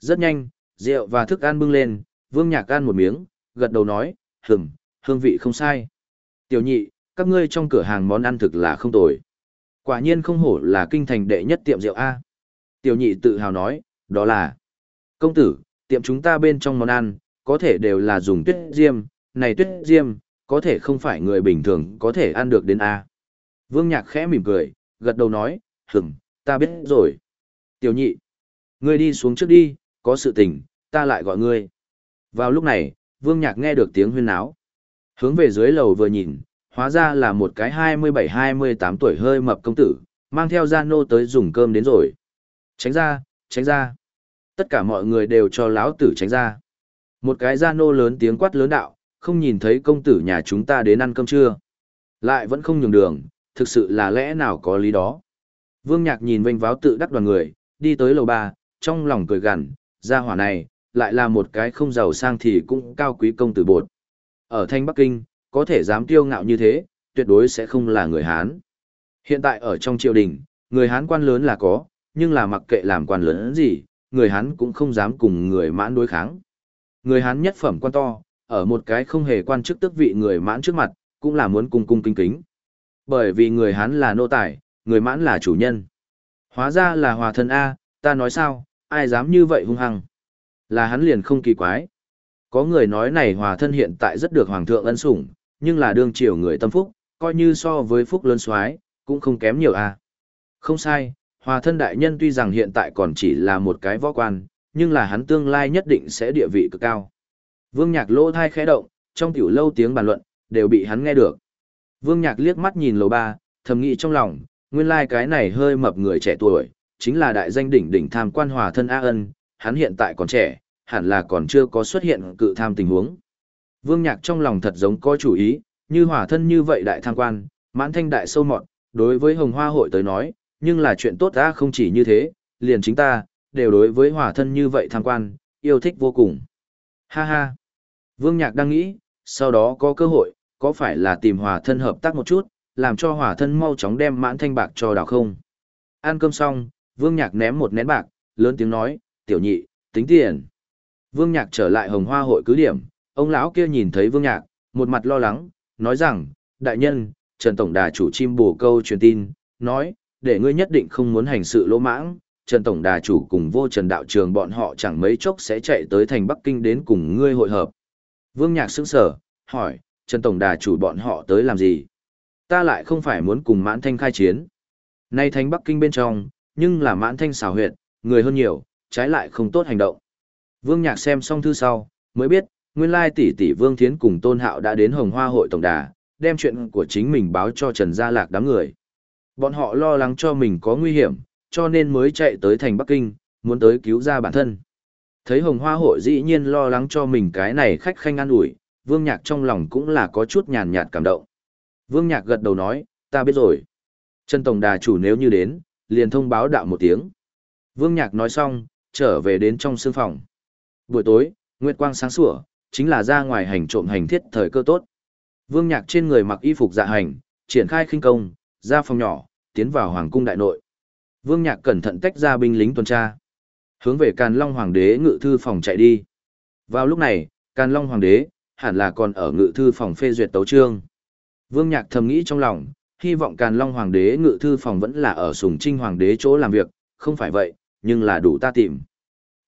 Rất nhanh, rượu và thức ăn bưng lên, Vương Nhạc ăn một miếng, gật đầu nói, hừm, hương vị không sai. Tiểu nhị, các ngươi trong cửa hàng món ăn thực là không tồi. Quả nhiên không hổ là kinh thành đệ nhất tiệm rượu A. Tiểu nhị tự hào nói, đó là Công tử, tiệm chúng ta bên trong món ăn, có thể đều là dùng tuyết diêm, này tuyết diêm, có thể không phải người bình thường có thể ăn được đến A. Vương Nhạc khẽ mỉm cười, gật đầu nói, hửm, ta biết rồi. Tiểu nhị, ngươi đi xuống trước đi, có sự tình, ta lại gọi ngươi. Vào lúc này, Vương Nhạc nghe được tiếng huyên náo. Hướng về dưới lầu vừa nhìn, hóa ra là một cái 27-28 tuổi hơi mập công tử, mang theo gia nô tới dùng cơm đến rồi. Tránh ra, tránh ra. Tất cả mọi người đều cho lão tử tránh ra. Một cái gia nô lớn tiếng quát lớn đạo, không nhìn thấy công tử nhà chúng ta đến ăn cơm trưa. Lại vẫn không nhường đường, thực sự là lẽ nào có lý đó. Vương Nhạc nhìn vênh váo tự đắc đoàn người, đi tới lầu ba, trong lòng cười gằn, gia hỏa này, lại là một cái không giàu sang thì cũng cao quý công tử bột. Ở thanh Bắc Kinh, có thể dám tiêu ngạo như thế, tuyệt đối sẽ không là người Hán. Hiện tại ở trong triều đình, người Hán quan lớn là có, nhưng là mặc kệ làm quan lớn gì, người Hán cũng không dám cùng người mãn đối kháng. Người Hán nhất phẩm quan to, ở một cái không hề quan chức tước vị người mãn trước mặt, cũng là muốn cung cung kính kính. Bởi vì người Hán là nô tài, người mãn là chủ nhân. Hóa ra là hòa thân A, ta nói sao, ai dám như vậy hung hăng. Là hắn liền không kỳ quái. Có người nói này hòa thân hiện tại rất được hoàng thượng ân sủng, nhưng là đương triều người tâm phúc, coi như so với phúc lớn soái cũng không kém nhiều a. À. Không sai, hòa thân đại nhân tuy rằng hiện tại còn chỉ là một cái võ quan, nhưng là hắn tương lai nhất định sẽ địa vị cực cao. Vương Nhạc lỗ thai khẽ động, trong tiểu lâu tiếng bàn luận, đều bị hắn nghe được. Vương Nhạc liếc mắt nhìn lầu ba, thầm nghĩ trong lòng, nguyên lai like cái này hơi mập người trẻ tuổi, chính là đại danh đỉnh đỉnh tham quan hòa thân A ân, hắn hiện tại còn trẻ, hẳn là còn chưa có xuất hiện cự tham tình huống. Vương Nhạc trong lòng thật giống có chủ ý, như hỏa thân như vậy đại tham quan, mãn thanh đại sâu mọt, đối với hồng hoa hội tới nói, nhưng là chuyện tốt ta không chỉ như thế, liền chính ta, đều đối với hỏa thân như vậy tham quan, yêu thích vô cùng. Ha ha! Vương Nhạc đang nghĩ, sau đó có cơ hội, có phải là tìm hỏa thân hợp tác một chút, làm cho hỏa thân mau chóng đem mãn thanh bạc cho đào không. Ăn cơm xong, Vương Nhạc ném một nén bạc, lớn tiếng nói, tiểu nhị, tính tiền. Vương Nhạc trở lại hồng hoa hội cứ điểm, ông lão kia nhìn thấy Vương Nhạc, một mặt lo lắng, nói rằng, đại nhân, Trần Tổng Đà chủ chim bổ câu truyền tin, nói, để ngươi nhất định không muốn hành sự lỗ mãng, Trần Tổng Đà chủ cùng vô Trần Đạo Trường bọn họ chẳng mấy chốc sẽ chạy tới thành Bắc Kinh đến cùng ngươi hội hợp. Vương Nhạc sững sở, hỏi, Trần Tổng Đà chủ bọn họ tới làm gì? Ta lại không phải muốn cùng mãn thanh khai chiến. Nay thành Bắc Kinh bên trong, nhưng là mãn thanh xảo huyệt, người hơn nhiều, trái lại không tốt hành động. Vương Nhạc xem xong thư sau, mới biết, nguyên lai tỷ tỷ Vương Thiến cùng Tôn Hạo đã đến Hồng Hoa hội tổng đà, đem chuyện của chính mình báo cho Trần Gia Lạc đám người. Bọn họ lo lắng cho mình có nguy hiểm, cho nên mới chạy tới thành Bắc Kinh, muốn tới cứu ra bản thân. Thấy Hồng Hoa hội dĩ nhiên lo lắng cho mình cái này khách khanh an ủi, Vương Nhạc trong lòng cũng là có chút nhàn nhạt cảm động. Vương Nhạc gật đầu nói, ta biết rồi. Trần Tổng Đà chủ nếu như đến, liền thông báo đạo một tiếng. Vương Nhạc nói xong, trở về đến trong sương phòng. Buổi tối, Nguyệt Quang sáng sủa, chính là ra ngoài hành trộm hành thiết thời cơ tốt. Vương Nhạc trên người mặc y phục dạ hành, triển khai khinh công, ra phòng nhỏ, tiến vào hoàng cung đại nội. Vương Nhạc cẩn thận tách ra binh lính tuần tra, hướng về Càn Long Hoàng đế ngự thư phòng chạy đi. Vào lúc này, Càn Long Hoàng đế hẳn là còn ở ngự thư phòng phê duyệt tấu chương. Vương Nhạc thầm nghĩ trong lòng, hy vọng Càn Long Hoàng đế ngự thư phòng vẫn là ở Sùng Trinh Hoàng đế chỗ làm việc, không phải vậy, nhưng là đủ ta tìm.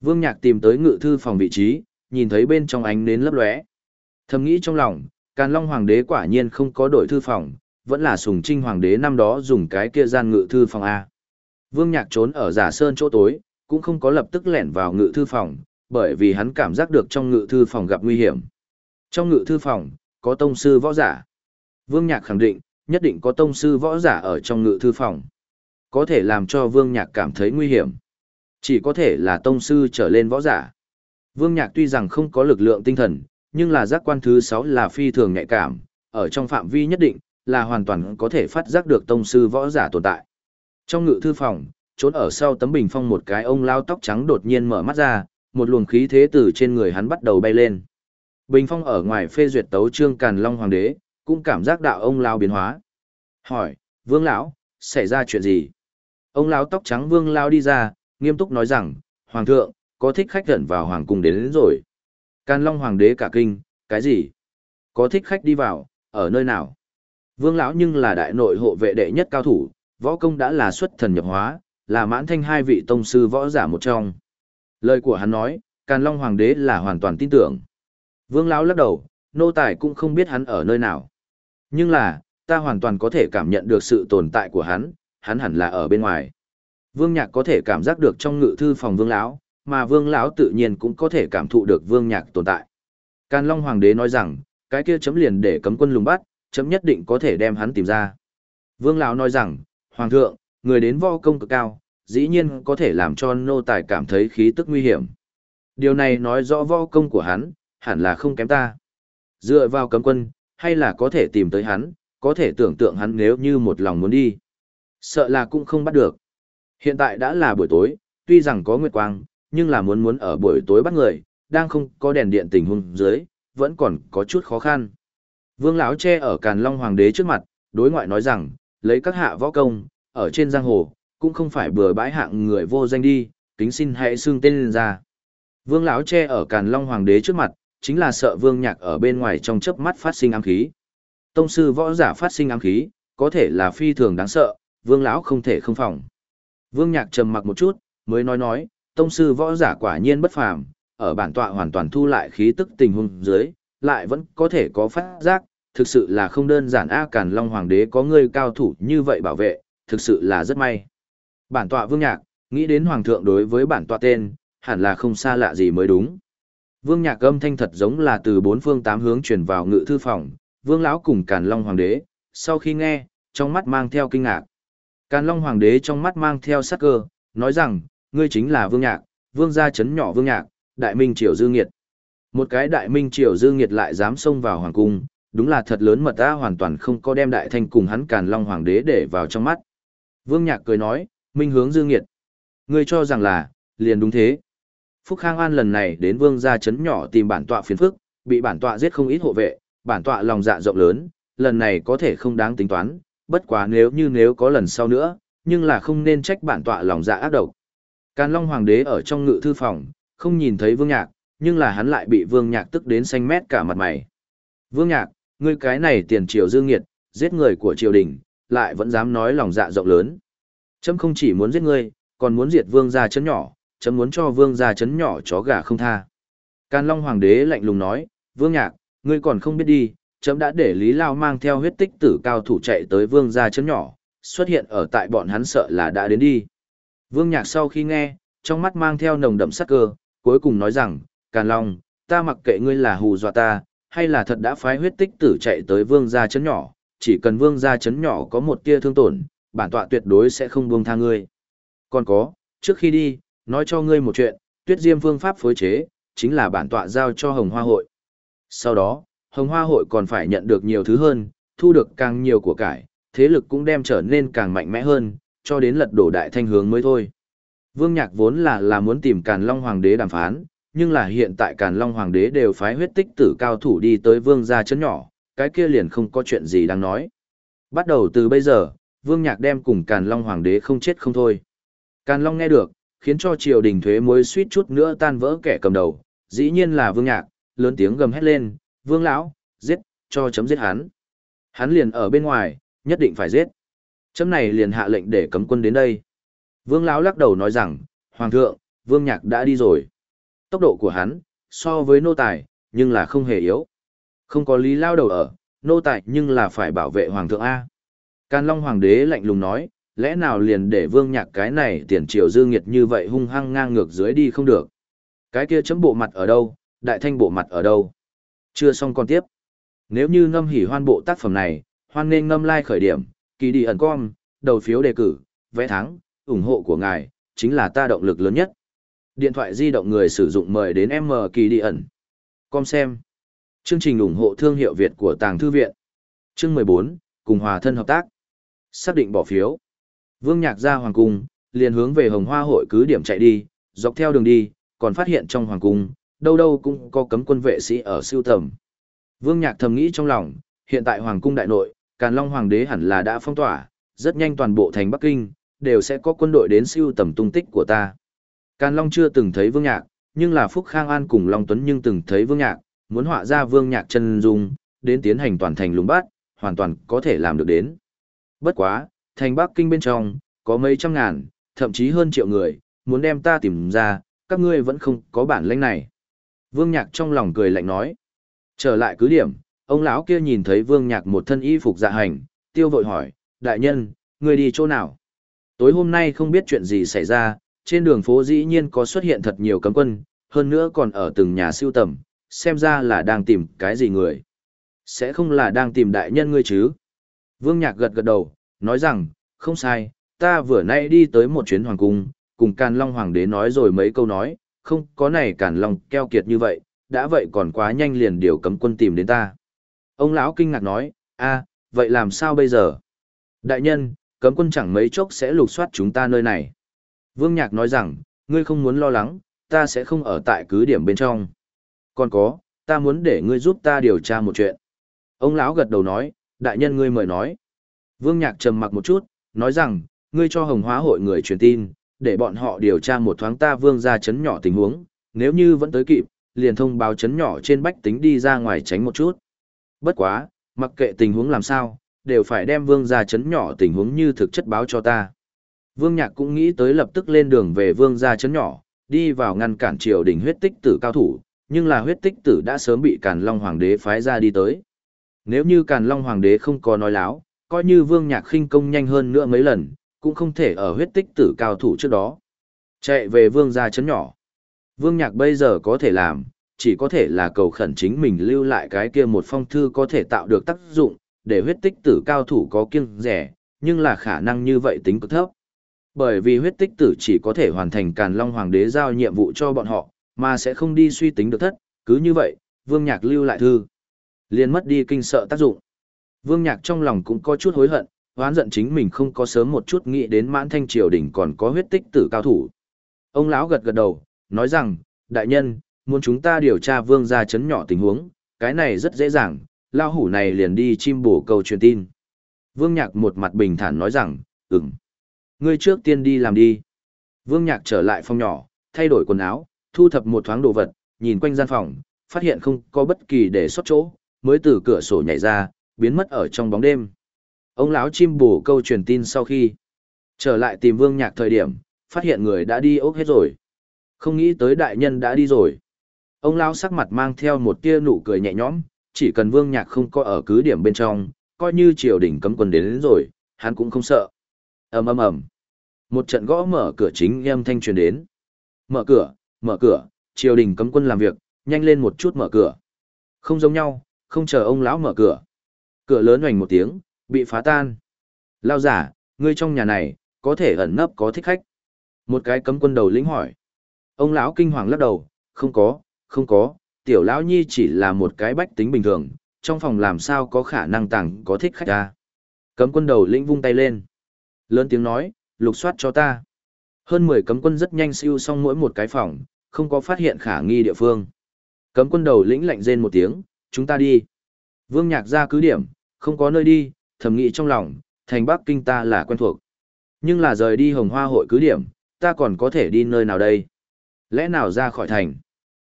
Vương Nhạc tìm tới ngự thư phòng vị trí, nhìn thấy bên trong ánh nến lấp lóe. Thầm nghĩ trong lòng, Càn Long Hoàng đế quả nhiên không có đổi thư phòng, vẫn là Sùng Trinh Hoàng đế năm đó dùng cái kia gian ngự thư phòng A. Vương Nhạc trốn ở giả sơn chỗ tối, cũng không có lập tức lẻn vào ngự thư phòng, bởi vì hắn cảm giác được trong ngự thư phòng gặp nguy hiểm. Trong ngự thư phòng, có tông sư võ giả. Vương Nhạc khẳng định, nhất định có tông sư võ giả ở trong ngự thư phòng. Có thể làm cho Vương Nhạc cảm thấy nguy hiểm. Chỉ có thể là tông sư trở lên võ giả. Vương Nhạc tuy rằng không có lực lượng tinh thần, nhưng là giác quan thứ 6 là phi thường nhạy cảm, ở trong phạm vi nhất định, là hoàn toàn có thể phát giác được tông sư võ giả tồn tại. Trong ngự thư phòng, trốn ở sau tấm bình phong một cái ông lao tóc trắng đột nhiên mở mắt ra, một luồng khí thế từ trên người hắn bắt đầu bay lên. Bình phong ở ngoài phê duyệt tấu trương Càn Long Hoàng đế, cũng cảm giác đạo ông lao biến hóa. Hỏi, Vương lão, xảy ra chuyện gì? Ông lão tóc trắng Vương lao đi ra, nghiêm túc nói rằng, Hoàng thượng, có thích khách gần vào hoàng cung đến, đến rồi. can Long hoàng đế cả kinh, cái gì? Có thích khách đi vào, ở nơi nào? Vương lão nhưng là đại nội hộ vệ đệ nhất cao thủ, võ công đã là xuất thần nhập hóa, là mãn thanh hai vị tông sư võ giả một trong. Lời của hắn nói, Càn Long hoàng đế là hoàn toàn tin tưởng. Vương lão lắc đầu, nô tài cũng không biết hắn ở nơi nào. Nhưng là, ta hoàn toàn có thể cảm nhận được sự tồn tại của hắn, hắn hẳn là ở bên ngoài. Vương Nhạc có thể cảm giác được trong ngự thư phòng Vương lão, mà Vương lão tự nhiên cũng có thể cảm thụ được Vương Nhạc tồn tại. Càn Long hoàng đế nói rằng, cái kia chấm liền để cấm quân lùng bắt, chấm nhất định có thể đem hắn tìm ra. Vương lão nói rằng, hoàng thượng, người đến võ công cực cao, dĩ nhiên có thể làm cho nô tài cảm thấy khí tức nguy hiểm. Điều này nói rõ võ công của hắn, hẳn là không kém ta. Dựa vào cấm quân, hay là có thể tìm tới hắn, có thể tưởng tượng hắn nếu như một lòng muốn đi. Sợ là cũng không bắt được. Hiện tại đã là buổi tối, tuy rằng có nguyệt quang, nhưng là muốn muốn ở buổi tối bắt người, đang không có đèn điện tình huống dưới, vẫn còn có chút khó khăn. Vương lão che ở Càn Long Hoàng đế trước mặt, đối ngoại nói rằng, lấy các hạ võ công, ở trên giang hồ, cũng không phải bừa bãi hạng người vô danh đi, kính xin hãy xưng tên lên ra. Vương lão che ở Càn Long Hoàng đế trước mặt, chính là sợ Vương Nhạc ở bên ngoài trong chớp mắt phát sinh ám khí. Tông sư võ giả phát sinh ám khí, có thể là phi thường đáng sợ, Vương lão không thể không phòng. Vương Nhạc trầm mặc một chút, mới nói nói, tông sư võ giả quả nhiên bất phàm, ở bản tọa hoàn toàn thu lại khí tức tình huống dưới, lại vẫn có thể có phát giác, thực sự là không đơn giản A Càn Long Hoàng đế có người cao thủ như vậy bảo vệ, thực sự là rất may. Bản tọa Vương Nhạc, nghĩ đến Hoàng thượng đối với bản tọa tên, hẳn là không xa lạ gì mới đúng. Vương Nhạc âm thanh thật giống là từ bốn phương tám hướng truyền vào ngự thư phòng, Vương lão cùng Càn Long Hoàng đế, sau khi nghe, trong mắt mang theo kinh ngạc. Càn Long Hoàng đế trong mắt mang theo sắc cơ, nói rằng, ngươi chính là Vương Nhạc, Vương gia chấn nhỏ Vương Nhạc, Đại Minh Triều Dương Nghiệt. Một cái Đại Minh Triều Dương Nghiệt lại dám xông vào Hoàng Cung, đúng là thật lớn mật ta hoàn toàn không có đem Đại Thanh cùng hắn Càn Long Hoàng đế để vào trong mắt. Vương Nhạc cười nói, Minh hướng Dương Nghiệt. Ngươi cho rằng là, liền đúng thế. Phúc Khang An lần này đến Vương gia chấn nhỏ tìm bản tọa phiền phức, bị bản tọa giết không ít hộ vệ, bản tọa lòng dạ rộng lớn, lần này có thể không đáng tính toán, bất quá nếu như nếu có lần sau nữa, nhưng là không nên trách bản tọa lòng dạ ác độc. Càn Long Hoàng đế ở trong ngự thư phòng, không nhìn thấy Vương Nhạc, nhưng là hắn lại bị Vương Nhạc tức đến xanh mét cả mặt mày. Vương Nhạc, ngươi cái này tiền triều dương nghiệt, giết người của triều đình, lại vẫn dám nói lòng dạ rộng lớn. Chấm không chỉ muốn giết ngươi, còn muốn diệt vương gia chấn nhỏ, chấm muốn cho vương gia chấn nhỏ chó gà không tha. Càn Long Hoàng đế lạnh lùng nói, Vương Nhạc, ngươi còn không biết đi, chấm đã để Lý Lao mang theo huyết tích tử cao thủ chạy tới vương gia chấn nhỏ, xuất hiện ở tại bọn hắn sợ là đã đến đi. Vương Nhạc sau khi nghe, trong mắt mang theo nồng đậm sắc cơ, cuối cùng nói rằng, Càn Long, ta mặc kệ ngươi là hù dọa ta, hay là thật đã phái huyết tích tử chạy tới vương gia chấn nhỏ, chỉ cần vương gia chấn nhỏ có một tia thương tổn, bản tọa tuyệt đối sẽ không buông tha ngươi. Còn có, trước khi đi, nói cho ngươi một chuyện, tuyết diêm phương pháp phối chế, chính là bản tọa giao cho hồng hoa hội. Sau đó, hồng hoa hội còn phải nhận được nhiều thứ hơn, thu được càng nhiều của cải, thế lực cũng đem trở nên càng mạnh mẽ hơn, cho đến lật đổ đại thanh hướng mới thôi. Vương Nhạc vốn là là muốn tìm Càn Long Hoàng đế đàm phán, nhưng là hiện tại Càn Long Hoàng đế đều phái huyết tích tử cao thủ đi tới vương gia chấn nhỏ, cái kia liền không có chuyện gì đáng nói. Bắt đầu từ bây giờ, Vương Nhạc đem cùng Càn Long Hoàng đế không chết không thôi. Càn Long nghe được, khiến cho triều đình thuế muối suýt chút nữa tan vỡ kẻ cầm đầu, dĩ nhiên là Vương Nhạc, lớn tiếng gầm hét lên, "Vương lão, giết, cho chấm giết hắn." Hắn liền ở bên ngoài, nhất định phải giết. Chấm này liền hạ lệnh để cấm quân đến đây. Vương lão lắc đầu nói rằng, "Hoàng thượng, Vương Nhạc đã đi rồi." Tốc độ của hắn so với nô tài, nhưng là không hề yếu. Không có lý lao đầu ở, nô tài nhưng là phải bảo vệ hoàng thượng a. Càn Long Hoàng đế lạnh lùng nói, lẽ nào liền để vương nhạc cái này tiền triều dư nghiệt như vậy hung hăng ngang ngược dưới đi không được. Cái kia chấm bộ mặt ở đâu, đại thanh bộ mặt ở đâu. Chưa xong còn tiếp. Nếu như ngâm hỉ hoan bộ tác phẩm này, hoan nên ngâm like khởi điểm, kỳ đi ẩn com, đầu phiếu đề cử, vẽ thắng, ủng hộ của ngài, chính là ta động lực lớn nhất. Điện thoại di động người sử dụng mời đến M kỳ đi ẩn. Com xem. Chương trình ủng hộ thương hiệu Việt của Tàng Thư Viện. Chương 14, cùng hòa thân hợp tác. Xác định bỏ phiếu. Vương Nhạc ra hoàng cung, liền hướng về Hồng Hoa hội cứ điểm chạy đi, dọc theo đường đi, còn phát hiện trong hoàng cung, đâu đâu cũng có cấm quân vệ sĩ ở siêu tầm. Vương Nhạc thầm nghĩ trong lòng, hiện tại hoàng cung đại nội, Càn Long hoàng đế hẳn là đã phong tỏa, rất nhanh toàn bộ thành Bắc Kinh đều sẽ có quân đội đến siêu tầm tung tích của ta. Càn Long chưa từng thấy Vương Nhạc, nhưng là Phúc Khang An cùng Long Tuấn nhưng từng thấy Vương Nhạc, muốn họa ra Vương Nhạc chân dung, đến tiến hành toàn thành lùng bắt, hoàn toàn có thể làm được đến. Bất quá, thành Bắc Kinh bên trong, có mấy trăm ngàn, thậm chí hơn triệu người, muốn đem ta tìm ra, các ngươi vẫn không có bản lĩnh này. Vương Nhạc trong lòng cười lạnh nói. Trở lại cứ điểm, ông lão kia nhìn thấy Vương Nhạc một thân y phục dạ hành, tiêu vội hỏi, đại nhân, người đi chỗ nào? Tối hôm nay không biết chuyện gì xảy ra, trên đường phố dĩ nhiên có xuất hiện thật nhiều cấm quân, hơn nữa còn ở từng nhà siêu tầm, xem ra là đang tìm cái gì người. Sẽ không là đang tìm đại nhân ngươi chứ? Vương Nhạc gật gật đầu, nói rằng, không sai, ta vừa nay đi tới một chuyến hoàng cung, cùng Càn Long Hoàng đế nói rồi mấy câu nói, không có này Càn Long keo kiệt như vậy, đã vậy còn quá nhanh liền điều cấm quân tìm đến ta. Ông lão kinh ngạc nói, a, vậy làm sao bây giờ? Đại nhân, cấm quân chẳng mấy chốc sẽ lục soát chúng ta nơi này. Vương Nhạc nói rằng, ngươi không muốn lo lắng, ta sẽ không ở tại cứ điểm bên trong. Còn có, ta muốn để ngươi giúp ta điều tra một chuyện. Ông lão gật đầu nói, đại nhân ngươi mời nói. Vương Nhạc trầm mặc một chút, nói rằng, ngươi cho hồng hóa hội người truyền tin, để bọn họ điều tra một thoáng ta vương gia chấn nhỏ tình huống, nếu như vẫn tới kịp, liền thông báo chấn nhỏ trên bách tính đi ra ngoài tránh một chút. Bất quá, mặc kệ tình huống làm sao, đều phải đem vương gia chấn nhỏ tình huống như thực chất báo cho ta. Vương Nhạc cũng nghĩ tới lập tức lên đường về vương gia chấn nhỏ, đi vào ngăn cản triều đình huyết tích tử cao thủ, nhưng là huyết tích tử đã sớm bị Càn Long Hoàng đế phái ra đi tới. Nếu như Càn Long Hoàng đế không có nói láo, coi như Vương Nhạc khinh công nhanh hơn nữa mấy lần, cũng không thể ở huyết tích tử cao thủ trước đó. Chạy về Vương gia chấn nhỏ. Vương Nhạc bây giờ có thể làm, chỉ có thể là cầu khẩn chính mình lưu lại cái kia một phong thư có thể tạo được tác dụng, để huyết tích tử cao thủ có kiêng rẻ, nhưng là khả năng như vậy tính cực thấp. Bởi vì huyết tích tử chỉ có thể hoàn thành Càn Long Hoàng đế giao nhiệm vụ cho bọn họ, mà sẽ không đi suy tính được thất, cứ như vậy, Vương Nhạc lưu lại thư, liền mất đi kinh sợ tác dụng. Vương Nhạc trong lòng cũng có chút hối hận, hoán giận chính mình không có sớm một chút nghĩ đến mãn thanh triều đình còn có huyết tích tử cao thủ. Ông lão gật gật đầu, nói rằng, đại nhân, muốn chúng ta điều tra vương gia chấn nhỏ tình huống, cái này rất dễ dàng, lao hủ này liền đi chim bổ cầu truyền tin. Vương Nhạc một mặt bình thản nói rằng, ừm. Ngươi trước tiên đi làm đi. Vương Nhạc trở lại phòng nhỏ, thay đổi quần áo, thu thập một thoáng đồ vật, nhìn quanh gian phòng, phát hiện không có bất kỳ để sót chỗ, mới từ cửa sổ nhảy ra, biến mất ở trong bóng đêm. Ông lão chim bổ câu truyền tin sau khi trở lại tìm Vương Nhạc thời điểm, phát hiện người đã đi ốc hết rồi. Không nghĩ tới đại nhân đã đi rồi. Ông lão sắc mặt mang theo một tia nụ cười nhẹ nhõm, chỉ cần Vương Nhạc không có ở cứ điểm bên trong, coi như triều đình cấm quân đến, đến rồi, hắn cũng không sợ. Ầm ầm ầm. Một trận gõ mở cửa chính âm thanh truyền đến. Mở cửa, mở cửa, triều đình cấm quân làm việc, nhanh lên một chút mở cửa. Không giống nhau, không chờ ông lão mở cửa. Cửa lớn hoành một tiếng, bị phá tan. Lao giả, ngươi trong nhà này, có thể ẩn nấp có thích khách. Một cái cấm quân đầu lĩnh hỏi. Ông lão kinh hoàng lắc đầu, không có, không có, tiểu lão nhi chỉ là một cái bách tính bình thường, trong phòng làm sao có khả năng tàng có thích khách ra. Cấm quân đầu lĩnh vung tay lên. Lớn tiếng nói, lục soát cho ta. Hơn 10 cấm quân rất nhanh siêu xong mỗi một cái phòng, không có phát hiện khả nghi địa phương. Cấm quân đầu lĩnh lạnh rên một tiếng, chúng ta đi. Vương Nhạc ra cứ điểm, không có nơi đi, thầm nghĩ trong lòng, thành Bắc Kinh ta là quen thuộc. Nhưng là rời đi hồng hoa hội cứ điểm, ta còn có thể đi nơi nào đây? Lẽ nào ra khỏi thành?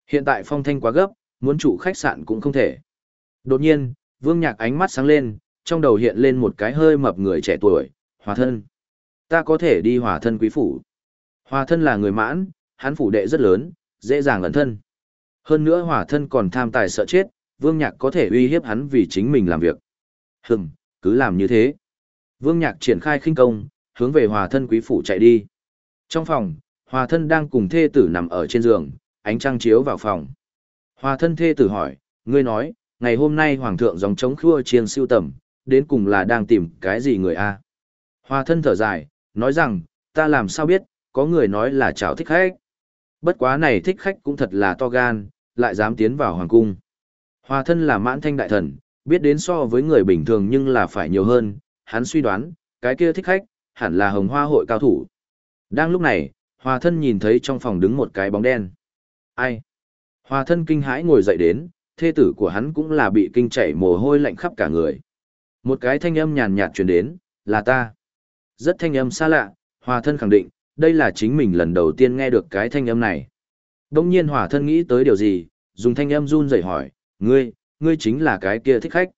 Hiện tại phong thanh quá gấp, muốn chủ khách sạn cũng không thể. Đột nhiên, Vương Nhạc ánh mắt sáng lên, trong đầu hiện lên một cái hơi mập người trẻ tuổi, hòa thân. Ta có thể đi hòa thân quý phủ. Hòa thân là người mãn, hắn phủ đệ rất lớn, dễ dàng ẩn thân. Hơn nữa hòa thân còn tham tài sợ chết, Vương Nhạc có thể uy hiếp hắn vì chính mình làm việc. Hừm, cứ làm như thế. Vương Nhạc triển khai khinh công, hướng về hòa thân quý phủ chạy đi. Trong phòng, hòa thân đang cùng thê tử nằm ở trên giường, ánh trăng chiếu vào phòng. Hòa thân thê tử hỏi, ngươi nói, ngày hôm nay hoàng thượng dòng chống khua chiên siêu tầm, đến cùng là đang tìm cái gì người a? Hòa thân thở dài, nói rằng, ta làm sao biết, có người nói là chào thích khách. Bất quá này thích khách cũng thật là to gan, lại dám tiến vào hoàng cung. Hòa thân là mãn thanh đại thần, biết đến so với người bình thường nhưng là phải nhiều hơn, hắn suy đoán, cái kia thích khách, hẳn là hồng hoa hội cao thủ. Đang lúc này, hòa thân nhìn thấy trong phòng đứng một cái bóng đen. Ai? Hòa thân kinh hãi ngồi dậy đến, thê tử của hắn cũng là bị kinh chảy mồ hôi lạnh khắp cả người. Một cái thanh âm nhàn nhạt truyền đến, là ta. Rất thanh âm xa lạ, hòa thân khẳng định, đây là chính mình lần đầu tiên nghe được cái thanh âm này. Đông nhiên hòa thân nghĩ tới điều gì, dùng thanh âm run rẩy hỏi, ngươi, ngươi chính là cái kia thích khách.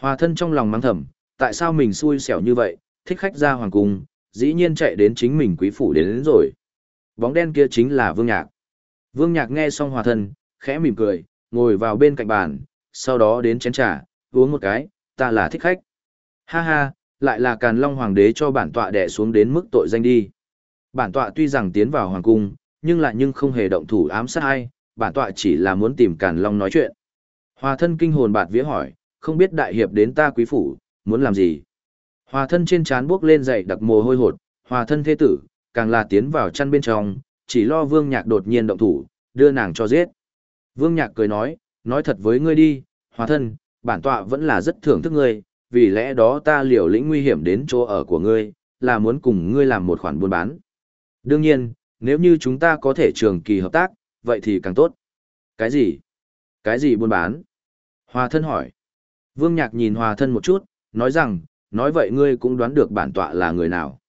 Hòa thân trong lòng mắng thầm, tại sao mình xui xẻo như vậy, thích khách ra hoàng cung, dĩ nhiên chạy đến chính mình quý phủ đến, đến rồi. Bóng đen kia chính là Vương Nhạc. Vương Nhạc nghe xong hòa thân, khẽ mỉm cười, ngồi vào bên cạnh bàn, sau đó đến chén trà, uống một cái, ta là thích khách. Ha ha, lại là Càn Long Hoàng đế cho bản tọa đè xuống đến mức tội danh đi. Bản tọa tuy rằng tiến vào hoàng cung, nhưng lại nhưng không hề động thủ ám sát ai, bản tọa chỉ là muốn tìm Càn Long nói chuyện. Hòa thân kinh hồn bạt vía hỏi, không biết đại hiệp đến ta quý phủ, muốn làm gì? Hòa thân trên trán bước lên dậy đặc mồ hôi hột, hòa thân thế tử, càng là tiến vào chăn bên trong, chỉ lo vương nhạc đột nhiên động thủ, đưa nàng cho giết. Vương nhạc cười nói, nói thật với ngươi đi, hòa thân, bản tọa vẫn là rất thưởng thức ngươi, vì lẽ đó ta liều lĩnh nguy hiểm đến chỗ ở của ngươi, là muốn cùng ngươi làm một khoản buôn bán. Đương nhiên, nếu như chúng ta có thể trường kỳ hợp tác, vậy thì càng tốt. Cái gì? Cái gì buôn bán? Hòa thân hỏi. Vương Nhạc nhìn hòa thân một chút, nói rằng, nói vậy ngươi cũng đoán được bản tọa là người nào.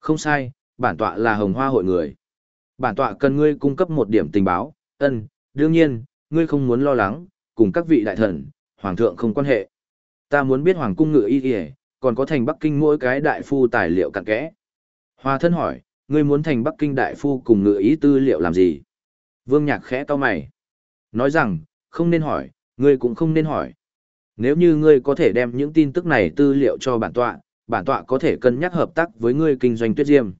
Không sai, bản tọa là hồng hoa hội người. Bản tọa cần ngươi cung cấp một điểm tình báo, ân, đương nhiên, ngươi không muốn lo lắng, cùng các vị đại thần, hoàng thượng không quan hệ. Ta muốn biết hoàng cung ngự y y, còn có thành Bắc Kinh mỗi cái đại phu tài liệu cặn kẽ. Hòa thân hỏi, ngươi muốn thành Bắc Kinh đại phu cùng ngự ý tư liệu làm gì? Vương Nhạc khẽ to mày. Nói rằng, không nên hỏi, ngươi cũng không nên hỏi. Nếu như ngươi có thể đem những tin tức này tư liệu cho bản tọa, bản tọa có thể cân nhắc hợp tác với ngươi kinh doanh tuyết diêm.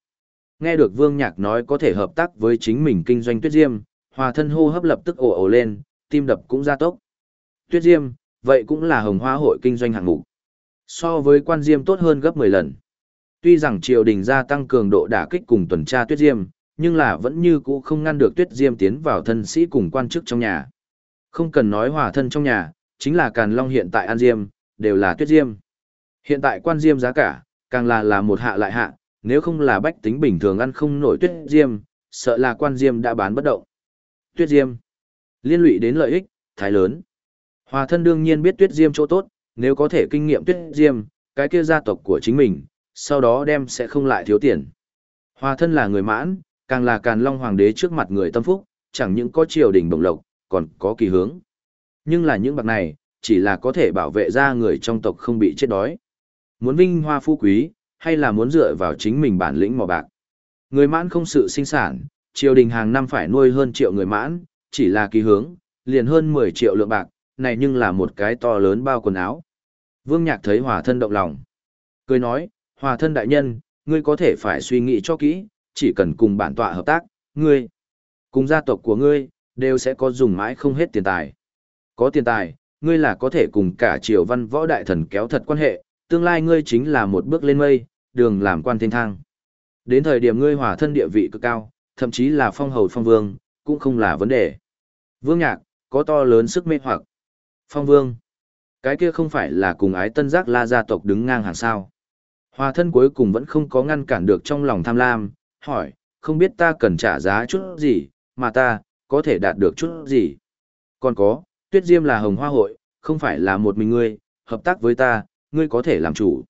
Nghe được Vương Nhạc nói có thể hợp tác với chính mình kinh doanh tuyết diêm, hòa thân hô hấp lập tức ồ ồ lên, tim đập cũng gia tốc. Tuyết diêm, vậy cũng là hồng hoa hội kinh doanh hạng mục. So với quan diêm tốt hơn gấp 10 lần. Tuy rằng triều đình gia tăng cường độ đả kích cùng tuần tra tuyết diêm, nhưng là vẫn như cũ không ngăn được tuyết diêm tiến vào thân sĩ cùng quan chức trong nhà. Không cần nói hòa thân trong nhà, chính là Càn Long hiện tại An Diêm, đều là tuyết diêm. Hiện tại quan diêm giá cả, càng là là một hạ lại hạ, nếu không là bách tính bình thường ăn không nổi tuyết diêm, sợ là quan diêm đã bán bất động. Tuyết diêm, liên lụy đến lợi ích, thái lớn. Hòa thân đương nhiên biết tuyết diêm chỗ tốt, nếu có thể kinh nghiệm tuyết diêm, cái kia gia tộc của chính mình, sau đó đem sẽ không lại thiếu tiền. Hòa thân là người mãn, càng là càn long hoàng đế trước mặt người tâm phúc, chẳng những có triều đình bổng lộc, còn có kỳ hướng. Nhưng là những bạc này, chỉ là có thể bảo vệ ra người trong tộc không bị chết đói. Muốn vinh hoa phú quý, hay là muốn dựa vào chính mình bản lĩnh mò bạc. Người mãn không sự sinh sản, triều đình hàng năm phải nuôi hơn triệu người mãn, chỉ là kỳ hướng, liền hơn 10 triệu lượng bạc, này nhưng là một cái to lớn bao quần áo. Vương Nhạc thấy hòa thân động lòng. Cười nói, hòa thân đại nhân, ngươi có thể phải suy nghĩ cho kỹ, chỉ cần cùng bản tọa hợp tác, ngươi, cùng gia tộc của ngươi, đều sẽ có dùng mãi không hết tiền tài. Có tiền tài, ngươi là có thể cùng cả triều văn võ đại thần kéo thật quan hệ, tương lai ngươi chính là một bước lên mây, đường làm quan thiên thang. Đến thời điểm ngươi hòa thân địa vị cực cao, thậm chí là phong hầu phong vương, cũng không là vấn đề. Vương Nhạc, có to lớn sức mê hoặc. Phong Vương. Cái kia không phải là cùng ái tân giác la gia tộc đứng ngang hàng sao. Hòa thân cuối cùng vẫn không có ngăn cản được trong lòng tham lam, hỏi, không biết ta cần trả giá chút gì, mà ta, có thể đạt được chút gì. Còn có, tuyết diêm là hồng hoa hội, không phải là một mình ngươi, hợp tác với ta, ngươi có thể làm chủ.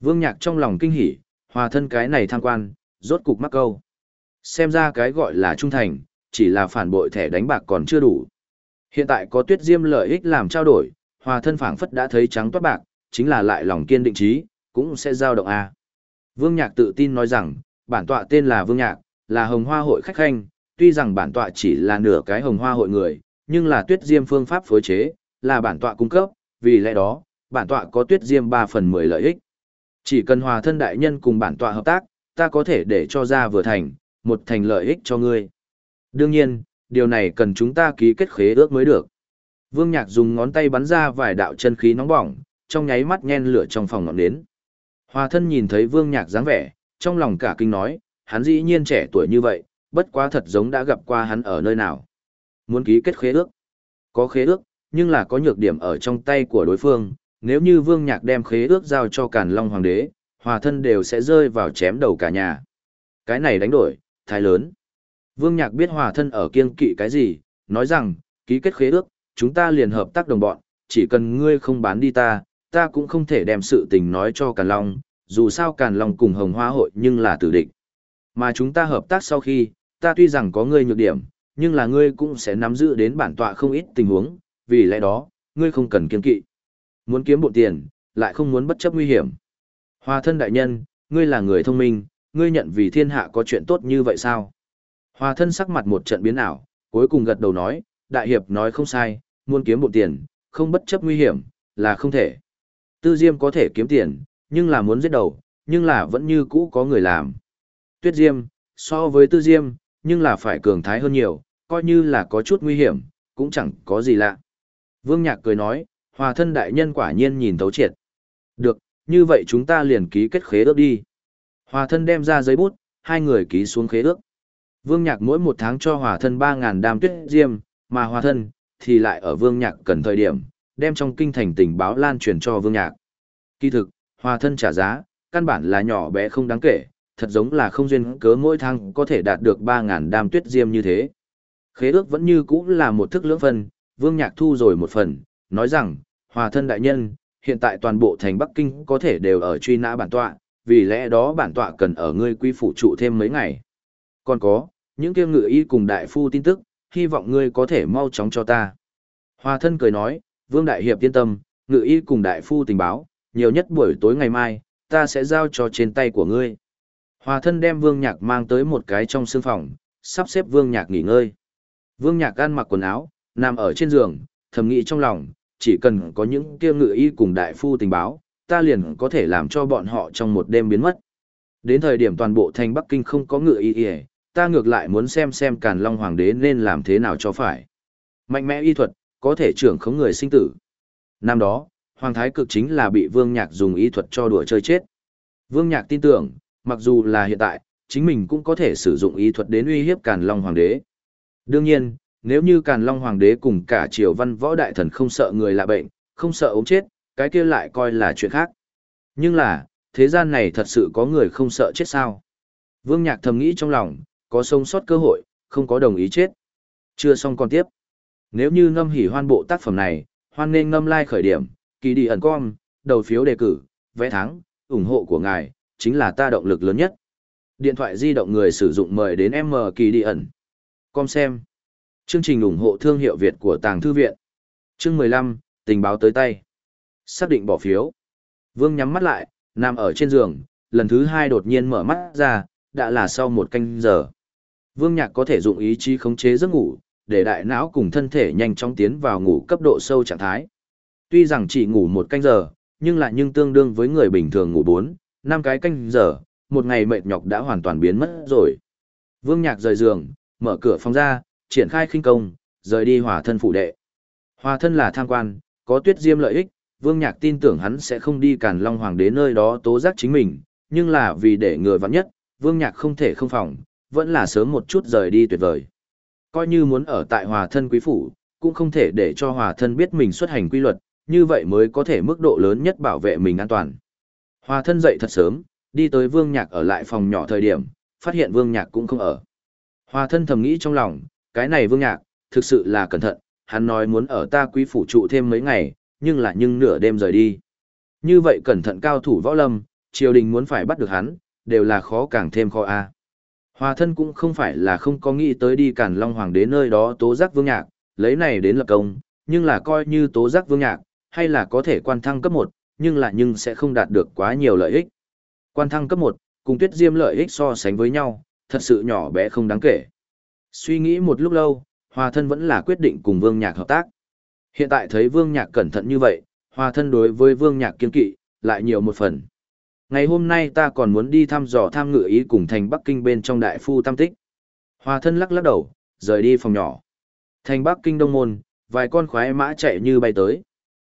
Vương Nhạc trong lòng kinh hỉ, hòa thân cái này tham quan, rốt cục mắc câu. Xem ra cái gọi là trung thành, chỉ là phản bội thẻ đánh bạc còn chưa đủ. Hiện tại có tuyết diêm lợi ích làm trao đổi, hòa thân phảng phất đã thấy trắng toát bạc, chính là lại lòng kiên định trí, cũng sẽ giao động a. Vương Nhạc tự tin nói rằng, bản tọa tên là Vương Nhạc, là hồng hoa hội khách khanh, tuy rằng bản tọa chỉ là nửa cái hồng hoa hội người, nhưng là tuyết diêm phương pháp phối chế, là bản tọa cung cấp, vì lẽ đó, bản tọa có tuyết diêm 3 phần 10 lợi ích. Chỉ cần hòa thân đại nhân cùng bản tọa hợp tác, ta có thể để cho ra vừa thành, một thành lợi ích cho ngươi. Đương nhiên, điều này cần chúng ta ký kết khế ước mới được. Vương Nhạc dùng ngón tay bắn ra vài đạo chân khí nóng bỏng, trong nháy mắt nhen lửa trong phòng ngọn nến. Hòa thân nhìn thấy Vương Nhạc dáng vẻ, trong lòng cả kinh nói, hắn dĩ nhiên trẻ tuổi như vậy, bất quá thật giống đã gặp qua hắn ở nơi nào. Muốn ký kết khế ước. Có khế ước, nhưng là có nhược điểm ở trong tay của đối phương, nếu như Vương Nhạc đem khế ước giao cho Càn Long Hoàng đế, hòa thân đều sẽ rơi vào chém đầu cả nhà. Cái này đánh đổi, thái lớn. Vương Nhạc biết hòa thân ở kiên kỵ cái gì, nói rằng, ký kết khế ước, chúng ta liền hợp tác đồng bọn, chỉ cần ngươi không bán đi ta, ta cũng không thể đem sự tình nói cho Càn Long, dù sao Càn Long cùng Hồng Hoa hội nhưng là tử địch. Mà chúng ta hợp tác sau khi, ta tuy rằng có ngươi nhược điểm, nhưng là ngươi cũng sẽ nắm giữ đến bản tọa không ít tình huống, vì lẽ đó, ngươi không cần kiên kỵ. Muốn kiếm bộ tiền, lại không muốn bất chấp nguy hiểm. Hòa thân đại nhân, ngươi là người thông minh, ngươi nhận vì thiên hạ có chuyện tốt như vậy sao? Hòa thân sắc mặt một trận biến ảo, cuối cùng gật đầu nói, đại hiệp nói không sai, muốn kiếm bộ tiền, không bất chấp nguy hiểm, là không thể. Tư Diêm có thể kiếm tiền, nhưng là muốn giết đầu, nhưng là vẫn như cũ có người làm. Tuyết Diêm, so với Tư Diêm, nhưng là phải cường thái hơn nhiều, coi như là có chút nguy hiểm, cũng chẳng có gì lạ. Vương Nhạc cười nói, hòa thân đại nhân quả nhiên nhìn thấu triệt. Được, như vậy chúng ta liền ký kết khế ước đi. Hòa thân đem ra giấy bút, hai người ký xuống khế ước. Vương Nhạc mỗi một tháng cho hòa thân 3.000 đam tuyết diêm, mà hòa thân, thì lại ở Vương Nhạc cần thời điểm, đem trong kinh thành tình báo lan truyền cho Vương Nhạc. Kỳ thực, hòa thân trả giá, căn bản là nhỏ bé không đáng kể, thật giống là không duyên cớ mỗi tháng có thể đạt được 3.000 đam tuyết diêm như thế. Khế ước vẫn như cũ là một thức lưỡng phần, Vương Nhạc thu rồi một phần, nói rằng, hòa thân đại nhân, hiện tại toàn bộ thành Bắc Kinh có thể đều ở truy nã bản tọa, vì lẽ đó bản tọa cần ở ngươi quy phủ trụ thêm mấy ngày. Còn có, những kia ngự y cùng đại phu tin tức, hy vọng ngươi có thể mau chóng cho ta. Hòa thân cười nói, Vương Đại Hiệp yên tâm, ngự y cùng đại phu tình báo, nhiều nhất buổi tối ngày mai, ta sẽ giao cho trên tay của ngươi. Hòa thân đem Vương Nhạc mang tới một cái trong sương phòng, sắp xếp Vương Nhạc nghỉ ngơi. Vương Nhạc ăn mặc quần áo, nằm ở trên giường, thầm nghĩ trong lòng, chỉ cần có những kia ngự y cùng đại phu tình báo, ta liền có thể làm cho bọn họ trong một đêm biến mất. Đến thời điểm toàn bộ thành Bắc Kinh không có ngự y y, ta ngược lại muốn xem xem Càn Long Hoàng đế nên làm thế nào cho phải. Mạnh mẽ y thuật, có thể trưởng khống người sinh tử. Năm đó, Hoàng Thái cực chính là bị Vương Nhạc dùng y thuật cho đùa chơi chết. Vương Nhạc tin tưởng, mặc dù là hiện tại, chính mình cũng có thể sử dụng y thuật đến uy hiếp Càn Long Hoàng đế. Đương nhiên, nếu như Càn Long Hoàng đế cùng cả triều văn võ đại thần không sợ người lạ bệnh, không sợ ốm chết, cái kia lại coi là chuyện khác. Nhưng là, thế gian này thật sự có người không sợ chết sao? Vương Nhạc thầm nghĩ trong lòng, có sống sót cơ hội, không có đồng ý chết. Chưa xong còn tiếp. Nếu như ngâm hỉ hoan bộ tác phẩm này, hoan nên ngâm like khởi điểm, kỳ đi ẩn com, đầu phiếu đề cử, vẽ thắng, ủng hộ của ngài, chính là ta động lực lớn nhất. Điện thoại di động người sử dụng mời đến M kỳ đi ẩn. Com xem. Chương trình ủng hộ thương hiệu Việt của Tàng Thư Viện. Chương 15, tình báo tới tay. Xác định bỏ phiếu. Vương nhắm mắt lại, nằm ở trên giường, lần thứ hai đột nhiên mở mắt ra, đã là sau một canh giờ. Vương Nhạc có thể dụng ý chí khống chế giấc ngủ, để đại não cùng thân thể nhanh chóng tiến vào ngủ cấp độ sâu trạng thái. Tuy rằng chỉ ngủ một canh giờ, nhưng lại nhưng tương đương với người bình thường ngủ 4, năm cái canh giờ, một ngày mệt nhọc đã hoàn toàn biến mất rồi. Vương Nhạc rời giường, mở cửa phòng ra, triển khai khinh công, rời đi hòa thân phủ đệ. Hòa thân là tham quan, có tuyết diêm lợi ích, Vương Nhạc tin tưởng hắn sẽ không đi càn Long Hoàng đế nơi đó tố giác chính mình, nhưng là vì để người vắng nhất, Vương Nhạc không thể không phòng, vẫn là sớm một chút rời đi tuyệt vời. Coi như muốn ở tại hòa thân quý phủ, cũng không thể để cho hòa thân biết mình xuất hành quy luật, như vậy mới có thể mức độ lớn nhất bảo vệ mình an toàn. Hòa thân dậy thật sớm, đi tới Vương Nhạc ở lại phòng nhỏ thời điểm, phát hiện Vương Nhạc cũng không ở. Hòa thân thầm nghĩ trong lòng, cái này Vương Nhạc, thực sự là cẩn thận, hắn nói muốn ở ta quý phủ trụ thêm mấy ngày, nhưng là nhưng nửa đêm rời đi. Như vậy cẩn thận cao thủ võ lâm, triều đình muốn phải bắt được hắn, đều là khó càng thêm khó a. Hòa thân cũng không phải là không có nghĩ tới đi cản Long Hoàng đế nơi đó tố giác vương nhạc, lấy này đến lập công, nhưng là coi như tố giác vương nhạc, hay là có thể quan thăng cấp 1, nhưng là nhưng sẽ không đạt được quá nhiều lợi ích. Quan thăng cấp 1, cùng tuyết diêm lợi ích so sánh với nhau, thật sự nhỏ bé không đáng kể. Suy nghĩ một lúc lâu, hòa thân vẫn là quyết định cùng vương nhạc hợp tác. Hiện tại thấy vương nhạc cẩn thận như vậy, hòa thân đối với vương nhạc kiên kỵ, lại nhiều một phần. Ngày hôm nay ta còn muốn đi thăm dò tham ngự ý cùng thành Bắc Kinh bên trong đại phu tam tích. Hòa thân lắc lắc đầu, rời đi phòng nhỏ. Thành Bắc Kinh đông môn, vài con khoái mã chạy như bay tới.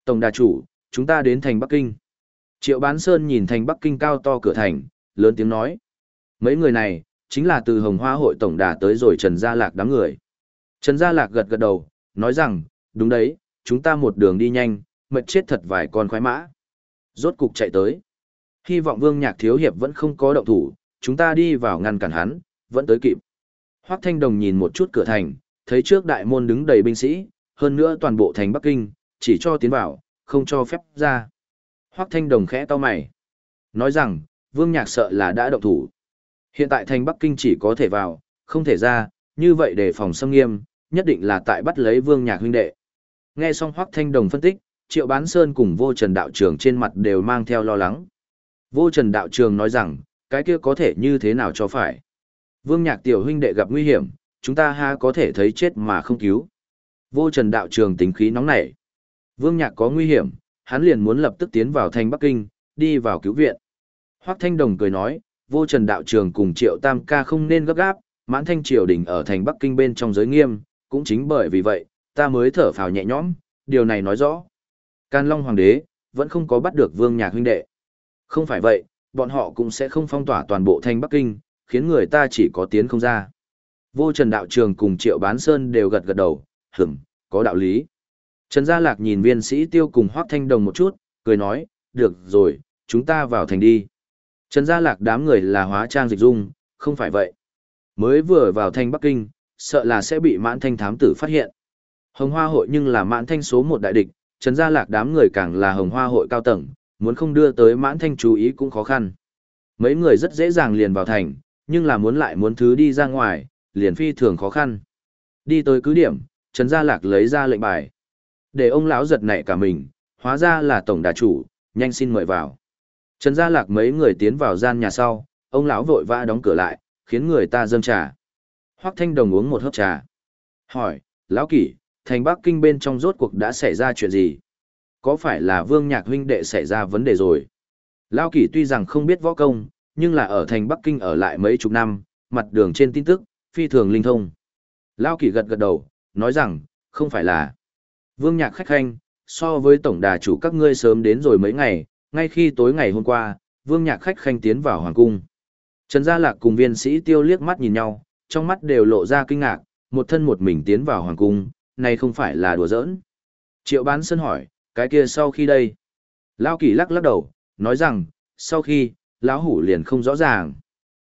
Tổng đà chủ, chúng ta đến thành Bắc Kinh. Triệu Bán Sơn nhìn thành Bắc Kinh cao to cửa thành, lớn tiếng nói. Mấy người này, chính là từ Hồng Hoa hội tổng đà tới rồi Trần Gia Lạc đám người. Trần Gia Lạc gật gật đầu, nói rằng, đúng đấy, chúng ta một đường đi nhanh, mệt chết thật vài con khoái mã. Rốt cục chạy tới. Hy vọng Vương Nhạc Thiếu Hiệp vẫn không có động thủ, chúng ta đi vào ngăn cản hắn, vẫn tới kịp. Hoắc Thanh Đồng nhìn một chút cửa thành, thấy trước đại môn đứng đầy binh sĩ, hơn nữa toàn bộ thành Bắc Kinh, chỉ cho tiến vào, không cho phép ra. Hoắc Thanh Đồng khẽ to mày, nói rằng, Vương Nhạc sợ là đã động thủ. Hiện tại thành Bắc Kinh chỉ có thể vào, không thể ra, như vậy để phòng xâm nghiêm, nhất định là tại bắt lấy Vương Nhạc huynh đệ. Nghe xong Hoắc Thanh Đồng phân tích, Triệu Bán Sơn cùng Vô Trần đạo trường trên mặt đều mang theo lo lắng. Vô Trần đạo trường nói rằng, cái kia có thể như thế nào cho phải. Vương Nhạc tiểu huynh đệ gặp nguy hiểm, chúng ta ha có thể thấy chết mà không cứu. Vô Trần đạo trường tính khí nóng nảy. Vương Nhạc có nguy hiểm, hắn liền muốn lập tức tiến vào thành Bắc Kinh, đi vào cứu viện. Hoắc Thanh Đồng cười nói, Vô Trần đạo trường cùng Triệu Tam ca không nên gấp gáp, mãn thanh triều đình ở thành Bắc Kinh bên trong giới nghiêm, cũng chính bởi vì vậy, ta mới thở phào nhẹ nhõm, điều này nói rõ. Can Long Hoàng đế, vẫn không có bắt được Vương Nhạc huynh đệ. Không phải vậy, bọn họ cũng sẽ không phong tỏa toàn bộ thành Bắc Kinh, khiến người ta chỉ có tiến không ra. Vô Trần Đạo Trường cùng Triệu Bán Sơn đều gật gật đầu, hửm, có đạo lý. Trần Gia Lạc nhìn viên sĩ tiêu cùng Hoác Thanh Đồng một chút, cười nói, được rồi, chúng ta vào thành đi. Trần Gia Lạc đám người là hóa trang dịch dung, không phải vậy. Mới vừa vào thành Bắc Kinh, sợ là sẽ bị mãn thanh thám tử phát hiện. Hồng Hoa hội nhưng là mãn thanh số một đại địch, Trần Gia Lạc đám người càng là hồng hoa hội cao tầng, muốn không đưa tới mãn thanh chú ý cũng khó khăn. Mấy người rất dễ dàng liền vào thành, nhưng là muốn lại muốn thứ đi ra ngoài, liền phi thường khó khăn. Đi tới cứ điểm, Trần Gia Lạc lấy ra lệnh bài. Để ông lão giật nảy cả mình, hóa ra là tổng đà chủ, nhanh xin mời vào. Trần Gia Lạc mấy người tiến vào gian nhà sau, ông lão vội vã đóng cửa lại, khiến người ta dâng trà. Hoắc Thanh Đồng uống một hớp trà. Hỏi, lão kỷ, thành Bắc Kinh bên trong rốt cuộc đã xảy ra chuyện gì? Có phải là Vương Nhạc huynh đệ xảy ra vấn đề rồi? Lão kỷ tuy rằng không biết võ công, nhưng là ở thành Bắc Kinh ở lại mấy chục năm, mặt đường trên tin tức, phi thường linh thông. Lão kỷ gật gật đầu, nói rằng, không phải là. Vương Nhạc khách khanh, so với tổng đà chủ các ngươi sớm đến rồi mấy ngày, ngay khi tối ngày hôm qua, Vương Nhạc khách khanh tiến vào hoàng cung. Trần Gia Lạc cùng viên sĩ tiêu liếc mắt nhìn nhau, trong mắt đều lộ ra kinh ngạc, một thân một mình tiến vào hoàng cung, này không phải là đùa giỡn. Triệu bán sân hỏi, cái kia sau khi đây? Lão kỳ lắc lắc đầu, nói rằng, sau khi, lão hủ liền không rõ ràng.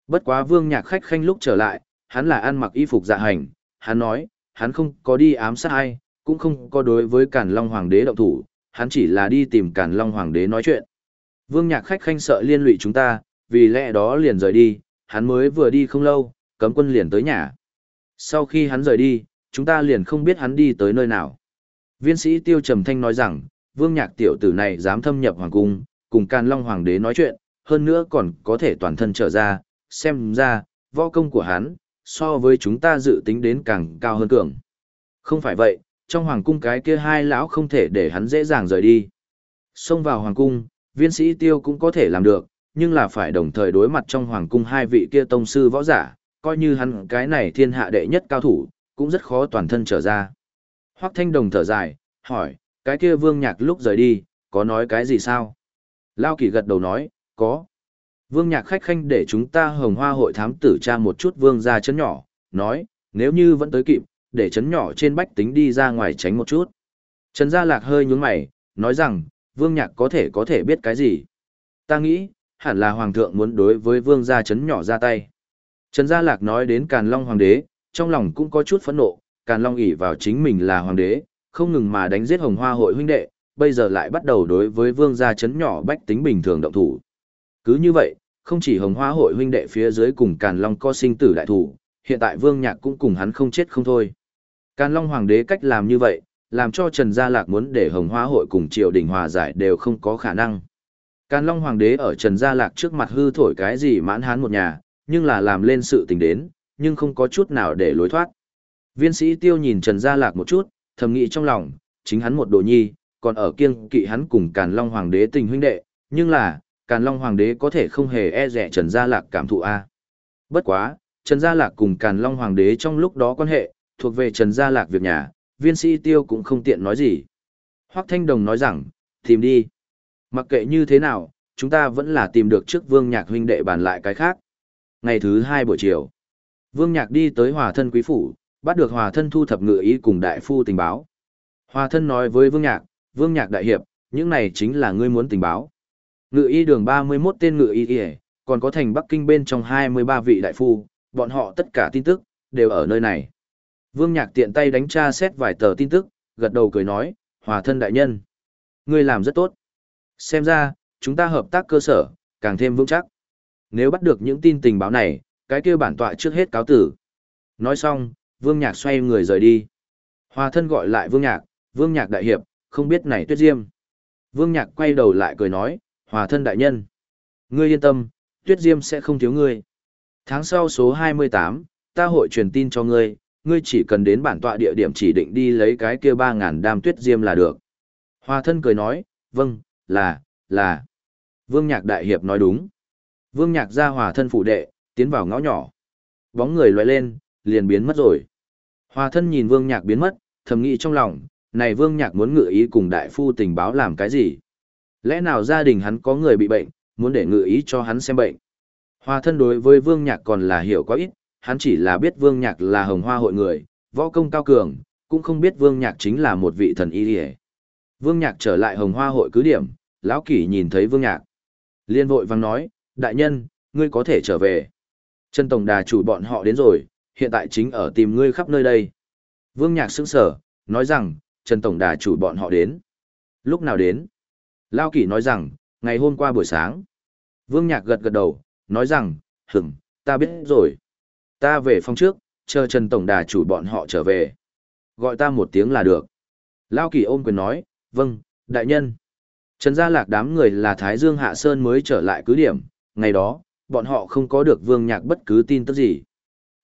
Bất quá vương nhạc khách khanh lúc trở lại, hắn là ăn mặc y phục dạ hành, hắn nói, hắn không có đi ám sát ai, cũng không có đối với Càn Long Hoàng đế động thủ, hắn chỉ là đi tìm Càn Long Hoàng đế nói chuyện. Vương nhạc khách khanh sợ liên lụy chúng ta, vì lẽ đó liền rời đi, hắn mới vừa đi không lâu, cấm quân liền tới nhà. Sau khi hắn rời đi, chúng ta liền không biết hắn đi tới nơi nào. Viên sĩ Tiêu Trầm Thanh nói rằng, vương nhạc tiểu tử này dám thâm nhập hoàng cung, cùng Càn Long Hoàng đế nói chuyện, hơn nữa còn có thể toàn thân trở ra, xem ra, võ công của hắn, so với chúng ta dự tính đến càng cao hơn cường. Không phải vậy, trong hoàng cung cái kia hai lão không thể để hắn dễ dàng rời đi. Xông vào hoàng cung, viên sĩ tiêu cũng có thể làm được, nhưng là phải đồng thời đối mặt trong hoàng cung hai vị kia tông sư võ giả, coi như hắn cái này thiên hạ đệ nhất cao thủ, cũng rất khó toàn thân trở ra. Hoắc Thanh Đồng thở dài, hỏi, cái kia Vương Nhạc lúc rời đi, có nói cái gì sao? Lao Kỳ gật đầu nói, có. Vương Nhạc khách khanh để chúng ta hồng hoa hội thám tử tra một chút vương ra chấn nhỏ, nói, nếu như vẫn tới kịp, để chấn nhỏ trên bách tính đi ra ngoài tránh một chút. Trần Gia Lạc hơi nhướng mày, nói rằng, Vương Nhạc có thể có thể biết cái gì. Ta nghĩ, hẳn là Hoàng thượng muốn đối với vương gia chấn nhỏ ra tay. Trần Gia Lạc nói đến Càn Long Hoàng đế, trong lòng cũng có chút phẫn nộ, Càn Long ỷ vào chính mình là Hoàng đế, không ngừng mà đánh giết hồng hoa hội huynh đệ, bây giờ lại bắt đầu đối với vương gia chấn nhỏ bách tính bình thường động thủ. Cứ như vậy, không chỉ hồng hoa hội huynh đệ phía dưới cùng Càn Long co sinh tử đại thủ, hiện tại vương nhạc cũng cùng hắn không chết không thôi. Càn Long Hoàng đế cách làm như vậy, làm cho Trần Gia Lạc muốn để hồng hoa hội cùng triều đình hòa giải đều không có khả năng. Càn Long Hoàng đế ở Trần Gia Lạc trước mặt hư thổi cái gì mãn hán một nhà, nhưng là làm lên sự tình đến, nhưng không có chút nào để lối thoát. Viên sĩ tiêu nhìn Trần Gia Lạc một chút, thầm nghĩ trong lòng, chính hắn một đồ nhi, còn ở kiêng kỵ hắn cùng Càn Long Hoàng đế tình huynh đệ, nhưng là, Càn Long Hoàng đế có thể không hề e rẻ Trần Gia Lạc cảm thụ a. Bất quá, Trần Gia Lạc cùng Càn Long Hoàng đế trong lúc đó quan hệ, thuộc về Trần Gia Lạc việc nhà, viên sĩ tiêu cũng không tiện nói gì. Hoắc Thanh Đồng nói rằng, tìm đi. Mặc kệ như thế nào, chúng ta vẫn là tìm được trước vương nhạc huynh đệ bàn lại cái khác. Ngày thứ hai buổi chiều, vương nhạc đi tới hòa thân quý phủ, bắt được hòa thân thu thập ngự ý cùng đại phu tình báo. Hòa thân nói với vương nhạc, vương nhạc đại hiệp, những này chính là ngươi muốn tình báo. Ngự y đường 31 tên ngự y y, còn có thành Bắc Kinh bên trong 23 vị đại phu, bọn họ tất cả tin tức, đều ở nơi này. Vương Nhạc tiện tay đánh tra xét vài tờ tin tức, gật đầu cười nói, hòa thân đại nhân. Ngươi làm rất tốt. Xem ra, chúng ta hợp tác cơ sở, càng thêm vững chắc. Nếu bắt được những tin tình báo này, cái kia bản tọa trước hết cáo tử. Nói xong, Vương Nhạc xoay người rời đi. Hòa thân gọi lại Vương Nhạc, Vương Nhạc đại hiệp, không biết này Tuyết Diêm. Vương Nhạc quay đầu lại cười nói, Hòa thân đại nhân. Ngươi yên tâm, Tuyết Diêm sẽ không thiếu ngươi. Tháng sau số 28, ta hội truyền tin cho ngươi, ngươi chỉ cần đến bản tọa địa điểm chỉ định đi lấy cái kia ba ngàn đam Tuyết Diêm là được. Hoa thân cười nói, vâng, là, là. Vương Nhạc đại hiệp nói đúng. Vương Nhạc ra hòa thân phụ đệ, tiến vào ngõ nhỏ. Bóng người loại lên, liền biến mất rồi. Hòa thân nhìn Vương Nhạc biến mất, thầm nghĩ trong lòng, này Vương Nhạc muốn ngự ý cùng đại phu tình báo làm cái gì? Lẽ nào gia đình hắn có người bị bệnh, muốn để ngự ý cho hắn xem bệnh? Hòa thân đối với Vương Nhạc còn là hiểu quá ít, hắn chỉ là biết Vương Nhạc là hồng hoa hội người, võ công cao cường, cũng không biết Vương Nhạc chính là một vị thần y hề. Vương Nhạc trở lại hồng hoa hội cứ điểm, lão kỷ nhìn thấy Vương Nhạc. Liên vội vang nói, đại nhân, ngươi có thể trở về. Trần Tổng Đà chủ bọn họ đến rồi, hiện tại chính ở tìm ngươi khắp nơi đây. Vương Nhạc sững sở, nói rằng, Trần Tổng Đà chủ bọn họ đến. Lúc nào đến? Lao Kỷ nói rằng, ngày hôm qua buổi sáng. Vương Nhạc gật gật đầu, nói rằng, hửng, ta biết rồi. Ta về phòng trước, chờ Trần Tổng Đà chủ bọn họ trở về. Gọi ta một tiếng là được. Lao Kỳ ôm quyền nói, vâng, đại nhân. Trần Gia Lạc đám người là Thái Dương Hạ Sơn mới trở lại cứ điểm, ngày đó, bọn họ không có được Vương Nhạc bất cứ tin tức gì.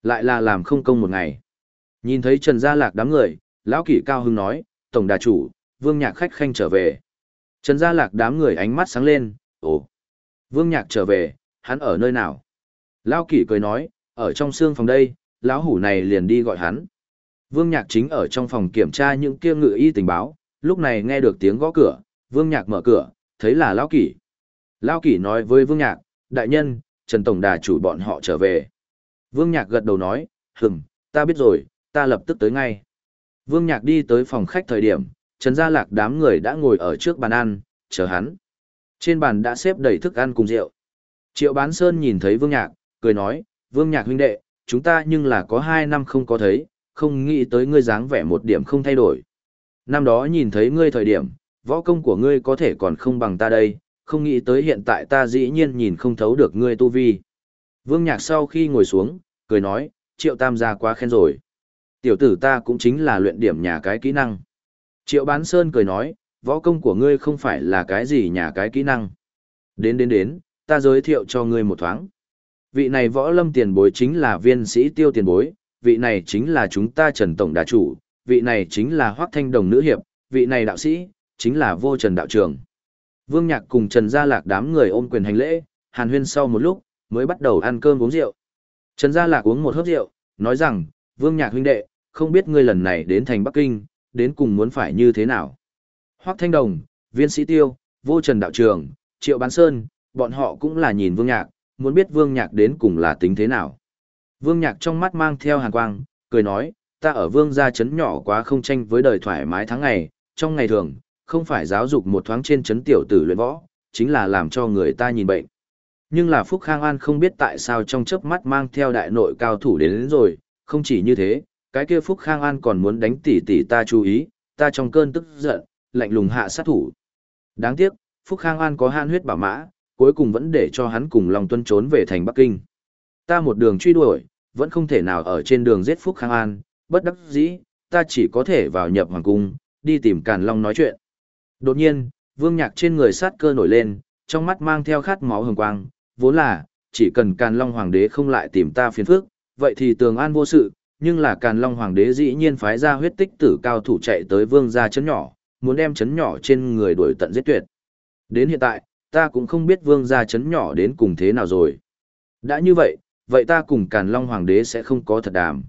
Lại là làm không công một ngày. Nhìn thấy Trần Gia Lạc đám người, lão kỷ cao hưng nói, Tổng đà chủ, Vương Nhạc khách khanh trở về. Trần Gia Lạc đám người ánh mắt sáng lên, ồ, Vương Nhạc trở về, hắn ở nơi nào? Lão kỷ cười nói, ở trong xương phòng đây, lão hủ này liền đi gọi hắn. Vương Nhạc chính ở trong phòng kiểm tra những kia ngự y tình báo, lúc này nghe được tiếng gõ cửa, Vương Nhạc mở cửa, thấy là Lão Kỷ. Lão Kỷ nói với Vương Nhạc, đại nhân, Trần Tổng Đà chủ bọn họ trở về. Vương Nhạc gật đầu nói, hừng, ta biết rồi, ta lập tức tới ngay. Vương Nhạc đi tới phòng khách thời điểm, Trần Gia Lạc đám người đã ngồi ở trước bàn ăn, chờ hắn. Trên bàn đã xếp đầy thức ăn cùng rượu. Triệu Bán Sơn nhìn thấy Vương Nhạc, cười nói, Vương Nhạc huynh đệ, chúng ta nhưng là có hai năm không có thấy, không nghĩ tới ngươi dáng vẻ một điểm không thay đổi. Năm đó nhìn thấy ngươi thời điểm, võ công của ngươi có thể còn không bằng ta đây, không nghĩ tới hiện tại ta dĩ nhiên nhìn không thấu được ngươi tu vi. Vương Nhạc sau khi ngồi xuống, cười nói, triệu tam gia quá khen rồi. Tiểu tử ta cũng chính là luyện điểm nhà cái kỹ năng. Triệu bán sơn cười nói, võ công của ngươi không phải là cái gì nhà cái kỹ năng. Đến đến đến, ta giới thiệu cho ngươi một thoáng. Vị này võ lâm tiền bối chính là viên sĩ tiêu tiền bối, vị này chính là chúng ta trần tổng đà chủ, vị này chính là hoác thanh đồng nữ hiệp, vị này đạo sĩ, chính là vô trần đạo trường. Vương Nhạc cùng Trần Gia Lạc đám người ôm quyền hành lễ, hàn huyên sau một lúc, mới bắt đầu ăn cơm uống rượu. Trần Gia Lạc uống một hớp rượu, nói rằng, Vương Nhạc huynh đệ, không biết ngươi lần này đến thành Bắc Kinh, đến cùng muốn phải như thế nào. Hoác Thanh Đồng, Viên Sĩ Tiêu, Vô Trần Đạo Trường, Triệu Bán Sơn, bọn họ cũng là nhìn Vương Nhạc, muốn biết Vương Nhạc đến cùng là tính thế nào. Vương Nhạc trong mắt mang theo hàn quang, cười nói, ta ở Vương gia chấn nhỏ quá không tranh với đời thoải mái tháng ngày, trong ngày thường, không phải giáo dục một thoáng trên chấn tiểu tử luyện võ, chính là làm cho người ta nhìn bệnh. Nhưng là Phúc Khang An không biết tại sao trong chớp mắt mang theo đại nội cao thủ đến, đến rồi, không chỉ như thế, cái kia Phúc Khang An còn muốn đánh tỷ tỷ ta chú ý, ta trong cơn tức giận, lạnh lùng hạ sát thủ. Đáng tiếc, Phúc Khang An có han huyết bảo mã, cuối cùng vẫn để cho hắn cùng Long Tuân trốn về thành Bắc Kinh. Ta một đường truy đuổi, vẫn không thể nào ở trên đường giết Phúc Khang An, bất đắc dĩ, ta chỉ có thể vào nhập hoàng cung, đi tìm Càn Long nói chuyện. Đột nhiên, vương nhạc trên người sát cơ nổi lên, trong mắt mang theo khát máu hồng quang, vốn là, chỉ cần Càn Long Hoàng đế không lại tìm ta phiền phức, vậy thì tường an vô sự, nhưng là Càn Long Hoàng đế dĩ nhiên phái ra huyết tích tử cao thủ chạy tới vương gia chấn nhỏ, muốn đem chấn nhỏ trên người đuổi tận giết tuyệt. Đến hiện tại, ta cũng không biết vương gia chấn nhỏ đến cùng thế nào rồi. Đã như vậy, vậy ta cùng Càn Long Hoàng đế sẽ không có thật đàm.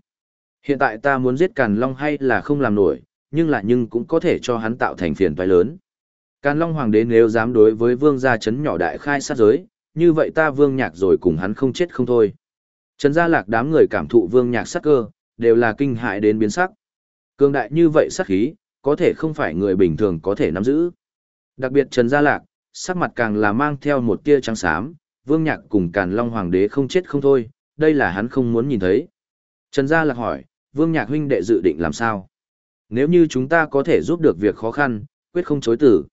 Hiện tại ta muốn giết Càn Long hay là không làm nổi, nhưng là nhưng cũng có thể cho hắn tạo thành phiền toái lớn. Càn Long Hoàng đế nếu dám đối với vương gia chấn nhỏ đại khai sát giới, như vậy ta vương nhạc rồi cùng hắn không chết không thôi. Trấn Gia Lạc đám người cảm thụ vương nhạc sát cơ, đều là kinh hại đến biến sắc. Cường đại như vậy sát khí, có thể không phải người bình thường có thể nắm giữ. Đặc biệt Trần Gia Lạc, sắc mặt càng là mang theo một tia trắng xám, vương nhạc cùng Càn Long Hoàng đế không chết không thôi, đây là hắn không muốn nhìn thấy. Trần Gia Lạc hỏi, vương nhạc huynh đệ dự định làm sao? Nếu như chúng ta có thể giúp được việc khó khăn, quyết không chối tử.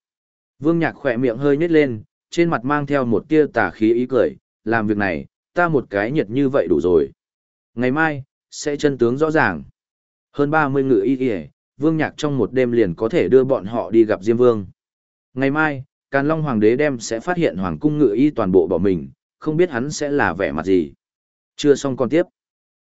Vương Nhạc khỏe miệng hơi nhếch lên, trên mặt mang theo một tia tà khí ý cười, làm việc này, ta một cái nhiệt như vậy đủ rồi. Ngày mai, sẽ chân tướng rõ ràng. Hơn 30 ngự y y, vương nhạc trong một đêm liền có thể đưa bọn họ đi gặp Diêm Vương. Ngày mai, Càn Long Hoàng đế đem sẽ phát hiện Hoàng cung ngự y toàn bộ bỏ mình, không biết hắn sẽ là vẻ mặt gì. Chưa xong còn tiếp.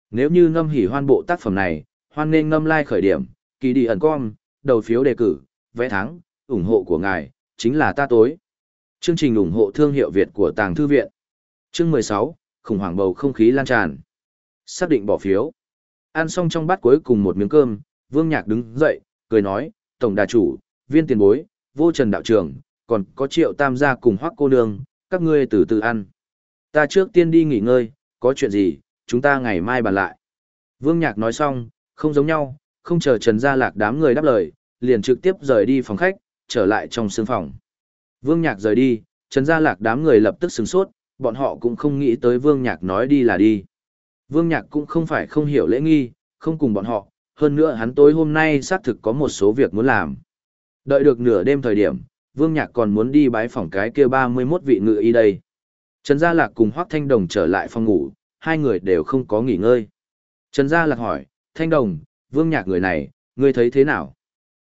Nếu như ngâm hỉ hoan bộ tác phẩm này, hoan nên ngâm lai like khởi điểm, kỳ đi ẩn com, đầu phiếu đề cử, vẽ thắng, ủng hộ của ngài, chính là ta tối. Chương trình ủng hộ thương hiệu Việt của Tàng Thư Viện. Chương 16, khủng hoảng bầu không khí lan tràn. Xác định bỏ phiếu. Ăn xong trong bát cuối cùng một miếng cơm, Vương Nhạc đứng dậy, cười nói, Tổng đà chủ, viên tiền bối, vô trần đạo trưởng, còn có triệu tam gia cùng hoác cô nương, các ngươi từ từ ăn. Ta trước tiên đi nghỉ ngơi, có chuyện gì, chúng ta ngày mai bàn lại. Vương Nhạc nói xong, không giống nhau, không chờ Trần Gia Lạc đám người đáp lời, liền trực tiếp rời đi phòng khách, trở lại trong sương phòng. Vương Nhạc rời đi, Trần Gia Lạc đám người lập tức sửng sốt, bọn họ cũng không nghĩ tới Vương Nhạc nói đi là đi. Vương Nhạc cũng không phải không hiểu lễ nghi, không cùng bọn họ, hơn nữa hắn tối hôm nay xác thực có một số việc muốn làm. Đợi được nửa đêm thời điểm, Vương Nhạc còn muốn đi bái phòng cái kia 31 vị ngự y đây. Trần Gia Lạc cùng Hoắc Thanh Đồng trở lại phòng ngủ, hai người đều không có nghỉ ngơi. Trần Gia Lạc hỏi, Thanh Đồng, Vương Nhạc người này, ngươi thấy thế nào?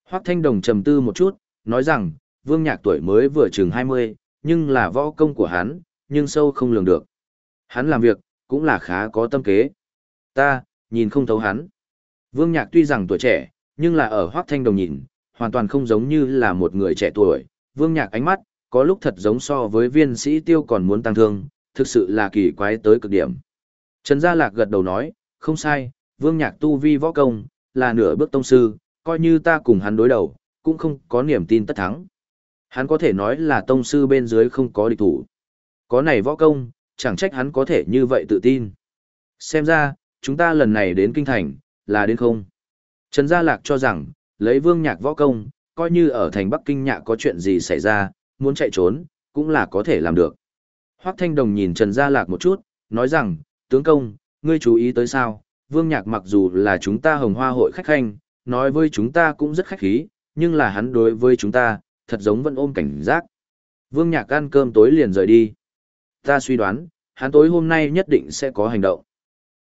Hoắc Thanh Đồng trầm tư một chút, nói rằng, Vương Nhạc tuổi mới vừa chừng 20, nhưng là võ công của hắn, nhưng sâu không lường được. Hắn làm việc, cũng là khá có tâm kế. Ta, nhìn không thấu hắn. Vương Nhạc tuy rằng tuổi trẻ, nhưng là ở Hoắc Thanh Đồng nhìn, hoàn toàn không giống như là một người trẻ tuổi. Vương Nhạc ánh mắt, có lúc thật giống so với viên sĩ tiêu còn muốn tăng thương, thực sự là kỳ quái tới cực điểm. Trần Gia Lạc gật đầu nói, không sai, Vương Nhạc tu vi võ công, là nửa bước tông sư, coi như ta cùng hắn đối đầu, cũng không có niềm tin tất thắng. Hắn có thể nói là tông sư bên dưới không có địch thủ. Có này võ công, chẳng trách hắn có thể như vậy tự tin. Xem ra, chúng ta lần này đến kinh thành, là đến không. Trần Gia Lạc cho rằng, lấy vương nhạc võ công, coi như ở thành Bắc Kinh nhạ có chuyện gì xảy ra, muốn chạy trốn, cũng là có thể làm được. Hoác Thanh Đồng nhìn Trần Gia Lạc một chút, nói rằng, tướng công, ngươi chú ý tới sao, vương nhạc mặc dù là chúng ta hồng hoa hội khách khanh, nói với chúng ta cũng rất khách khí, nhưng là hắn đối với chúng ta, thật giống vẫn ôm cảnh giác. Vương nhạc ăn cơm tối liền rời đi. Ta suy đoán, hắn tối hôm nay nhất định sẽ có hành động.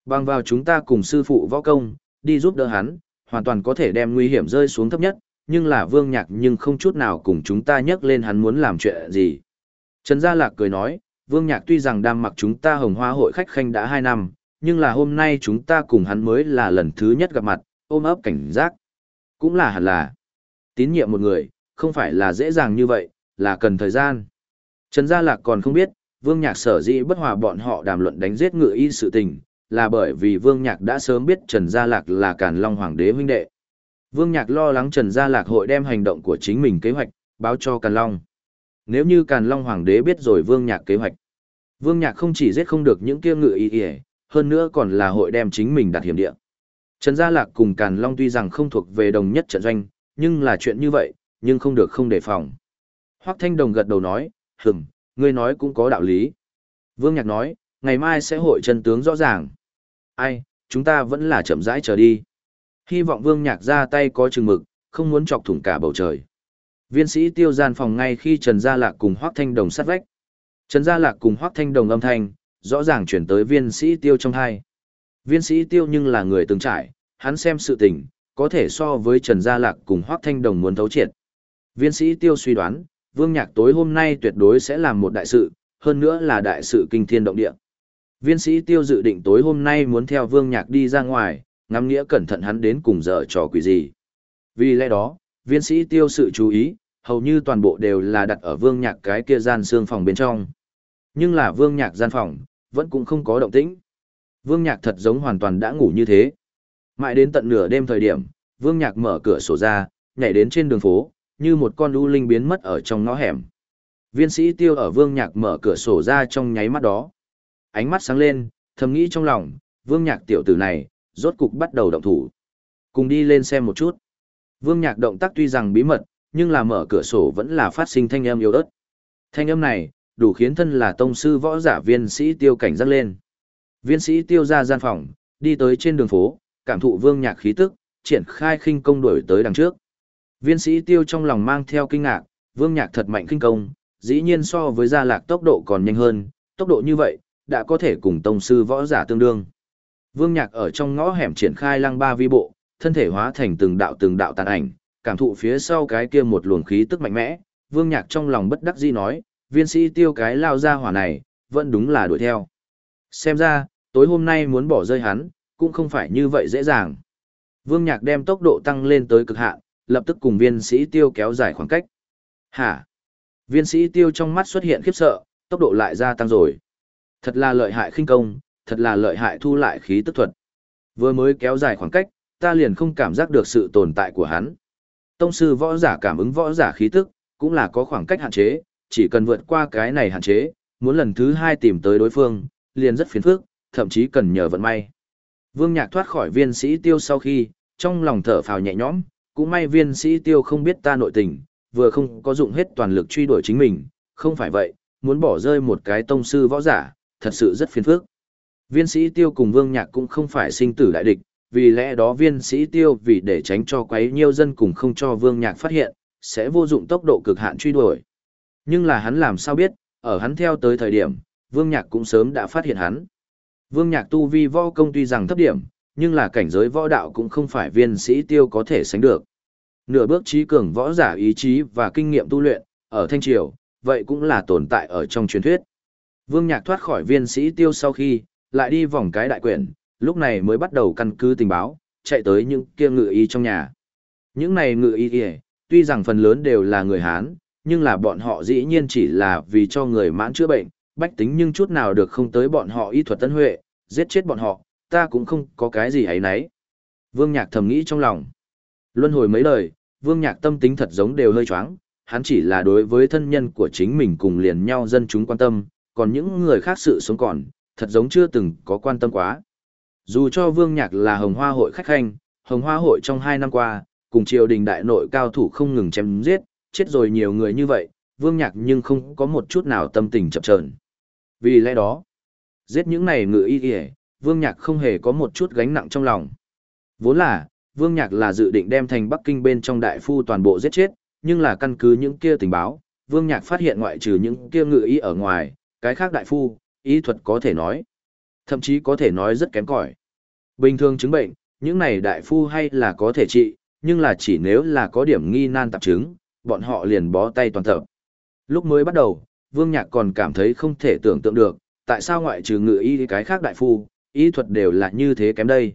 Bằng vào chúng ta cùng sư phụ võ công, đi giúp đỡ hắn, hoàn toàn có thể đem nguy hiểm rơi xuống thấp nhất, nhưng là vương nhạc nhưng không chút nào cùng chúng ta nhắc lên hắn muốn làm chuyện gì. Trần Gia Lạc cười nói, vương nhạc tuy rằng đam mặc chúng ta hồng hoa hội khách khanh đã 2 năm, nhưng là hôm nay chúng ta cùng hắn mới là lần thứ nhất gặp mặt, ôm ấp cảnh giác. Cũng là hẳn là, tín nhiệm một người, không phải là dễ dàng như vậy, là cần thời gian. Trần Gia Lạc còn không biết, Vương Nhạc sở dĩ bất hòa bọn họ đàm luận đánh giết ngựa y sự tình, là bởi vì Vương Nhạc đã sớm biết Trần Gia Lạc là Càn Long Hoàng đế huynh đệ. Vương Nhạc lo lắng Trần Gia Lạc hội đem hành động của chính mình kế hoạch, báo cho Càn Long. Nếu như Càn Long Hoàng đế biết rồi Vương Nhạc kế hoạch, Vương Nhạc không chỉ giết không được những kia ngự y y, hơn nữa còn là hội đem chính mình đặt hiểm địa. Trần Gia Lạc cùng Càn Long tuy rằng không thuộc về đồng nhất trận doanh, nhưng là chuyện như vậy, nhưng không được không đề phòng. Hoắc Thanh Đồng gật đầu nói, hừm, ngươi nói cũng có đạo lý. Vương Nhạc nói, ngày mai sẽ hội chân tướng rõ ràng. Ai, chúng ta vẫn là chậm rãi chờ đi. Hy vọng Vương Nhạc ra tay có chừng mực, không muốn chọc thủng cả bầu trời. Viên sĩ tiêu gian phòng ngay khi Trần Gia Lạc cùng Hoác Thanh Đồng sát vách. Trần Gia Lạc cùng Hoác Thanh Đồng âm thanh, rõ ràng chuyển tới viên sĩ tiêu trong hai. Viên sĩ tiêu nhưng là người từng trải, hắn xem sự tình, có thể so với Trần Gia Lạc cùng Hoác Thanh Đồng muốn thấu triệt. Viên sĩ tiêu suy đoán, Vương Nhạc tối hôm nay tuyệt đối sẽ làm một đại sự, hơn nữa là đại sự kinh thiên động địa. Viên sĩ tiêu dự định tối hôm nay muốn theo Vương Nhạc đi ra ngoài, ngắm nghĩa cẩn thận hắn đến cùng giờ trò quỷ gì. Vì lẽ đó, viên sĩ tiêu sự chú ý, hầu như toàn bộ đều là đặt ở Vương Nhạc cái kia gian xương phòng bên trong. Nhưng là Vương Nhạc gian phòng, vẫn cũng không có động tĩnh. Vương Nhạc thật giống hoàn toàn đã ngủ như thế. Mãi đến tận nửa đêm thời điểm, Vương Nhạc mở cửa sổ ra, nhảy đến trên đường phố, như một con u linh biến mất ở trong ngõ hẻm. Viên sĩ tiêu ở Vương Nhạc mở cửa sổ ra trong nháy mắt đó. Ánh mắt sáng lên, thầm nghĩ trong lòng, Vương Nhạc tiểu tử này, rốt cục bắt đầu động thủ. Cùng đi lên xem một chút. Vương Nhạc động tác tuy rằng bí mật, nhưng là mở cửa sổ vẫn là phát sinh thanh âm yếu ớt. Thanh âm này, đủ khiến thân là tông sư võ giả viên sĩ tiêu cảnh giác lên. Viên sĩ tiêu ra gian phòng, đi tới trên đường phố, cảm thụ vương nhạc khí tức, triển khai khinh công đuổi tới đằng trước. Viên sĩ tiêu trong lòng mang theo kinh ngạc, vương nhạc thật mạnh kinh công, dĩ nhiên so với gia lạc tốc độ còn nhanh hơn, tốc độ như vậy, đã có thể cùng tông sư võ giả tương đương. Vương Nhạc ở trong ngõ hẻm triển khai lăng ba vi bộ, thân thể hóa thành từng đạo từng đạo tàn ảnh, cảm thụ phía sau cái kia một luồng khí tức mạnh mẽ, Vương Nhạc trong lòng bất đắc dĩ nói, viên sĩ tiêu cái lao ra hỏa này, vẫn đúng là đuổi theo. Xem ra, tối hôm nay muốn bỏ rơi hắn, cũng không phải như vậy dễ dàng. Vương Nhạc đem tốc độ tăng lên tới cực hạn, lập tức cùng viên sĩ tiêu kéo dài khoảng cách. Hả? Viên sĩ tiêu trong mắt xuất hiện khiếp sợ, tốc độ lại gia tăng rồi. Thật là lợi hại khinh công, thật là lợi hại thu lại khí tức thuật. Vừa mới kéo dài khoảng cách, ta liền không cảm giác được sự tồn tại của hắn. Tông sư võ giả cảm ứng võ giả khí tức, cũng là có khoảng cách hạn chế, chỉ cần vượt qua cái này hạn chế, muốn lần thứ hai tìm tới đối phương, liền rất phiền phức, thậm chí cần nhờ vận may. Vương Nhạc thoát khỏi viên sĩ tiêu sau khi, trong lòng thở phào nhẹ nhõm, cũng may viên sĩ tiêu không biết ta nội tình, vừa không có dụng hết toàn lực truy đuổi chính mình, không phải vậy, muốn bỏ rơi một cái tông sư võ giả, thật sự rất phiền phức. Viên sĩ tiêu cùng Vương Nhạc cũng không phải sinh tử đại địch, vì lẽ đó viên sĩ tiêu vì để tránh cho quấy nhiêu dân cùng không cho Vương Nhạc phát hiện, sẽ vô dụng tốc độ cực hạn truy đuổi. Nhưng là hắn làm sao biết, ở hắn theo tới thời điểm, Vương Nhạc cũng sớm đã phát hiện hắn. Vương Nhạc tu vi võ công tuy rằng thấp điểm, nhưng là cảnh giới võ đạo cũng không phải viên sĩ tiêu có thể sánh được. Nửa bước trí cường võ giả ý chí và kinh nghiệm tu luyện, ở Thanh Triều, vậy cũng là tồn tại ở trong truyền thuyết. Vương Nhạc thoát khỏi viên sĩ tiêu sau khi, lại đi vòng cái đại quyển, lúc này mới bắt đầu căn cứ tình báo, chạy tới những kia ngự y trong nhà. Những này ngự y kìa, tuy rằng phần lớn đều là người Hán, nhưng là bọn họ dĩ nhiên chỉ là vì cho người mãn chữa bệnh, bách tính nhưng chút nào được không tới bọn họ y thuật tân huệ, giết chết bọn họ, ta cũng không có cái gì ấy nấy. Vương Nhạc thầm nghĩ trong lòng. Luân hồi mấy đời, Vương Nhạc tâm tính thật giống đều hơi choáng, hắn chỉ là đối với thân nhân của chính mình cùng liền nhau dân chúng quan tâm, còn những người khác sự sống còn, thật giống chưa từng có quan tâm quá. Dù cho Vương Nhạc là hồng hoa hội khách khanh, hồng hoa hội trong hai năm qua, cùng triều đình đại nội cao thủ không ngừng chém giết, chết rồi nhiều người như vậy, Vương Nhạc nhưng không có một chút nào tâm tình chập chờn. Vì lẽ đó, giết những này ngự y y, Vương Nhạc không hề có một chút gánh nặng trong lòng. Vốn là, Vương Nhạc là dự định đem thành Bắc Kinh bên trong đại phu toàn bộ giết chết, nhưng là căn cứ những kia tình báo, Vương Nhạc phát hiện ngoại trừ những kia ngự y ở ngoài, cái khác đại phu, y thuật có thể nói, thậm chí có thể nói rất kém cỏi. Bình thường chứng bệnh, những này đại phu hay là có thể trị, nhưng là chỉ nếu là có điểm nghi nan tạp chứng, bọn họ liền bó tay toàn tập. Lúc mới bắt đầu, Vương Nhạc còn cảm thấy không thể tưởng tượng được, tại sao ngoại trừ ngự y cái khác đại phu, y thuật đều là như thế kém đây.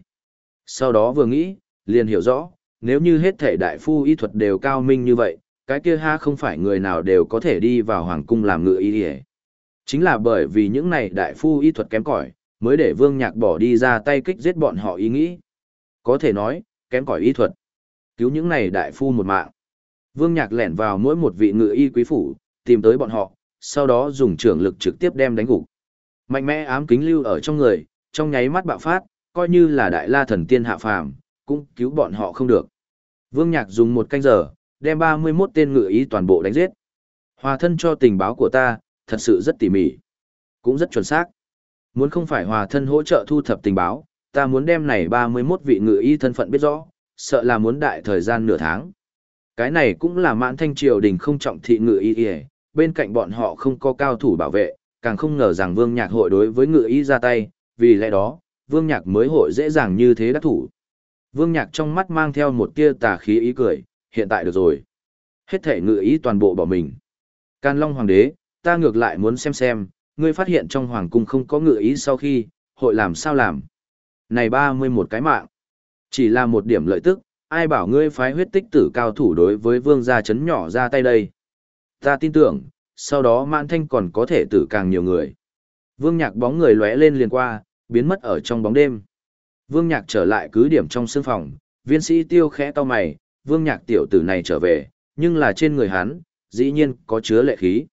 Sau đó vừa nghĩ, liền hiểu rõ, nếu như hết thể đại phu y thuật đều cao minh như vậy, cái kia ha không phải người nào đều có thể đi vào hoàng cung làm ngự y y. Chính là bởi vì những này đại phu y thuật kém cỏi, mới để Vương Nhạc bỏ đi ra tay kích giết bọn họ ý nghĩ. Có thể nói, kém cỏi y thuật. Cứu những này đại phu một mạng. Vương Nhạc lẻn vào mỗi một vị ngự y quý phủ, tìm tới bọn họ, sau đó dùng trưởng lực trực tiếp đem đánh gục. Mạnh mẽ ám kính lưu ở trong người, trong nháy mắt bạo phát, coi như là đại la thần tiên hạ phàm, cũng cứu bọn họ không được. Vương Nhạc dùng một canh giờ, đem 31 tên ngự ý toàn bộ đánh giết. Hòa thân cho tình báo của ta, thật sự rất tỉ mỉ, cũng rất chuẩn xác. Muốn không phải hòa thân hỗ trợ thu thập tình báo, ta muốn đem này 31 vị ngự y thân phận biết rõ, sợ là muốn đại thời gian nửa tháng. Cái này cũng là mãn thanh triều đình không trọng thị ngự y y, bên cạnh bọn họ không có cao thủ bảo vệ, càng không ngờ rằng vương nhạc hội đối với ngự y ra tay, vì lẽ đó, vương nhạc mới hội dễ dàng như thế đắc thủ. Vương nhạc trong mắt mang theo một tia tà khí ý cười, hiện tại được rồi. Hết thể ngự ý toàn bộ bỏ mình. Can Long Hoàng đế, ta ngược lại muốn xem xem, ngươi phát hiện trong Hoàng cung không có ngự ý sau khi, hội làm sao làm. Này ba mươi một cái mạng. Chỉ là một điểm lợi tức, ai bảo ngươi phái huyết tích tử cao thủ đối với vương gia chấn nhỏ ra tay đây. Ta tin tưởng, sau đó mãn thanh còn có thể tử càng nhiều người. Vương nhạc bóng người lóe lên liền qua, biến mất ở trong bóng đêm. Vương nhạc trở lại cứ điểm trong sương phòng, viên sĩ tiêu khẽ to mày, vương nhạc tiểu tử này trở về, nhưng là trên người hắn, dĩ nhiên có chứa lệ khí.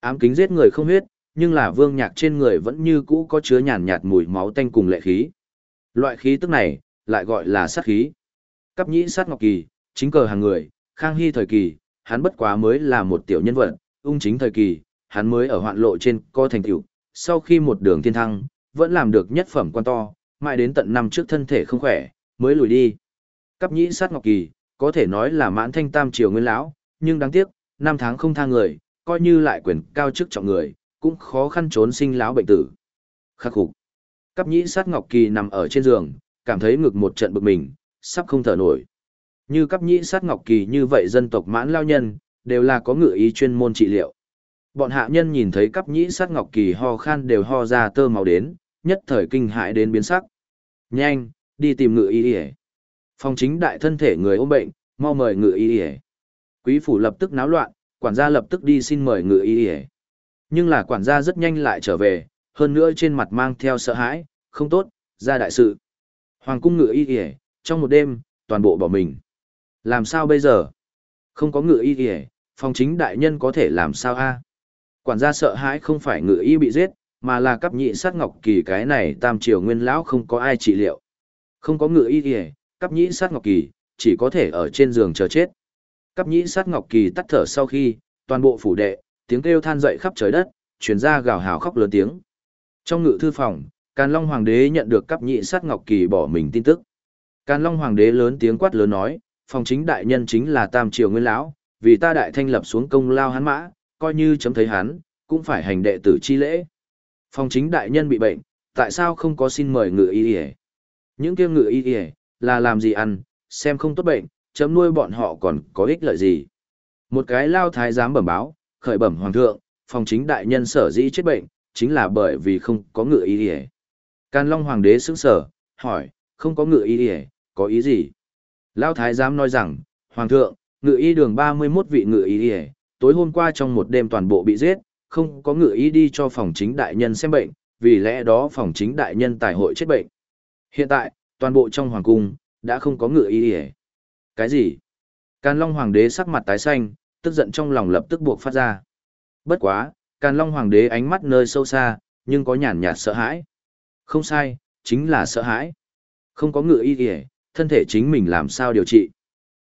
Ám kính giết người không huyết, nhưng là vương nhạc trên người vẫn như cũ có chứa nhàn nhạt mùi máu tanh cùng lệ khí. Loại khí tức này, lại gọi là sát khí. Cắp nhĩ sát ngọc kỳ, chính cờ hàng người, khang hy thời kỳ, hắn bất quá mới là một tiểu nhân vật, ung chính thời kỳ, hắn mới ở hoạn lộ trên co thành tiểu, sau khi một đường thiên thăng, vẫn làm được nhất phẩm quan to, mãi đến tận năm trước thân thể không khỏe, mới lùi đi. Cắp nhĩ sát ngọc kỳ, có thể nói là mãn thanh tam triều nguyên lão, nhưng đáng tiếc, năm tháng không tha người, coi như lại quyền cao chức trọng người, cũng khó khăn trốn sinh lão bệnh tử. Khắc phục. Cắp nhĩ sát Ngọc Kỳ nằm ở trên giường, cảm thấy ngực một trận bực mình, sắp không thở nổi. Như cắp nhĩ sát Ngọc Kỳ như vậy dân tộc mãn lao nhân, đều là có ngựa ý chuyên môn trị liệu. Bọn hạ nhân nhìn thấy cắp nhĩ sát Ngọc Kỳ ho khan đều ho ra tơ máu đến, nhất thời kinh hãi đến biến sắc. Nhanh, đi tìm ngựa y y Phòng chính đại thân thể người ôm bệnh, mau mời ngựa y y Quý phủ lập tức náo loạn, quản gia lập tức đi xin mời ngự y ỉa Nhưng là quản gia rất nhanh lại trở về, hơn nữa trên mặt mang theo sợ hãi, không tốt, ra đại sự. Hoàng cung ngự y ỉa trong một đêm, toàn bộ bỏ mình. Làm sao bây giờ? Không có ngự y ỉa phòng chính đại nhân có thể làm sao a? Quản gia sợ hãi không phải ngự y bị giết, mà là cấp nhị sát ngọc kỳ cái này tam triều nguyên lão không có ai trị liệu. Không có ngự y y, cấp nhị sát ngọc kỳ, chỉ có thể ở trên giường chờ chết. Cấp Nhĩ sát ngọc kỳ tắt thở sau khi, toàn bộ phủ đệ, tiếng kêu than dậy khắp trời đất, truyền ra gào hào khóc lớn tiếng. Trong ngự thư phòng, Càn Long Hoàng đế nhận được cấp Nhĩ sát ngọc kỳ bỏ mình tin tức. Càn Long Hoàng đế lớn tiếng quát lớn nói, phòng chính đại nhân chính là tam triều nguyên lão, vì ta đại thanh lập xuống công lao hắn mã, coi như chấm thấy hắn, cũng phải hành đệ tử chi lễ. Phòng chính đại nhân bị bệnh, tại sao không có xin mời ngự y y Những kia ngự y y là làm gì ăn, xem không tốt bệnh, chấm nuôi bọn họ còn có ích lợi gì. Một cái lao thái giám bẩm báo, khởi bẩm hoàng thượng, phòng chính đại nhân sở dĩ chết bệnh, chính là bởi vì không có ngựa y ỉa can Long hoàng đế xứng sở, hỏi, không có ngựa y ỉa có ý gì? Lao thái giám nói rằng, hoàng thượng, ngựa y đường 31 vị ngựa y ỉa tối hôm qua trong một đêm toàn bộ bị giết, không có ngựa ý đi cho phòng chính đại nhân xem bệnh, vì lẽ đó phòng chính đại nhân tài hội chết bệnh. Hiện tại, toàn bộ trong hoàng cung, đã không có ngựa ý ỉa cái gì? Càn Long Hoàng đế sắc mặt tái xanh, tức giận trong lòng lập tức buộc phát ra. Bất quá, Càn Long Hoàng đế ánh mắt nơi sâu xa, nhưng có nhàn nhạt sợ hãi. Không sai, chính là sợ hãi. Không có ngự y hề, thân thể chính mình làm sao điều trị.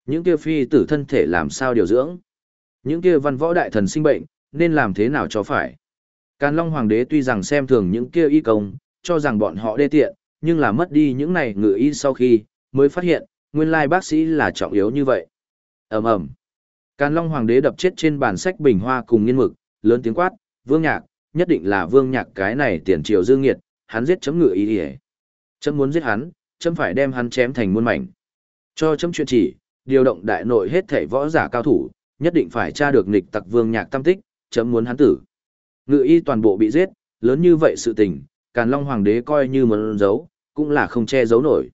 Những kia phi tử thân thể làm sao điều dưỡng. Những kia văn võ đại thần sinh bệnh, nên làm thế nào cho phải. Càn Long Hoàng đế tuy rằng xem thường những kia y công, cho rằng bọn họ đê tiện, nhưng là mất đi những này ngự y sau khi, mới phát hiện, nguyên lai bác sĩ là trọng yếu như vậy. ầm ầm Càn Long Hoàng đế đập chết trên bàn sách bình hoa cùng nghiên mực, lớn tiếng quát, vương nhạc, nhất định là vương nhạc cái này tiền triều dương nghiệt, hắn giết chấm ngự y đi Chấm muốn giết hắn, chấm phải đem hắn chém thành muôn mảnh. Cho chấm chuyện chỉ, điều động đại nội hết thảy võ giả cao thủ, nhất định phải tra được nghịch tặc vương nhạc tam tích, chấm muốn hắn tử. Ngự y toàn bộ bị giết, lớn như vậy sự tình, Càn Long Hoàng đế coi như muốn giấu, cũng là không che giấu nổi.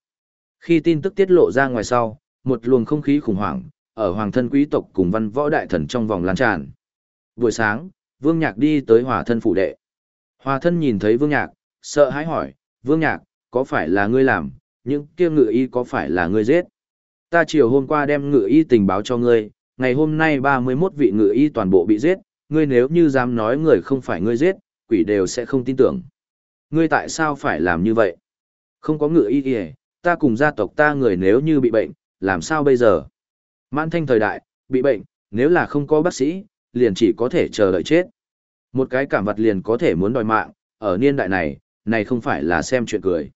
Khi tin tức tiết lộ ra ngoài sau, một luồng không khí khủng hoảng, ở hoàng thân quý tộc cùng văn võ đại thần trong vòng lan tràn. Buổi sáng, Vương Nhạc đi tới hòa thân phủ đệ. Hòa thân nhìn thấy Vương Nhạc, sợ hãi hỏi, Vương Nhạc, có phải là ngươi làm, những kia ngự y có phải là ngươi giết? Ta chiều hôm qua đem ngự y tình báo cho ngươi, ngày hôm nay 31 vị ngự y toàn bộ bị giết, ngươi nếu như dám nói người không phải ngươi giết, quỷ đều sẽ không tin tưởng. Ngươi tại sao phải làm như vậy? Không có ngự y y, ta cùng gia tộc ta người nếu như bị bệnh, làm sao bây giờ? Mãn thanh thời đại, bị bệnh, nếu là không có bác sĩ, liền chỉ có thể chờ đợi chết. Một cái cảm vật liền có thể muốn đòi mạng, ở niên đại này, này không phải là xem chuyện cười.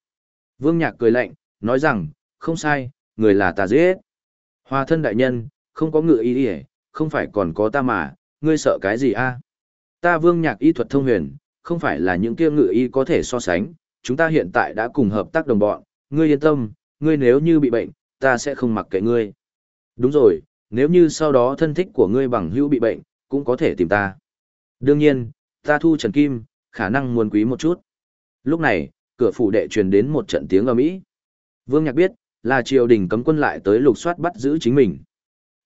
Vương Nhạc cười lạnh, nói rằng, không sai, người là ta giết. Hoa thân đại nhân, không có ngựa y đi không phải còn có ta mà, ngươi sợ cái gì a? Ta vương nhạc y thuật thông huyền, không phải là những kia ngựa y có thể so sánh, chúng ta hiện tại đã cùng hợp tác đồng bọn, ngươi yên tâm, ngươi nếu như bị bệnh, ta sẽ không mặc kệ ngươi. Đúng rồi, nếu như sau đó thân thích của ngươi bằng hữu bị bệnh, cũng có thể tìm ta. Đương nhiên, ta thu Trần Kim, khả năng muốn quý một chút. Lúc này, cửa phủ đệ truyền đến một trận tiếng ầm ĩ. Vương Nhạc biết, là triều đình cấm quân lại tới lục soát bắt giữ chính mình.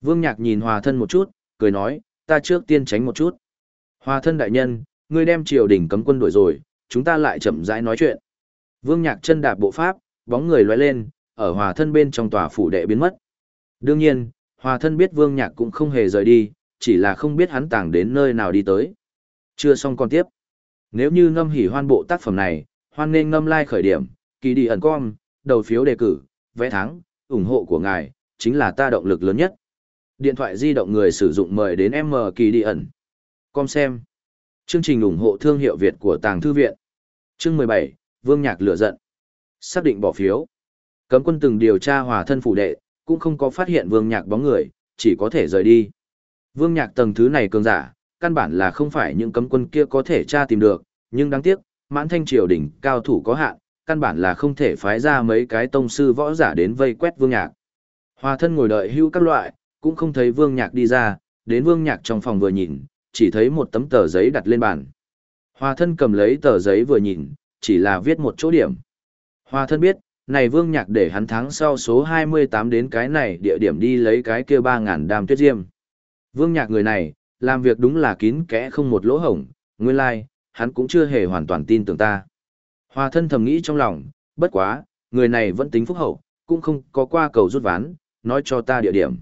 Vương Nhạc nhìn Hòa Thân một chút, cười nói, ta trước tiên tránh một chút. Hòa thân đại nhân, ngươi đem triều đình cấm quân đuổi rồi, chúng ta lại chậm rãi nói chuyện. Vương Nhạc chân đạp bộ pháp, bóng người lóe lên, ở hòa thân bên trong tòa phủ đệ biến mất. Đương nhiên, hòa thân biết Vương Nhạc cũng không hề rời đi, chỉ là không biết hắn tàng đến nơi nào đi tới. Chưa xong còn tiếp. Nếu như ngâm hỉ hoan bộ tác phẩm này, hoan nên ngâm like khởi điểm, kỳ đi ẩn com, đầu phiếu đề cử, vẽ thắng, ủng hộ của ngài, chính là ta động lực lớn nhất. Điện thoại di động người sử dụng mời đến M kỳ đi ẩn. Com xem. Chương trình ủng hộ thương hiệu Việt của Tàng Thư Viện. Chương 17, Vương Nhạc lửa giận. Xác định bỏ phiếu. Cấm quân từng điều tra hòa thân phủ đệ, cũng không có phát hiện Vương Nhạc bóng người, chỉ có thể rời đi. Vương Nhạc tầng thứ này cường giả, căn bản là không phải những cấm quân kia có thể tra tìm được, nhưng đáng tiếc, mãn thanh triều đỉnh cao thủ có hạn, căn bản là không thể phái ra mấy cái tông sư võ giả đến vây quét vương nhạc. Hòa thân ngồi đợi hưu các loại, cũng không thấy vương nhạc đi ra, đến vương nhạc trong phòng vừa nhìn, chỉ thấy một tấm tờ giấy đặt lên bàn. Hòa thân cầm lấy tờ giấy vừa nhìn, chỉ là viết một chỗ điểm. Hoa thân biết, này vương nhạc để hắn tháng sau số 28 đến cái này địa điểm đi lấy cái kia 3.000 đam tuyết diêm. Vương nhạc người này, làm việc đúng là kín kẽ không một lỗ hổng, nguyên lai, like, hắn cũng chưa hề hoàn toàn tin tưởng ta. Hoa thân thầm nghĩ trong lòng, bất quá, người này vẫn tính phúc hậu, cũng không có qua cầu rút ván, nói cho ta địa điểm.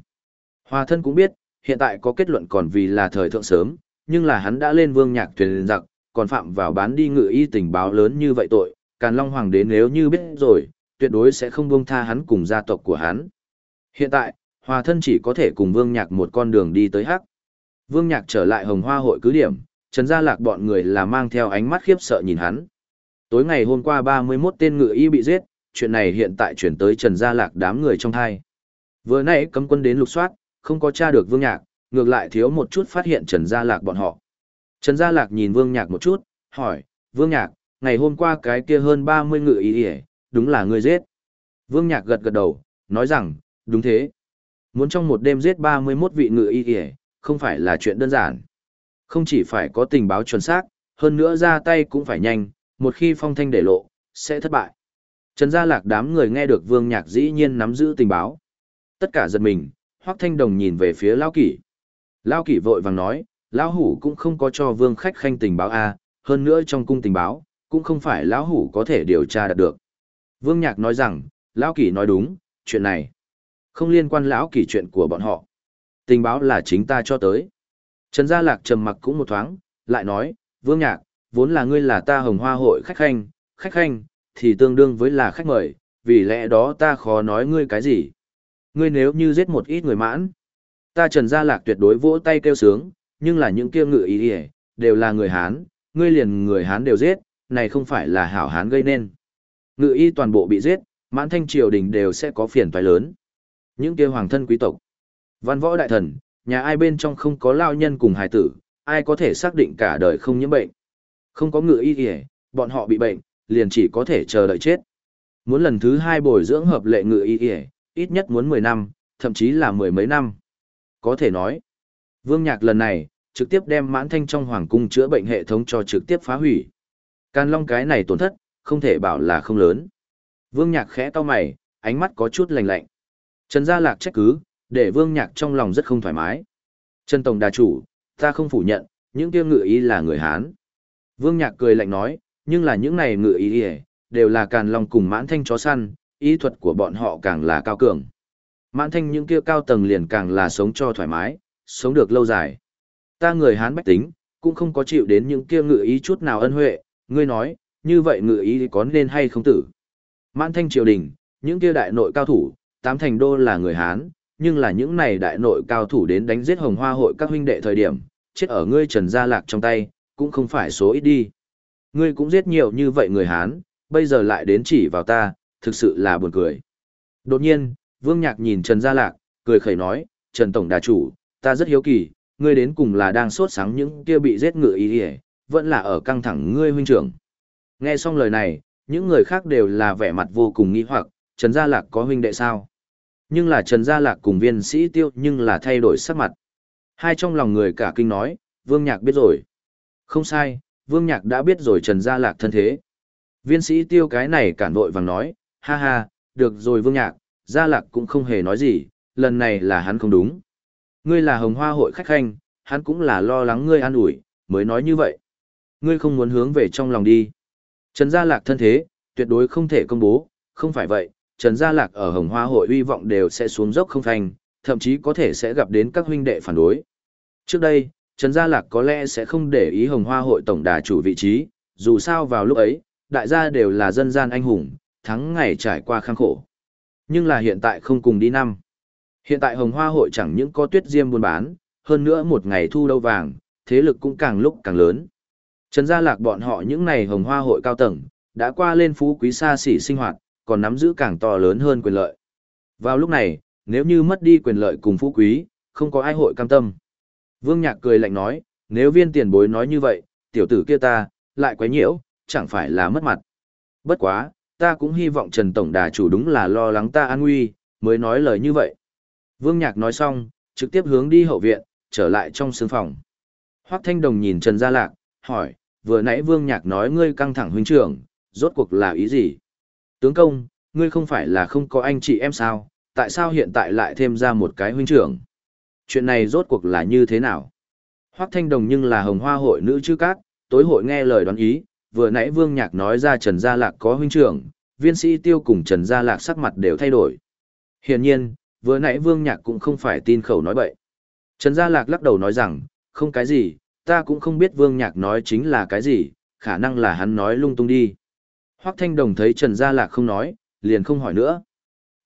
Hoa thân cũng biết, hiện tại có kết luận còn vì là thời thượng sớm, nhưng là hắn đã lên vương nhạc thuyền giặc, còn phạm vào bán đi ngự y tình báo lớn như vậy tội, Càn Long Hoàng đế nếu như biết rồi, tuyệt đối sẽ không buông tha hắn cùng gia tộc của hắn. Hiện tại, hòa thân chỉ có thể cùng vương nhạc một con đường đi tới hắc. Vương nhạc trở lại hồng hoa hội cứ điểm, Trần Gia Lạc bọn người là mang theo ánh mắt khiếp sợ nhìn hắn. Tối ngày hôm qua 31 tên ngựa y bị giết, chuyện này hiện tại chuyển tới Trần Gia Lạc đám người trong thai. Vừa nãy cấm quân đến lục soát, không có tra được Vương Nhạc, ngược lại thiếu một chút phát hiện Trần Gia Lạc bọn họ. Trần Gia Lạc nhìn Vương Nhạc một chút, hỏi, Vương Nhạc, ngày hôm qua cái kia hơn 30 ngự ý ỉa đúng là người giết. Vương Nhạc gật gật đầu, nói rằng, đúng thế. Muốn trong một đêm giết 31 vị ngự ý ỉa không phải là chuyện đơn giản. Không chỉ phải có tình báo chuẩn xác, hơn nữa ra tay cũng phải nhanh, một khi phong thanh để lộ, sẽ thất bại. Trần Gia Lạc đám người nghe được Vương Nhạc dĩ nhiên nắm giữ tình báo. Tất cả giật mình, Hoắc Thanh Đồng nhìn về phía Lão Kỷ. Lão Kỷ vội vàng nói, Lão Hủ cũng không có cho Vương khách khanh tình báo a, hơn nữa trong cung tình báo, cũng không phải Lão Hủ có thể điều tra đạt được. Vương Nhạc nói rằng, Lão kỳ nói đúng, chuyện này không liên quan Lão kỳ chuyện của bọn họ. Tình báo là chính ta cho tới. Trần Gia Lạc trầm mặc cũng một thoáng, lại nói, Vương Nhạc, vốn là ngươi là ta hồng hoa hội khách khanh, khách khanh, thì tương đương với là khách mời, vì lẽ đó ta khó nói ngươi cái gì. Ngươi nếu như giết một ít người mãn, ta Trần Gia Lạc tuyệt đối vỗ tay kêu sướng, nhưng là những kia ngự ý ý, đều là người Hán, ngươi liền người Hán đều giết, này không phải là hảo Hán gây nên. Ngự y toàn bộ bị giết, mãn thanh triều đình đều sẽ có phiền toái lớn. Những kia hoàng thân quý tộc, văn võ đại thần, nhà ai bên trong không có lao nhân cùng hài tử, ai có thể xác định cả đời không nhiễm bệnh. Không có ngựa y kìa, bọn họ bị bệnh, liền chỉ có thể chờ đợi chết. Muốn lần thứ hai bồi dưỡng hợp lệ ngựa y kìa, ít nhất muốn 10 năm, thậm chí là mười mấy năm. Có thể nói, vương nhạc lần này, trực tiếp đem mãn thanh trong hoàng cung chữa bệnh hệ thống cho trực tiếp phá hủy. Can long cái này tổn thất, không thể bảo là không lớn. Vương nhạc khẽ to mày, ánh mắt có chút lạnh lạnh. Trần Gia Lạc trách cứ, để vương nhạc trong lòng rất không thoải mái. Trần Tổng đà chủ, ta không phủ nhận, những kia ngự ý là người Hán. Vương nhạc cười lạnh nói, nhưng là những này ngự ý hề, đều là càn long cùng mãn thanh chó săn, ý thuật của bọn họ càng là cao cường. Mãn thanh những kia cao tầng liền càng là sống cho thoải mái, sống được lâu dài. Ta người Hán bách tính, cũng không có chịu đến những kia ngự ý chút nào ân huệ, ngươi nói, như vậy ngự ý có nên hay không tử. Mãn thanh triều đình, những kia đại nội cao thủ, tám thành đô là người Hán, nhưng là những này đại nội cao thủ đến đánh giết hồng hoa hội các huynh đệ thời điểm, chết ở ngươi Trần Gia Lạc trong tay, cũng không phải số ít đi. Ngươi cũng giết nhiều như vậy người Hán, bây giờ lại đến chỉ vào ta, thực sự là buồn cười. Đột nhiên, Vương Nhạc nhìn Trần Gia Lạc, cười khẩy nói, Trần Tổng Đà Chủ, ta rất hiếu kỳ, ngươi đến cùng là đang sốt sáng những kia bị giết ngựa ý hề, vẫn là ở căng thẳng ngươi huynh trưởng. Nghe xong lời này, những người khác đều là vẻ mặt vô cùng nghi hoặc, Trần Gia Lạc có huynh đệ sao? Nhưng là Trần Gia Lạc cùng viên sĩ tiêu nhưng là thay đổi sắc mặt. Hai trong lòng người cả kinh nói, Vương Nhạc biết rồi. Không sai, Vương Nhạc đã biết rồi Trần Gia Lạc thân thế. Viên sĩ tiêu cái này cản vội vàng nói, ha ha, được rồi Vương Nhạc, Gia Lạc cũng không hề nói gì, lần này là hắn không đúng. Ngươi là hồng hoa hội khách khanh, hắn cũng là lo lắng ngươi an ủi, mới nói như vậy. Ngươi không muốn hướng về trong lòng đi. Trần Gia Lạc thân thế, tuyệt đối không thể công bố, không phải vậy, Trần Gia Lạc ở Hồng Hoa hội uy vọng đều sẽ xuống dốc không thành, thậm chí có thể sẽ gặp đến các huynh đệ phản đối. Trước đây, Trần Gia Lạc có lẽ sẽ không để ý Hồng Hoa hội tổng đà chủ vị trí, dù sao vào lúc ấy, đại gia đều là dân gian anh hùng, thắng ngày trải qua khang khổ. Nhưng là hiện tại không cùng đi năm. Hiện tại Hồng Hoa hội chẳng những có tuyết diêm buôn bán, hơn nữa một ngày thu đâu vàng, thế lực cũng càng lúc càng lớn. Trần Gia Lạc bọn họ những này Hồng Hoa hội cao tầng, đã qua lên phú quý xa xỉ sinh hoạt, còn nắm giữ càng to lớn hơn quyền lợi. Vào lúc này, nếu như mất đi quyền lợi cùng phú quý, không có ai hội cam tâm. Vương Nhạc cười lạnh nói, nếu viên tiền bối nói như vậy, tiểu tử kia ta, lại quấy nhiễu, chẳng phải là mất mặt. Bất quá, ta cũng hy vọng Trần Tổng Đà chủ đúng là lo lắng ta an nguy, mới nói lời như vậy. Vương Nhạc nói xong, trực tiếp hướng đi hậu viện, trở lại trong sương phòng. Hoác Thanh Đồng nhìn Trần Gia Lạc, hỏi, vừa nãy Vương Nhạc nói ngươi căng thẳng huynh trưởng, rốt cuộc là ý gì? Tướng công, ngươi không phải là không có anh chị em sao, tại sao hiện tại lại thêm ra một cái huynh trưởng? Chuyện này rốt cuộc là như thế nào? Hoác Thanh Đồng nhưng là hồng hoa hội nữ chữ cát, tối hội nghe lời đoán ý, vừa nãy Vương Nhạc nói ra Trần Gia Lạc có huynh trưởng, viên sĩ tiêu cùng Trần Gia Lạc sắc mặt đều thay đổi. Hiển nhiên, vừa nãy Vương Nhạc cũng không phải tin khẩu nói bậy. Trần Gia Lạc lắc đầu nói rằng, không cái gì, ta cũng không biết Vương Nhạc nói chính là cái gì, khả năng là hắn nói lung tung đi. Hoắc Thanh Đồng thấy Trần Gia Lạc không nói, liền không hỏi nữa.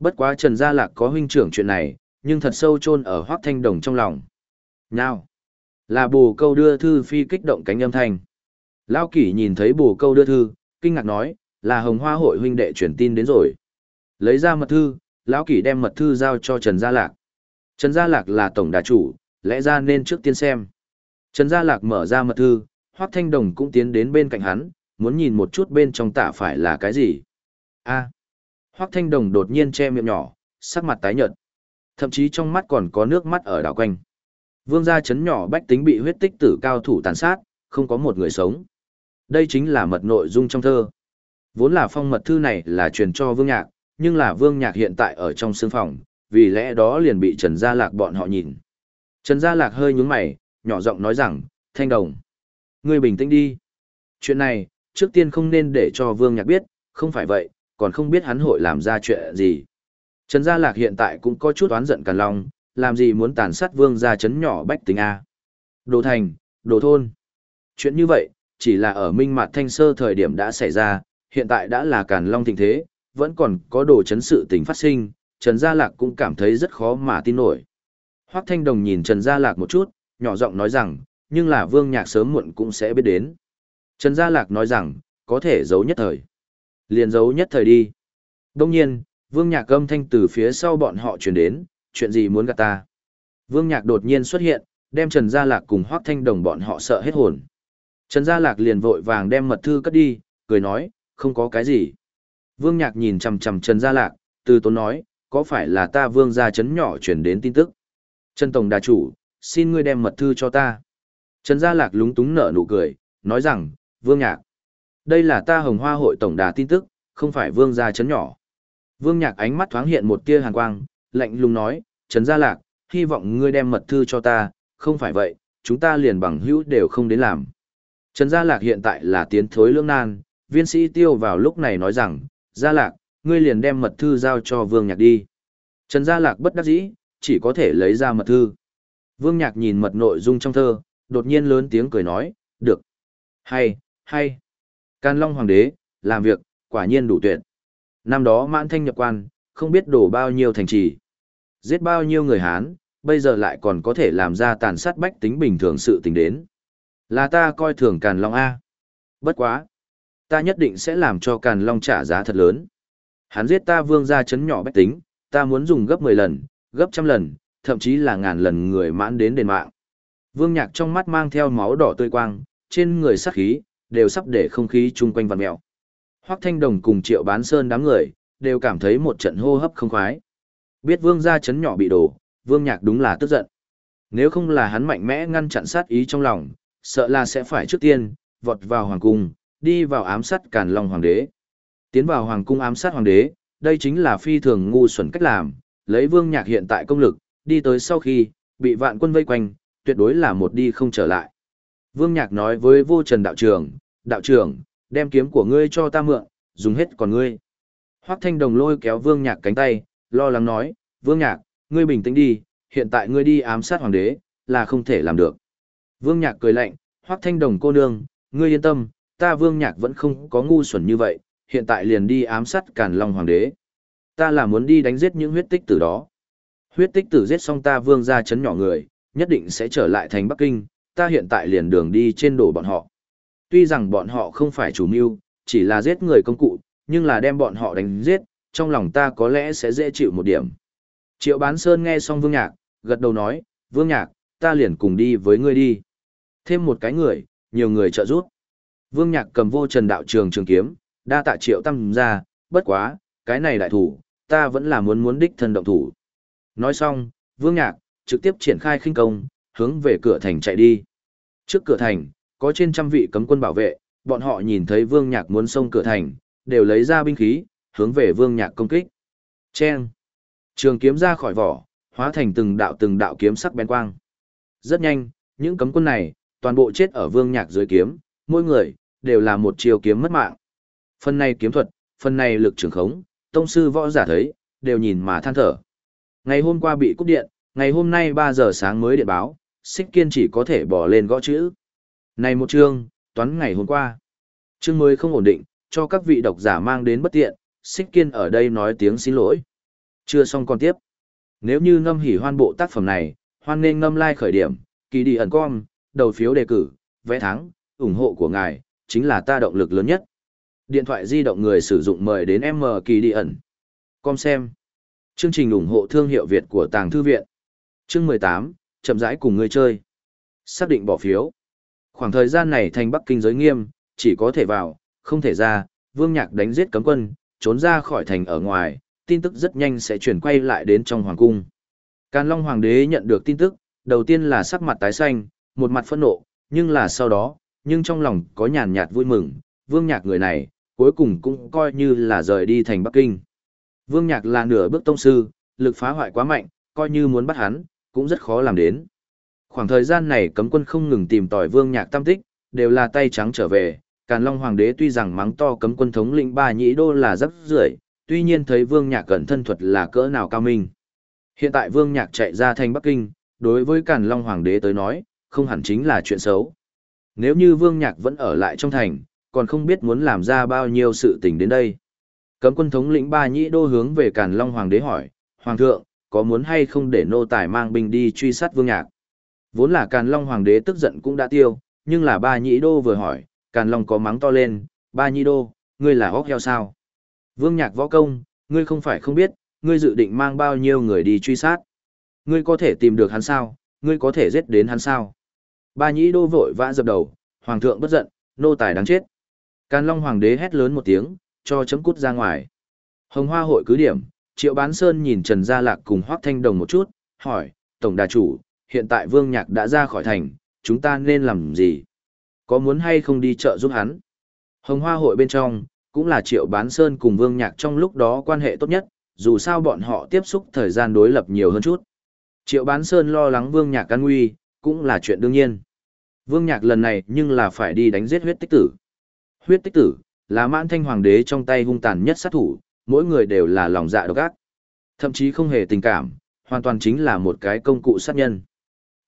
Bất quá Trần Gia Lạc có huynh trưởng chuyện này, nhưng thật sâu chôn ở Hoắc Thanh Đồng trong lòng. Nào, là bồ câu đưa thư phi kích động cánh âm thanh. Lao Kỷ nhìn thấy bồ câu đưa thư, kinh ngạc nói, là hồng hoa hội huynh đệ truyền tin đến rồi. Lấy ra mật thư, Lão Kỷ đem mật thư giao cho Trần Gia Lạc. Trần Gia Lạc là tổng đà chủ, lẽ ra nên trước tiên xem. Trần Gia Lạc mở ra mật thư, Hoắc Thanh Đồng cũng tiến đến bên cạnh hắn, muốn nhìn một chút bên trong tả phải là cái gì. A. À. Hoắc Thanh Đồng đột nhiên che miệng nhỏ, sắc mặt tái nhợt. Thậm chí trong mắt còn có nước mắt ở đảo quanh. Vương gia chấn nhỏ bách tính bị huyết tích tử cao thủ tàn sát, không có một người sống. Đây chính là mật nội dung trong thơ. Vốn là phong mật thư này là truyền cho Vương Nhạc, nhưng là Vương Nhạc hiện tại ở trong sương phòng, vì lẽ đó liền bị Trần Gia Lạc bọn họ nhìn. Trần Gia Lạc hơi nhướng mày, nhỏ giọng nói rằng, Thanh Đồng, ngươi bình tĩnh đi. Chuyện này, trước tiên không nên để cho Vương Nhạc biết, không phải vậy, còn không biết hắn hội làm ra chuyện gì. Trần Gia Lạc hiện tại cũng có chút oán giận Càn Long, làm gì muốn tàn sát Vương gia trấn nhỏ bách tính A. Đồ thành, đồ thôn. Chuyện như vậy, chỉ là ở Minh mặt Thanh Sơ thời điểm đã xảy ra, hiện tại đã là Càn Long thịnh thế, vẫn còn có đồ chấn sự tình phát sinh, Trần Gia Lạc cũng cảm thấy rất khó mà tin nổi. Hoác Thanh Đồng nhìn Trần Gia Lạc một chút, nhỏ giọng nói rằng, nhưng là Vương Nhạc sớm muộn cũng sẽ biết đến. Trần Gia Lạc nói rằng, có thể giấu nhất thời. Liền giấu nhất thời đi. Đông nhiên, Vương Nhạc âm thanh từ phía sau bọn họ truyền đến, chuyện gì muốn gặp ta. Vương Nhạc đột nhiên xuất hiện, đem Trần Gia Lạc cùng Hoác Thanh Đồng bọn họ sợ hết hồn. Trần Gia Lạc liền vội vàng đem mật thư cất đi, cười nói, không có cái gì. Vương Nhạc nhìn chằm chằm Trần Gia Lạc, từ tốn nói, có phải là ta Vương gia chấn nhỏ truyền đến tin tức. Trần Tổng đà chủ, xin ngươi đem mật thư cho ta. Trần Gia Lạc lúng túng nở nụ cười, nói rằng, Vương Nhạc, đây là ta hồng hoa hội tổng đà tin tức, không phải Vương gia chấn nhỏ. Vương Nhạc ánh mắt thoáng hiện một tia hàn quang, lạnh lùng nói, Trần Gia Lạc, hy vọng ngươi đem mật thư cho ta, không phải vậy, chúng ta liền bằng hữu đều không đến làm. Trần Gia Lạc hiện tại là tiến thối lương nan, viên sĩ tiêu vào lúc này nói rằng, Gia Lạc, ngươi liền đem mật thư giao cho Vương Nhạc đi. Trần Gia Lạc bất đắc dĩ, chỉ có thể lấy ra mật thư. Vương Nhạc nhìn mật nội dung trong thơ, đột nhiên lớn tiếng cười nói, được. Hay, hay. Can Long Hoàng đế, làm việc, quả nhiên đủ tuyệt. Năm đó mãn thanh nhập quan, không biết đổ bao nhiêu thành trì. Giết bao nhiêu người Hán, bây giờ lại còn có thể làm ra tàn sát bách tính bình thường sự tình đến. Là ta coi thường Càn Long A. Bất quá. Ta nhất định sẽ làm cho Càn Long trả giá thật lớn. Hắn giết ta vương gia chấn nhỏ bách tính, ta muốn dùng gấp 10 lần, gấp trăm lần, thậm chí là ngàn lần người mãn đến đền mạng. Vương Nhạc trong mắt mang theo máu đỏ tươi quang, trên người sắc khí, đều sắp để không khí chung quanh vằn mèo. Hoắc Thanh Đồng cùng Triệu Bán Sơn đám người, đều cảm thấy một trận hô hấp không khoái. Biết Vương gia chấn nhỏ bị đổ, Vương Nhạc đúng là tức giận. Nếu không là hắn mạnh mẽ ngăn chặn sát ý trong lòng, sợ là sẽ phải trước tiên, vọt vào hoàng cung, đi vào ám sát Càn Long Hoàng đế. Tiến vào hoàng cung ám sát hoàng đế, đây chính là phi thường ngu xuẩn cách làm, lấy Vương Nhạc hiện tại công lực, đi tới sau khi, bị vạn quân vây quanh, tuyệt đối là một đi không trở lại. Vương Nhạc nói với vô trần đạo trưởng, đạo trưởng, đem kiếm của ngươi cho ta mượn, dùng hết còn ngươi. Hoác Thanh Đồng lôi kéo Vương Nhạc cánh tay, lo lắng nói, Vương Nhạc, ngươi bình tĩnh đi, hiện tại ngươi đi ám sát hoàng đế, là không thể làm được. Vương Nhạc cười lạnh, Hoác Thanh Đồng cô nương, ngươi yên tâm, ta Vương Nhạc vẫn không có ngu xuẩn như vậy, hiện tại liền đi ám sát Càn Long Hoàng đế. Ta là muốn đi đánh giết những huyết tích từ đó. Huyết tích tử giết xong ta Vương ra chấn nhỏ người, nhất định sẽ trở lại thành Bắc Kinh, ta hiện tại liền đường đi trên đổ bọn họ. Tuy rằng bọn họ không phải chủ mưu, chỉ là giết người công cụ, nhưng là đem bọn họ đánh giết, trong lòng ta có lẽ sẽ dễ chịu một điểm. Triệu Bán Sơn nghe xong Vương Nhạc, gật đầu nói, Vương Nhạc, ta liền cùng đi với ngươi đi. Thêm một cái người, nhiều người trợ giúp. Vương Nhạc cầm vô trần đạo trường trường kiếm, đa tạ triệu tâm ra, bất quá, cái này đại thủ, ta vẫn là muốn muốn đích thân động thủ. Nói xong, Vương Nhạc, trực tiếp triển khai khinh công, hướng về cửa thành chạy đi. Trước cửa thành, có trên trăm vị cấm quân bảo vệ, bọn họ nhìn thấy Vương Nhạc muốn xông cửa thành, đều lấy ra binh khí, hướng về Vương Nhạc công kích. Chen! Trường kiếm ra khỏi vỏ, hóa thành từng đạo từng đạo kiếm sắc bén quang. Rất nhanh, những cấm quân này, toàn bộ chết ở Vương Nhạc dưới kiếm, mỗi người, đều là một chiều kiếm mất mạng. Phần này kiếm thuật, phần này lực trường khống, tông sư võ giả thấy, đều nhìn mà than thở. Ngày hôm qua bị cúp điện, ngày hôm nay 3 giờ sáng mới điện báo, xích kiên chỉ có thể bỏ lên gõ chữ. Này một chương, toán ngày hôm qua. Chương mới không ổn định, cho các vị độc giả mang đến bất tiện, xích kiên ở đây nói tiếng xin lỗi. Chưa xong còn tiếp. Nếu như ngâm hỉ hoan bộ tác phẩm này, hoan nên ngâm like khởi điểm, kỳ đi ẩn com, đầu phiếu đề cử, vẽ thắng, ủng hộ của ngài, chính là ta động lực lớn nhất. Điện thoại di động người sử dụng mời đến M kỳ đi ẩn. Com xem. Chương trình ủng hộ thương hiệu Việt của Tàng Thư Viện. Chương 18, chậm rãi cùng người chơi. Xác định bỏ phiếu. Khoảng thời gian này thành Bắc Kinh giới nghiêm, chỉ có thể vào, không thể ra, Vương Nhạc đánh giết cấm quân, trốn ra khỏi thành ở ngoài, tin tức rất nhanh sẽ chuyển quay lại đến trong hoàng cung. Càn Long Hoàng đế nhận được tin tức, đầu tiên là sắc mặt tái xanh, một mặt phẫn nộ, nhưng là sau đó, nhưng trong lòng có nhàn nhạt vui mừng, Vương Nhạc người này, cuối cùng cũng coi như là rời đi thành Bắc Kinh. Vương Nhạc là nửa bước tông sư, lực phá hoại quá mạnh, coi như muốn bắt hắn, cũng rất khó làm đến. Khoảng thời gian này cấm quân không ngừng tìm tòi Vương Nhạc tam tích, đều là tay trắng trở về, Càn Long Hoàng đế tuy rằng mắng to cấm quân thống lĩnh ba nhĩ đô là rất rưởi, tuy nhiên thấy Vương Nhạc cẩn thân thuật là cỡ nào cao minh. Hiện tại Vương Nhạc chạy ra thành Bắc Kinh, đối với Càn Long Hoàng đế tới nói, không hẳn chính là chuyện xấu. Nếu như Vương Nhạc vẫn ở lại trong thành, còn không biết muốn làm ra bao nhiêu sự tình đến đây. Cấm quân thống lĩnh ba nhĩ đô hướng về Càn Long Hoàng đế hỏi, Hoàng thượng, có muốn hay không để nô tài mang binh đi truy sát Vương Nhạc? Vốn là Càn Long Hoàng đế tức giận cũng đã tiêu, nhưng là ba nhĩ đô vừa hỏi, Càn Long có mắng to lên, ba nhĩ đô, ngươi là óc heo sao? Vương Nhạc võ công, ngươi không phải không biết, ngươi dự định mang bao nhiêu người đi truy sát? Ngươi có thể tìm được hắn sao? Ngươi có thể giết đến hắn sao? Ba nhĩ đô vội vã dập đầu, Hoàng thượng bất giận, nô tài đáng chết. Càn Long Hoàng đế hét lớn một tiếng, cho chấm cút ra ngoài. Hồng Hoa hội cứ điểm, Triệu Bán Sơn nhìn Trần Gia Lạc cùng Hoác Thanh Đồng một chút, hỏi, Tổng đà chủ, hiện tại Vương Nhạc đã ra khỏi thành, chúng ta nên làm gì? Có muốn hay không đi chợ giúp hắn? Hồng Hoa hội bên trong, cũng là Triệu Bán Sơn cùng Vương Nhạc trong lúc đó quan hệ tốt nhất, dù sao bọn họ tiếp xúc thời gian đối lập nhiều hơn chút. Triệu Bán Sơn lo lắng Vương Nhạc an nguy, cũng là chuyện đương nhiên. Vương Nhạc lần này nhưng là phải đi đánh giết huyết tích tử. Huyết tích tử, là mãn thanh hoàng đế trong tay hung tàn nhất sát thủ, mỗi người đều là lòng dạ độc ác. Thậm chí không hề tình cảm, hoàn toàn chính là một cái công cụ sát nhân.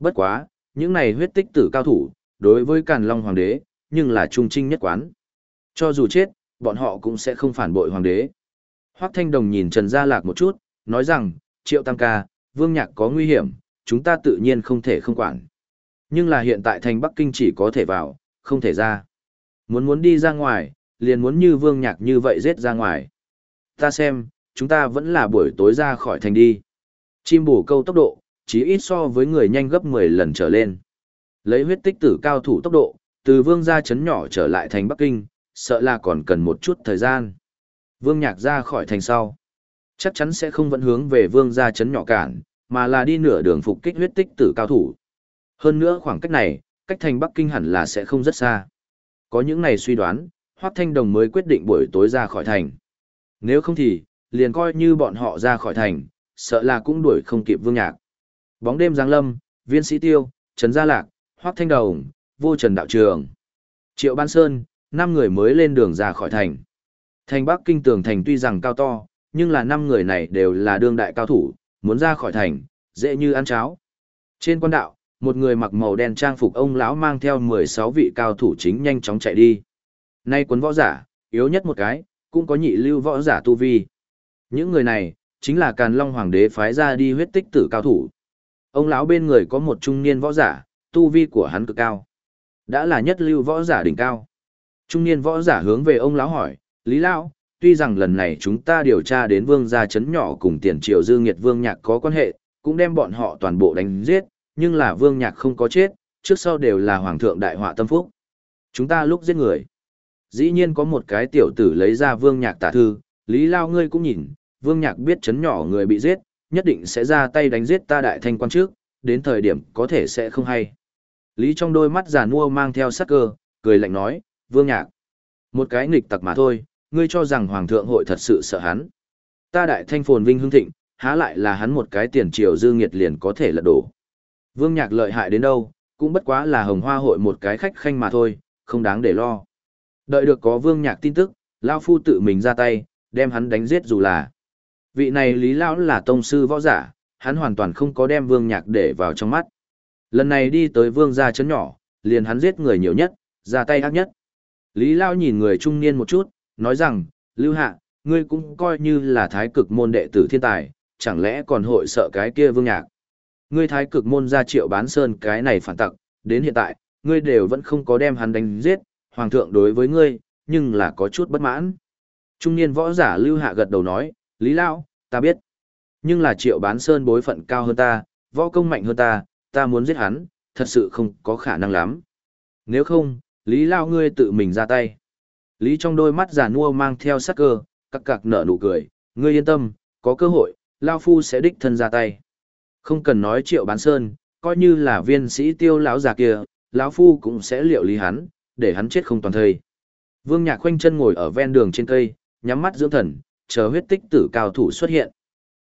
Bất quá, những này huyết tích tử cao thủ, đối với Càn Long Hoàng đế, nhưng là trung trinh nhất quán. Cho dù chết, bọn họ cũng sẽ không phản bội Hoàng đế. Hoác Thanh Đồng nhìn Trần Gia Lạc một chút, nói rằng, Triệu Tam Ca, Vương Nhạc có nguy hiểm, chúng ta tự nhiên không thể không quản. Nhưng là hiện tại thành Bắc Kinh chỉ có thể vào, không thể ra. Muốn muốn đi ra ngoài, liền muốn như Vương Nhạc như vậy giết ra ngoài. Ta xem, chúng ta vẫn là buổi tối ra khỏi thành đi. Chim bổ câu tốc độ, chỉ ít so với người nhanh gấp 10 lần trở lên. Lấy huyết tích tử cao thủ tốc độ, từ vương gia chấn nhỏ trở lại thành Bắc Kinh, sợ là còn cần một chút thời gian. Vương nhạc ra khỏi thành sau. Chắc chắn sẽ không vẫn hướng về vương gia chấn nhỏ cản, mà là đi nửa đường phục kích huyết tích tử cao thủ. Hơn nữa khoảng cách này, cách thành Bắc Kinh hẳn là sẽ không rất xa. Có những này suy đoán, Hoác Thanh Đồng mới quyết định buổi tối ra khỏi thành. Nếu không thì, liền coi như bọn họ ra khỏi thành, sợ là cũng đuổi không kịp vương nhạc. Bóng đêm giáng lâm, viên sĩ tiêu, Trần Gia Lạc, Hoác Thanh Đồng, vô Trần Đạo Trường. Triệu Ban Sơn, năm người mới lên đường ra khỏi thành. Thành Bắc Kinh tường thành tuy rằng cao to, nhưng là năm người này đều là đương đại cao thủ, muốn ra khỏi thành, dễ như ăn cháo. Trên quan đạo, một người mặc màu đen trang phục ông lão mang theo 16 vị cao thủ chính nhanh chóng chạy đi. Nay cuốn võ giả, yếu nhất một cái, cũng có nhị lưu võ giả tu vi. Những người này, chính là Càn Long Hoàng đế phái ra đi huyết tích tử cao thủ. Ông lão bên người có một trung niên võ giả, tu vi của hắn cực cao. Đã là nhất lưu võ giả đỉnh cao. Trung niên võ giả hướng về ông lão hỏi, Lý Lão, tuy rằng lần này chúng ta điều tra đến vương gia chấn nhỏ cùng tiền triều dư nghiệt vương nhạc có quan hệ, cũng đem bọn họ toàn bộ đánh giết, nhưng là vương nhạc không có chết, trước sau đều là hoàng thượng đại họa tâm phúc. Chúng ta lúc giết người, Dĩ nhiên có một cái tiểu tử lấy ra vương nhạc tả thư, Lý Lao ngươi cũng nhìn, vương nhạc biết chấn nhỏ người bị giết, nhất định sẽ ra tay đánh giết ta đại thanh quan trước, đến thời điểm có thể sẽ không hay. Lý trong đôi mắt già nua mang theo sắc cơ, cười lạnh nói, vương nhạc. Một cái nghịch tặc mà thôi, ngươi cho rằng hoàng thượng hội thật sự sợ hắn. Ta đại thanh phồn vinh hưng thịnh, há lại là hắn một cái tiền triều dư nghiệt liền có thể lật đổ. Vương nhạc lợi hại đến đâu, cũng bất quá là hồng hoa hội một cái khách khanh mà thôi, không đáng để lo. Đợi được có vương nhạc tin tức, Lao Phu tự mình ra tay, đem hắn đánh giết dù là. Vị này Lý Lão là tông sư võ giả, hắn hoàn toàn không có đem vương nhạc để vào trong mắt. Lần này đi tới vương gia chấn nhỏ, liền hắn giết người nhiều nhất, ra tay ác nhất. Lý Lao nhìn người trung niên một chút, nói rằng, Lưu Hạ, ngươi cũng coi như là thái cực môn đệ tử thiên tài, chẳng lẽ còn hội sợ cái kia vương nhạc. Ngươi thái cực môn ra triệu bán sơn cái này phản tặc, đến hiện tại, ngươi đều vẫn không có đem hắn đánh giết, hoàng thượng đối với ngươi, nhưng là có chút bất mãn. Trung niên võ giả Lưu Hạ gật đầu nói, Lý Lao, ta biết. Nhưng là triệu bán sơn bối phận cao hơn ta, võ công mạnh hơn ta, ta muốn giết hắn, thật sự không có khả năng lắm. Nếu không, Lý Lao ngươi tự mình ra tay. Lý trong đôi mắt giả nua mang theo sắc cơ, cặc cặc nở nụ cười, ngươi yên tâm, có cơ hội, Lao Phu sẽ đích thân ra tay. Không cần nói triệu bán sơn, coi như là viên sĩ tiêu lão già kia, lão Phu cũng sẽ liệu lý hắn, để hắn chết không toàn thây. Vương Nhạc khoanh chân ngồi ở ven đường trên cây, nhắm mắt dưỡng thần, chờ huyết tích tử cao thủ xuất hiện.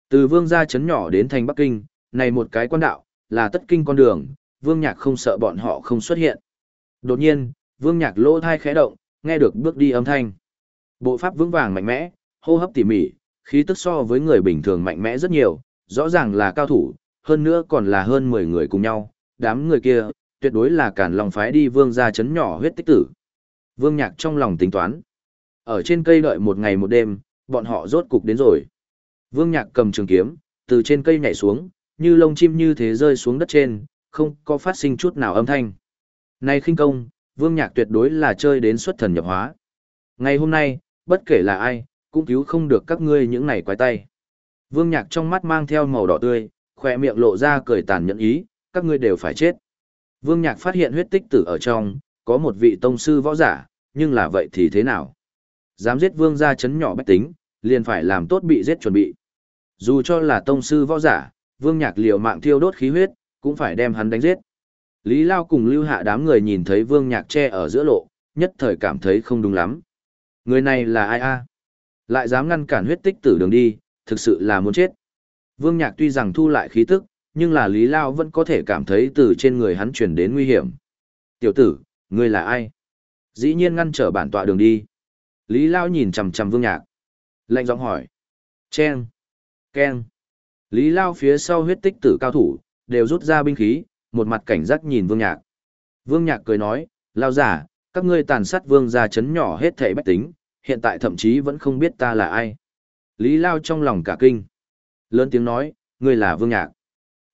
Từ vương gia chấn nhỏ đến thành Bắc Kinh, này một cái quan đạo, là tất kinh con đường, vương nhạc không sợ bọn họ không xuất hiện. Đột nhiên, vương nhạc lỗ thai khẽ động, nghe được bước đi âm thanh. Bộ pháp vững vàng mạnh mẽ, hô hấp tỉ mỉ, khí tức so với người bình thường mạnh mẽ rất nhiều, rõ ràng là cao thủ, hơn nữa còn là hơn 10 người cùng nhau, đám người kia, tuyệt đối là cản lòng phái đi vương gia chấn nhỏ huyết tích tử. Vương nhạc trong lòng tính toán. Ở trên cây đợi một ngày một đêm, bọn họ rốt cục đến rồi. Vương nhạc cầm trường kiếm, từ trên cây nhảy xuống, như lông chim như thế rơi xuống đất trên, không có phát sinh chút nào âm thanh. Này khinh công, vương nhạc tuyệt đối là chơi đến xuất thần nhập hóa. Ngày hôm nay, bất kể là ai, cũng cứu không được các ngươi những này quái tay. Vương nhạc trong mắt mang theo màu đỏ tươi, khỏe miệng lộ ra cười tàn nhẫn ý, các ngươi đều phải chết. Vương nhạc phát hiện huyết tích tử ở trong, có một vị tông sư võ giả, nhưng là vậy thì thế nào? Dám giết vương gia chấn nhỏ bách tính, liền phải làm tốt bị giết chuẩn bị. Dù cho là tông sư võ giả, vương nhạc liều mạng thiêu đốt khí huyết, cũng phải đem hắn đánh giết. Lý Lao cùng lưu hạ đám người nhìn thấy vương nhạc che ở giữa lộ, nhất thời cảm thấy không đúng lắm. Người này là ai a? Lại dám ngăn cản huyết tích tử đường đi, thực sự là muốn chết. Vương nhạc tuy rằng thu lại khí tức, nhưng là Lý Lao vẫn có thể cảm thấy từ trên người hắn truyền đến nguy hiểm. Tiểu tử, ngươi là ai? Dĩ nhiên ngăn trở bản tọa đường đi. Lý Lao nhìn chằm chằm vương nhạc. Lệnh giọng hỏi. Chen. Ken. Lý Lao phía sau huyết tích tử cao thủ, đều rút ra binh khí, một mặt cảnh giác nhìn Vương Nhạc. Vương Nhạc cười nói, Lao giả, các ngươi tàn sát Vương gia chấn nhỏ hết thảy bách tính, hiện tại thậm chí vẫn không biết ta là ai. Lý Lao trong lòng cả kinh. Lớn tiếng nói, ngươi là Vương Nhạc.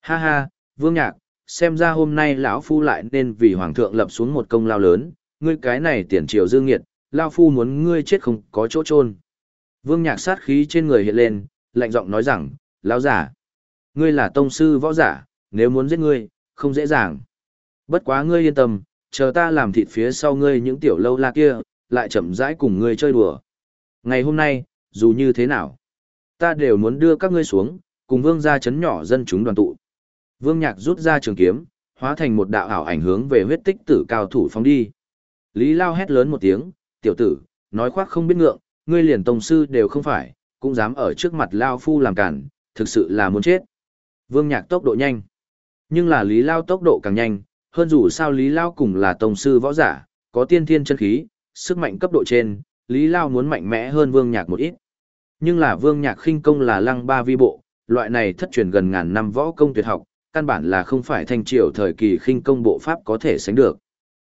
Ha ha, Vương Nhạc, xem ra hôm nay lão phu lại nên vì hoàng thượng lập xuống một công lao lớn, ngươi cái này tiền triều dương nghiệt, lao phu muốn ngươi chết không có chỗ chôn. Vương Nhạc sát khí trên người hiện lên, lạnh giọng nói rằng, lão giả, ngươi là tông sư võ giả, nếu muốn giết ngươi, không dễ dàng. Bất quá ngươi yên tâm, chờ ta làm thịt phía sau ngươi những tiểu lâu la kia, lại chậm rãi cùng ngươi chơi đùa. Ngày hôm nay, dù như thế nào, ta đều muốn đưa các ngươi xuống, cùng vương gia chấn nhỏ dân chúng đoàn tụ. Vương Nhạc rút ra trường kiếm, hóa thành một đạo ảo ảnh hướng về huyết tích tử cao thủ phóng đi. Lý Lao hét lớn một tiếng, tiểu tử, nói khoác không biết ngượng, ngươi liền tông sư đều không phải, cũng dám ở trước mặt Lao Phu làm cản, thực sự là muốn chết. Vương Nhạc tốc độ nhanh. Nhưng là Lý Lao tốc độ càng nhanh, hơn dù sao Lý Lao cùng là tông sư võ giả, có tiên thiên chân khí, sức mạnh cấp độ trên, Lý Lao muốn mạnh mẽ hơn Vương Nhạc một ít. Nhưng là Vương Nhạc khinh công là lăng ba vi bộ, loại này thất truyền gần ngàn năm võ công tuyệt học, căn bản là không phải thanh triều thời kỳ khinh công bộ pháp có thể sánh được.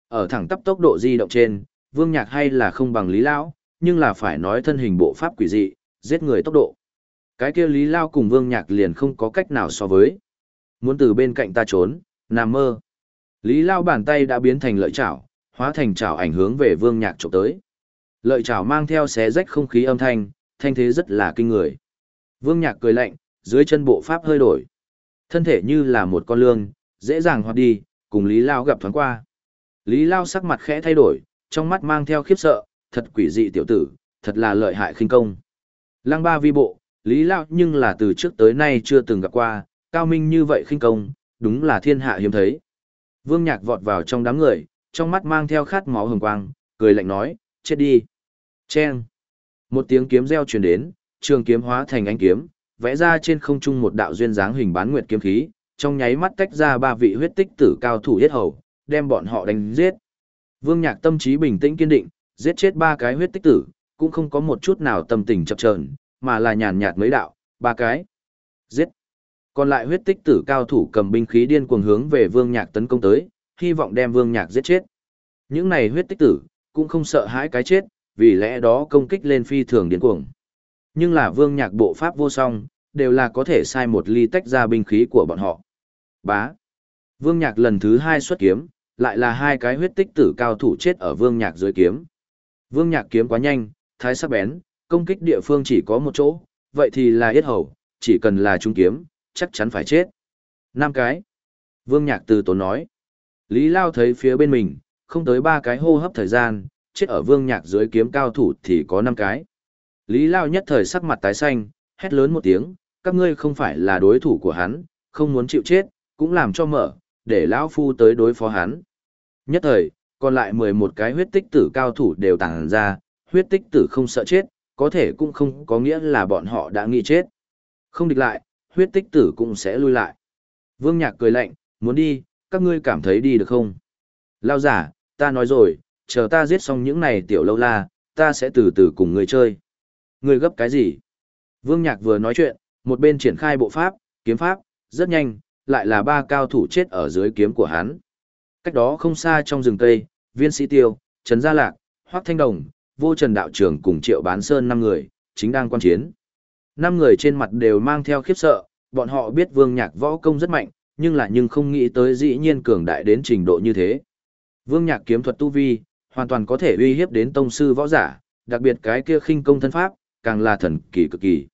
Ở thẳng tắp tốc độ di động trên, Vương Nhạc hay là không bằng Lý Lão, nhưng là phải nói thân hình bộ pháp quỷ dị, giết người tốc độ. Cái kia Lý Lao cùng Vương Nhạc liền không có cách nào so với. Muốn từ bên cạnh ta trốn, nằm mơ. Lý Lao bàn tay đã biến thành lợi chảo, hóa thành chảo ảnh hướng về Vương Nhạc chụp tới. Lợi chảo mang theo xé rách không khí âm thanh, thanh thế rất là kinh người. Vương Nhạc cười lạnh, dưới chân bộ pháp hơi đổi. Thân thể như là một con lương, dễ dàng hoạt đi, cùng Lý Lao gặp thoáng qua. Lý Lao sắc mặt khẽ thay đổi, trong mắt mang theo khiếp sợ, thật quỷ dị tiểu tử, thật là lợi hại khinh công. Lăng ba vi bộ, Lý Lao nhưng là từ trước tới nay chưa từng gặp qua, cao minh như vậy khinh công, đúng là thiên hạ hiếm thấy. Vương Nhạc vọt vào trong đám người, trong mắt mang theo khát máu hồng quang, cười lạnh nói, chết đi. Chen. Một tiếng kiếm reo truyền đến, trường kiếm hóa thành ánh kiếm, vẽ ra trên không trung một đạo duyên dáng hình bán nguyệt kiếm khí, trong nháy mắt tách ra ba vị huyết tích tử cao thủ giết hầu, đem bọn họ đánh giết. Vương Nhạc tâm trí bình tĩnh kiên định, giết chết ba cái huyết tích tử, cũng không có một chút nào tâm tình chập chờn, mà là nhàn nhạt mấy đạo, ba cái. Giết. Còn lại huyết tích tử cao thủ cầm binh khí điên cuồng hướng về Vương Nhạc tấn công tới, hy vọng đem Vương Nhạc giết chết. Những này huyết tích tử, cũng không sợ hãi cái chết, vì lẽ đó công kích lên phi thường điên cuồng. Nhưng là Vương Nhạc bộ pháp vô song, đều là có thể sai một ly tách ra binh khí của bọn họ. Bá. Vương Nhạc lần thứ hai xuất kiếm, lại là hai cái huyết tích tử cao thủ chết ở Vương Nhạc dưới kiếm. Vương Nhạc kiếm quá nhanh, thái sắc bén, công kích địa phương chỉ có một chỗ, vậy thì là yết hầu, chỉ cần là trung kiếm, chắc chắn phải chết. Năm cái. Vương Nhạc từ tốn nói. Lý Lao thấy phía bên mình, không tới ba cái hô hấp thời gian, chết ở Vương Nhạc dưới kiếm cao thủ thì có năm cái. Lý Lao nhất thời sắc mặt tái xanh, hét lớn một tiếng, các ngươi không phải là đối thủ của hắn, không muốn chịu chết, cũng làm cho mở, để lão phu tới đối phó hắn. Nhất thời, còn lại 11 cái huyết tích tử cao thủ đều tàng ra, huyết tích tử không sợ chết, có thể cũng không có nghĩa là bọn họ đã nghĩ chết. Không địch lại, huyết tích tử cũng sẽ lui lại. Vương Nhạc cười lạnh, muốn đi, các ngươi cảm thấy đi được không? Lao giả, ta nói rồi, chờ ta giết xong những này tiểu lâu la, ta sẽ từ từ cùng ngươi chơi. Người gấp cái gì? Vương Nhạc vừa nói chuyện, một bên triển khai bộ pháp, kiếm pháp, rất nhanh, lại là ba cao thủ chết ở dưới kiếm của hắn. Cách đó không xa trong rừng Tây, viên sĩ tiêu, Trần Gia Lạc, Hoác Thanh Đồng, vô trần đạo trưởng cùng triệu bán sơn năm người, chính đang quan chiến. Năm người trên mặt đều mang theo khiếp sợ, bọn họ biết vương nhạc võ công rất mạnh, nhưng là nhưng không nghĩ tới dĩ nhiên cường đại đến trình độ như thế. Vương nhạc kiếm thuật tu vi, hoàn toàn có thể uy hiếp đến tông sư võ giả, đặc biệt cái kia khinh công thân pháp, càng là thần kỳ cực kỳ.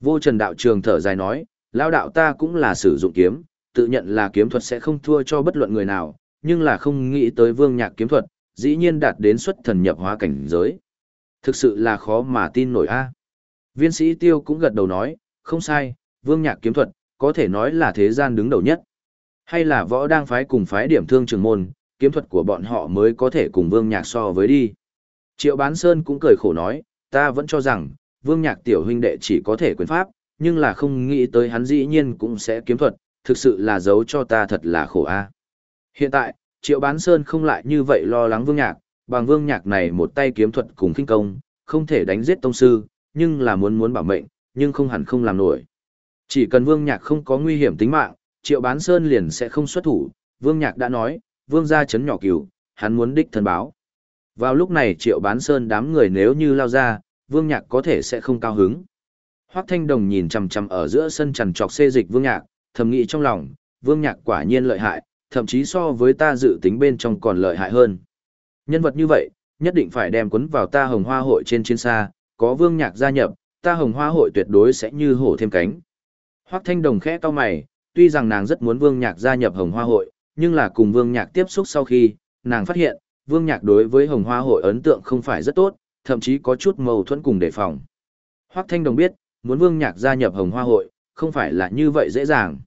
Vô trần đạo trường thở dài nói, lão đạo ta cũng là sử dụng kiếm, tự nhận là kiếm thuật sẽ không thua cho bất luận người nào, nhưng là không nghĩ tới vương nhạc kiếm thuật, dĩ nhiên đạt đến xuất thần nhập hóa cảnh giới. Thực sự là khó mà tin nổi a. À. Viên sĩ tiêu cũng gật đầu nói, không sai, vương nhạc kiếm thuật, có thể nói là thế gian đứng đầu nhất. Hay là võ đang phái cùng phái điểm thương trường môn, kiếm thuật của bọn họ mới có thể cùng vương nhạc so với đi. Triệu bán sơn cũng cười khổ nói, ta vẫn cho rằng, vương nhạc tiểu huynh đệ chỉ có thể quyền pháp, nhưng là không nghĩ tới hắn dĩ nhiên cũng sẽ kiếm thuật, thực sự là giấu cho ta thật là khổ a. Hiện tại, triệu bán sơn không lại như vậy lo lắng vương nhạc, bằng vương nhạc này một tay kiếm thuật cùng kinh công, không thể đánh giết tông sư, nhưng là muốn muốn bảo mệnh, nhưng không hẳn không làm nổi. Chỉ cần vương nhạc không có nguy hiểm tính mạng, triệu bán sơn liền sẽ không xuất thủ, vương nhạc đã nói, vương gia chấn nhỏ cửu, hắn muốn đích thân báo. Vào lúc này triệu bán sơn đám người nếu như lao ra, vương nhạc có thể sẽ không cao hứng. Hoác thanh đồng nhìn chằm chằm ở giữa sân trằn trọc xê dịch vương nhạc, thầm nghĩ trong lòng, vương nhạc quả nhiên lợi hại, thậm chí so với ta dự tính bên trong còn lợi hại hơn. Nhân vật như vậy, nhất định phải đem quấn vào ta hồng hoa hội trên chiến xa, có vương nhạc gia nhập, ta hồng hoa hội tuyệt đối sẽ như hổ thêm cánh. Hoác thanh đồng khẽ to mày, tuy rằng nàng rất muốn vương nhạc gia nhập hồng hoa hội, nhưng là cùng vương nhạc tiếp xúc sau khi, nàng phát hiện, vương nhạc đối với hồng hoa hội ấn tượng không phải rất tốt, thậm chí có chút mâu thuẫn cùng đề phòng. Hoắc thanh đồng biết, muốn vương nhạc gia nhập hồng hoa hội, không phải là như vậy dễ dàng.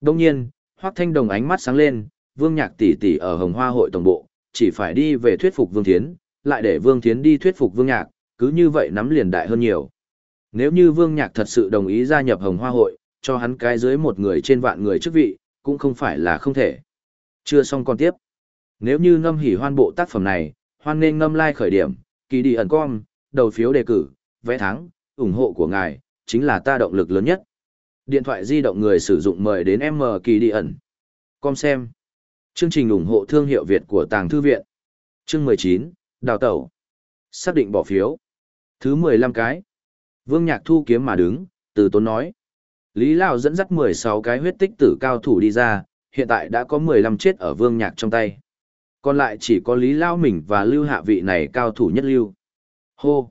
Đương nhiên, Hoắc Thanh Đồng ánh mắt sáng lên, Vương Nhạc tỷ tỷ ở Hồng Hoa hội tổng bộ, chỉ phải đi về thuyết phục Vương Thiến, lại để Vương Thiến đi thuyết phục Vương Nhạc, cứ như vậy nắm liền đại hơn nhiều. Nếu như Vương Nhạc thật sự đồng ý gia nhập Hồng Hoa hội, cho hắn cái dưới một người trên vạn người chức vị, cũng không phải là không thể. Chưa xong còn tiếp. Nếu như ngâm hỉ hoan bộ tác phẩm này, hoan nên ngâm like khởi điểm, kỳ đi ẩn com, đầu phiếu đề cử, vẽ thắng, ủng hộ của ngài, chính là ta động lực lớn nhất. Điện thoại di động người sử dụng mời đến M kỳ đi ẩn. Com xem. Chương trình ủng hộ thương hiệu Việt của Tàng Thư Viện. Chương 19, Đào tẩu. Xác định bỏ phiếu. Thứ 15 cái. Vương Nhạc thu kiếm mà đứng, từ tốn nói. Lý Lão dẫn dắt 16 cái huyết tích tử cao thủ đi ra, hiện tại đã có 15 chết ở Vương Nhạc trong tay. Còn lại chỉ có Lý Lão mình và lưu hạ vị này cao thủ nhất lưu. Hô!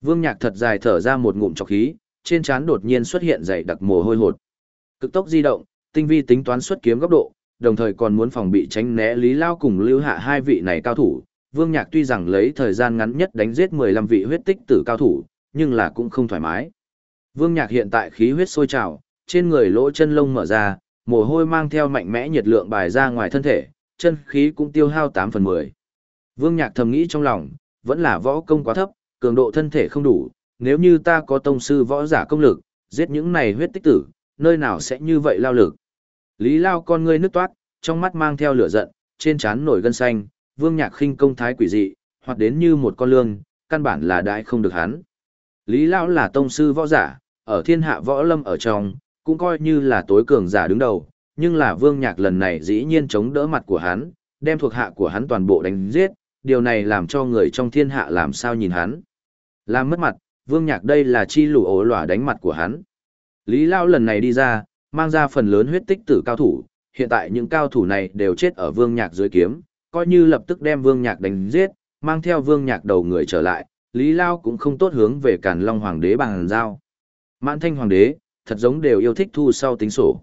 Vương Nhạc thật dài thở ra một ngụm trọc khí, trên trán đột nhiên xuất hiện dày đặc mồ hôi hột. Cực tốc di động, tinh vi tính toán xuất kiếm góc độ, đồng thời còn muốn phòng bị tránh né Lý Lao cùng Lưu Hạ hai vị này cao thủ, Vương Nhạc tuy rằng lấy thời gian ngắn nhất đánh giết 15 vị huyết tích tử cao thủ, nhưng là cũng không thoải mái. Vương Nhạc hiện tại khí huyết sôi trào, trên người lỗ chân lông mở ra, mồ hôi mang theo mạnh mẽ nhiệt lượng bài ra ngoài thân thể, chân khí cũng tiêu hao 8 phần 10. Vương Nhạc thầm nghĩ trong lòng, vẫn là võ công quá thấp, cường độ thân thể không đủ, nếu như ta có tông sư võ giả công lực, giết những này huyết tích tử, nơi nào sẽ như vậy lao lực. Lý Lao con ngươi nước toát, trong mắt mang theo lửa giận, trên trán nổi gân xanh, Vương Nhạc khinh công thái quỷ dị, hoặc đến như một con lương, căn bản là đại không được hắn. Lý Lão là tông sư võ giả, ở thiên hạ võ lâm ở trong, cũng coi như là tối cường giả đứng đầu, nhưng là Vương Nhạc lần này dĩ nhiên chống đỡ mặt của hắn, đem thuộc hạ của hắn toàn bộ đánh giết, điều này làm cho người trong thiên hạ làm sao nhìn hắn. Làm mất mặt, Vương Nhạc đây là chi lũ ổ lỏa đánh mặt của hắn. Lý Lao lần này đi ra, mang ra phần lớn huyết tích tử cao thủ, hiện tại những cao thủ này đều chết ở Vương Nhạc dưới kiếm, coi như lập tức đem Vương Nhạc đánh giết, mang theo Vương Nhạc đầu người trở lại, Lý Lao cũng không tốt hướng về Càn Long Hoàng đế bằng giao. Mãn Thanh Hoàng đế, thật giống đều yêu thích thu sau tính sổ.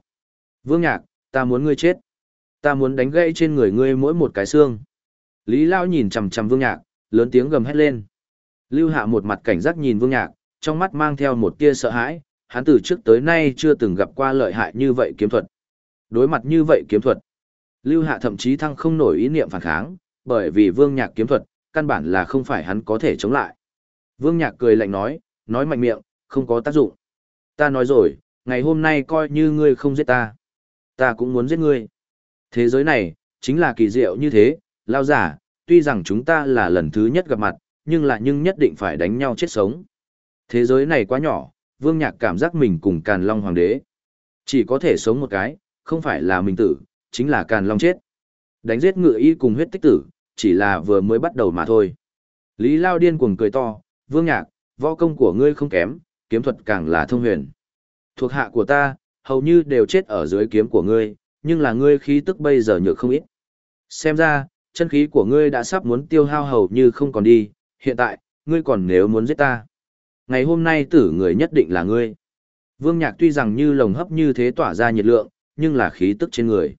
Vương Nhạc, ta muốn ngươi chết. Ta muốn đánh gãy trên người ngươi mỗi một cái xương. Lý Lao nhìn chằm chằm Vương Nhạc, lớn tiếng gầm hét lên. Lưu Hạ một mặt cảnh giác nhìn Vương Nhạc, trong mắt mang theo một tia sợ hãi, hắn từ trước tới nay chưa từng gặp qua lợi hại như vậy kiếm thuật. Đối mặt như vậy kiếm thuật, Lưu Hạ thậm chí thăng không nổi ý niệm phản kháng, bởi vì Vương Nhạc kiếm thuật, căn bản là không phải hắn có thể chống lại. Vương Nhạc cười lạnh nói, nói mạnh miệng, không có tác dụng. Ta nói rồi, ngày hôm nay coi như ngươi không giết ta. Ta cũng muốn giết ngươi. Thế giới này, chính là kỳ diệu như thế, lao giả, tuy rằng chúng ta là lần thứ nhất gặp mặt, nhưng là nhưng nhất định phải đánh nhau chết sống. Thế giới này quá nhỏ, Vương Nhạc cảm giác mình cùng Càn Long Hoàng đế. Chỉ có thể sống một cái, không phải là mình tử, chính là Càn Long chết. Đánh giết ngựa y cùng huyết tích tử, chỉ là vừa mới bắt đầu mà thôi. Lý Lao điên cuồng cười to, Vương Nhạc, võ công của ngươi không kém, kiếm thuật càng là thông huyền. Thuộc hạ của ta, hầu như đều chết ở dưới kiếm của ngươi, nhưng là ngươi khí tức bây giờ nhược không ít. Xem ra, chân khí của ngươi đã sắp muốn tiêu hao hầu như không còn đi, hiện tại, ngươi còn nếu muốn giết ta. Ngày hôm nay tử người nhất định là ngươi. Vương Nhạc tuy rằng như lồng hấp như thế tỏa ra nhiệt lượng, nhưng là khí tức trên người.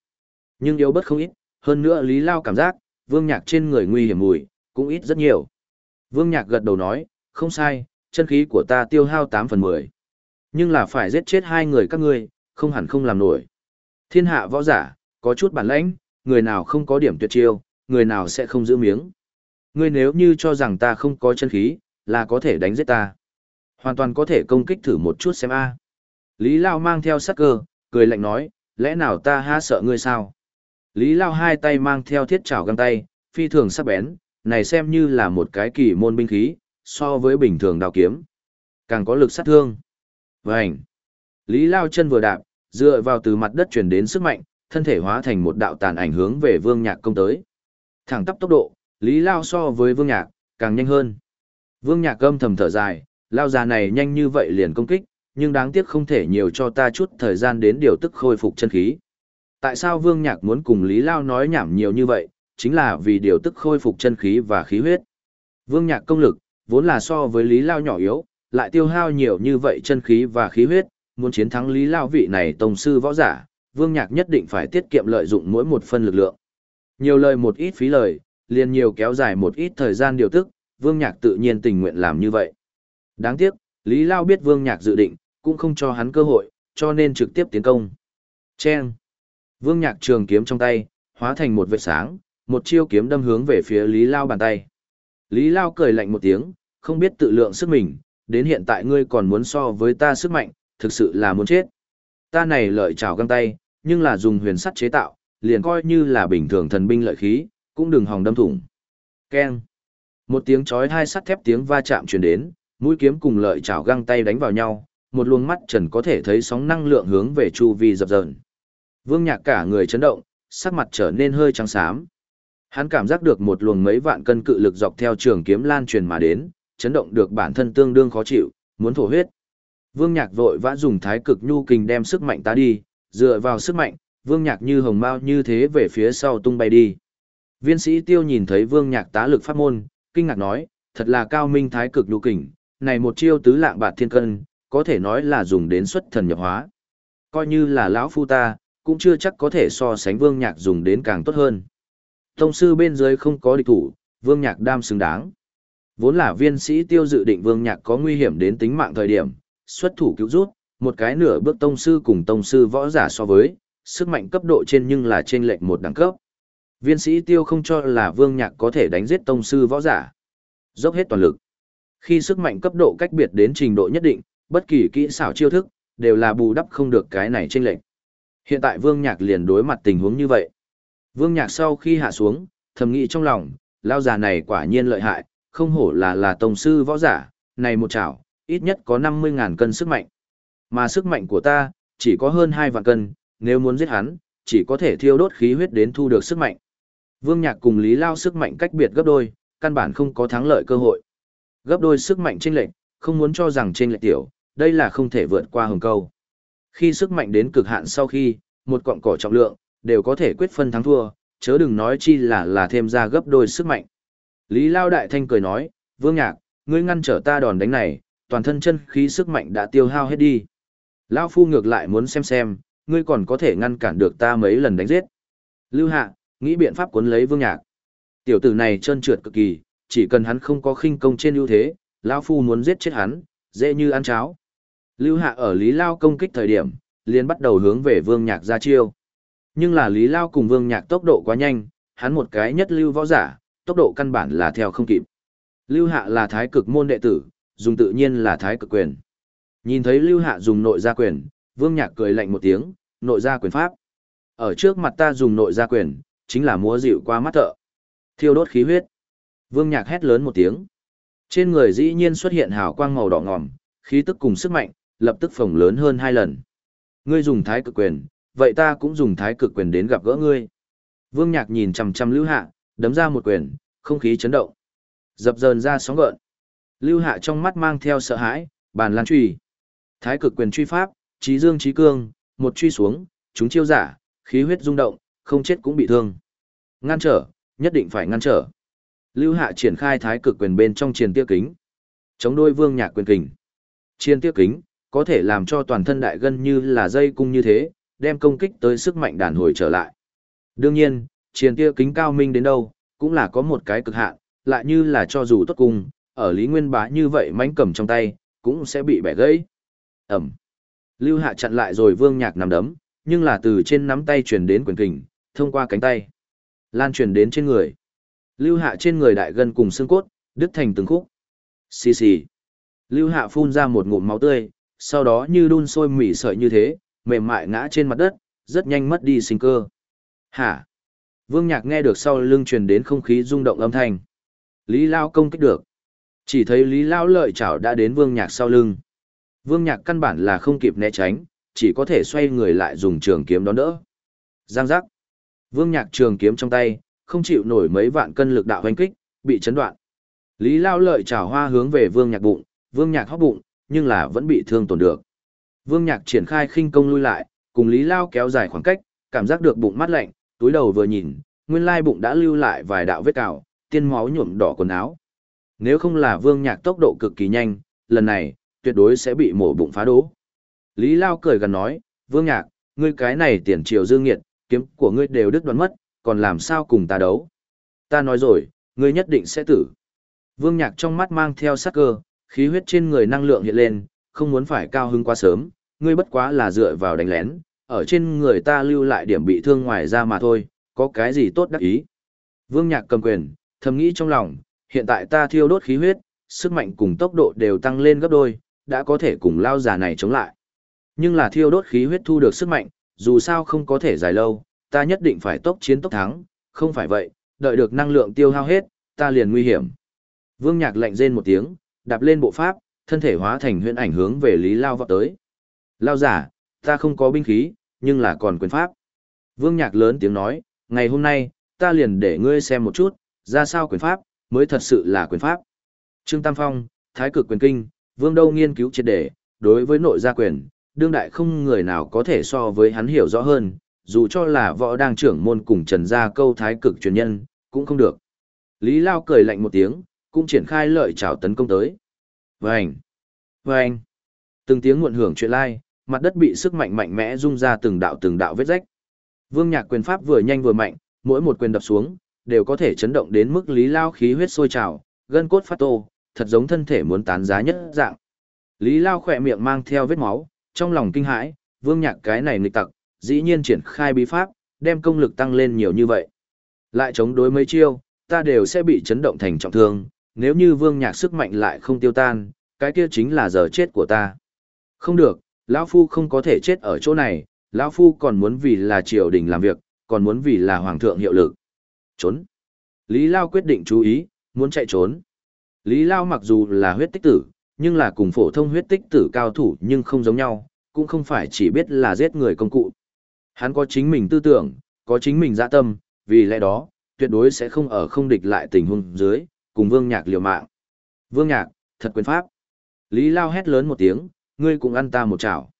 Nhưng yếu bất không ít, hơn nữa Lý Lao cảm giác, Vương Nhạc trên người nguy hiểm mùi, cũng ít rất nhiều. Vương Nhạc gật đầu nói, không sai, chân khí của ta tiêu hao 8 phần 10. Nhưng là phải giết chết hai người các ngươi, không hẳn không làm nổi. Thiên hạ võ giả, có chút bản lãnh, người nào không có điểm tuyệt chiêu, người nào sẽ không giữ miếng. Ngươi nếu như cho rằng ta không có chân khí, là có thể đánh giết ta. Hoàn toàn có thể công kích thử một chút xem a. Lý Lao mang theo sắc cơ, cười lạnh nói, lẽ nào ta ha sợ ngươi sao? Lý Lao hai tay mang theo thiết trảo găng tay, phi thường sắc bén, này xem như là một cái kỳ môn binh khí, so với bình thường đào kiếm. Càng có lực sát thương. Vânh! Lý Lao chân vừa đạp, dựa vào từ mặt đất chuyển đến sức mạnh, thân thể hóa thành một đạo tàn ảnh hướng về vương nhạc công tới. Thẳng tắp tốc độ, Lý Lao so với vương nhạc, càng nhanh hơn. Vương nhạc âm thầm thở dài, Lao già này nhanh như vậy liền công kích, nhưng đáng tiếc không thể nhiều cho ta chút thời gian đến điều tức khôi phục chân khí. Tại sao Vương Nhạc muốn cùng Lý Lao nói nhảm nhiều như vậy, chính là vì điều tức khôi phục chân khí và khí huyết. Vương Nhạc công lực, vốn là so với Lý Lao nhỏ yếu, lại tiêu hao nhiều như vậy chân khí và khí huyết, muốn chiến thắng Lý Lao vị này tông sư võ giả, Vương Nhạc nhất định phải tiết kiệm lợi dụng mỗi một phân lực lượng. Nhiều lời một ít phí lời, liền nhiều kéo dài một ít thời gian điều tức, Vương Nhạc tự nhiên tình nguyện làm như vậy. Đáng tiếc, Lý Lao biết Vương Nhạc dự định, cũng không cho hắn cơ hội, cho nên trực tiếp tiến công. Chen! Vương Nhạc trường kiếm trong tay, hóa thành một vệt sáng, một chiêu kiếm đâm hướng về phía Lý Lao bàn tay. Lý Lao cười lạnh một tiếng, không biết tự lượng sức mình, đến hiện tại ngươi còn muốn so với ta sức mạnh, thực sự là muốn chết. Ta này lợi chảo găng tay, nhưng là dùng huyền sắt chế tạo, liền coi như là bình thường thần binh lợi khí, cũng đừng hòng đâm thủng. Keng. Một tiếng chói hai sắt thép tiếng va chạm truyền đến, mũi kiếm cùng lợi chảo găng tay đánh vào nhau, một luồng mắt trần có thể thấy sóng năng lượng hướng về chu vi dập dờn. Vương Nhạc cả người chấn động, sắc mặt trở nên hơi trắng xám. Hắn cảm giác được một luồng mấy vạn cân cự lực dọc theo trường kiếm lan truyền mà đến, chấn động được bản thân tương đương khó chịu, muốn thổ huyết. Vương Nhạc vội vã dùng thái cực nhu kình đem sức mạnh ta đi, dựa vào sức mạnh, Vương Nhạc như hồng mao như thế về phía sau tung bay đi. Viên sĩ Tiêu nhìn thấy Vương Nhạc tá lực pháp môn, kinh ngạc nói, thật là cao minh thái cực nhu kình, này một chiêu tứ lạng bạt thiên cân, có thể nói là dùng đến xuất thần nhập hóa. Coi như là lão phu ta, cũng chưa chắc có thể so sánh Vương Nhạc dùng đến càng tốt hơn. Tông sư bên dưới không có địch thủ, Vương Nhạc đam xứng đáng. Vốn là viên sĩ tiêu dự định Vương Nhạc có nguy hiểm đến tính mạng thời điểm, xuất thủ cứu rút, một cái nửa bước tông sư cùng tông sư võ giả so với, sức mạnh cấp độ trên nhưng là trên lệch một đẳng cấp. Viên sĩ tiêu không cho là Vương Nhạc có thể đánh giết tông sư võ giả. Dốc hết toàn lực. Khi sức mạnh cấp độ cách biệt đến trình độ nhất định, bất kỳ kỹ xảo chiêu thức, đều là bù đắp không được cái này trên lệch. Hiện tại Vương Nhạc liền đối mặt tình huống như vậy. Vương Nhạc sau khi hạ xuống, thầm nghĩ trong lòng, lao già này quả nhiên lợi hại, không hổ là là tông sư võ giả, này một chảo, ít nhất có 50.000 cân sức mạnh. Mà sức mạnh của ta, chỉ có hơn 2 vạn cân, nếu muốn giết hắn, chỉ có thể thiêu đốt khí huyết đến thu được sức mạnh. Vương Nhạc cùng Lý Lao sức mạnh cách biệt gấp đôi, căn bản không có thắng lợi cơ hội. Gấp đôi sức mạnh chênh lệch, không muốn cho rằng chênh lệch tiểu, đây là không thể vượt qua hừng câu. Khi sức mạnh đến cực hạn sau khi, một cọng cỏ trọng lượng, đều có thể quyết phân thắng thua, chớ đừng nói chi là là thêm ra gấp đôi sức mạnh. Lý Lao Đại Thanh cười nói, Vương Nhạc, ngươi ngăn trở ta đòn đánh này, toàn thân chân khí sức mạnh đã tiêu hao hết đi. Lão Phu ngược lại muốn xem xem, ngươi còn có thể ngăn cản được ta mấy lần đánh giết. Lưu Hạ, nghĩ biện pháp cuốn lấy Vương Nhạc. Tiểu tử này trơn trượt cực kỳ, chỉ cần hắn không có khinh công trên ưu thế, lão Phu muốn giết chết hắn, dễ như ăn cháo. Lưu Hạ ở Lý Lao công kích thời điểm, liền bắt đầu hướng về Vương Nhạc ra chiêu. Nhưng là Lý Lao cùng Vương Nhạc tốc độ quá nhanh, hắn một cái nhất lưu võ giả, tốc độ căn bản là theo không kịp. Lưu Hạ là thái cực môn đệ tử, dùng tự nhiên là thái cực quyền. Nhìn thấy Lưu Hạ dùng nội gia quyền, Vương Nhạc cười lạnh một tiếng, nội gia quyền pháp. Ở trước mặt ta dùng nội gia quyền, chính là múa dịu qua mắt thợ. Thiêu đốt khí huyết. Vương Nhạc hét lớn một tiếng. Trên người dĩ nhiên xuất hiện hào quang màu đỏ ngòm, khí tức cùng sức mạnh, lập tức phồng lớn hơn hai lần. Ngươi dùng thái cực quyền, vậy ta cũng dùng thái cực quyền đến gặp gỡ ngươi. Vương Nhạc nhìn chằm chằm Lưu Hạ, đấm ra một quyền, không khí chấn động. Dập dờn ra sóng gợn. Lưu Hạ trong mắt mang theo sợ hãi, bàn lan truy. Thái cực quyền truy pháp, trí dương trí cương, một truy xuống, chúng chiêu giả, khí huyết rung động, không chết cũng bị thương. Ngăn trở, nhất định phải ngăn trở. Lưu Hạ triển khai thái cực quyền bên trong triền tiêu kính. Chống đôi vương nhạc quyền kình. Triền tiêu kính, có thể làm cho toàn thân đại gân như là dây cung như thế, đem công kích tới sức mạnh đàn hồi trở lại. Đương nhiên, triền tiêu kính cao minh đến đâu, cũng là có một cái cực hạn, lại như là cho dù tốt cùng ở Lý Nguyên Bá như vậy mánh cầm trong tay, cũng sẽ bị bẻ gãy. Ẩm. Lưu Hạ chặn lại rồi Vương Nhạc nằm đấm, nhưng là từ trên nắm tay truyền đến quyền kình, thông qua cánh tay, lan truyền đến trên người. Lưu Hạ trên người đại gân cùng xương cốt, đứt thành từng khúc. Xì xì. Lưu Hạ phun ra một ngụm máu tươi, sau đó như đun sôi mỉ sợi như thế, mềm mại ngã trên mặt đất, rất nhanh mất đi sinh cơ. Hả? Vương Nhạc nghe được sau lưng truyền đến không khí rung động âm thanh. Lý Lao công kích được. Chỉ thấy Lý Lao lợi chảo đã đến Vương Nhạc sau lưng. Vương Nhạc căn bản là không kịp né tránh, chỉ có thể xoay người lại dùng trường kiếm đón đỡ. Giang giác. Vương Nhạc trường kiếm trong tay, không chịu nổi mấy vạn cân lực đạo hoành kích, bị chấn đoạn. Lý Lao lợi chảo hoa hướng về Vương Nhạc bụng, Vương Nhạc hóc bụng, nhưng là vẫn bị thương tổn được. Vương Nhạc triển khai khinh công lui lại, cùng Lý Lao kéo dài khoảng cách, cảm giác được bụng mát lạnh, túi đầu vừa nhìn, nguyên lai bụng đã lưu lại vài đạo vết cào, tiên máu nhuộm đỏ quần áo. Nếu không là Vương Nhạc tốc độ cực kỳ nhanh, lần này, tuyệt đối sẽ bị mổ bụng phá đố. Lý Lao cười gần nói, Vương Nhạc, ngươi cái này tiền triều dương nghiệt, kiếm của ngươi đều đứt đoán mất, còn làm sao cùng ta đấu. Ta nói rồi, ngươi nhất định sẽ tử. Vương Nhạc trong mắt mang theo sắc cơ, khí huyết trên người năng lượng hiện lên, không muốn phải cao hứng quá sớm, ngươi bất quá là dựa vào đánh lén, ở trên người ta lưu lại điểm bị thương ngoài ra mà thôi, có cái gì tốt đắc ý. Vương Nhạc cầm quyền, thầm nghĩ trong lòng, hiện tại ta thiêu đốt khí huyết, sức mạnh cùng tốc độ đều tăng lên gấp đôi, đã có thể cùng lao già này chống lại. Nhưng là thiêu đốt khí huyết thu được sức mạnh, dù sao không có thể dài lâu, ta nhất định phải tốc chiến tốc thắng, không phải vậy, đợi được năng lượng tiêu hao hết, ta liền nguy hiểm. Vương Nhạc lạnh rên một tiếng, đạp lên bộ pháp, thân thể hóa thành huyễn ảnh hướng về Lý Lao vọt tới. Lao giả, ta không có binh khí, nhưng là còn quyền pháp. Vương Nhạc lớn tiếng nói, ngày hôm nay, ta liền để ngươi xem một chút, ra sao quyền pháp, mới thật sự là quyền pháp. Trương Tam Phong, Thái cực quyền kinh, Vương Đâu nghiên cứu triệt đề, đối với nội gia quyền, đương đại không người nào có thể so với hắn hiểu rõ hơn, dù cho là võ đang trưởng môn cùng trần gia câu thái cực truyền nhân, cũng không được. Lý Lao cười lạnh một tiếng, cũng triển khai lợi trảo tấn công tới. Vành! Vành! Từng tiếng muộn hưởng chuyện lai, mặt đất bị sức mạnh mạnh mẽ rung ra từng đạo từng đạo vết rách. Vương Nhạc quyền pháp vừa nhanh vừa mạnh, mỗi một quyền đập xuống, đều có thể chấn động đến mức Lý Lao khí huyết sôi trào, gân cốt phát tô, thật giống thân thể muốn tán giá nhất dạng. Lý Lao khỏe miệng mang theo vết máu, trong lòng kinh hãi, vương nhạc cái này nghịch tặc, dĩ nhiên triển khai bí pháp, đem công lực tăng lên nhiều như vậy. Lại chống đối mấy chiêu, ta đều sẽ bị chấn động thành trọng thương, nếu như vương nhạc sức mạnh lại không tiêu tan, cái kia chính là giờ chết của ta. Không được, lão Phu không có thể chết ở chỗ này, lão Phu còn muốn vì là triều đình làm việc, còn muốn vì là hoàng thượng hiệu lực. Trốn. Lý Lao quyết định chú ý, muốn chạy trốn. Lý Lao mặc dù là huyết tích tử, nhưng là cùng phổ thông huyết tích tử cao thủ nhưng không giống nhau, cũng không phải chỉ biết là giết người công cụ. Hắn có chính mình tư tưởng, có chính mình dạ tâm, vì lẽ đó, tuyệt đối sẽ không ở không địch lại tình huống dưới, cùng Vương Nhạc liều mạng. Vương Nhạc, thật quyền pháp. Lý Lao hét lớn một tiếng, ngươi cũng ăn ta một chảo.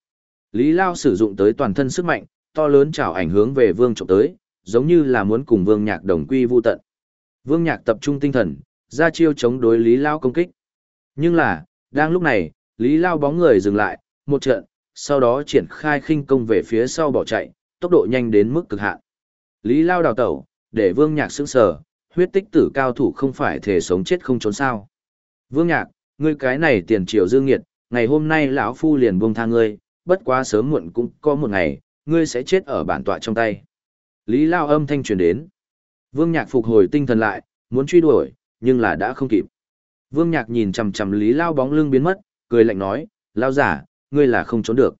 Lý Lao sử dụng tới toàn thân sức mạnh, to lớn chảo ảnh hướng về Vương trộm tới, giống như là muốn cùng Vương Nhạc đồng quy vu tận. Vương Nhạc tập trung tinh thần, ra chiêu chống đối Lý Lao công kích. Nhưng là, đang lúc này, Lý Lao bóng người dừng lại, một trận, sau đó triển khai khinh công về phía sau bỏ chạy, tốc độ nhanh đến mức cực hạn. Lý Lao đào tẩu, để Vương Nhạc sững sờ, huyết tích tử cao thủ không phải thể sống chết không trốn sao. Vương Nhạc, ngươi cái này tiền triều dương nghiệt, ngày hôm nay lão phu liền buông tha ngươi, bất quá sớm muộn cũng có một ngày, ngươi sẽ chết ở bản tọa trong tay. Lý Lao âm thanh truyền đến. Vương Nhạc phục hồi tinh thần lại, muốn truy đuổi, nhưng là đã không kịp. Vương Nhạc nhìn chằm chằm Lý Lao bóng lưng biến mất, cười lạnh nói, Lao giả, ngươi là không trốn được.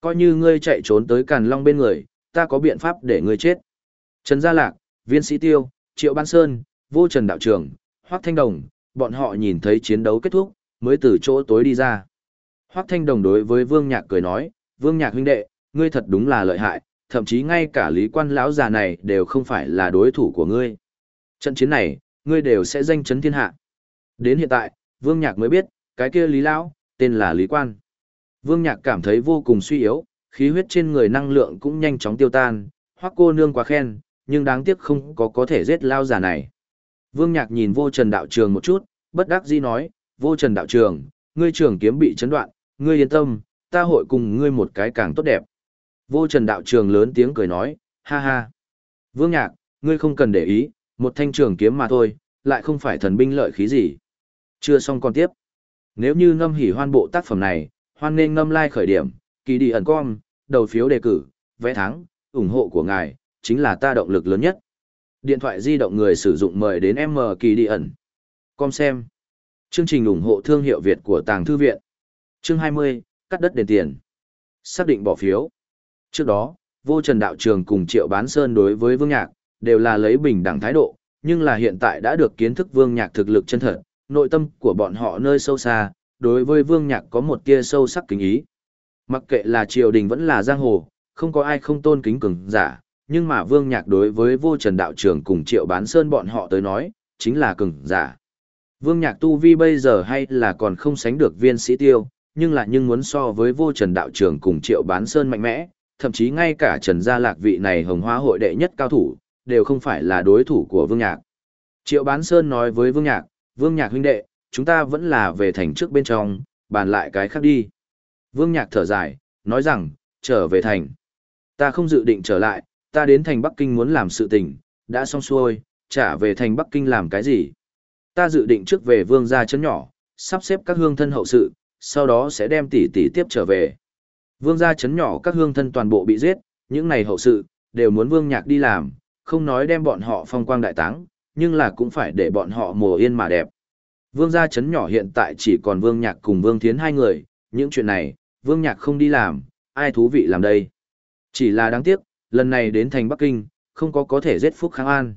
Coi như ngươi chạy trốn tới Càn Long bên người, ta có biện pháp để ngươi chết. Trần Gia Lạc, Viên Sĩ Tiêu, Triệu Ban Sơn, Vô Trần Đạo Trường, Hoác Thanh Đồng, bọn họ nhìn thấy chiến đấu kết thúc, mới từ chỗ tối đi ra. Hoác Thanh Đồng đối với Vương Nhạc cười nói, Vương Nhạc huynh đệ, ngươi thật đúng là lợi hại, thậm chí ngay cả lý quan lão già này đều không phải là đối thủ của ngươi. Trận chiến này, ngươi đều sẽ danh chấn thiên hạ. Đến hiện tại, Vương Nhạc mới biết, cái kia lý lão, tên là lý quan. Vương Nhạc cảm thấy vô cùng suy yếu, khí huyết trên người năng lượng cũng nhanh chóng tiêu tan, hoắc cô nương quá khen, nhưng đáng tiếc không có có thể giết lao già này. Vương Nhạc nhìn vô trần đạo trường một chút, bất đắc dĩ nói, vô trần đạo trường, ngươi trường kiếm bị chấn đoạn, ngươi yên tâm, ta hội cùng ngươi một cái càng tốt đẹp. Vô trần đạo trường lớn tiếng cười nói, ha ha. Vương Nhạc, ngươi không cần để ý, một thanh trường kiếm mà thôi, lại không phải thần binh lợi khí gì. Chưa xong còn tiếp. Nếu như ngâm hỉ hoan bộ tác phẩm này, hoan nên ngâm like khởi điểm, kỳ đi ẩn com, đầu phiếu đề cử, vẽ thắng, ủng hộ của ngài, chính là ta động lực lớn nhất. Điện thoại di động người sử dụng mời đến M kỳ đi ẩn. Com xem. Chương trình ủng hộ thương hiệu Việt của Tàng Thư Viện. Chương 20, cắt đất đền tiền. Xác định bỏ phiếu. Trước đó, vô trần đạo trường cùng triệu bán sơn đối với vương nhạc, đều là lấy bình đẳng thái độ, nhưng là hiện tại đã được kiến thức vương nhạc thực lực chân thật, nội tâm của bọn họ nơi sâu xa, đối với vương nhạc có một tia sâu sắc kính ý. Mặc kệ là triều đình vẫn là giang hồ, không có ai không tôn kính cường giả, nhưng mà vương nhạc đối với vô trần đạo trường cùng triệu bán sơn bọn họ tới nói, chính là cường giả. Vương nhạc tu vi bây giờ hay là còn không sánh được viên sĩ tiêu, nhưng là nhưng muốn so với vô trần đạo trường cùng triệu bán sơn mạnh mẽ, thậm chí ngay cả trần gia lạc vị này hồng hoa hội đệ nhất cao thủ, đều không phải là đối thủ của vương nhạc. Triệu bán sơn nói với vương nhạc, vương nhạc huynh đệ, chúng ta vẫn là về thành trước bên trong, bàn lại cái khác đi. Vương nhạc thở dài, nói rằng, trở về thành. Ta không dự định trở lại, ta đến thành Bắc Kinh muốn làm sự tình, đã xong xuôi, trả về thành Bắc Kinh làm cái gì. Ta dự định trước về vương gia chấn nhỏ, sắp xếp các hương thân hậu sự, sau đó sẽ đem tỷ tỷ tiếp trở về. Vương gia chấn nhỏ các hương thân toàn bộ bị giết, những này hậu sự, đều muốn vương nhạc đi làm, không nói đem bọn họ phong quang đại táng, nhưng là cũng phải để bọn họ mùa yên mà đẹp. Vương gia chấn nhỏ hiện tại chỉ còn vương nhạc cùng vương thiến hai người, những chuyện này, vương nhạc không đi làm, ai thú vị làm đây. Chỉ là đáng tiếc, lần này đến thành Bắc Kinh, không có có thể giết Phúc Khang An.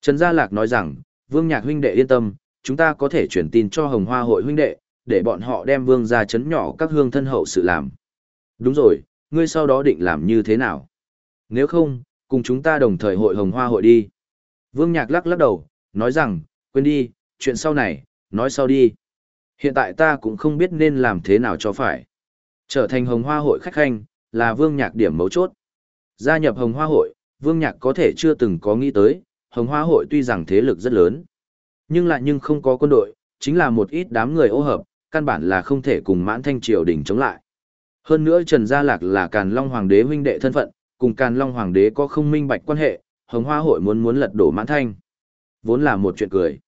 Trần Gia Lạc nói rằng, vương nhạc huynh đệ yên tâm, chúng ta có thể chuyển tin cho hồng hoa hội huynh đệ, để bọn họ đem vương gia chấn nhỏ các hương thân hậu sự làm. Đúng rồi, ngươi sau đó định làm như thế nào? Nếu không, cùng chúng ta đồng thời hội hồng hoa hội đi. Vương Nhạc lắc lắc đầu, nói rằng, quên đi, chuyện sau này, nói sau đi. Hiện tại ta cũng không biết nên làm thế nào cho phải. Trở thành hồng hoa hội khách khanh, là Vương Nhạc điểm mấu chốt. Gia nhập hồng hoa hội, Vương Nhạc có thể chưa từng có nghĩ tới, hồng hoa hội tuy rằng thế lực rất lớn, nhưng lại nhưng không có quân đội, chính là một ít đám người ô hợp, căn bản là không thể cùng mãn thanh triều đình chống lại. Hơn nữa Trần Gia Lạc là Càn Long Hoàng đế huynh đệ thân phận, cùng Càn Long Hoàng đế có không minh bạch quan hệ, Hồng Hoa hội muốn muốn lật đổ Mãn Thanh. Vốn là một chuyện cười.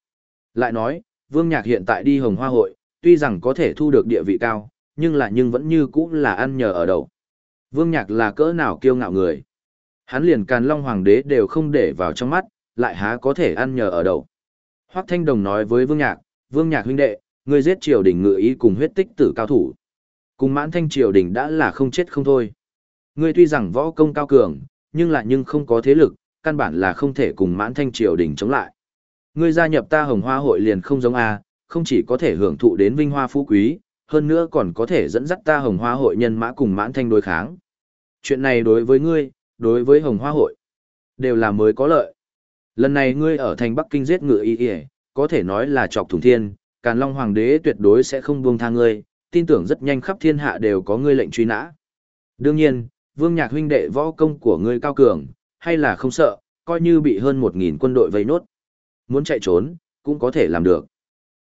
Lại nói, Vương Nhạc hiện tại đi hồng hoa hội, tuy rằng có thể thu được địa vị cao, nhưng là nhưng vẫn như cũ là ăn nhờ ở đậu. Vương Nhạc là cỡ nào kiêu ngạo người. Hắn liền Càn Long Hoàng đế đều không để vào trong mắt, lại há có thể ăn nhờ ở đậu. Hoắc Thanh Đồng nói với Vương Nhạc, Vương Nhạc huynh đệ, ngươi giết triều đình ngự ý cùng huyết tích tử cao thủ. Cùng mãn thanh triều đình đã là không chết không thôi. Ngươi tuy rằng võ công cao cường, nhưng lại nhưng không có thế lực, căn bản là không thể cùng mãn thanh triều đình chống lại. Ngươi gia nhập ta hồng hoa hội liền không giống a, không chỉ có thể hưởng thụ đến vinh hoa phú quý, hơn nữa còn có thể dẫn dắt ta hồng hoa hội nhân mã cùng mãn thanh đối kháng. Chuyện này đối với ngươi, đối với hồng hoa hội, đều là mới có lợi. Lần này ngươi ở thành Bắc Kinh giết ngựa y y, có thể nói là trọc thủng thiên, Càn Long Hoàng đế tuyệt đối sẽ không buông tha ngươi, tin tưởng rất nhanh khắp thiên hạ đều có ngươi lệnh truy nã. Đương nhiên, Vương Nhạc huynh đệ võ công của ngươi cao cường, hay là không sợ, coi như bị hơn một nghìn quân đội vây nốt. Muốn chạy trốn, cũng có thể làm được.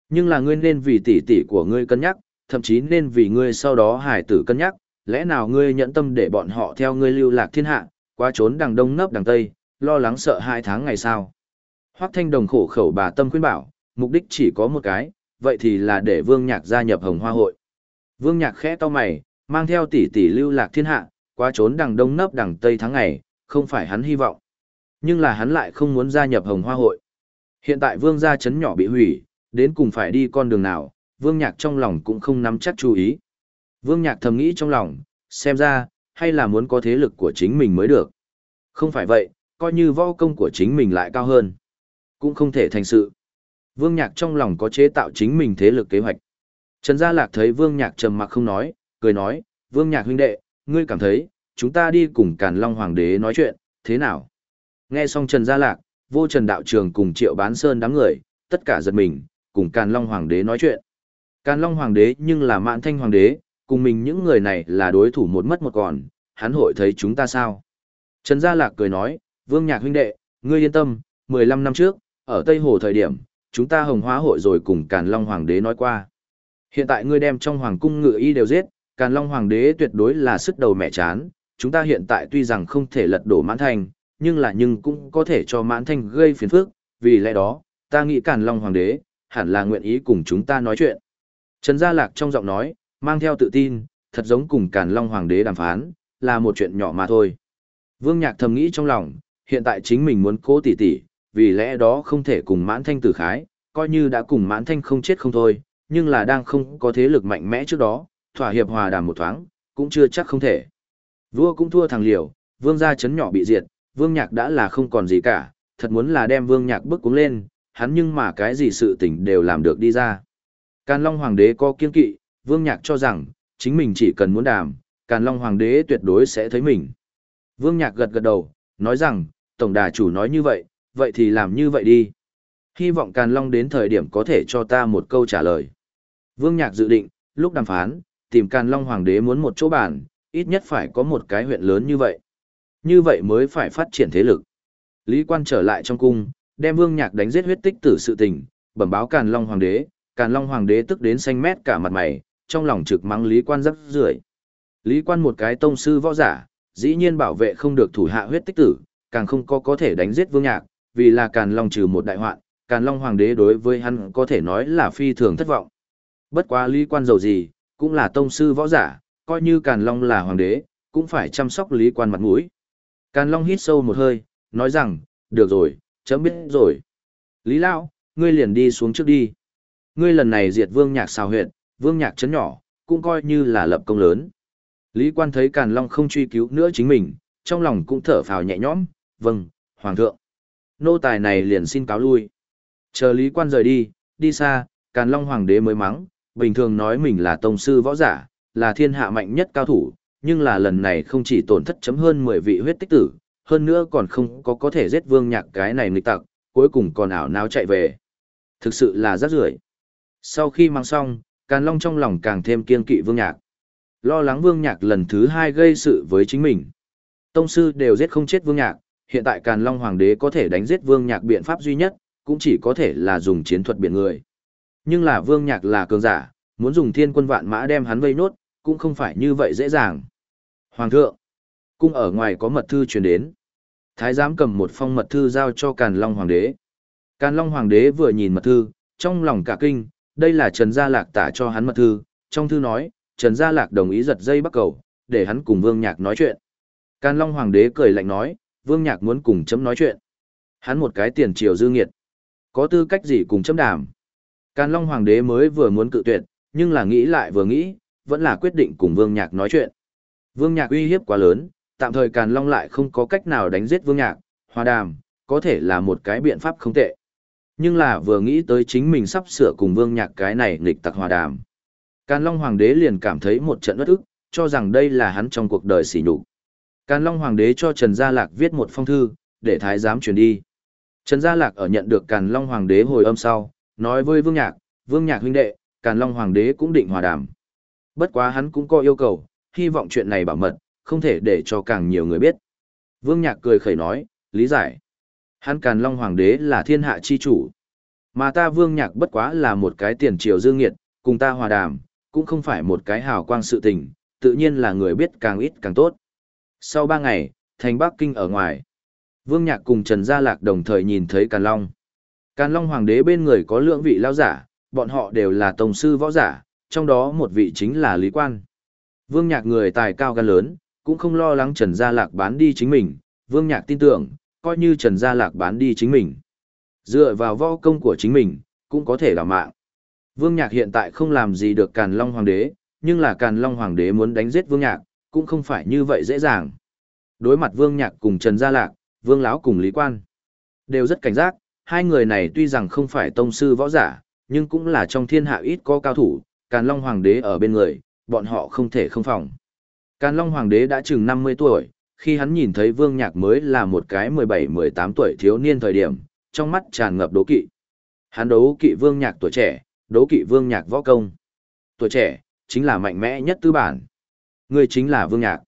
Nhưng là ngươi nên vì tỷ tỷ của ngươi cân nhắc, thậm chí nên vì ngươi sau đó hải tử cân nhắc, lẽ nào ngươi nhẫn tâm để bọn họ theo ngươi lưu lạc thiên hạ, qua trốn đằng đông nấp đằng tây, lo lắng sợ hai tháng ngày sau Hoắc Thanh Đồng khổ khẩu bà tâm khuyên bảo, mục đích chỉ có một cái, vậy thì là để Vương Nhạc gia nhập Hồng Hoa hội. Vương Nhạc khẽ to mày, mang theo tỷ tỷ lưu lạc thiên hạ, qua trốn đằng đông nấp đằng tây tháng ngày, không phải hắn hy vọng. Nhưng là hắn lại không muốn gia nhập Hồng Hoa hội. Hiện tại Vương gia chấn nhỏ bị hủy, đến cùng phải đi con đường nào, Vương Nhạc trong lòng cũng không nắm chắc chú ý. Vương Nhạc thầm nghĩ trong lòng, xem ra, hay là muốn có thế lực của chính mình mới được. Không phải vậy, coi như võ công của chính mình lại cao hơn. Cũng không thể thành sự. Vương Nhạc trong lòng có chế tạo chính mình thế lực kế hoạch. Trần Gia Lạc thấy Vương Nhạc trầm mặc không nói, cười nói, Vương Nhạc huynh đệ, ngươi cảm thấy, chúng ta đi cùng Càn Long Hoàng đế nói chuyện, thế nào? Nghe xong Trần Gia Lạc, vô Trần Đạo Trường cùng Triệu Bán Sơn đám người, tất cả giật mình, cùng Càn Long Hoàng đế nói chuyện. Càn Long Hoàng đế nhưng là mạn thanh Hoàng đế, cùng mình những người này là đối thủ một mất một còn, hắn hội thấy chúng ta sao? Trần Gia Lạc cười nói, Vương Nhạc huynh đệ, ngươi yên tâm, 15 năm trước, ở Tây Hồ thời điểm, chúng ta hồng hóa hội rồi cùng Càn Long Hoàng đế nói qua. Hiện tại ngươi đem trong hoàng cung ngự y đều giết, Càn Long Hoàng đế tuyệt đối là sức đầu mẹ chán, chúng ta hiện tại tuy rằng không thể lật đổ mãn thành nhưng là nhưng cũng có thể cho mãn thành gây phiền phức, vì lẽ đó, ta nghĩ Càn Long Hoàng đế, hẳn là nguyện ý cùng chúng ta nói chuyện. Trần Gia Lạc trong giọng nói, mang theo tự tin, thật giống cùng Càn Long Hoàng đế đàm phán, là một chuyện nhỏ mà thôi. Vương Nhạc thầm nghĩ trong lòng, hiện tại chính mình muốn cố tỉ tỉ, vì lẽ đó không thể cùng mãn thanh tử khái, coi như đã cùng mãn thanh không chết không thôi, nhưng là đang không có thế lực mạnh mẽ trước đó, thỏa hiệp hòa đàm một thoáng, cũng chưa chắc không thể. Vua cũng thua thằng liều, vương gia chấn nhỏ bị diệt, vương nhạc đã là không còn gì cả, thật muốn là đem vương nhạc bước cuống lên, hắn nhưng mà cái gì sự tình đều làm được đi ra. Càn Long Hoàng đế có kiên kỵ, vương nhạc cho rằng, chính mình chỉ cần muốn đàm, Càn Long Hoàng đế tuyệt đối sẽ thấy mình. Vương nhạc gật gật đầu, nói rằng, Tổng đà chủ nói như vậy, vậy thì làm như vậy đi. Hy vọng Càn Long đến thời điểm có thể cho ta một câu trả lời. Vương Nhạc dự định, lúc đàm phán, tìm Càn Long Hoàng đế muốn một chỗ bản, ít nhất phải có một cái huyện lớn như vậy. Như vậy mới phải phát triển thế lực. Lý quan trở lại trong cung, đem Vương Nhạc đánh giết huyết tích tử sự tình, bẩm báo Càn Long Hoàng đế, Càn Long Hoàng đế tức đến xanh mét cả mặt mày, trong lòng trực mắng Lý quan rất rưởi. Lý quan một cái tông sư võ giả, dĩ nhiên bảo vệ không được thủ hạ huyết tích tử, càng không có có thể đánh giết Vương Nhạc, vì là Càn Long trừ một đại hoạn, Càn Long Hoàng đế đối với hắn có thể nói là phi thường thất vọng. Bất quá lý quan dầu gì, cũng là tông sư võ giả, coi như Càn Long là hoàng đế, cũng phải chăm sóc lý quan mặt mũi. Càn Long hít sâu một hơi, nói rằng, được rồi, chấm biết rồi. Lý Lão, ngươi liền đi xuống trước đi. Ngươi lần này diệt vương nhạc xào huyện, vương nhạc chấn nhỏ, cũng coi như là lập công lớn. Lý quan thấy Càn Long không truy cứu nữa chính mình, trong lòng cũng thở phào nhẹ nhõm, vâng, hoàng thượng. Nô tài này liền xin cáo lui. Chờ Lý quan rời đi, đi xa, Càn Long hoàng đế mới mắng, bình thường nói mình là tông sư võ giả, là thiên hạ mạnh nhất cao thủ, nhưng là lần này không chỉ tổn thất chấm hơn 10 vị huyết tích tử, hơn nữa còn không có có thể giết vương nhạc cái này nghịch tặc, cuối cùng còn ảo náo chạy về. Thực sự là rất rưởi. Sau khi mang xong, Càn Long trong lòng càng thêm kiên kỵ vương nhạc. Lo lắng vương nhạc lần thứ hai gây sự với chính mình. Tông sư đều giết không chết vương nhạc, hiện tại Càn Long Hoàng đế có thể đánh giết vương nhạc biện pháp duy nhất, cũng chỉ có thể là dùng chiến thuật biển người. Nhưng là vương nhạc là cường giả, muốn dùng thiên quân vạn mã đem hắn vây nốt, cũng không phải như vậy dễ dàng. Hoàng thượng, cung ở ngoài có mật thư truyền đến. Thái giám cầm một phong mật thư giao cho Càn Long Hoàng đế. Càn Long Hoàng đế vừa nhìn mật thư, trong lòng cả kinh, đây là Trần Gia Lạc tả cho hắn mật thư, trong thư nói, Trần Gia Lạc đồng ý giật dây bắt cầu, để hắn cùng Vương Nhạc nói chuyện. Càn Long Hoàng đế cười lạnh nói, Vương Nhạc muốn cùng chấm nói chuyện. Hắn một cái tiền triều dư nghiệt. Có tư cách gì cùng chấm đàm. Càn Long Hoàng đế mới vừa muốn cự tuyệt, nhưng là nghĩ lại vừa nghĩ, vẫn là quyết định cùng Vương Nhạc nói chuyện. Vương Nhạc uy hiếp quá lớn, tạm thời Càn Long lại không có cách nào đánh giết Vương Nhạc, hòa đàm, có thể là một cái biện pháp không tệ. Nhưng là vừa nghĩ tới chính mình sắp sửa cùng Vương Nhạc cái này nghịch tặc hòa đàm. Càn Long Hoàng đế liền cảm thấy một trận bất ức, cho rằng đây là hắn trong cuộc đời sỉ nhục. Càn Long Hoàng đế cho Trần Gia Lạc viết một phong thư, để thái giám truyền đi. Trần Gia Lạc ở nhận được Càn Long Hoàng đế hồi âm sau, nói với Vương Nhạc, Vương Nhạc huynh đệ, Càn Long Hoàng đế cũng định hòa đàm. Bất quá hắn cũng có yêu cầu, hy vọng chuyện này bảo mật, không thể để cho càng nhiều người biết. Vương Nhạc cười khẩy nói, lý giải. Hắn Càn Long Hoàng đế là thiên hạ chi chủ. Mà ta Vương Nhạc bất quá là một cái tiền triều dương nghiệt, cùng ta hòa đàm, cũng không phải một cái hào quang sự tình, tự nhiên là người biết càng ít càng tốt. Sau ba ngày, thành Bắc Kinh ở ngoài. Vương Nhạc cùng Trần Gia Lạc đồng thời nhìn thấy Càn Long. Càn Long Hoàng đế bên người có lượng vị lao giả, bọn họ đều là tổng sư võ giả, trong đó một vị chính là Lý Quan. Vương Nhạc người tài cao gan lớn, cũng không lo lắng Trần Gia Lạc bán đi chính mình, Vương Nhạc tin tưởng, coi như Trần Gia Lạc bán đi chính mình. Dựa vào võ công của chính mình, cũng có thể đảo mạng. Vương Nhạc hiện tại không làm gì được Càn Long Hoàng đế, nhưng là Càn Long Hoàng đế muốn đánh giết Vương Nhạc, cũng không phải như vậy dễ dàng. Đối mặt Vương Nhạc cùng Trần Gia Lạc, Vương Lão cùng Lý Quan, đều rất cảnh giác, hai người này tuy rằng không phải tông sư võ giả, nhưng cũng là trong thiên hạ ít có cao thủ, Càn Long Hoàng đế ở bên người, bọn họ không thể không phòng. Càn Long Hoàng đế đã chừng 50 tuổi, khi hắn nhìn thấy Vương Nhạc mới là một cái 17-18 tuổi thiếu niên thời điểm, trong mắt tràn ngập đố kỵ. Hắn đấu kỵ Vương Nhạc tuổi trẻ, đấu kỵ Vương Nhạc võ công. Tuổi trẻ, chính là mạnh mẽ nhất tư bản. Người chính là Vương Nhạc.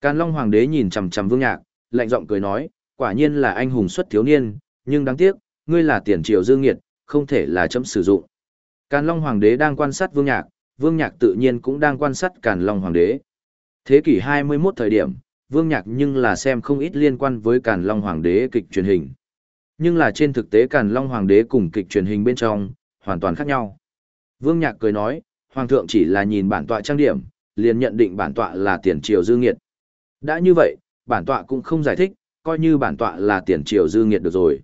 Càn Long Hoàng đế nhìn chằm chằm Vương Nhạc, lạnh giọng cười nói, quả nhiên là anh hùng xuất thiếu niên, nhưng đáng tiếc, ngươi là tiền triều dương nghiệt, không thể là chấm sử dụng. Càn Long Hoàng đế đang quan sát Vương Nhạc, Vương Nhạc tự nhiên cũng đang quan sát Càn Long Hoàng đế. Thế kỷ 21 thời điểm, Vương Nhạc nhưng là xem không ít liên quan với Càn Long Hoàng đế kịch truyền hình. Nhưng là trên thực tế Càn Long Hoàng đế cùng kịch truyền hình bên trong, hoàn toàn khác nhau. Vương Nhạc cười nói, Hoàng thượng chỉ là nhìn bản tọa trang điểm, liền nhận định bản tọa là tiền triều dư nghiệt. Đã như vậy, bản tọa cũng không giải thích, coi như bản tọa là tiền triều dư nghiệt được rồi.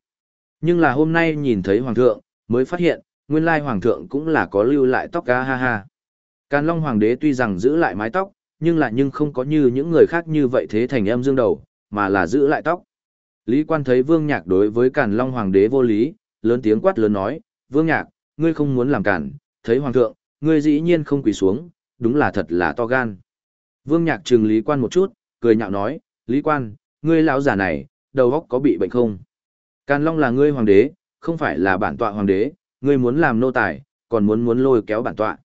Nhưng là hôm nay nhìn thấy Hoàng thượng, mới phát hiện, nguyên lai Hoàng thượng cũng là có lưu lại tóc ca ha ha. Càn Long Hoàng đế tuy rằng giữ lại mái tóc, nhưng lại nhưng không có như những người khác như vậy thế thành em dương đầu, mà là giữ lại tóc. Lý quan thấy Vương Nhạc đối với Càn Long Hoàng đế vô lý, lớn tiếng quát lớn nói, Vương Nhạc, ngươi không muốn làm cản, thấy Hoàng thượng, ngươi dĩ nhiên không quỳ xuống, đúng là thật là to gan. Vương Nhạc trừng Lý quan một chút, cười nhạo nói, Lý quan, ngươi lão già này, đầu óc có bị bệnh không? Càn Long là ngươi hoàng đế, không phải là bản tọa hoàng đế, ngươi muốn làm nô tài, còn muốn muốn lôi kéo bản tọa.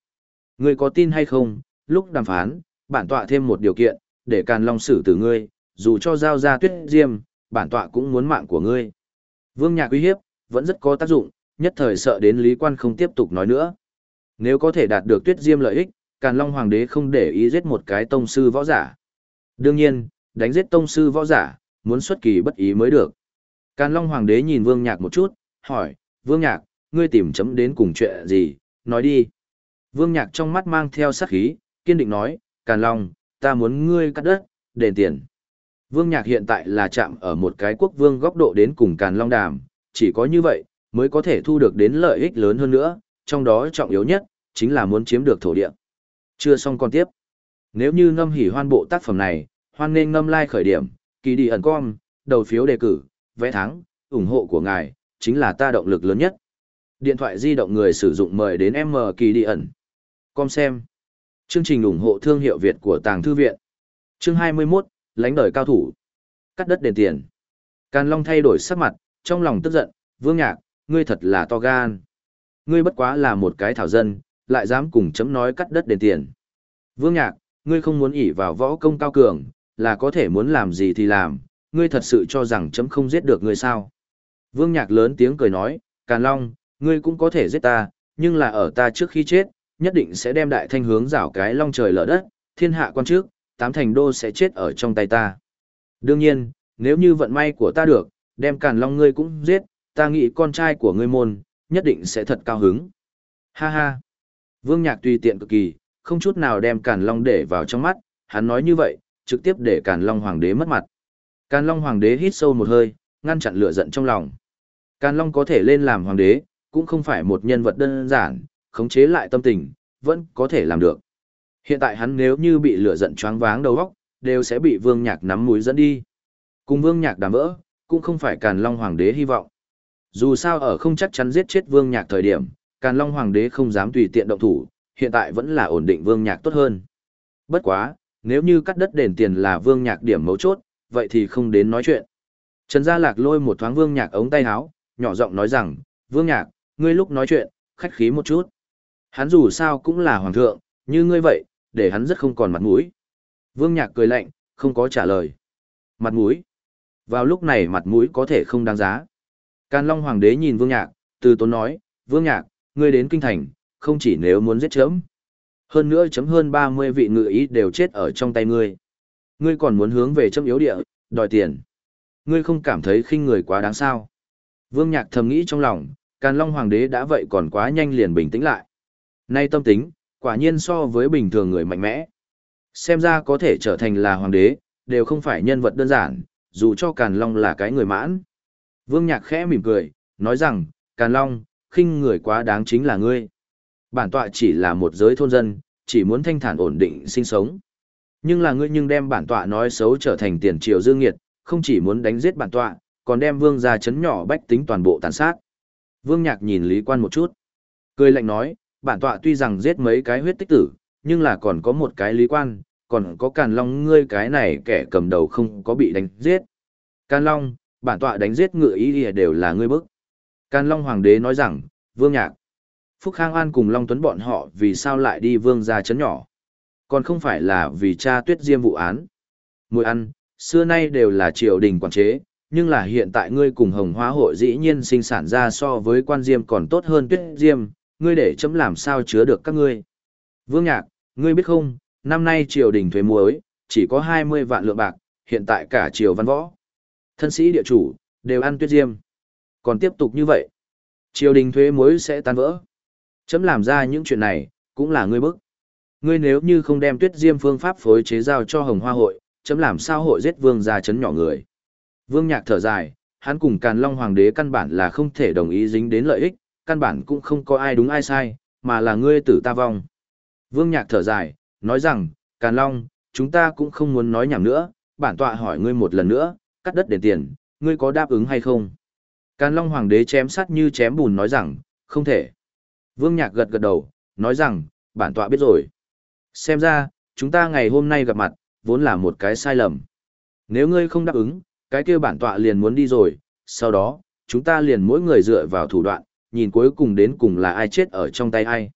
Ngươi có tin hay không, lúc đàm phán, bản tọa thêm một điều kiện, để Càn Long xử tử ngươi, dù cho giao ra tuyết diêm, bản tọa cũng muốn mạng của ngươi. Vương Nhạc uy hiếp, vẫn rất có tác dụng, nhất thời sợ đến Lý Quan không tiếp tục nói nữa. Nếu có thể đạt được tuyết diêm lợi ích, Càn Long Hoàng đế không để ý giết một cái tông sư võ giả. Đương nhiên, đánh giết tông sư võ giả, muốn xuất kỳ bất ý mới được. Càn Long Hoàng đế nhìn Vương Nhạc một chút, hỏi, Vương Nhạc, ngươi tìm chấm đến cùng chuyện gì, nói đi. Vương Nhạc trong mắt mang theo sát khí, kiên định nói, Càn Long, ta muốn ngươi cắt đất, đền tiền. Vương Nhạc hiện tại là chạm ở một cái quốc vương góc độ đến cùng Càn Long đàm, chỉ có như vậy, mới có thể thu được đến lợi ích lớn hơn nữa, trong đó trọng yếu nhất, chính là muốn chiếm được thổ địa. Chưa xong còn tiếp. Nếu như ngâm hỉ hoan bộ tác phẩm này, hoan nên ngâm like khởi điểm, kỳ đi ẩn com, đầu phiếu đề cử, vẽ thắng, ủng hộ của ngài, chính là ta động lực lớn nhất. Điện thoại di động người sử dụng mời đến M kỳ đi ẩn. Com xem. Chương trình ủng hộ thương hiệu Việt của Tàng Thư Viện. Chương 21, lãnh đời cao thủ. Cắt đất đền tiền. Càn Long thay đổi sắc mặt, trong lòng tức giận, vương nhạc, ngươi thật là to gan. Ngươi bất quá là một cái thảo dân, lại dám cùng chấm nói cắt đất đền tiền. Vương nhạc, ngươi không muốn ỉ vào võ công cao cường, là có thể muốn làm gì thì làm, ngươi thật sự cho rằng chấm không giết được ngươi sao. Vương nhạc lớn tiếng cười nói, Càn Long, ngươi cũng có thể giết ta, nhưng là ở ta trước khi chết, nhất định sẽ đem đại thanh hướng rảo cái long trời lở đất, thiên hạ quan trước, tám thành đô sẽ chết ở trong tay ta. Đương nhiên, nếu như vận may của ta được, đem Càn Long ngươi cũng giết, ta nghĩ con trai của ngươi môn, nhất định sẽ thật cao hứng. Ha ha. Vương Nhạc tùy tiện cực kỳ, không chút nào đem Càn Long để vào trong mắt, hắn nói như vậy, trực tiếp để Càn Long Hoàng đế mất mặt. Càn Long Hoàng đế hít sâu một hơi, ngăn chặn lửa giận trong lòng. Càn Long có thể lên làm Hoàng đế, cũng không phải một nhân vật đơn giản, khống chế lại tâm tình, vẫn có thể làm được. Hiện tại hắn nếu như bị lửa giận choáng váng đầu óc, đều sẽ bị Vương Nhạc nắm mũi dẫn đi. Cùng Vương Nhạc đàm vỡ, cũng không phải Càn Long Hoàng đế hy vọng. Dù sao ở không chắc chắn giết chết Vương Nhạc thời điểm, Càn Long Hoàng đế không dám tùy tiện động thủ, hiện tại vẫn là ổn định Vương Nhạc tốt hơn. Bất quá, nếu như cắt đất đền tiền là Vương Nhạc điểm mấu chốt, vậy thì không đến nói chuyện. Trần Gia Lạc lôi một thoáng Vương Nhạc ống tay áo, nhỏ giọng nói rằng, Vương Nhạc, ngươi lúc nói chuyện, khách khí một chút. Hắn dù sao cũng là hoàng thượng, như ngươi vậy, để hắn rất không còn mặt mũi. Vương Nhạc cười lạnh, không có trả lời. Mặt mũi. Vào lúc này mặt mũi có thể không đáng giá. Càn Long Hoàng đế nhìn Vương Nhạc, từ tốn nói, Vương Nhạc, ngươi đến kinh thành, không chỉ nếu muốn giết chấm. Hơn nữa chấm hơn 30 vị ngự ý đều chết ở trong tay ngươi. Ngươi còn muốn hướng về châm yếu địa, đòi tiền. Ngươi không cảm thấy khinh người quá đáng sao. Vương Nhạc thầm nghĩ trong lòng, Càn Long Hoàng đế đã vậy còn quá nhanh liền bình tĩnh lại. Nay tâm tính, quả nhiên so với bình thường người mạnh mẽ. Xem ra có thể trở thành là hoàng đế, đều không phải nhân vật đơn giản, dù cho Càn Long là cái người mãn. Vương Nhạc khẽ mỉm cười, nói rằng, Càn Long, khinh người quá đáng chính là ngươi. Bản tọa chỉ là một giới thôn dân, chỉ muốn thanh thản ổn định sinh sống. Nhưng là ngươi nhưng đem bản tọa nói xấu trở thành tiền triều dương nghiệt, không chỉ muốn đánh giết bản tọa, còn đem vương gia chấn nhỏ bách tính toàn bộ tàn sát. Vương Nhạc nhìn Lý Quan một chút. Cười lạnh nói, bản tọa tuy rằng giết mấy cái huyết tích tử, nhưng là còn có một cái Lý Quan, còn có Càn Long ngươi cái này kẻ cầm đầu không có bị đánh giết. Càn Long, bản tọa đánh giết ngựa ý đều là ngươi bức. Càn Long Hoàng đế nói rằng, Vương Nhạc, Phúc Khang An cùng Long Tuấn bọn họ vì sao lại đi vương gia chấn nhỏ. Còn không phải là vì cha tuyết diêm vụ án. Mùi ăn, xưa nay đều là triều đình quản chế, nhưng là hiện tại ngươi cùng hồng hóa hội dĩ nhiên sinh sản ra so với quan diêm còn tốt hơn tuyết diêm, ngươi để chấm làm sao chứa được các ngươi. Vương Nhạc, ngươi biết không, năm nay triều đình thuế muối, chỉ có 20 vạn lượng bạc, hiện tại cả triều văn võ. Thân sĩ địa chủ, đều ăn tuyết diêm. Còn tiếp tục như vậy, triều đình thuế muối sẽ tan vỡ. Chấm làm ra những chuyện này, cũng là ngươi bức. Ngươi nếu như không đem tuyết diêm phương pháp phối chế giao cho hồng hoa hội, chấm làm sao hội giết vương ra chấn nhỏ người. Vương nhạc thở dài, hắn cùng Càn Long Hoàng đế căn bản là không thể đồng ý dính đến lợi ích, căn bản cũng không có ai đúng ai sai, mà là ngươi tử ta vong. Vương nhạc thở dài, nói rằng, Càn Long, chúng ta cũng không muốn nói nhảm nữa, bản tọa hỏi ngươi một lần nữa, cắt đất để tiền, ngươi có đáp ứng hay không? Càn Long Hoàng đế chém sắt như chém bùn nói rằng, không thể. Vương Nhạc gật gật đầu, nói rằng, bản tọa biết rồi. Xem ra, chúng ta ngày hôm nay gặp mặt, vốn là một cái sai lầm. Nếu ngươi không đáp ứng, cái kia bản tọa liền muốn đi rồi, sau đó, chúng ta liền mỗi người dựa vào thủ đoạn, nhìn cuối cùng đến cùng là ai chết ở trong tay ai.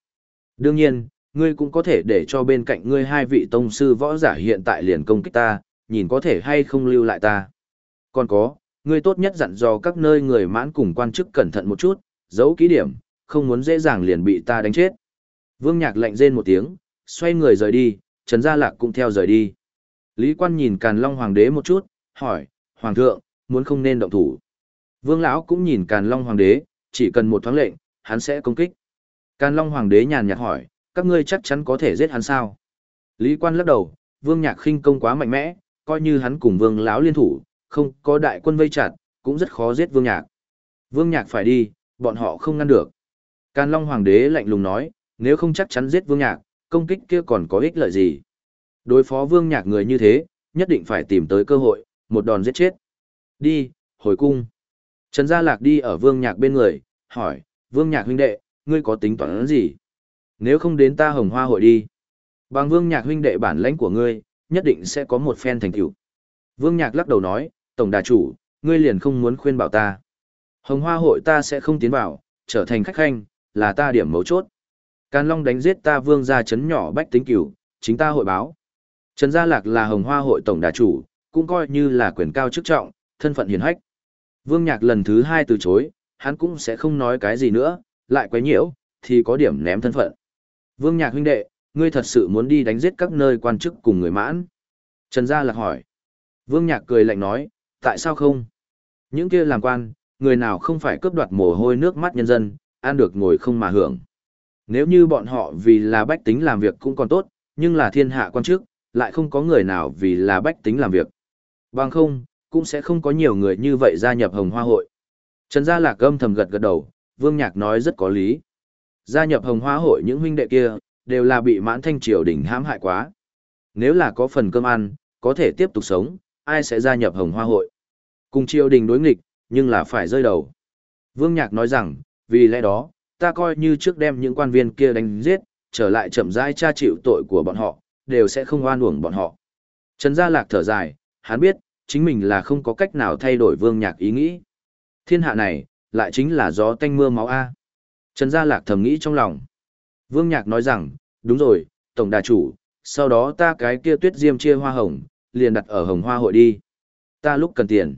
Đương nhiên, ngươi cũng có thể để cho bên cạnh ngươi hai vị tông sư võ giả hiện tại liền công kích ta, nhìn có thể hay không lưu lại ta. Còn có, ngươi tốt nhất dặn dò các nơi người mãn cùng quan chức cẩn thận một chút, giấu ký điểm, không muốn dễ dàng liền bị ta đánh chết. Vương Nhạc lạnh rên một tiếng, xoay người rời đi, Trần Gia Lạc cũng theo rời đi. Lý Quan nhìn Càn Long Hoàng đế một chút, hỏi, Hoàng thượng, muốn không nên động thủ. Vương Lão cũng nhìn Càn Long Hoàng đế, chỉ cần một thoáng lệnh, hắn sẽ công kích. Càn Long Hoàng đế nhàn nhạt hỏi, các ngươi chắc chắn có thể giết hắn sao? Lý Quan lắc đầu, Vương Nhạc khinh công quá mạnh mẽ, coi như hắn cùng Vương Lão liên thủ, không có đại quân vây chặt, cũng rất khó giết Vương Nhạc. Vương Nhạc phải đi, bọn họ không ngăn được. Càn Long Hoàng đế lạnh lùng nói, nếu không chắc chắn giết Vương Nhạc, công kích kia còn có ích lợi gì. Đối phó Vương Nhạc người như thế, nhất định phải tìm tới cơ hội, một đòn giết chết. Đi, hồi cung. Trần Gia Lạc đi ở Vương Nhạc bên người, hỏi, Vương Nhạc huynh đệ, ngươi có tính toán gì? Nếu không đến ta hồng hoa hội đi. Bằng Vương Nhạc huynh đệ bản lãnh của ngươi, nhất định sẽ có một phen thành tựu. Vương Nhạc lắc đầu nói, Tổng đà chủ, ngươi liền không muốn khuyên bảo ta. Hồng hoa hội ta sẽ không tiến vào, trở thành khách khanh, là ta điểm mấu chốt. Càn Long đánh giết ta vương gia chấn nhỏ bách tính cửu, chính ta hội báo. Trần Gia Lạc là hồng hoa hội tổng đà chủ, cũng coi như là quyền cao chức trọng, thân phận hiền hách. Vương Nhạc lần thứ hai từ chối, hắn cũng sẽ không nói cái gì nữa, lại quấy nhiễu, thì có điểm ném thân phận. Vương Nhạc huynh đệ, ngươi thật sự muốn đi đánh giết các nơi quan chức cùng người mãn. Trần Gia Lạc hỏi. Vương Nhạc cười lạnh nói, tại sao không? Những kia làm quan, người nào không phải cướp đoạt mồ hôi nước mắt nhân dân, ăn được ngồi không mà hưởng. Nếu như bọn họ vì là bách tính làm việc cũng còn tốt, nhưng là thiên hạ quan chức, lại không có người nào vì là bách tính làm việc. Bằng không, cũng sẽ không có nhiều người như vậy gia nhập hồng hoa hội. Trần Gia Lạc âm thầm gật gật đầu, Vương Nhạc nói rất có lý. Gia nhập hồng hoa hội những huynh đệ kia, đều là bị mãn thanh triều đỉnh hãm hại quá. Nếu là có phần cơm ăn, có thể tiếp tục sống, ai sẽ gia nhập hồng hoa hội. Cùng triều đình đối nghịch, nhưng là phải rơi đầu. Vương Nhạc nói rằng, vì lẽ đó, ta coi như trước đem những quan viên kia đánh giết, trở lại chậm rãi tra chịu tội của bọn họ, đều sẽ không oan uổng bọn họ. Trần Gia Lạc thở dài, hắn biết, chính mình là không có cách nào thay đổi Vương Nhạc ý nghĩ. Thiên hạ này, lại chính là gió tanh mưa máu A. Trần Gia Lạc thầm nghĩ trong lòng. Vương Nhạc nói rằng, đúng rồi, Tổng đà chủ, sau đó ta cái kia tuyết diêm chia hoa hồng, liền đặt ở hồng hoa hội đi. Ta lúc cần tiền,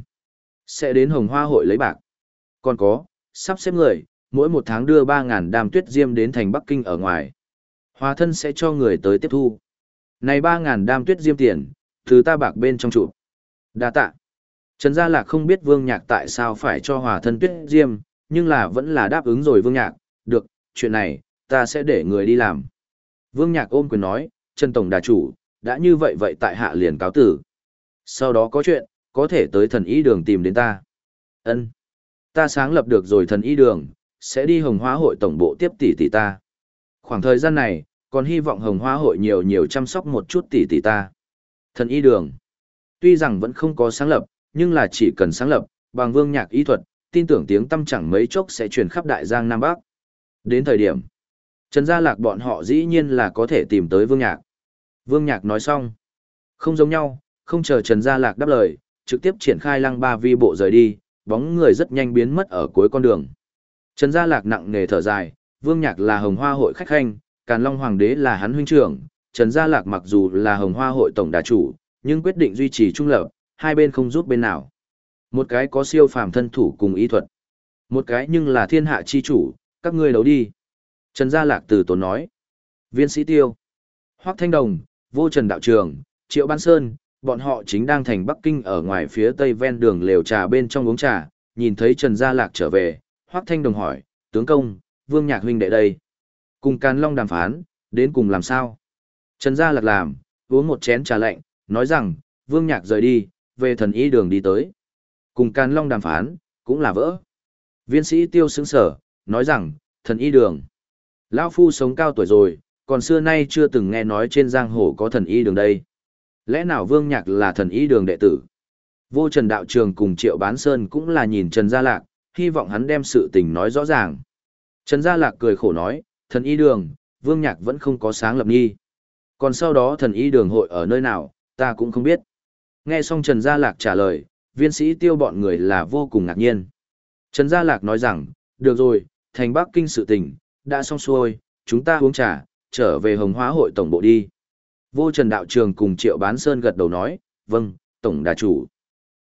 sẽ đến hồng hoa hội lấy bạc. Còn có, sắp xếp người, mỗi một tháng đưa 3.000 đàm tuyết diêm đến thành Bắc Kinh ở ngoài. hòa thân sẽ cho người tới tiếp thu. Này 3.000 đam tuyết diêm tiền, thứ ta bạc bên trong trụ. đa tạ. Trần Gia Lạc không biết Vương Nhạc tại sao phải cho hòa thân tuyết diêm, nhưng là vẫn là đáp ứng rồi Vương Nhạc, được, chuyện này, ta sẽ để người đi làm. Vương Nhạc ôm quyền nói, Trần Tổng Đà Chủ, đã như vậy vậy tại hạ liền cáo tử. Sau đó có chuyện, có thể tới thần y đường tìm đến ta. ân Ta sáng lập được rồi thần y đường, sẽ đi hồng hóa hội tổng bộ tiếp tỷ tỷ ta. Khoảng thời gian này, còn hy vọng hồng hóa hội nhiều nhiều chăm sóc một chút tỷ tỷ ta. Thần y đường. Tuy rằng vẫn không có sáng lập, nhưng là chỉ cần sáng lập, bằng vương nhạc y thuật, tin tưởng tiếng tâm chẳng mấy chốc sẽ truyền khắp đại giang Nam Bắc. Đến thời điểm, Trần Gia Lạc bọn họ dĩ nhiên là có thể tìm tới vương nhạc. Vương nhạc nói xong. Không giống nhau, không chờ Trần Gia Lạc đáp lời, trực tiếp triển khai lăng ba vi bộ rời đi, bóng người rất nhanh biến mất ở cuối con đường. Trần Gia Lạc nặng nề thở dài, Vương Nhạc là hồng hoa hội khách khanh, Càn Long Hoàng đế là hắn huynh trưởng, Trần Gia Lạc mặc dù là hồng hoa hội tổng đà chủ, nhưng quyết định duy trì trung lập, hai bên không giúp bên nào. Một cái có siêu phàm thân thủ cùng ý thuật. Một cái nhưng là thiên hạ chi chủ, các ngươi đấu đi. Trần Gia Lạc từ tốn nói. Viên sĩ tiêu. Hoắc Thanh Đồng, Vô Trần Đạo Trường, Triệu Ban Sơn, bọn họ chính đang thành Bắc Kinh ở ngoài phía tây ven đường lều trà bên trong uống trà, nhìn thấy Trần Gia Lạc trở về, Hoác Thanh Đồng hỏi, tướng công, Vương Nhạc huynh đệ đây. Cùng Càn Long đàm phán, đến cùng làm sao? Trần Gia Lạc làm, uống một chén trà lạnh, nói rằng, Vương Nhạc rời đi, về thần y đường đi tới. Cùng Càn Long đàm phán, cũng là vỡ. Viên sĩ tiêu sướng sở, nói rằng, thần y đường. Lão Phu sống cao tuổi rồi, còn xưa nay chưa từng nghe nói trên giang hồ có thần y đường đây. Lẽ nào Vương Nhạc là thần y đường đệ tử? Vô Trần Đạo Trường cùng Triệu Bán Sơn cũng là nhìn Trần Gia Lạc, hy vọng hắn đem sự tình nói rõ ràng. Trần Gia Lạc cười khổ nói, thần y đường, Vương Nhạc vẫn không có sáng lập nghi. Còn sau đó thần y đường hội ở nơi nào, ta cũng không biết. Nghe xong Trần Gia Lạc trả lời, viên sĩ tiêu bọn người là vô cùng ngạc nhiên. Trần Gia Lạc nói rằng, được rồi, thành Bắc Kinh sự tình, đã xong xuôi, chúng ta uống trà, trở về Hồng Hóa hội tổng bộ đi. Vô Trần Đạo Trường cùng Triệu Bán Sơn gật đầu nói, vâng, tổng đà chủ.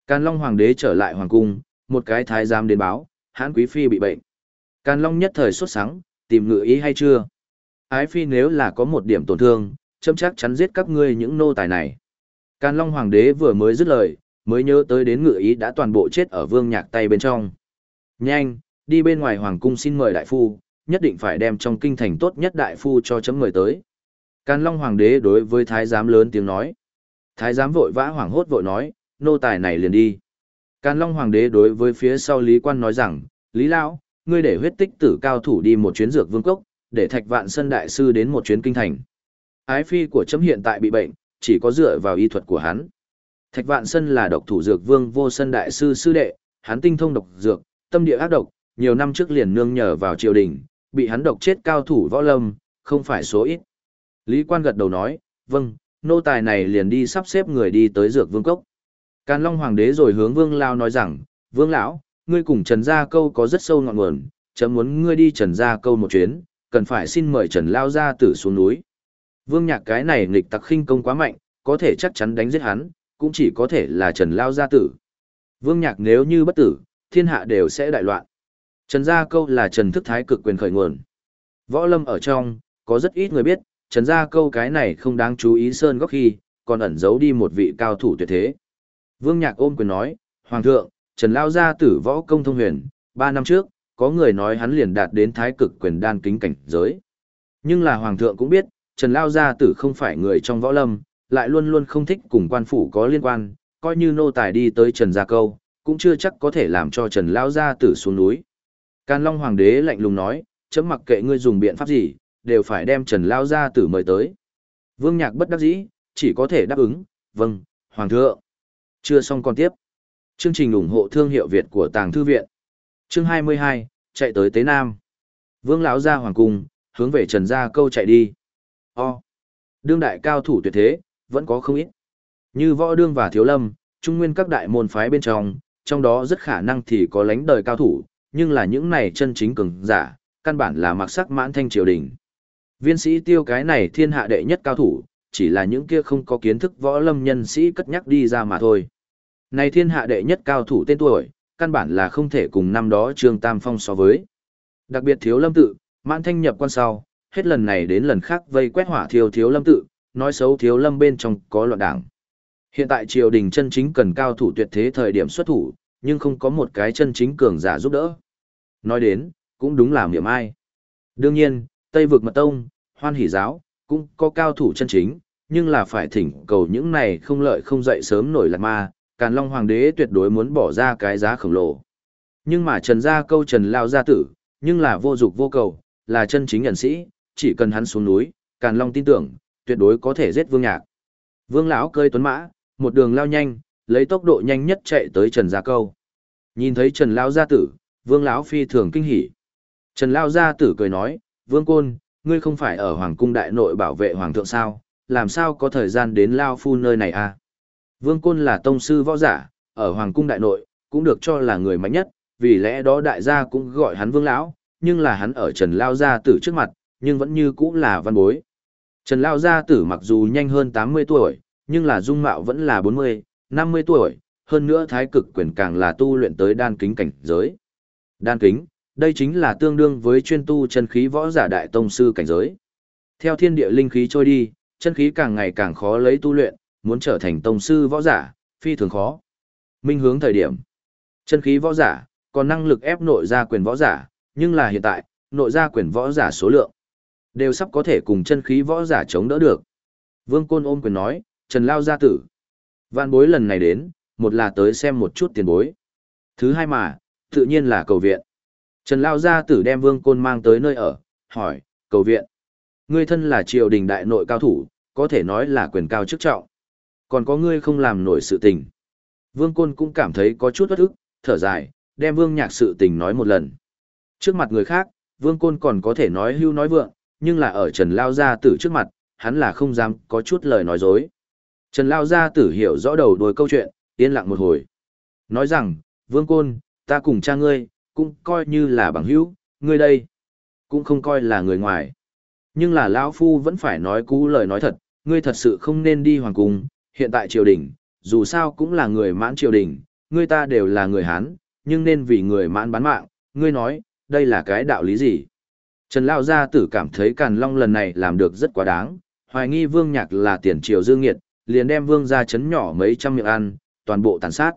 Càn Long Hoàng đế trở lại Hoàng Cung, một cái thái giám đến báo, hãn quý phi bị bệnh. Càn Long nhất thời sốt sắng, tìm ngự ý hay chưa? Ái phi nếu là có một điểm tổn thương, châm chắc chắn giết các ngươi những nô tài này. Càn Long Hoàng đế vừa mới dứt lời, mới nhớ tới đến ngự ý đã toàn bộ chết ở vương nhạc tay bên trong. Nhanh, đi bên ngoài Hoàng cung xin mời đại phu, nhất định phải đem trong kinh thành tốt nhất đại phu cho chấm người tới. Càn Long Hoàng đế đối với thái giám lớn tiếng nói. Thái giám vội vã hoảng hốt vội nói, nô tài này liền đi. Càn Long Hoàng đế đối với phía sau Lý Quan nói rằng, Lý Lão, ngươi để huyết tích tử cao thủ đi một chuyến dược vương cốc, để thạch vạn sân đại sư đến một chuyến kinh thành. Ái phi của chấm hiện tại bị bệnh, chỉ có dựa vào y thuật của hắn. Thạch vạn sân là độc thủ dược vương vô sân đại sư sư đệ, hắn tinh thông độc dược, tâm địa ác độc, nhiều năm trước liền nương nhờ vào triều đình, bị hắn độc chết cao thủ võ lâm, không phải số ít. Lý quan gật đầu nói, vâng, nô tài này liền đi sắp xếp người đi tới dược vương cốc. Càn Long Hoàng đế rồi hướng Vương Lao nói rằng, Vương Lão, ngươi cùng Trần Gia Câu có rất sâu ngọn nguồn, chấm muốn ngươi đi Trần Gia Câu một chuyến, cần phải xin mời Trần Lao gia tử xuống núi. Vương Nhạc cái này nghịch tặc khinh công quá mạnh, có thể chắc chắn đánh giết hắn, cũng chỉ có thể là Trần Lao gia tử. Vương Nhạc nếu như bất tử, thiên hạ đều sẽ đại loạn. Trần Gia Câu là Trần Thức Thái cực quyền khởi nguồn. Võ lâm ở trong, có rất ít người biết, Trần Gia Câu cái này không đáng chú ý sơn góc khi, còn ẩn giấu đi một vị cao thủ tuyệt thế. Vương Nhạc ôm quyền nói, Hoàng thượng, Trần Lao Gia tử võ công thông huyền, 3 năm trước, có người nói hắn liền đạt đến thái cực quyền đan kính cảnh giới. Nhưng là Hoàng thượng cũng biết, Trần Lao Gia tử không phải người trong võ lâm, lại luôn luôn không thích cùng quan phủ có liên quan, coi như nô tài đi tới Trần Gia Câu, cũng chưa chắc có thể làm cho Trần Lao Gia tử xuống núi. Can Long Hoàng đế lạnh lùng nói, chấm mặc kệ ngươi dùng biện pháp gì, đều phải đem Trần Lao Gia tử mời tới. Vương Nhạc bất đắc dĩ, chỉ có thể đáp ứng, vâng, Hoàng thượng. Chưa xong còn tiếp. Chương trình ủng hộ thương hiệu Việt của Tàng Thư Viện. Chương 22, chạy tới Tế Nam. Vương lão ra hoàng cung, hướng về Trần Gia Câu chạy đi. O. Đương đại cao thủ tuyệt thế, vẫn có không ít. Như võ đương và thiếu lâm, trung nguyên các đại môn phái bên trong, trong đó rất khả năng thì có lãnh đời cao thủ, nhưng là những này chân chính cường giả, căn bản là mặc sắc mãn thanh triều đình. Viên sĩ tiêu cái này thiên hạ đệ nhất cao thủ, chỉ là những kia không có kiến thức võ lâm nhân sĩ cất nhắc đi ra mà thôi. Này thiên hạ đệ nhất cao thủ tên tuổi, căn bản là không thể cùng năm đó Trương Tam Phong so với. Đặc biệt thiếu lâm tự, mãn thanh nhập quan sau, hết lần này đến lần khác vây quét hỏa thiêu thiếu lâm tự, nói xấu thiếu lâm bên trong có loạn đảng. Hiện tại triều đình chân chính cần cao thủ tuyệt thế thời điểm xuất thủ, nhưng không có một cái chân chính cường giả giúp đỡ. Nói đến, cũng đúng là miệng ai. Đương nhiên, Tây vực mật tông, hoan hỷ giáo, cũng có cao thủ chân chính, nhưng là phải thỉnh cầu những này không lợi không dậy sớm nổi lạc ma, Càn Long Hoàng đế tuyệt đối muốn bỏ ra cái giá khổng lồ. Nhưng mà Trần Gia câu Trần Lao gia tử, nhưng là vô dục vô cầu, là chân chính nhân sĩ, chỉ cần hắn xuống núi, Càn Long tin tưởng, tuyệt đối có thể giết Vương Nhạc. Vương lão cơi tuấn mã, một đường lao nhanh, lấy tốc độ nhanh nhất chạy tới Trần Gia câu. Nhìn thấy Trần Lao gia tử, Vương lão phi thường kinh hỉ. Trần Lao gia tử cười nói, Vương Côn, ngươi không phải ở Hoàng cung đại nội bảo vệ Hoàng thượng sao, làm sao có thời gian đến Lao phu nơi này à? Vương Côn là tông sư võ giả, ở Hoàng cung đại nội, cũng được cho là người mạnh nhất, vì lẽ đó đại gia cũng gọi hắn Vương lão, nhưng là hắn ở Trần Lao gia tử trước mặt, nhưng vẫn như cũng là văn bối. Trần Lao gia tử mặc dù nhanh hơn 80 tuổi, nhưng là dung mạo vẫn là 40, 50 tuổi, hơn nữa thái cực quyền càng là tu luyện tới đan kính cảnh giới. Đan kính, đây chính là tương đương với chuyên tu chân khí võ giả đại tông sư cảnh giới. Theo thiên địa linh khí trôi đi, chân khí càng ngày càng khó lấy tu luyện, muốn trở thành tông sư võ giả, phi thường khó. Minh hướng thời điểm. Chân khí võ giả, còn năng lực ép nội ra quyền võ giả, nhưng là hiện tại, nội ra quyền võ giả số lượng đều sắp có thể cùng chân khí võ giả chống đỡ được. Vương Côn ôm quyền nói, Trần Lao gia tử. Vạn bối lần này đến, một là tới xem một chút tiền bối. Thứ hai mà, tự nhiên là cầu viện. Trần Lao gia tử đem Vương Côn mang tới nơi ở, hỏi, cầu viện. Ngươi thân là triều đình đại nội cao thủ, có thể nói là quyền cao chức trọng còn có ngươi không làm nổi sự tình. Vương Côn cũng cảm thấy có chút bất ức, thở dài, đem Vương Nhạc sự tình nói một lần. Trước mặt người khác, Vương Côn còn có thể nói hưu nói vượng, nhưng là ở Trần Lao Gia Tử trước mặt, hắn là không dám có chút lời nói dối. Trần Lao Gia Tử hiểu rõ đầu đuôi câu chuyện, yên lặng một hồi. Nói rằng, Vương Côn, ta cùng cha ngươi, cũng coi như là bằng hữu, ngươi đây, cũng không coi là người ngoài. Nhưng là Lão Phu vẫn phải nói cú lời nói thật, ngươi thật sự không nên đi hoàng cung, hiện tại triều đình, dù sao cũng là người mãn triều đình, ngươi ta đều là người Hán, nhưng nên vì người mãn bán mạng, ngươi nói, đây là cái đạo lý gì? Trần Lao Gia tử cảm thấy Càn Long lần này làm được rất quá đáng, hoài nghi Vương Nhạc là tiền triều dương nghiệt, liền đem Vương ra chấn nhỏ mấy trăm miệng ăn, toàn bộ tàn sát.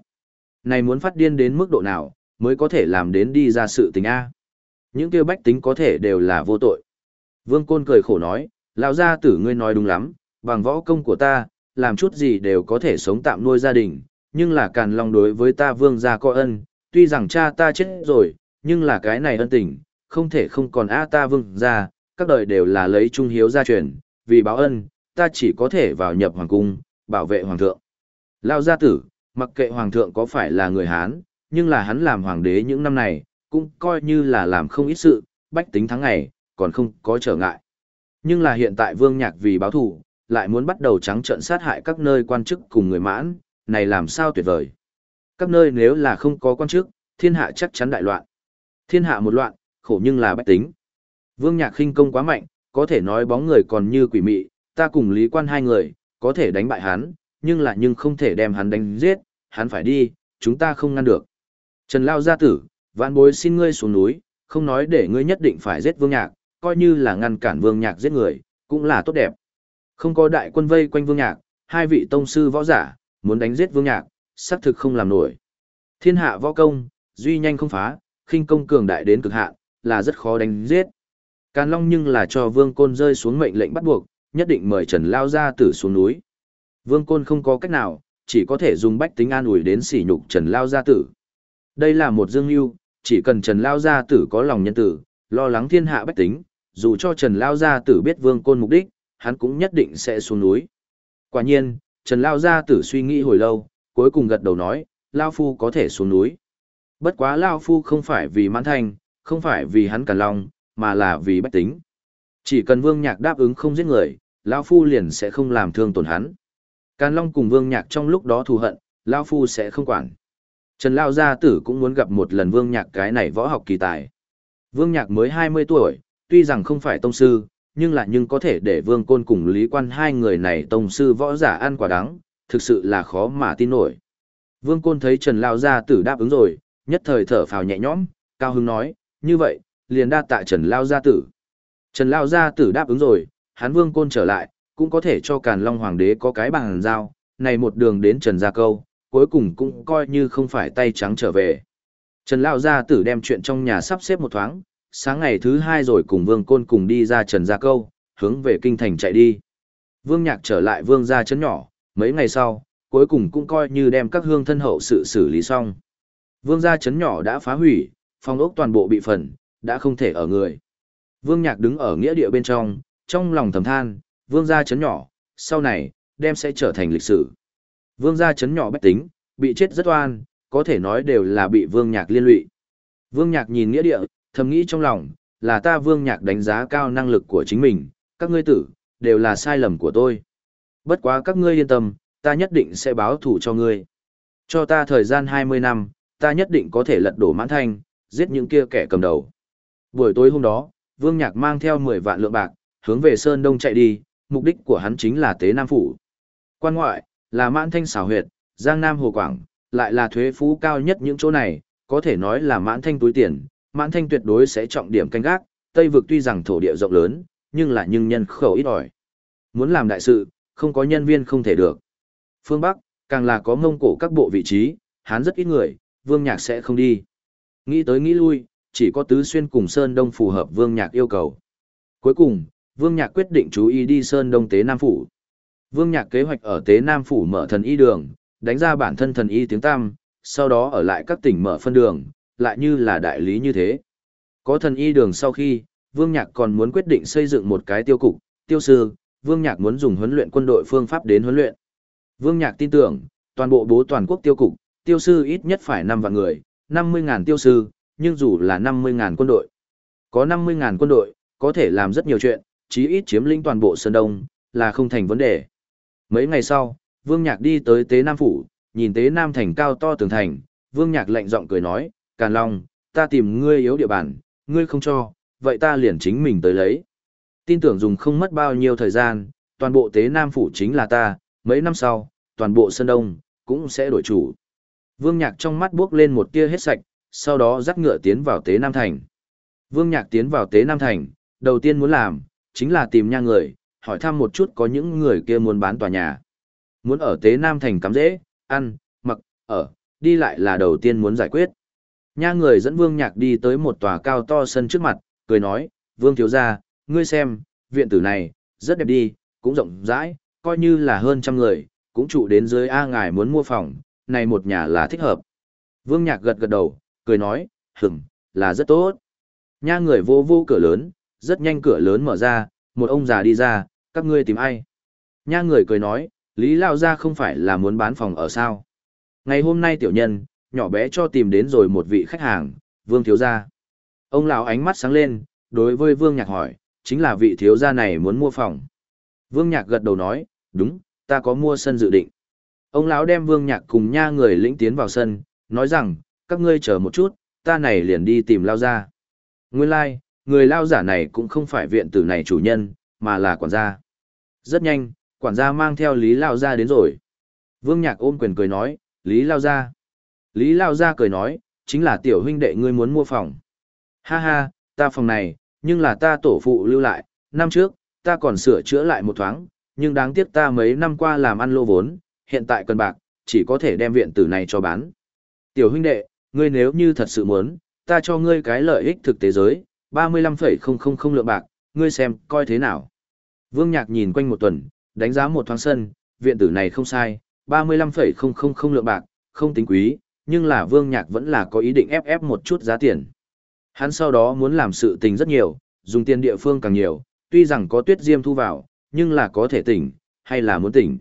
Này muốn phát điên đến mức độ nào, mới có thể làm đến đi ra sự tình A. Những kêu bách tính có thể đều là vô tội. Vương Côn cười khổ nói, Lão Gia tử ngươi nói đúng lắm, bằng võ công của ta, làm chút gì đều có thể sống tạm nuôi gia đình, nhưng là càn long đối với ta vương gia có ân, tuy rằng cha ta chết rồi, nhưng là cái này ân tình, không thể không còn a ta vương gia, các đời đều là lấy trung hiếu gia truyền, vì báo ân, ta chỉ có thể vào nhập hoàng cung, bảo vệ hoàng thượng. Lao gia tử, mặc kệ hoàng thượng có phải là người Hán, nhưng là hắn làm hoàng đế những năm này, cũng coi như là làm không ít sự, bách tính tháng ngày, còn không có trở ngại. Nhưng là hiện tại vương nhạc vì báo thủ, lại muốn bắt đầu trắng trợn sát hại các nơi quan chức cùng người mãn, này làm sao tuyệt vời. Các nơi nếu là không có quan chức, thiên hạ chắc chắn đại loạn. Thiên hạ một loạn, khổ nhưng là bách tính. Vương Nhạc khinh công quá mạnh, có thể nói bóng người còn như quỷ mị, ta cùng Lý Quan hai người, có thể đánh bại hắn, nhưng là nhưng không thể đem hắn đánh giết, hắn phải đi, chúng ta không ngăn được. Trần Lao gia tử, vạn bối xin ngươi xuống núi, không nói để ngươi nhất định phải giết Vương Nhạc, coi như là ngăn cản Vương Nhạc giết người, cũng là tốt đẹp. Không có đại quân vây quanh Vương Nhạc, hai vị tông sư võ giả, muốn đánh giết Vương Nhạc, xác thực không làm nổi. Thiên hạ võ công, duy nhanh không phá, khinh công cường đại đến cực hạn, là rất khó đánh giết. Càn Long nhưng là cho Vương Côn rơi xuống mệnh lệnh bắt buộc, nhất định mời Trần Lao gia tử xuống núi. Vương Côn không có cách nào, chỉ có thể dùng bách tính an ủi đến sỉ nhục Trần Lao gia tử. Đây là một dương mưu, chỉ cần Trần Lao gia tử có lòng nhân tử, lo lắng thiên hạ bách tính, dù cho Trần Lao gia tử biết Vương Côn mục đích, hắn cũng nhất định sẽ xuống núi. Quả nhiên, Trần Lao gia tử suy nghĩ hồi lâu, cuối cùng gật đầu nói, Lao Phu có thể xuống núi. Bất quá Lao Phu không phải vì mãn thành, không phải vì hắn cả long, mà là vì bách tính. Chỉ cần Vương Nhạc đáp ứng không giết người, Lao Phu liền sẽ không làm thương tổn hắn. Càn Long cùng Vương Nhạc trong lúc đó thù hận, Lao Phu sẽ không quản. Trần Lao Gia Tử cũng muốn gặp một lần Vương Nhạc cái này võ học kỳ tài. Vương Nhạc mới 20 tuổi, tuy rằng không phải tông sư, nhưng lại nhưng có thể để Vương Côn cùng Lý Quan hai người này tông sư võ giả ăn quả đắng, thực sự là khó mà tin nổi. Vương Côn thấy Trần Lao Gia Tử đáp ứng rồi, nhất thời thở phào nhẹ nhõm, cao hứng nói, như vậy, liền đa tạ Trần Lao Gia Tử. Trần Lao Gia Tử đáp ứng rồi, hắn Vương Côn trở lại, cũng có thể cho Càn Long Hoàng đế có cái bằng giao, này một đường đến Trần Gia Câu, cuối cùng cũng coi như không phải tay trắng trở về. Trần Lão Gia Tử đem chuyện trong nhà sắp xếp một thoáng, sáng ngày thứ hai rồi cùng Vương Côn cùng đi ra Trần Gia Câu, hướng về Kinh Thành chạy đi. Vương Nhạc trở lại Vương Gia Trấn nhỏ, mấy ngày sau, cuối cùng cũng coi như đem các hương thân hậu sự xử lý xong. Vương Gia Trấn nhỏ đã phá hủy, phòng ốc toàn bộ bị phần, đã không thể ở người. Vương Nhạc đứng ở nghĩa địa bên trong, trong lòng thầm than, Vương Gia Trấn nhỏ, sau này, đem sẽ trở thành lịch sử. Vương Gia chấn nhỏ bách tính, bị chết rất oan, có thể nói đều là bị Vương Nhạc liên lụy. Vương Nhạc nhìn nghĩa địa, thầm nghĩ trong lòng, là ta vương nhạc đánh giá cao năng lực của chính mình, các ngươi tử, đều là sai lầm của tôi. Bất quá các ngươi yên tâm, ta nhất định sẽ báo thù cho ngươi. Cho ta thời gian 20 năm, ta nhất định có thể lật đổ mãn thanh, giết những kia kẻ cầm đầu. Buổi tối hôm đó, Vương Nhạc mang theo 10 vạn lượng bạc, hướng về Sơn Đông chạy đi, mục đích của hắn chính là Tế Nam Phủ. Quan ngoại, là mãn thanh xảo huyệt, Giang Nam Hồ Quảng, lại là thuế phú cao nhất những chỗ này, có thể nói là mãn thanh túi tiền, mãn thanh tuyệt đối sẽ trọng điểm canh gác, Tây vực tuy rằng thổ địa rộng lớn, nhưng là nhưng nhân khẩu ít ỏi. Muốn làm đại sự, không có nhân viên không thể được. Phương Bắc, càng là có mông cổ các bộ vị trí, hán rất ít người, Vương Nhạc sẽ không đi. Nghĩ tới nghĩ lui, chỉ có Tứ Xuyên cùng Sơn Đông phù hợp Vương Nhạc yêu cầu. Cuối cùng, Vương Nhạc quyết định chú ý đi Sơn Đông Tế Nam Phủ. Vương Nhạc kế hoạch ở Tế Nam Phủ mở thần y đường, đánh ra bản thân thần y tiếng tam, sau đó ở lại các tỉnh mở phân đường, lại như là đại lý như thế. Có thần y đường sau khi, Vương Nhạc còn muốn quyết định xây dựng một cái tiêu cục, tiêu sư, Vương Nhạc muốn dùng huấn luyện quân đội phương pháp đến huấn luyện. Vương Nhạc tin tưởng, toàn bộ bố toàn quốc tiêu cục, tiêu sư ít nhất phải 5 vạn người, 50.000 tiêu sư, nhưng dù là 50.000 quân đội. Có 50.000 quân đội, có thể làm rất nhiều chuyện, chí ít chiếm lĩnh toàn bộ Sơn Đông, là không thành vấn đề. Mấy ngày sau, Vương Nhạc đi tới Tế Nam Phủ, nhìn Tế Nam thành cao to tường thành, Vương Nhạc lạnh giọng cười nói, Càn Long, ta tìm ngươi yếu địa bàn, ngươi không cho, vậy ta liền chính mình tới lấy. Tin tưởng dùng không mất bao nhiêu thời gian, toàn bộ tế Nam Phủ chính là ta, mấy năm sau, toàn bộ Sơn Đông, cũng sẽ đổi chủ. Vương Nhạc trong mắt bước lên một tia hết sạch, sau đó dắt ngựa tiến vào tế Nam Thành. Vương Nhạc tiến vào tế Nam Thành, đầu tiên muốn làm, chính là tìm nha người, hỏi thăm một chút có những người kia muốn bán tòa nhà. Muốn ở tế Nam Thành cắm dễ, ăn, mặc, ở, đi lại là đầu tiên muốn giải quyết. Nha người dẫn Vương Nhạc đi tới một tòa cao to sân trước mặt, cười nói, Vương thiếu gia, ngươi xem, viện tử này, rất đẹp đi, cũng rộng rãi, coi như là hơn trăm người, cũng trụ đến dưới A ngài muốn mua phòng, này một nhà là thích hợp. Vương Nhạc gật gật đầu, cười nói, hửm, là rất tốt. Nha người vô vô cửa lớn, rất nhanh cửa lớn mở ra, một ông già đi ra, các ngươi tìm ai? Nha người cười nói, Lý Lao Gia không phải là muốn bán phòng ở sao? Ngày hôm nay tiểu nhân, nhỏ bé cho tìm đến rồi một vị khách hàng, Vương thiếu gia. Ông lão ánh mắt sáng lên, đối với Vương Nhạc hỏi, chính là vị thiếu gia này muốn mua phòng. Vương Nhạc gật đầu nói, đúng, ta có mua sân dự định. Ông lão đem Vương Nhạc cùng nha người lĩnh tiến vào sân, nói rằng, các ngươi chờ một chút, ta này liền đi tìm lao gia. Nguyên lai, like, người lao giả này cũng không phải viện tử này chủ nhân, mà là quản gia. Rất nhanh, quản gia mang theo Lý Lao gia đến rồi. Vương Nhạc ôm quyền cười nói, Lý Lao gia. Lý Lao Gia cười nói, chính là tiểu huynh đệ ngươi muốn mua phòng. Ha ha, ta phòng này, nhưng là ta tổ phụ lưu lại, năm trước, ta còn sửa chữa lại một thoáng, nhưng đáng tiếc ta mấy năm qua làm ăn lô vốn, hiện tại cần bạc, chỉ có thể đem viện tử này cho bán. Tiểu huynh đệ, ngươi nếu như thật sự muốn, ta cho ngươi cái lợi ích thực tế giới, 35,000 lượng bạc, ngươi xem, coi thế nào. Vương Nhạc nhìn quanh một tuần, đánh giá một thoáng sân, viện tử này không sai, 35,000 lượng bạc, không tính quý, nhưng là Vương Nhạc vẫn là có ý định ép ép một chút giá tiền. Hắn sau đó muốn làm sự tình rất nhiều, dùng tiền địa phương càng nhiều, tuy rằng có tuyết diêm thu vào, nhưng là có thể tỉnh, hay là muốn tỉnh.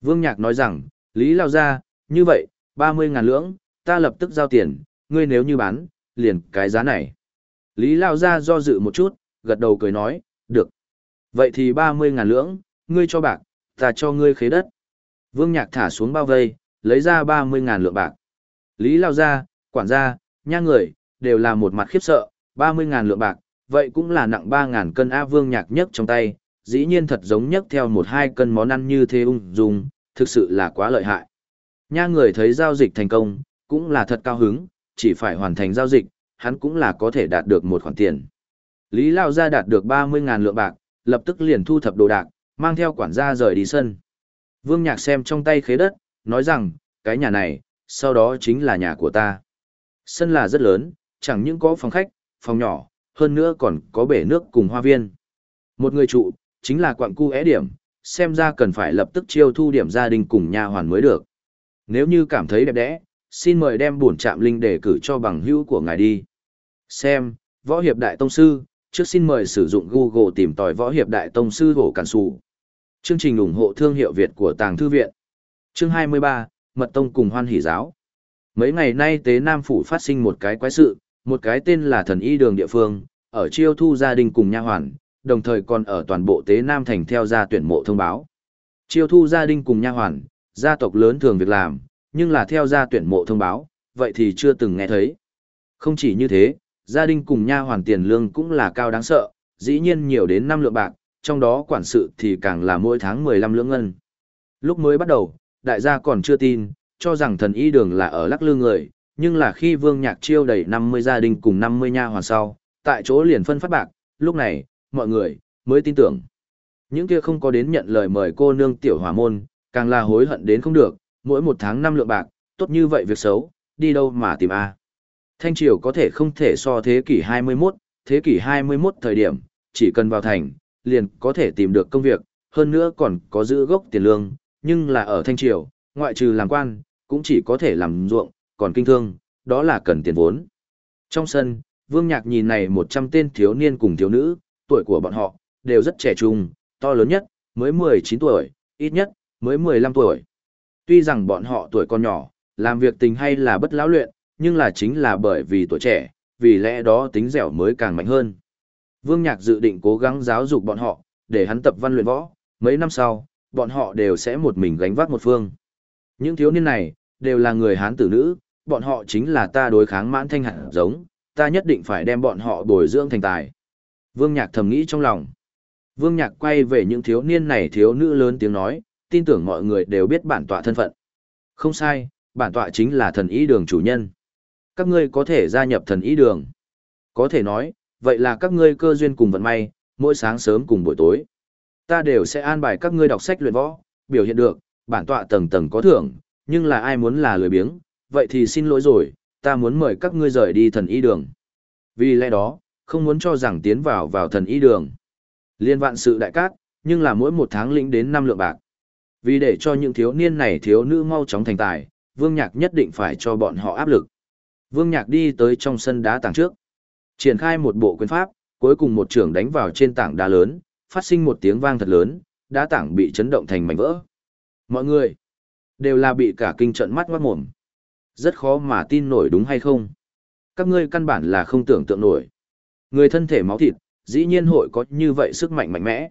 Vương Nhạc nói rằng, Lý Lao ra, như vậy, 30 ngàn lưỡng, ta lập tức giao tiền, ngươi nếu như bán, liền cái giá này. Lý Lao ra do dự một chút, gật đầu cười nói, được. Vậy thì 30 ngàn lưỡng, ngươi cho bạc, ta cho ngươi khế đất. Vương Nhạc thả xuống bao vây, lấy ra 30 ngàn lượng bạc. Lý Lao gia, quản gia, nha người, đều là một mặt khiếp sợ, 30 ngàn lượng bạc, vậy cũng là nặng ba ngàn cân A Vương Nhạc nhất trong tay, dĩ nhiên thật giống nhất theo một hai cân món ăn như thế ung dung, thực sự là quá lợi hại. Nha người thấy giao dịch thành công, cũng là thật cao hứng, chỉ phải hoàn thành giao dịch, hắn cũng là có thể đạt được một khoản tiền. Lý Lao gia đạt được 30.000 lượng bạc, lập tức liền thu thập đồ đạc, mang theo quản gia rời đi sân. Vương Nhạc xem trong tay khế đất, nói rằng, cái nhà này, sau đó chính là nhà của ta. Sân là rất lớn, chẳng những có phòng khách, phòng nhỏ, hơn nữa còn có bể nước cùng hoa viên. Một người trụ, chính là quặng cu é điểm, xem ra cần phải lập tức chiêu thu điểm gia đình cùng nhà hoàn mới được. Nếu như cảm thấy đẹp đẽ, xin mời đem bổn trạm linh để cử cho bằng hữu của ngài đi. Xem, Võ Hiệp Đại Tông Sư, trước xin mời sử dụng Google tìm tòi Võ Hiệp Đại Tông Sư Hổ Cản Sù. Chương trình ủng hộ thương hiệu Việt của Tàng Thư Viện. Chương 23, Mật Tông cùng Hoan Hỷ Giáo. Mấy ngày nay Tế Nam Phủ phát sinh một cái quái sự, một cái tên là thần y đường địa phương, ở chiêu thu gia đình cùng nha hoàn, đồng thời còn ở toàn bộ Tế Nam thành theo gia tuyển mộ thông báo. Chiêu thu gia đình cùng nha hoàn, gia tộc lớn thường việc làm, nhưng là theo gia tuyển mộ thông báo, vậy thì chưa từng nghe thấy. Không chỉ như thế, gia đình cùng nha hoàn tiền lương cũng là cao đáng sợ, dĩ nhiên nhiều đến 5 lượng bạc, trong đó quản sự thì càng là mỗi tháng 15 lượng ngân. Lúc mới bắt đầu, đại gia còn chưa tin, cho rằng thần y đường là ở lắc lư người, nhưng là khi vương nhạc chiêu đầy 50 gia đình cùng 50 nha hoàn sau, tại chỗ liền phân phát bạc, lúc này, mọi người, mới tin tưởng. Những kia không có đến nhận lời mời cô nương tiểu hỏa môn, càng là hối hận đến không được, mỗi một tháng năm lượng bạc, tốt như vậy việc xấu, đi đâu mà tìm a Thanh triều có thể không thể so thế kỷ 21, thế kỷ 21 thời điểm, chỉ cần vào thành, liền có thể tìm được công việc, hơn nữa còn có giữ gốc tiền lương, nhưng là ở Thanh triều, ngoại trừ làm quan, cũng chỉ có thể làm ruộng, còn kinh thương, đó là cần tiền vốn. Trong sân, Vương Nhạc nhìn này 100 tên thiếu niên cùng thiếu nữ, tuổi của bọn họ, đều rất trẻ trung, to lớn nhất, mới 19 tuổi, ít nhất, mới 15 tuổi. Tuy rằng bọn họ tuổi còn nhỏ, làm việc tình hay là bất lão luyện, nhưng là chính là bởi vì tuổi trẻ, vì lẽ đó tính dẻo mới càng mạnh hơn. Vương Nhạc dự định cố gắng giáo dục bọn họ, để hắn tập văn luyện võ, mấy năm sau, bọn họ đều sẽ một mình gánh vác một phương. Những thiếu niên này, đều là người Hán tử nữ, bọn họ chính là ta đối kháng mãn thanh hạt giống, ta nhất định phải đem bọn họ bồi dưỡng thành tài. Vương Nhạc thầm nghĩ trong lòng. Vương Nhạc quay về những thiếu niên này thiếu nữ lớn tiếng nói, tin tưởng mọi người đều biết bản tọa thân phận. Không sai, bản tọa chính là thần ý đường chủ nhân. Các ngươi có thể gia nhập thần ý đường. Có thể nói, vậy là các ngươi cơ duyên cùng vận may, mỗi sáng sớm cùng buổi tối. Ta đều sẽ an bài các ngươi đọc sách luyện võ, biểu hiện được, bản tọa tầng tầng có thưởng, nhưng là ai muốn là lười biếng, vậy thì xin lỗi rồi, ta muốn mời các ngươi rời đi thần ý đường. Vì lẽ đó, không muốn cho rằng tiến vào vào thần ý đường. Liên vạn sự đại cát, nhưng là mỗi một tháng lĩnh đến năm lượng bạc. Vì để cho những thiếu niên này thiếu nữ mau chóng thành tài, Vương Nhạc nhất định phải cho bọn họ áp lực. Vương Nhạc đi tới trong sân đá tảng trước. Triển khai một bộ quyền pháp, cuối cùng một trưởng đánh vào trên tảng đá lớn, phát sinh một tiếng vang thật lớn, đá tảng bị chấn động thành mảnh vỡ. Mọi người đều là bị cả kinh trận mắt ngoát mồm. Rất khó mà tin nổi đúng hay không. Các ngươi căn bản là không tưởng tượng nổi. Người thân thể máu thịt, dĩ nhiên hội có như vậy sức mạnh mạnh mẽ.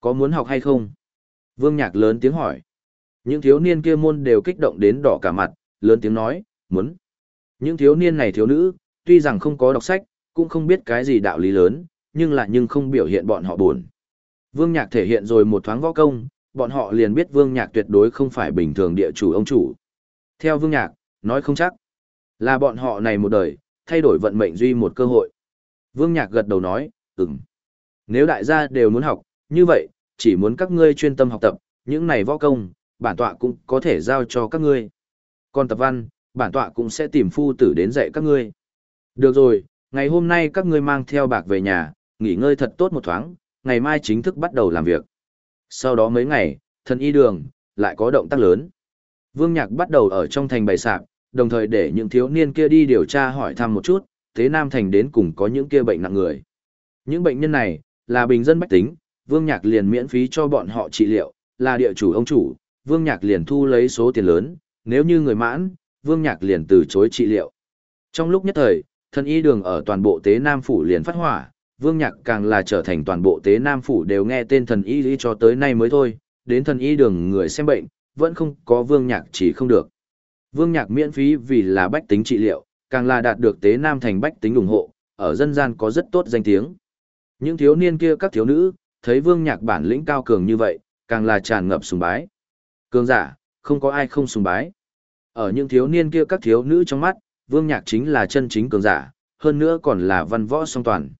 Có muốn học hay không? Vương Nhạc lớn tiếng hỏi. Những thiếu niên kia môn đều kích động đến đỏ cả mặt, lớn tiếng nói, muốn. Những thiếu niên này thiếu nữ, tuy rằng không có đọc sách, cũng không biết cái gì đạo lý lớn, nhưng lại nhưng không biểu hiện bọn họ buồn. Vương Nhạc thể hiện rồi một thoáng võ công, bọn họ liền biết Vương Nhạc tuyệt đối không phải bình thường địa chủ ông chủ. Theo Vương Nhạc, nói không chắc, là bọn họ này một đời, thay đổi vận mệnh duy một cơ hội. Vương Nhạc gật đầu nói, ừm. Nếu đại gia đều muốn học, như vậy, chỉ muốn các ngươi chuyên tâm học tập, những này võ công, bản tọa cũng có thể giao cho các ngươi. Còn tập văn, bản tọa cũng sẽ tìm phu tử đến dạy các ngươi. Được rồi, ngày hôm nay các ngươi mang theo bạc về nhà, nghỉ ngơi thật tốt một thoáng, ngày mai chính thức bắt đầu làm việc. Sau đó mấy ngày, thần y đường, lại có động tác lớn. Vương Nhạc bắt đầu ở trong thành bày sạp, đồng thời để những thiếu niên kia đi điều tra hỏi thăm một chút, thế Nam Thành đến cùng có những kia bệnh nặng người. Những bệnh nhân này, là bình dân bách tính, Vương Nhạc liền miễn phí cho bọn họ trị liệu, là địa chủ ông chủ, Vương Nhạc liền thu lấy số tiền lớn, nếu như người mãn, Vương Nhạc liền từ chối trị liệu. Trong lúc nhất thời, thần y đường ở toàn bộ tế Nam Phủ liền phát hỏa, Vương Nhạc càng là trở thành toàn bộ tế Nam Phủ đều nghe tên thần y lý cho tới nay mới thôi, đến thần y đường người xem bệnh, vẫn không có Vương Nhạc chỉ không được. Vương Nhạc miễn phí vì là bách tính trị liệu, càng là đạt được tế Nam thành bách tính ủng hộ, ở dân gian có rất tốt danh tiếng. Những thiếu niên kia các thiếu nữ, thấy Vương Nhạc bản lĩnh cao cường như vậy, càng là tràn ngập sùng bái. Cường giả, không có ai không sùng bái. Ở những thiếu niên kia các thiếu nữ trong mắt, Vương Nhạc chính là chân chính cường giả, hơn nữa còn là văn võ song toàn.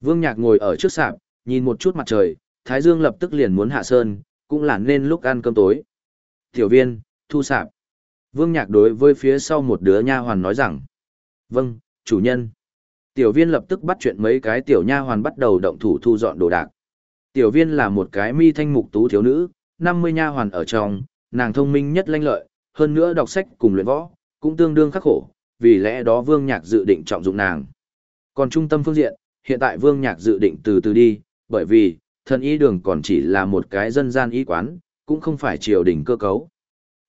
Vương Nhạc ngồi ở trước sạp, nhìn một chút mặt trời, Thái Dương lập tức liền muốn hạ sơn, cũng là nên lúc ăn cơm tối. Tiểu viên, thu sạp. Vương Nhạc đối với phía sau một đứa nha hoàn nói rằng. Vâng, chủ nhân. Tiểu viên lập tức bắt chuyện mấy cái tiểu nha hoàn bắt đầu động thủ thu dọn đồ đạc. Tiểu viên là một cái mi thanh mục tú thiếu nữ, 50 nha hoàn ở trong, nàng thông minh nhất lanh lợi, hơn nữa đọc sách cùng luyện võ, cũng tương đương khắc khổ, vì lẽ đó Vương Nhạc dự định trọng dụng nàng. Còn trung tâm phương diện, hiện tại Vương Nhạc dự định từ từ đi, bởi vì, thần y đường còn chỉ là một cái dân gian y quán, cũng không phải triều đình cơ cấu.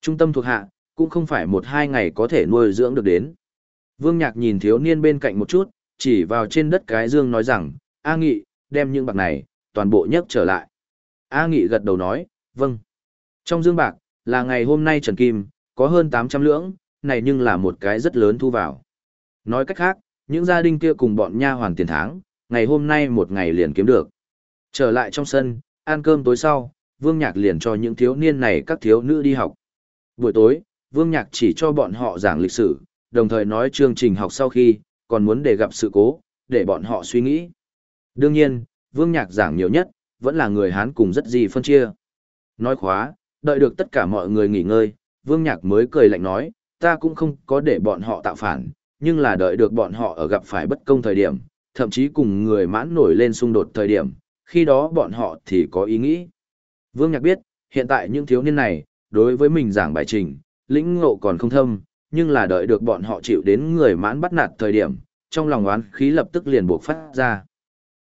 Trung tâm thuộc hạ, cũng không phải một hai ngày có thể nuôi dưỡng được đến. Vương Nhạc nhìn thiếu niên bên cạnh một chút, chỉ vào trên đất cái dương nói rằng, A Nghị, đem những bạc này, toàn bộ nhấc trở lại. A Nghị gật đầu nói, vâng. Trong dương bạc, là ngày hôm nay Trần Kim, có hơn 800 lưỡng, này nhưng là một cái rất lớn thu vào. Nói cách khác, những gia đình kia cùng bọn nha hoàn tiền tháng, ngày hôm nay một ngày liền kiếm được. Trở lại trong sân, ăn cơm tối sau, Vương Nhạc liền cho những thiếu niên này các thiếu nữ đi học. Buổi tối, Vương Nhạc chỉ cho bọn họ giảng lịch sử, đồng thời nói chương trình học sau khi, còn muốn để gặp sự cố, để bọn họ suy nghĩ. Đương nhiên, Vương Nhạc giảng nhiều nhất, vẫn là người Hán cùng rất gì phân chia. Nói khóa, đợi được tất cả mọi người nghỉ ngơi, Vương Nhạc mới cười lạnh nói, ta cũng không có để bọn họ tạo phản, nhưng là đợi được bọn họ ở gặp phải bất công thời điểm, thậm chí cùng người mãn nổi lên xung đột thời điểm, khi đó bọn họ thì có ý nghĩ. Vương Nhạc biết, hiện tại những thiếu niên này, đối với mình giảng bài trình, lĩnh ngộ còn không thâm, nhưng là đợi được bọn họ chịu đến người mãn bắt nạt thời điểm, trong lòng oán khí lập tức liền buộc phát ra.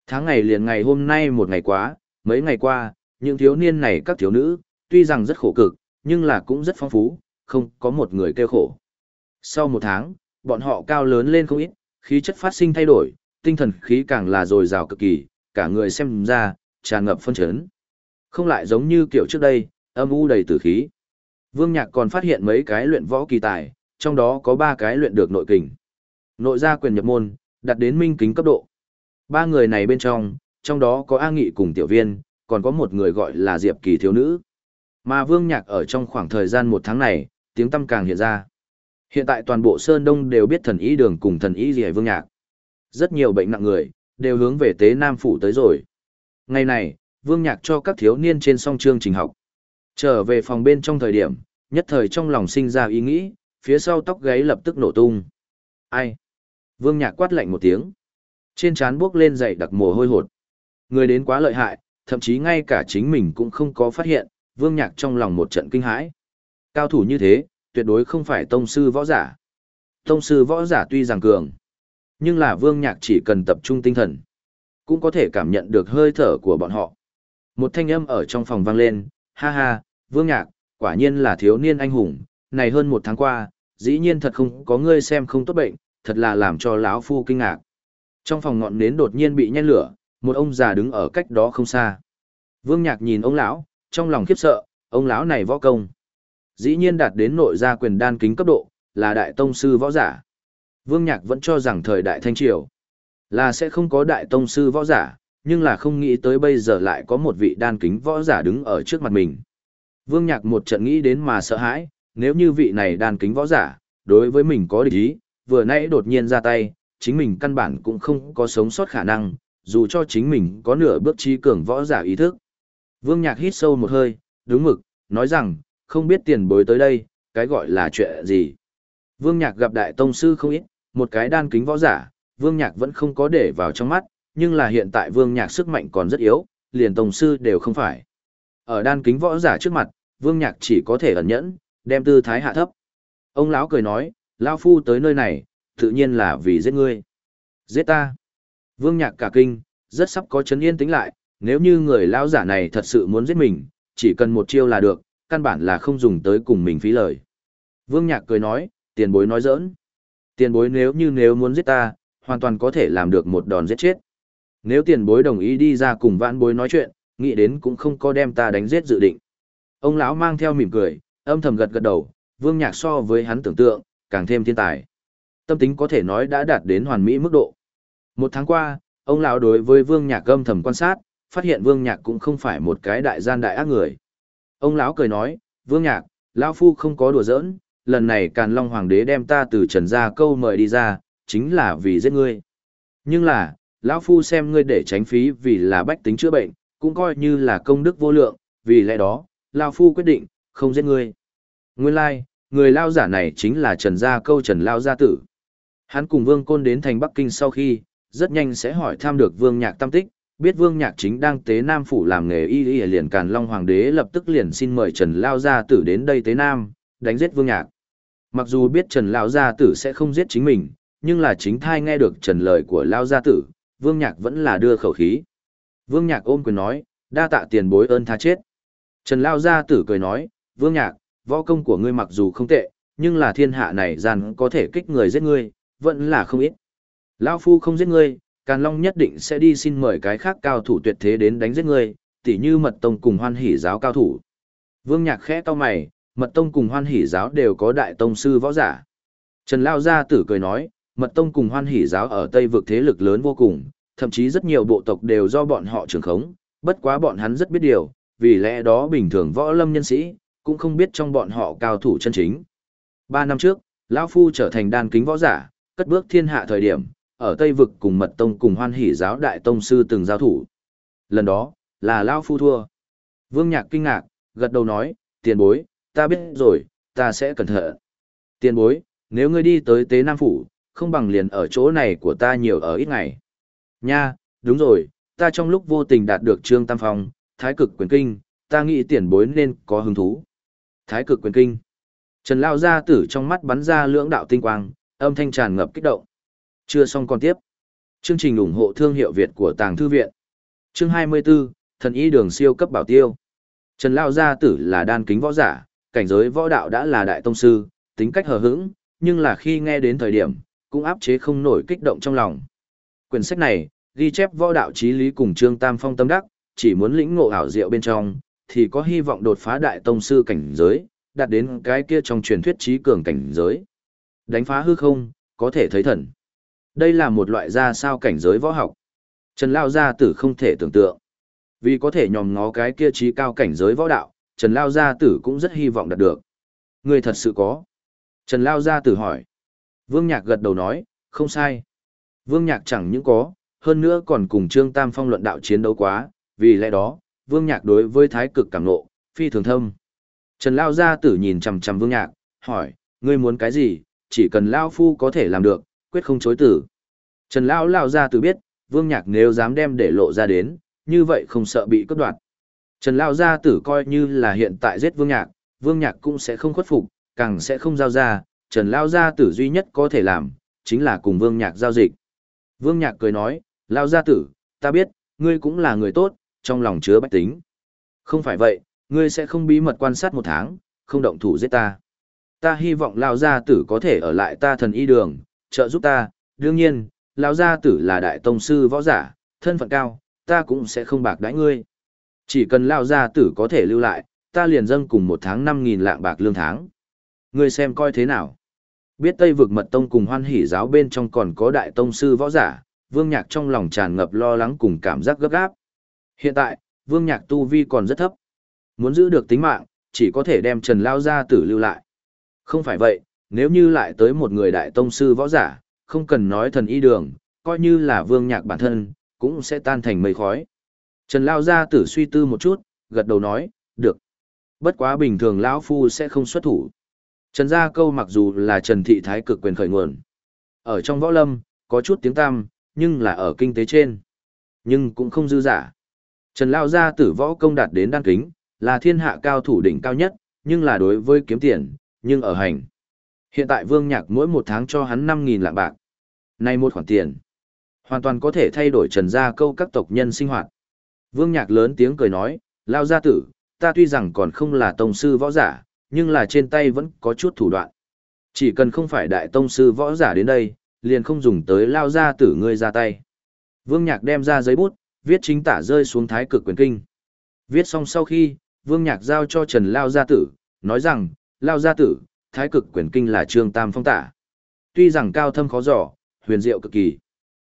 Tháng ngày liền ngày hôm nay một ngày quá, mấy ngày qua, những thiếu niên này các thiếu nữ, tuy rằng rất khổ cực, nhưng là cũng rất phong phú, không có một người kêu khổ. Sau một tháng, bọn họ cao lớn lên không ít, khí chất phát sinh thay đổi, tinh thần khí càng là dồi dào cực kỳ, cả người xem ra, tràn ngập phân chấn. Không lại giống như kiểu trước đây, âm u đầy tử khí. Vương Nhạc còn phát hiện mấy cái luyện võ kỳ tài, trong đó có ba cái luyện được nội kình. Nội gia quyền nhập môn, đặt đến minh kính cấp độ. Ba người này bên trong, trong đó có A Nghị cùng tiểu viên, còn có một người gọi là Diệp Kỳ thiếu nữ. Mà Vương Nhạc ở trong khoảng thời gian một tháng này, tiếng tâm càng hiện ra. Hiện tại toàn bộ Sơn Đông đều biết thần ý đường cùng thần ý gì Vương Nhạc. Rất nhiều bệnh nặng người, đều hướng về tế Nam Phủ tới rồi. Ngày này, Vương Nhạc cho các thiếu niên trên song chương trình học. Trở về phòng bên trong thời điểm, nhất thời trong lòng sinh ra ý nghĩ, phía sau tóc gáy lập tức nổ tung. Ai? Vương Nhạc quát lạnh một tiếng. Trên trán bước lên dậy đặc mồ hôi hột. Người đến quá lợi hại, thậm chí ngay cả chính mình cũng không có phát hiện, Vương Nhạc trong lòng một trận kinh hãi. Cao thủ như thế, tuyệt đối không phải tông sư võ giả. Tông sư võ giả tuy rằng cường, nhưng là Vương Nhạc chỉ cần tập trung tinh thần, cũng có thể cảm nhận được hơi thở của bọn họ. Một thanh âm ở trong phòng vang lên, ha ha, Vương Nhạc, quả nhiên là thiếu niên anh hùng, này hơn một tháng qua, dĩ nhiên thật không có ngươi xem không tốt bệnh, thật là làm cho lão phu kinh ngạc. Trong phòng ngọn nến đột nhiên bị nhen lửa, một ông già đứng ở cách đó không xa. Vương Nhạc nhìn ông lão, trong lòng khiếp sợ, ông lão này võ công. Dĩ nhiên đạt đến nội gia quyền đan kính cấp độ, là đại tông sư võ giả. Vương Nhạc vẫn cho rằng thời đại Thanh Triều là sẽ không có đại tông sư võ giả, nhưng là không nghĩ tới bây giờ lại có một vị đan kính võ giả đứng ở trước mặt mình. Vương Nhạc một trận nghĩ đến mà sợ hãi, nếu như vị này đan kính võ giả, đối với mình có địch ý, vừa nãy đột nhiên ra tay, chính mình căn bản cũng không có sống sót khả năng, dù cho chính mình có nửa bước trí cường võ giả ý thức. Vương Nhạc hít sâu một hơi, đúng mực, nói rằng, không biết tiền bối tới đây, cái gọi là chuyện gì. Vương Nhạc gặp đại tông sư không ít, một cái đan kính võ giả, Vương Nhạc vẫn không có để vào trong mắt, nhưng là hiện tại Vương Nhạc sức mạnh còn rất yếu, liền tông sư đều không phải. Ở đan kính võ giả trước mặt, Vương Nhạc chỉ có thể ẩn nhẫn, đem tư thái hạ thấp. Ông lão cười nói, lão phu tới nơi này, tự nhiên là vì giết ngươi. Giết ta. Vương Nhạc cả kinh, rất sắp có chấn yên tĩnh lại, nếu như người lão giả này thật sự muốn giết mình, chỉ cần một chiêu là được, căn bản là không dùng tới cùng mình phí lời. Vương Nhạc cười nói, tiền bối nói giỡn. Tiền bối nếu như nếu muốn giết ta, hoàn toàn có thể làm được một đòn giết chết. Nếu tiền bối đồng ý đi ra cùng vãn bối nói chuyện, nghĩ đến cũng không có đem ta đánh giết dự định. Ông lão mang theo mỉm cười, âm thầm gật gật đầu, Vương Nhạc so với hắn tưởng tượng, càng thêm thiên tài. Tâm tính có thể nói đã đạt đến hoàn mỹ mức độ. Một tháng qua, ông lão đối với Vương Nhạc âm thầm quan sát, phát hiện Vương Nhạc cũng không phải một cái đại gian đại ác người. Ông lão cười nói, Vương Nhạc, lão phu không có đùa giỡn, lần này Càn Long Hoàng đế đem ta từ Trần gia câu mời đi ra, chính là vì giết ngươi. Nhưng là, lão phu xem ngươi để tránh phí vì là bách tính chữa bệnh, cũng coi như là công đức vô lượng, vì lẽ đó, lão phu quyết định không giết ngươi. Nguyên lai, like, người lao giả này chính là Trần gia câu Trần lao gia tử. Hắn cùng Vương Côn đến thành Bắc Kinh sau khi, rất nhanh sẽ hỏi thăm được Vương Nhạc tam tích, biết Vương Nhạc chính đang tế Nam phủ làm nghề y y liền Càn Long Hoàng đế lập tức liền xin mời Trần lao gia tử đến đây tế Nam, đánh giết Vương Nhạc. Mặc dù biết Trần lao gia tử sẽ không giết chính mình, nhưng là chính thai nghe được Trần lời của lao gia tử, Vương Nhạc vẫn là đưa khẩu khí. Vương Nhạc ôm quyền nói, đa tạ tiền bối ơn tha chết. Trần lao gia tử cười nói, Vương Nhạc, võ công của ngươi mặc dù không tệ, nhưng là thiên hạ này gian có thể kích người giết ngươi, vẫn là không ít. Lão phu không giết ngươi, Càn Long nhất định sẽ đi xin mời cái khác cao thủ tuyệt thế đến đánh giết ngươi, tỉ như Mật Tông cùng Hoan Hỷ giáo cao thủ. Vương Nhạc khẽ to mày, Mật Tông cùng Hoan Hỷ giáo đều có đại tông sư võ giả. Trần Lao Gia Tử cười nói, Mật Tông cùng Hoan Hỷ giáo ở Tây vực thế lực lớn vô cùng, thậm chí rất nhiều bộ tộc đều do bọn họ trưởng khống, bất quá bọn hắn rất biết điều, vì lẽ đó bình thường võ lâm nhân sĩ, cũng không biết trong bọn họ cao thủ chân chính. Ba năm trước, Lão Phu trở thành đan kính võ giả, cất bước thiên hạ thời điểm, ở Tây vực cùng Mật Tông cùng Hoan Hỷ giáo đại tông sư từng giao thủ. Lần đó, là lao Phu thua. Vương Nhạc kinh ngạc, gật đầu nói, tiền bối, ta biết rồi, ta sẽ cẩn thận. Tiền bối, nếu ngươi đi tới Tế Nam Phủ, không bằng liền ở chỗ này của ta nhiều ở ít ngày. Nha, đúng rồi, ta trong lúc vô tình đạt được Trương Tam Phong, Thái Cực Quyền Kinh, ta nghĩ tiền bối nên có hứng thú. Thái Cực Quyền Kinh. Trần Lao Gia tử trong mắt bắn ra lưỡng đạo tinh quang, âm thanh tràn ngập kích động. Chưa xong còn tiếp. Chương trình ủng hộ thương hiệu Việt của Tàng Thư Viện. Chương 24, Thần Y Đường Siêu cấp bảo tiêu. Trần Lao Gia tử là đan kính võ giả, cảnh giới võ đạo đã là đại tông sư, tính cách hờ hững, nhưng là khi nghe đến thời điểm, cũng áp chế không nổi kích động trong lòng. Quyển sách này, ghi chép võ đạo trí lý cùng Trương Tam Phong tâm đắc, chỉ muốn lĩnh ngộ ảo diệu bên trong, thì có hy vọng đột phá đại tông sư cảnh giới, đạt đến cái kia trong truyền thuyết trí cường cảnh giới. Đánh phá hư không, có thể thấy thần. Đây là một loại ra sao cảnh giới võ học. Trần Lao Gia Tử không thể tưởng tượng. Vì có thể nhòm ngó cái kia trí cao cảnh giới võ đạo, Trần Lao Gia Tử cũng rất hy vọng đạt được. Người thật sự có. Trần Lao Gia Tử hỏi. Vương Nhạc gật đầu nói, không sai. Vương Nhạc chẳng những có, hơn nữa còn cùng Trương Tam Phong luận đạo chiến đấu quá, vì lẽ đó, Vương Nhạc đối với thái cực cảm nộ, phi thường thâm. Trần Lao Gia Tử nhìn chằm chằm Vương Nhạc, hỏi, ngươi muốn cái gì, chỉ cần Lao Phu có thể làm được, quyết không chối tử. Trần Lão Lao Gia Tử biết, Vương Nhạc nếu dám đem để lộ ra đến, như vậy không sợ bị cướp đoạt. Trần Lao Gia Tử coi như là hiện tại giết Vương Nhạc, Vương Nhạc cũng sẽ không khuất phục, càng sẽ không giao ra, Trần Lao Gia Tử duy nhất có thể làm, chính là cùng Vương Nhạc giao dịch. Vương Nhạc cười nói, Lao Gia Tử, ta biết, ngươi cũng là người tốt, trong lòng chứa bách tính. Không phải vậy, ngươi sẽ không bí mật quan sát một tháng, không động thủ giết ta. Ta hy vọng Lao Gia Tử có thể ở lại ta thần y đường, trợ giúp ta, đương nhiên, Lão Gia Tử là đại tông sư võ giả, thân phận cao, ta cũng sẽ không bạc đãi ngươi. Chỉ cần Lão gia tử có thể lưu lại, ta liền dâng cùng một tháng năm nghìn lạng bạc lương tháng. Ngươi xem coi thế nào. Biết Tây vực mật tông cùng hoan hỷ giáo bên trong còn có đại tông sư võ giả, vương nhạc trong lòng tràn ngập lo lắng cùng cảm giác gấp gáp. Hiện tại, vương nhạc tu vi còn rất thấp. Muốn giữ được tính mạng, chỉ có thể đem trần lao gia tử lưu lại. Không phải vậy, nếu như lại tới một người đại tông sư võ giả, không cần nói thần y đường, coi như là vương nhạc bản thân, cũng sẽ tan thành mây khói. Trần Lao Gia tử suy tư một chút, gật đầu nói, được. Bất quá bình thường lão Phu sẽ không xuất thủ. Trần Gia Câu mặc dù là Trần Thị Thái cực quyền khởi nguồn. Ở trong võ lâm, có chút tiếng tăm, nhưng là ở kinh tế trên. Nhưng cũng không dư giả. Trần Lao Gia tử võ công đạt đến đan kính, là thiên hạ cao thủ đỉnh cao nhất, nhưng là đối với kiếm tiền, nhưng ở hành. Hiện tại Vương Nhạc mỗi một tháng cho hắn 5.000 lạng bạc. Nay một khoản tiền, hoàn toàn có thể thay đổi Trần Gia Câu các tộc nhân sinh hoạt. Vương Nhạc lớn tiếng cười nói, Lao Gia tử, ta tuy rằng còn không là tông sư võ giả, nhưng là trên tay vẫn có chút thủ đoạn. Chỉ cần không phải đại tông sư võ giả đến đây, liền không dùng tới lao gia tử ngươi ra tay. Vương Nhạc đem ra giấy bút, viết chính tả rơi xuống thái cực quyền kinh. Viết xong sau khi, Vương Nhạc giao cho Trần Lao Gia Tử, nói rằng, Lao Gia Tử, thái cực quyền kinh là trương tam phong tả. Tuy rằng cao thâm khó giỏ, huyền diệu cực kỳ,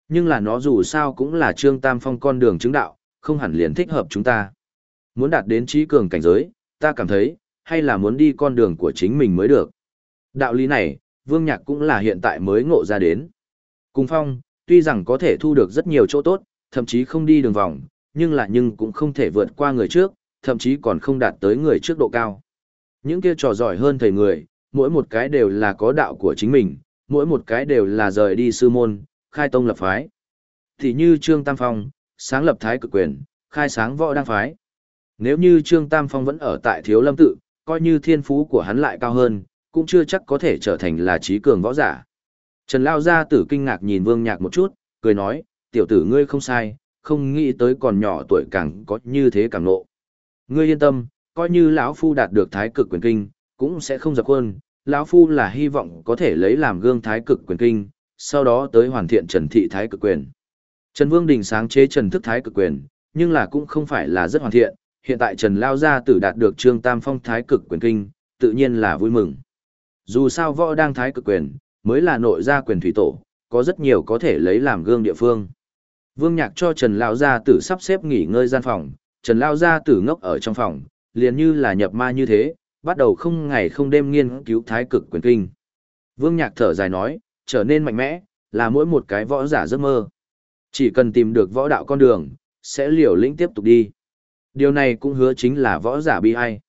nhưng là nó dù sao cũng là trương tam phong con đường chứng đạo, không hẳn liền thích hợp chúng ta. Muốn đạt đến trí cường cảnh giới, ta cảm thấy, hay là muốn đi con đường của chính mình mới được. Đạo lý này, Vương Nhạc cũng là hiện tại mới ngộ ra đến. Cùng phong, tuy rằng có thể thu được rất nhiều chỗ tốt, thậm chí không đi đường vòng, nhưng là nhưng cũng không thể vượt qua người trước, thậm chí còn không đạt tới người trước độ cao. Những kia trò giỏi hơn thầy người, mỗi một cái đều là có đạo của chính mình, mỗi một cái đều là rời đi sư môn, khai tông lập phái. Thì như Trương Tam Phong, sáng lập thái cực quyền, khai sáng võ đăng phái. Nếu như Trương Tam Phong vẫn ở tại Thiếu Lâm Tự, coi như thiên phú của hắn lại cao hơn, cũng chưa chắc có thể trở thành là trí cường võ giả. Trần Lao Gia tử kinh ngạc nhìn Vương Nhạc một chút, cười nói, tiểu tử ngươi không sai, không nghĩ tới còn nhỏ tuổi càng có như thế càng nộ. Ngươi yên tâm, coi như lão phu đạt được thái cực quyền kinh, cũng sẽ không dập khuôn, lão phu là hy vọng có thể lấy làm gương thái cực quyền kinh, sau đó tới hoàn thiện Trần thị thái cực quyền. Trần Vương Đình sáng chế Trần thức thái cực quyền, nhưng là cũng không phải là rất hoàn thiện, hiện tại Trần Lao Gia tử đạt được Trương Tam Phong thái cực quyền kinh, tự nhiên là vui mừng. Dù sao võ đang thái cực quyền, mới là nội gia quyền thủy tổ, có rất nhiều có thể lấy làm gương địa phương. Vương Nhạc cho Trần Lao Gia tử sắp xếp nghỉ ngơi gian phòng, Trần Lao Gia tử ngốc ở trong phòng, liền như là nhập ma như thế, bắt đầu không ngày không đêm nghiên cứu thái cực quyền kinh. Vương Nhạc thở dài nói, trở nên mạnh mẽ, là mỗi một cái võ giả giấc mơ. Chỉ cần tìm được võ đạo con đường, sẽ liều lĩnh tiếp tục đi. Điều này cũng hứa chính là võ giả bi ai.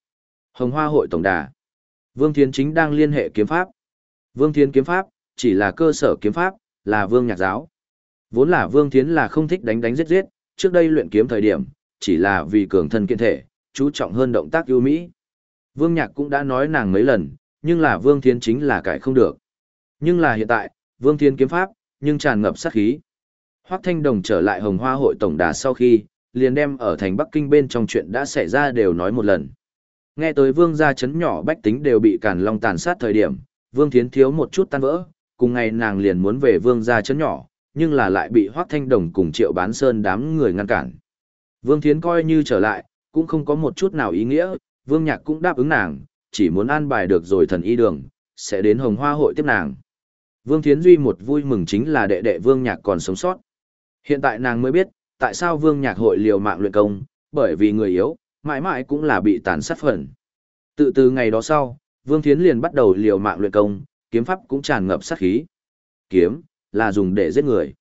Hồng Hoa hội tổng đà. Vương Thiến chính đang liên hệ kiếm pháp. Vương Thiến kiếm pháp, chỉ là cơ sở kiếm pháp, là vương nhạc giáo. Vốn là Vương Thiến là không thích đánh đánh giết giết, trước đây luyện kiếm thời điểm, chỉ là vì cường thân kiện thể, chú trọng hơn động tác ưu mỹ. Vương Nhạc cũng đã nói nàng mấy lần, nhưng là Vương Thiến chính là cải không được. Nhưng là hiện tại, Vương Thiến kiếm pháp, nhưng tràn ngập sát khí. Hoắc Thanh Đồng trở lại Hồng Hoa hội tổng đà sau khi, liền đem ở thành Bắc Kinh bên trong chuyện đã xảy ra đều nói một lần. Nghe tới Vương gia chấn nhỏ bách tính đều bị Càn Long tàn sát thời điểm, Vương Thiến thiếu một chút tan vỡ, cùng ngày nàng liền muốn về Vương gia chấn nhỏ, nhưng là lại bị Hoắc Thanh Đồng cùng Triệu Bán Sơn đám người ngăn cản. Vương Thiến coi như trở lại, cũng không có một chút nào ý nghĩa, Vương Nhạc cũng đáp ứng nàng, chỉ muốn an bài được rồi thần y đường, sẽ đến Hồng Hoa hội tiếp nàng. Vương Thiến Duy một vui mừng chính là đệ đệ Vương Nhạc còn sống sót. Hiện tại nàng mới biết, tại sao Vương Nhạc hội liều mạng luyện công, bởi vì người yếu, mãi mãi cũng là bị tàn sát phần. Tự từ ngày đó sau, Vương Thiến liền bắt đầu liều mạng luyện công, kiếm pháp cũng tràn ngập sát khí. Kiếm là dùng để giết người.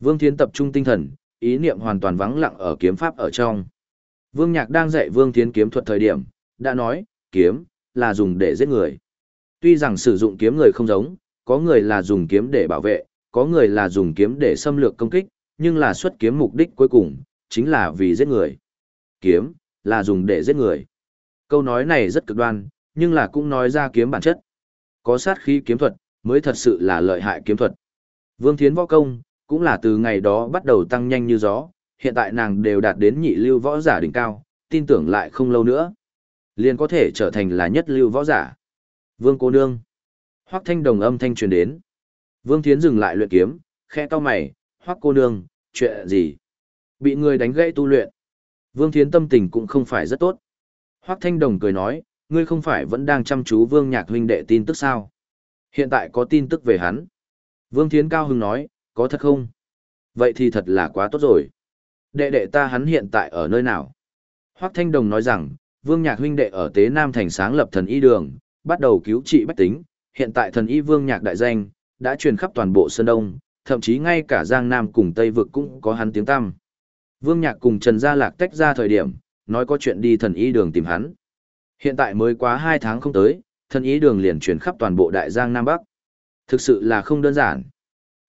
Vương Thiến tập trung tinh thần, ý niệm hoàn toàn vắng lặng ở kiếm pháp ở trong. Vương Nhạc đang dạy Vương Thiến kiếm thuật thời điểm, đã nói, kiếm là dùng để giết người. Tuy rằng sử dụng kiếm người không giống, có người là dùng kiếm để bảo vệ, có người là dùng kiếm để xâm lược công kích, nhưng là xuất kiếm mục đích cuối cùng, chính là vì giết người. Kiếm, là dùng để giết người. Câu nói này rất cực đoan, nhưng là cũng nói ra kiếm bản chất. Có sát khí kiếm thuật, mới thật sự là lợi hại kiếm thuật. Vương Thiến võ công, cũng là từ ngày đó bắt đầu tăng nhanh như gió, hiện tại nàng đều đạt đến nhị lưu võ giả đỉnh cao, tin tưởng lại không lâu nữa liền có thể trở thành là nhất lưu võ giả. Vương cô nương. Hoắc thanh đồng âm thanh truyền đến. Vương Thiến dừng lại luyện kiếm, khe to mày, Hoắc cô nương, chuyện gì? Bị người đánh gãy tu luyện. Vương Thiến tâm tình cũng không phải rất tốt. Hoắc Thanh Đồng cười nói, ngươi không phải vẫn đang chăm chú Vương Nhạc huynh đệ tin tức sao? Hiện tại có tin tức về hắn. Vương Thiến cao hứng nói, có thật không? Vậy thì thật là quá tốt rồi. Đệ đệ ta hắn hiện tại ở nơi nào? Hoắc Thanh Đồng nói rằng, Vương Nhạc huynh đệ ở Tế Nam thành sáng lập thần y đường, bắt đầu cứu trị bách tính, hiện tại thần y Vương Nhạc đại danh đã truyền khắp toàn bộ Sơn Đông, thậm chí ngay cả Giang Nam cùng Tây vực cũng có hắn tiếng tăm. Vương Nhạc cùng Trần Gia Lạc tách ra thời điểm, nói có chuyện đi thần y đường tìm hắn. Hiện tại mới quá 2 tháng không tới, Thần Y đường liền truyền khắp toàn bộ đại giang Nam Bắc. Thực sự là không đơn giản.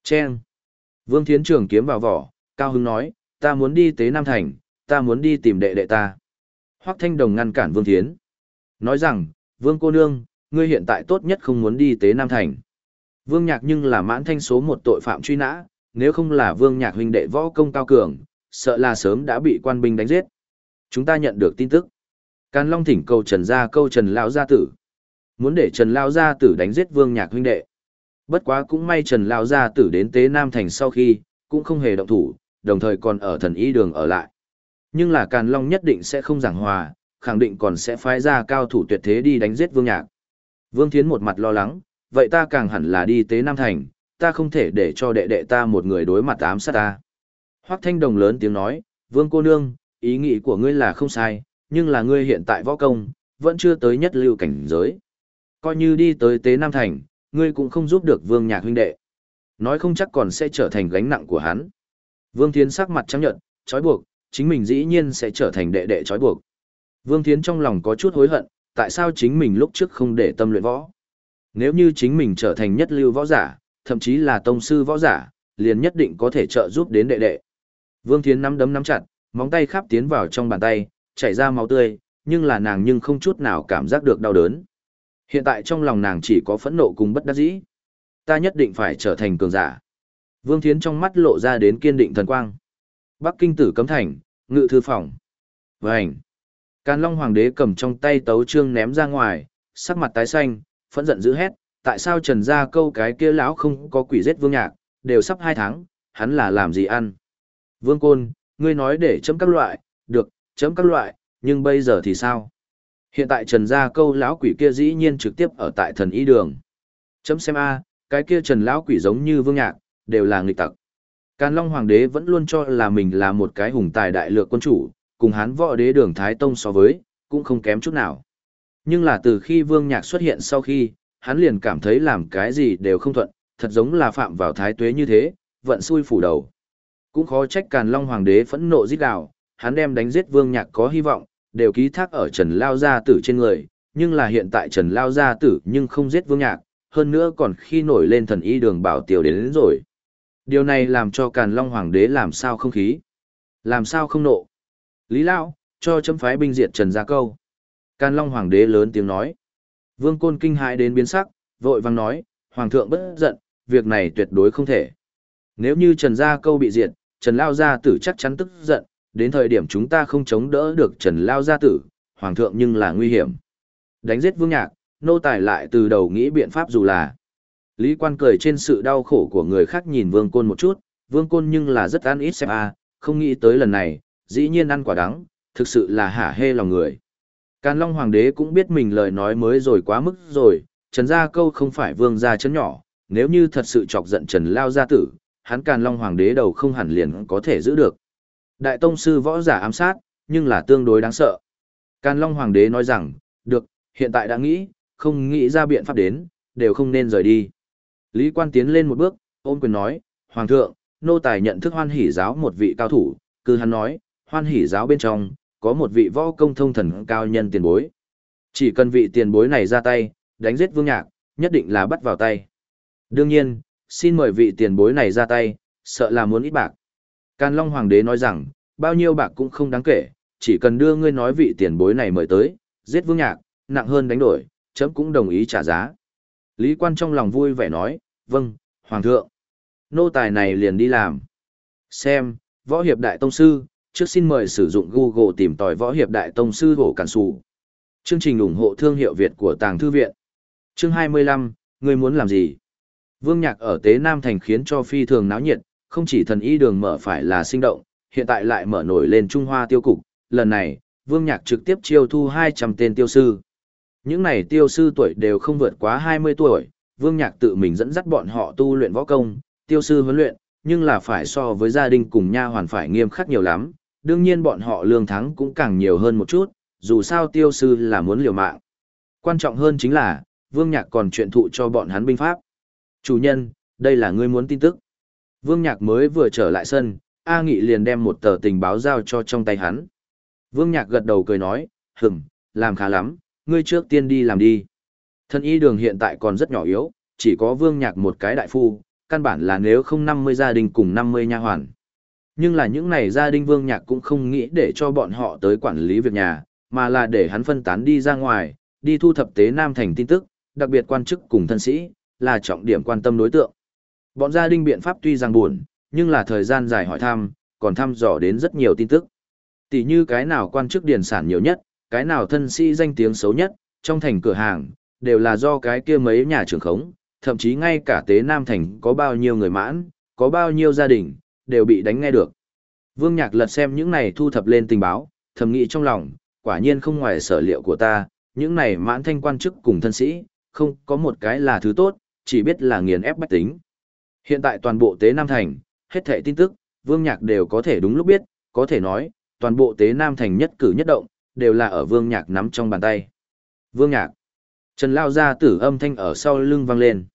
Chen. Vương Thiến Trường kiếm vào vỏ, Cao Hưng nói, ta muốn đi tế Nam Thành, ta muốn đi tìm đệ đệ ta. Hoắc Thanh Đồng ngăn cản Vương Thiến. Nói rằng, Vương cô nương, ngươi hiện tại tốt nhất không muốn đi tế Nam Thành. Vương Nhạc nhưng là mãn thanh số một tội phạm truy nã, nếu không là Vương Nhạc huynh đệ võ công cao cường, sợ là sớm đã bị quan binh đánh giết. Chúng ta nhận được tin tức. Càn Long thỉnh cầu Trần gia câu Trần Lão gia tử. Muốn để Trần Lão gia tử đánh giết Vương Nhạc huynh đệ. Bất quá cũng may Trần Lão gia tử đến tế Nam Thành sau khi, cũng không hề động thủ, đồng thời còn ở thần y đường ở lại. Nhưng là Càn Long nhất định sẽ không giảng hòa, khẳng định còn sẽ phái ra cao thủ tuyệt thế đi đánh giết Vương Nhạc. Vương Thiến một mặt lo lắng, vậy ta càng hẳn là đi tế Nam Thành, ta không thể để cho đệ đệ ta một người đối mặt ám sát ta. Hoắc Thanh Đồng lớn tiếng nói, Vương cô nương, ý nghĩ của ngươi là không sai, nhưng là ngươi hiện tại võ công, vẫn chưa tới nhất lưu cảnh giới. Coi như đi tới tế Nam Thành, ngươi cũng không giúp được Vương Nhạc huynh đệ. Nói không chắc còn sẽ trở thành gánh nặng của hắn. Vương Thiến sắc mặt trắng nhợt, trói buộc, chính mình dĩ nhiên sẽ trở thành đệ đệ trói buộc. Vương Thiến trong lòng có chút hối hận, tại sao chính mình lúc trước không để tâm luyện võ. Nếu như chính mình trở thành nhất lưu võ giả, thậm chí là tông sư võ giả, liền nhất định có thể trợ giúp đến đệ đệ. Vương Thiến nắm đấm nắm chặt, móng tay khắp tiến vào trong bàn tay, chảy ra máu tươi, nhưng là nàng nhưng không chút nào cảm giác được đau đớn. Hiện tại trong lòng nàng chỉ có phẫn nộ cùng bất đắc dĩ. Ta nhất định phải trở thành cường giả. Vương Thiến trong mắt lộ ra đến kiên định thần quang. Bắc Kinh tử cấm thành, ngự thư phòng. Vành. Càn Long Hoàng đế cầm trong tay tấu trương ném ra ngoài, sắc mặt tái xanh, phẫn giận dữ hét, tại sao Trần gia câu cái kia lão không có quỷ giết Vương Nhạc, đều sắp hai tháng, hắn là làm gì ăn? Vương Côn, ngươi nói để chấm các loại, được, chấm các loại, nhưng bây giờ thì sao? Hiện tại Trần gia câu lão quỷ kia dĩ nhiên trực tiếp ở tại thần y đường. Chấm xem a, cái kia Trần lão quỷ giống như Vương Nhạc, đều là nghịch tặc. Càn Long Hoàng đế vẫn luôn cho là mình là một cái hùng tài đại lược quân chủ, cùng hán võ đế đường Thái Tông so với, cũng không kém chút nào. Nhưng là từ khi Vương Nhạc xuất hiện sau khi, hắn liền cảm thấy làm cái gì đều không thuận, thật giống là phạm vào thái tuế như thế, vận xui phủ đầu. Cũng khó trách Càn Long Hoàng đế phẫn nộ giết đảo, hắn đem đánh giết Vương Nhạc có hy vọng, đều ký thác ở Trần Lao Gia Tử trên người, nhưng là hiện tại Trần Lao Gia Tử nhưng không giết Vương Nhạc, hơn nữa còn khi nổi lên thần y đường bảo tiểu đến, đến rồi. Điều này làm cho Càn Long Hoàng đế làm sao không khí, làm sao không nộ. Lý Lao, cho chấm phái binh diệt Trần Gia Câu. Càn Long Hoàng đế lớn tiếng nói. Vương Côn kinh hãi đến biến sắc, vội vàng nói, Hoàng thượng bất giận, việc này tuyệt đối không thể. Nếu như Trần Gia Câu bị diệt, Trần Lao Gia Tử chắc chắn tức giận, đến thời điểm chúng ta không chống đỡ được Trần Lao Gia Tử, Hoàng thượng nhưng là nguy hiểm. Đánh giết Vương Nhạc, nô tài lại từ đầu nghĩ biện pháp dù là. Lý quan cười trên sự đau khổ của người khác nhìn Vương Côn một chút, Vương Côn nhưng là rất ăn ít xem a, không nghĩ tới lần này, dĩ nhiên ăn quả đắng, thực sự là hả hê lòng người. Càn Long Hoàng đế cũng biết mình lời nói mới rồi quá mức rồi, Trần Gia Câu không phải vương gia chấn nhỏ, nếu như thật sự chọc giận Trần Lao gia tử, hắn Càn Long Hoàng đế đầu không hẳn liền có thể giữ được. Đại Tông Sư võ giả ám sát, nhưng là tương đối đáng sợ. Càn Long Hoàng đế nói rằng, được, hiện tại đã nghĩ, không nghĩ ra biện pháp đến, đều không nên rời đi. Lý quan tiến lên một bước, ôm quyền nói, Hoàng thượng, nô tài nhận thức hoan hỷ giáo một vị cao thủ, cư hắn nói, hoan hỷ giáo bên trong, có một vị võ công thông thần cao nhân tiền bối. Chỉ cần vị tiền bối này ra tay, đánh giết vương nhạc, nhất định là bắt vào tay. Đương nhiên, xin mời vị tiền bối này ra tay, sợ là muốn ít bạc. Càn Long Hoàng đế nói rằng, bao nhiêu bạc cũng không đáng kể, chỉ cần đưa ngươi nói vị tiền bối này mời tới, giết vương nhạc, nặng hơn đánh đổi, chấm cũng đồng ý trả giá. Lý quan trong lòng vui vẻ nói, vâng, Hoàng thượng. Nô tài này liền đi làm. Xem, võ hiệp đại tông sư, trước xin mời sử dụng Google tìm tòi võ hiệp đại tông sư hổ cản sủ. Chương trình ủng hộ thương hiệu Việt của Tàng Thư Viện. Chương 25, ngươi muốn làm gì? Vương Nhạc ở Tế Nam Thành khiến cho phi thường náo nhiệt, không chỉ thần y đường mở phải là sinh động, hiện tại lại mở nổi lên Trung Hoa tiêu cục. Lần này, Vương Nhạc trực tiếp chiêu thu 200 tên tiêu sư. Những này tiêu sư tuổi đều không vượt quá 20 tuổi, Vương Nhạc tự mình dẫn dắt bọn họ tu luyện võ công, tiêu sư huấn luyện, nhưng là phải so với gia đình cùng nha hoàn phải nghiêm khắc nhiều lắm, đương nhiên bọn họ lương thắng cũng càng nhiều hơn một chút, dù sao tiêu sư là muốn liều mạng. Quan trọng hơn chính là, Vương Nhạc còn truyền thụ cho bọn hắn binh pháp. Chủ nhân, đây là ngươi muốn tin tức. Vương Nhạc mới vừa trở lại sân, A Nghị liền đem một tờ tình báo giao cho trong tay hắn. Vương Nhạc gật đầu cười nói, hửm, làm khá lắm, ngươi trước tiên đi làm đi. Thân y đường hiện tại còn rất nhỏ yếu, chỉ có vương nhạc một cái đại phu, căn bản là nếu không 50 gia đình cùng 50 nha hoàn. Nhưng là những này gia đình vương nhạc cũng không nghĩ để cho bọn họ tới quản lý việc nhà, mà là để hắn phân tán đi ra ngoài, đi thu thập tế Nam Thành tin tức, đặc biệt quan chức cùng thân sĩ, là trọng điểm quan tâm đối tượng. Bọn gia đình biện pháp tuy rằng buồn, nhưng là thời gian dài hỏi thăm, còn thăm dò đến rất nhiều tin tức. Tỷ như cái nào quan chức điển sản nhiều nhất, cái nào thân sĩ danh tiếng xấu nhất, trong thành cửa hàng, đều là do cái kia mấy nhà trưởng khống, thậm chí ngay cả tế Nam Thành có bao nhiêu người mãn, có bao nhiêu gia đình, đều bị đánh nghe được. Vương Nhạc lật xem những này thu thập lên tình báo, thầm nghĩ trong lòng, quả nhiên không ngoài sở liệu của ta, những này mãn thanh quan chức cùng thân sĩ, không có một cái là thứ tốt, chỉ biết là nghiền ép bách tính. Hiện tại toàn bộ tế Nam Thành, hết thảy tin tức, Vương Nhạc đều có thể đúng lúc biết, có thể nói, toàn bộ tế Nam Thành nhất cử nhất động, đều là ở Vương Nhạc nắm trong bàn tay. Vương Nhạc. Trần Lao Gia Tử âm thanh ở sau lưng vang lên.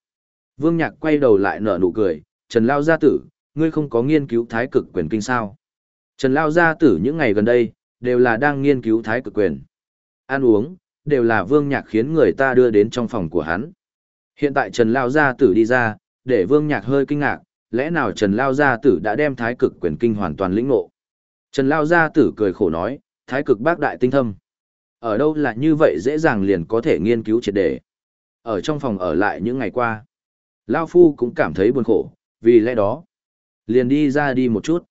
Vương Nhạc quay đầu lại nở nụ cười, Trần Lao Gia Tử, ngươi không có nghiên cứu thái cực quyền kinh sao. Trần Lao Gia Tử những ngày gần đây, đều là đang nghiên cứu thái cực quyền. Ăn uống, đều là Vương Nhạc khiến người ta đưa đến trong phòng của hắn. Hiện tại Trần Lao Gia Tử đi ra, để Vương Nhạc hơi kinh ngạc, lẽ nào Trần Lao Gia Tử đã đem thái cực quyền kinh hoàn toàn lĩnh ngộ. Trần Lao Gia Tử cười khổ nói, thái cực bác đại tinh thâm. Ở đâu là như vậy dễ dàng liền có thể nghiên cứu triệt đề. Ở trong phòng ở lại những ngày qua, Lao Phu cũng cảm thấy buồn khổ, vì lẽ đó, liền đi ra đi một chút.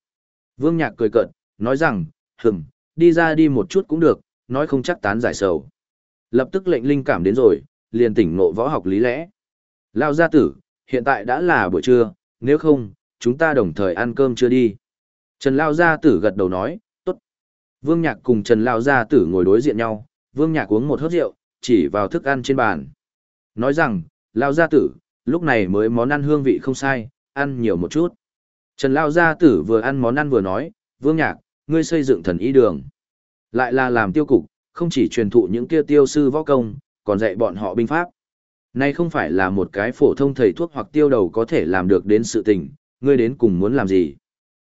Vương Nhạc cười cợt, nói rằng, hừm, đi ra đi một chút cũng được, nói không chắc tán giải sầu. Lập tức lệnh linh cảm đến rồi, liền tỉnh ngộ võ học lý lẽ. Lao gia tử, hiện tại đã là buổi trưa, nếu không, chúng ta đồng thời ăn cơm chưa đi. Trần Lao gia tử gật đầu nói. Vương Nhạc cùng Trần Lao gia tử ngồi đối diện nhau, Vương Nhạc uống một hớp rượu, chỉ vào thức ăn trên bàn. Nói rằng, Lao gia tử, lúc này mới món ăn hương vị không sai, ăn nhiều một chút. Trần Lao gia tử vừa ăn món ăn vừa nói, Vương Nhạc, ngươi xây dựng thần ý đường. Lại là làm tiêu cục, không chỉ truyền thụ những kia tiêu sư võ công, còn dạy bọn họ binh pháp. Nay không phải là một cái phổ thông thầy thuốc hoặc tiêu đầu có thể làm được đến sự tình, ngươi đến cùng muốn làm gì.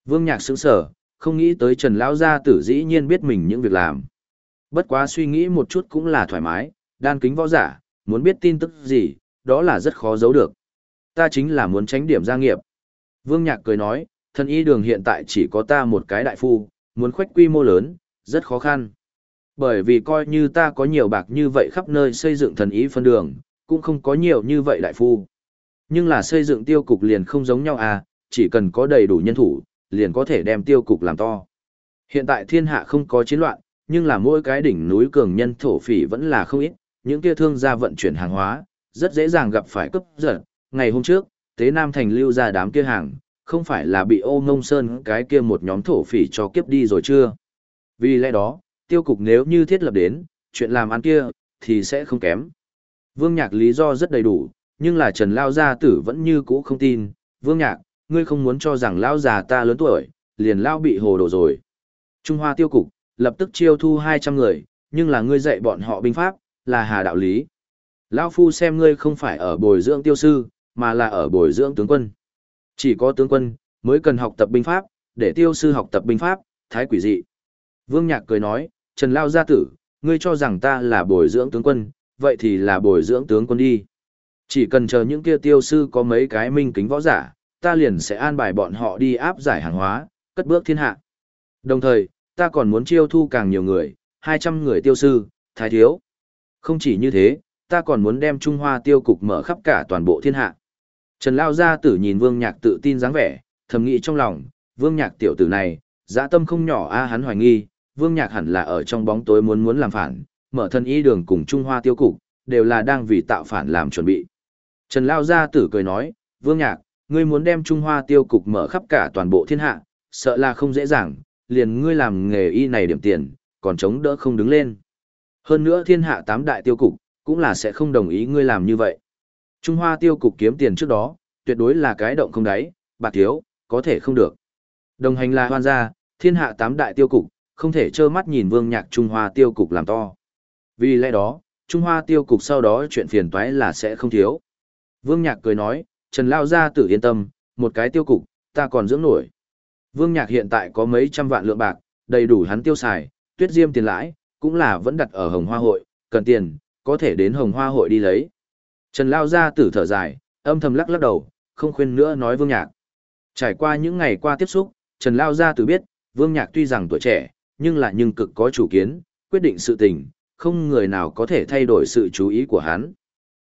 Vương Nhạc sững sở, không nghĩ tới Trần Lão Gia tử dĩ nhiên biết mình những việc làm. Bất quá suy nghĩ một chút cũng là thoải mái, đan kính võ giả, muốn biết tin tức gì, đó là rất khó giấu được. Ta chính là muốn tránh điểm gia nghiệp. Vương Nhạc cười nói, thần y đường hiện tại chỉ có ta một cái đại phu, muốn khoách quy mô lớn, rất khó khăn. Bởi vì coi như ta có nhiều bạc như vậy khắp nơi xây dựng thần ý phân đường, cũng không có nhiều như vậy đại phu. Nhưng là xây dựng tiêu cục liền không giống nhau à, chỉ cần có đầy đủ nhân thủ, liền có thể đem tiêu cục làm to. Hiện tại thiên hạ không có chiến loạn, nhưng là mỗi cái đỉnh núi cường nhân thổ phỉ vẫn là không ít, những kia thương gia vận chuyển hàng hóa, rất dễ dàng gặp phải cấp giật. Ngày hôm trước, Tế Nam Thành lưu ra đám kia hàng, không phải là bị ô ngông sơn cái kia một nhóm thổ phỉ cho kiếp đi rồi chưa? Vì lẽ đó, tiêu cục nếu như thiết lập đến, chuyện làm ăn kia, thì sẽ không kém. Vương Nhạc lý do rất đầy đủ, nhưng là Trần Lao Gia Tử vẫn như cũ không tin. Vương Nhạc, ngươi không muốn cho rằng lão già ta lớn tuổi, liền lão bị hồ đồ rồi. Trung Hoa tiêu cục, lập tức chiêu thu 200 người, nhưng là ngươi dạy bọn họ binh pháp, là hà đạo lý. Lão Phu xem ngươi không phải ở bồi dưỡng tiêu sư, mà là ở bồi dưỡng tướng quân. Chỉ có tướng quân, mới cần học tập binh pháp, để tiêu sư học tập binh pháp, thái quỷ dị. Vương Nhạc cười nói, Trần Lao gia tử, ngươi cho rằng ta là bồi dưỡng tướng quân, vậy thì là bồi dưỡng tướng quân đi. Chỉ cần chờ những kia tiêu sư có mấy cái minh kính võ giả, ta liền sẽ an bài bọn họ đi áp giải hàng hóa, cất bước thiên hạ. Đồng thời, ta còn muốn chiêu thu càng nhiều người, 200 người tiêu sư, thái thiếu. Không chỉ như thế, ta còn muốn đem Trung Hoa tiêu cục mở khắp cả toàn bộ thiên hạ. Trần Lao gia tử nhìn Vương Nhạc tự tin dáng vẻ, thầm nghĩ trong lòng, Vương Nhạc tiểu tử này, dã tâm không nhỏ a hắn hoài nghi, Vương Nhạc hẳn là ở trong bóng tối muốn muốn làm phản, mở thân y đường cùng Trung Hoa tiêu cục, đều là đang vì tạo phản làm chuẩn bị. Trần Lao Gia Tử cười nói, Vương Nhạc, ngươi muốn đem Trung Hoa tiêu cục mở khắp cả toàn bộ thiên hạ, sợ là không dễ dàng, liền ngươi làm nghề y này điểm tiền, còn chống đỡ không đứng lên. Hơn nữa thiên hạ tám đại tiêu cục, cũng là sẽ không đồng ý ngươi làm như vậy. Trung Hoa tiêu cục kiếm tiền trước đó, tuyệt đối là cái động không đáy, bạc thiếu, có thể không được. Đồng hành là hoan gia, thiên hạ tám đại tiêu cục, không thể trơ mắt nhìn vương nhạc Trung Hoa tiêu cục làm to. Vì lẽ đó, Trung Hoa tiêu cục sau đó chuyện phiền toái là sẽ không thiếu. Vương nhạc cười nói, Trần Lao gia tử yên tâm, một cái tiêu cục, ta còn dưỡng nổi. Vương nhạc hiện tại có mấy trăm vạn lượng bạc, đầy đủ hắn tiêu xài, tuyết diêm tiền lãi, cũng là vẫn đặt ở hồng hoa hội, cần tiền, có thể đến hồng hoa hội đi lấy, Trần Lao ra tử thở dài, âm thầm lắc lắc đầu, không khuyên nữa nói Vương Nhạc. Trải qua những ngày qua tiếp xúc, Trần Lao ra tử biết, Vương Nhạc tuy rằng tuổi trẻ, nhưng là nhưng cực có chủ kiến, quyết định sự tình, không người nào có thể thay đổi sự chú ý của hắn.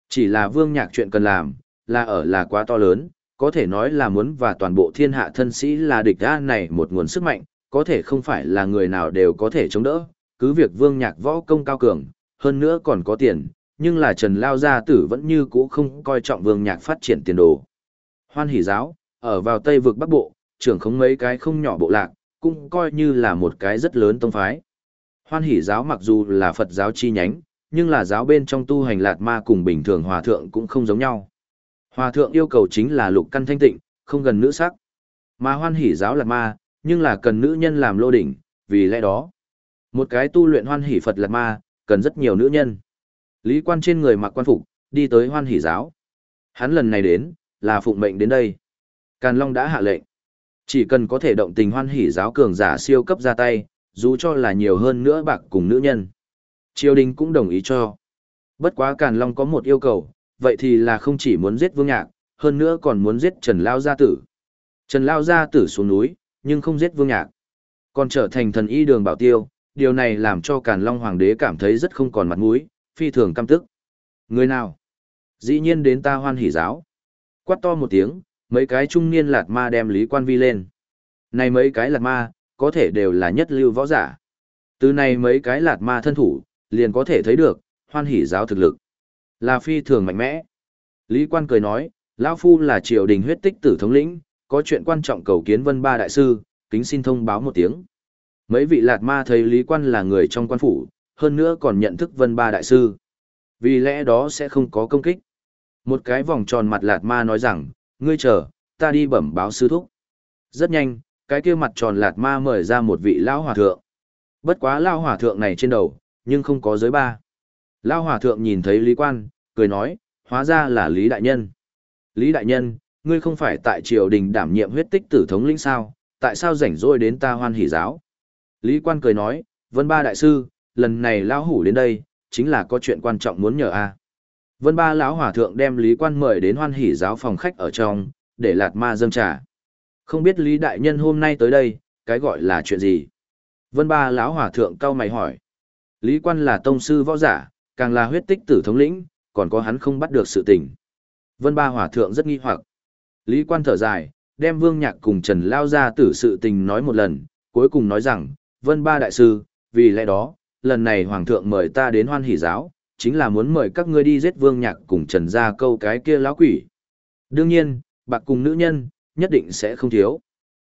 Chỉ là Vương Nhạc chuyện cần làm, là ở là quá to lớn, có thể nói là muốn và toàn bộ thiên hạ thân sĩ là địch ra này một nguồn sức mạnh, có thể không phải là người nào đều có thể chống đỡ, cứ việc Vương Nhạc võ công cao cường, hơn nữa còn có tiền, nhưng là Trần Lao Gia Tử vẫn như cũ không coi trọng Vương Nhạc phát triển tiền đồ. Hoan hỷ giáo, ở vào Tây vực Bắc Bộ, trưởng không mấy cái không nhỏ bộ lạc, cũng coi như là một cái rất lớn tông phái. Hoan hỷ giáo mặc dù là Phật giáo chi nhánh, nhưng là giáo bên trong tu hành lạt ma cùng bình thường hòa thượng cũng không giống nhau. Hòa thượng yêu cầu chính là lục căn thanh tịnh, không gần nữ sắc. Mà hoan hỷ giáo lạt ma, nhưng là cần nữ nhân làm lô đỉnh, vì lẽ đó. Một cái tu luyện hoan hỷ Phật lạt ma, cần rất nhiều nữ nhân. Lý quan trên người mặc quan phục, đi tới hoan hỷ giáo. Hắn lần này đến, là phụng mệnh đến đây. Càn Long đã hạ lệnh. Chỉ cần có thể động tình hoan hỷ giáo cường giả siêu cấp ra tay, dù cho là nhiều hơn nữa bạc cùng nữ nhân. Triều đình cũng đồng ý cho. Bất quá Càn Long có một yêu cầu, vậy thì là không chỉ muốn giết Vương Nhạc, hơn nữa còn muốn giết Trần Lao Gia Tử. Trần Lao Gia Tử xuống núi, nhưng không giết Vương Nhạc. Còn trở thành thần y đường bảo tiêu, điều này làm cho Càn Long Hoàng đế cảm thấy rất không còn mặt mũi, phi thường căm tức. Người nào? Dĩ nhiên đến ta hoan hỷ giáo. Quát to một tiếng, mấy cái trung niên lạt ma đem Lý Quan Vi lên. Này mấy cái lạt ma, có thể đều là nhất lưu võ giả. Từ này mấy cái lạt ma thân thủ, liền có thể thấy được, hoan hỷ giáo thực lực. Là phi thường mạnh mẽ. Lý Quan cười nói, lão Phu là triều đình huyết tích tử thống lĩnh, có chuyện quan trọng cầu kiến vân ba đại sư, kính xin thông báo một tiếng. Mấy vị lạt ma thấy Lý Quan là người trong quan phủ, hơn nữa còn nhận thức vân ba đại sư. Vì lẽ đó sẽ không có công kích. Một cái vòng tròn mặt lạt ma nói rằng, ngươi chờ, ta đi bẩm báo sư thúc. Rất nhanh, cái kia mặt tròn lạt ma mời ra một vị lão hòa thượng. Bất quá lão hòa thượng này trên đầu, nhưng không có giới ba. Lão hòa thượng nhìn thấy Lý Quan, cười nói, hóa ra là Lý Đại Nhân. Lý Đại Nhân, ngươi không phải tại triều đình đảm nhiệm huyết tích tử thống lĩnh sao, tại sao rảnh rỗi đến ta hoan hỷ giáo? Lý Quan cười nói, Vân Ba Đại Sư, lần này lão hủ đến đây, chính là có chuyện quan trọng muốn nhờ a. Vân Ba lão hòa thượng đem Lý Quan mời đến hoan hỷ giáo phòng khách ở trong, để lạt ma dâng trà. Không biết Lý Đại Nhân hôm nay tới đây, cái gọi là chuyện gì? Vân Ba lão hòa thượng cau mày hỏi. Lý Quan là tông sư võ giả, càng là huyết tích tử thống lĩnh, còn có hắn không bắt được sự tình. Vân Ba hỏa thượng rất nghi hoặc. Lý Quan thở dài, đem Vương Nhạc cùng Trần Lao ra tử sự tình nói một lần, cuối cùng nói rằng, Vân Ba đại sư, vì lẽ đó, lần này Hoàng thượng mời ta đến hoan hỷ giáo, chính là muốn mời các ngươi đi giết Vương Nhạc cùng Trần gia câu cái kia lão quỷ. Đương nhiên, bạc cùng nữ nhân, nhất định sẽ không thiếu.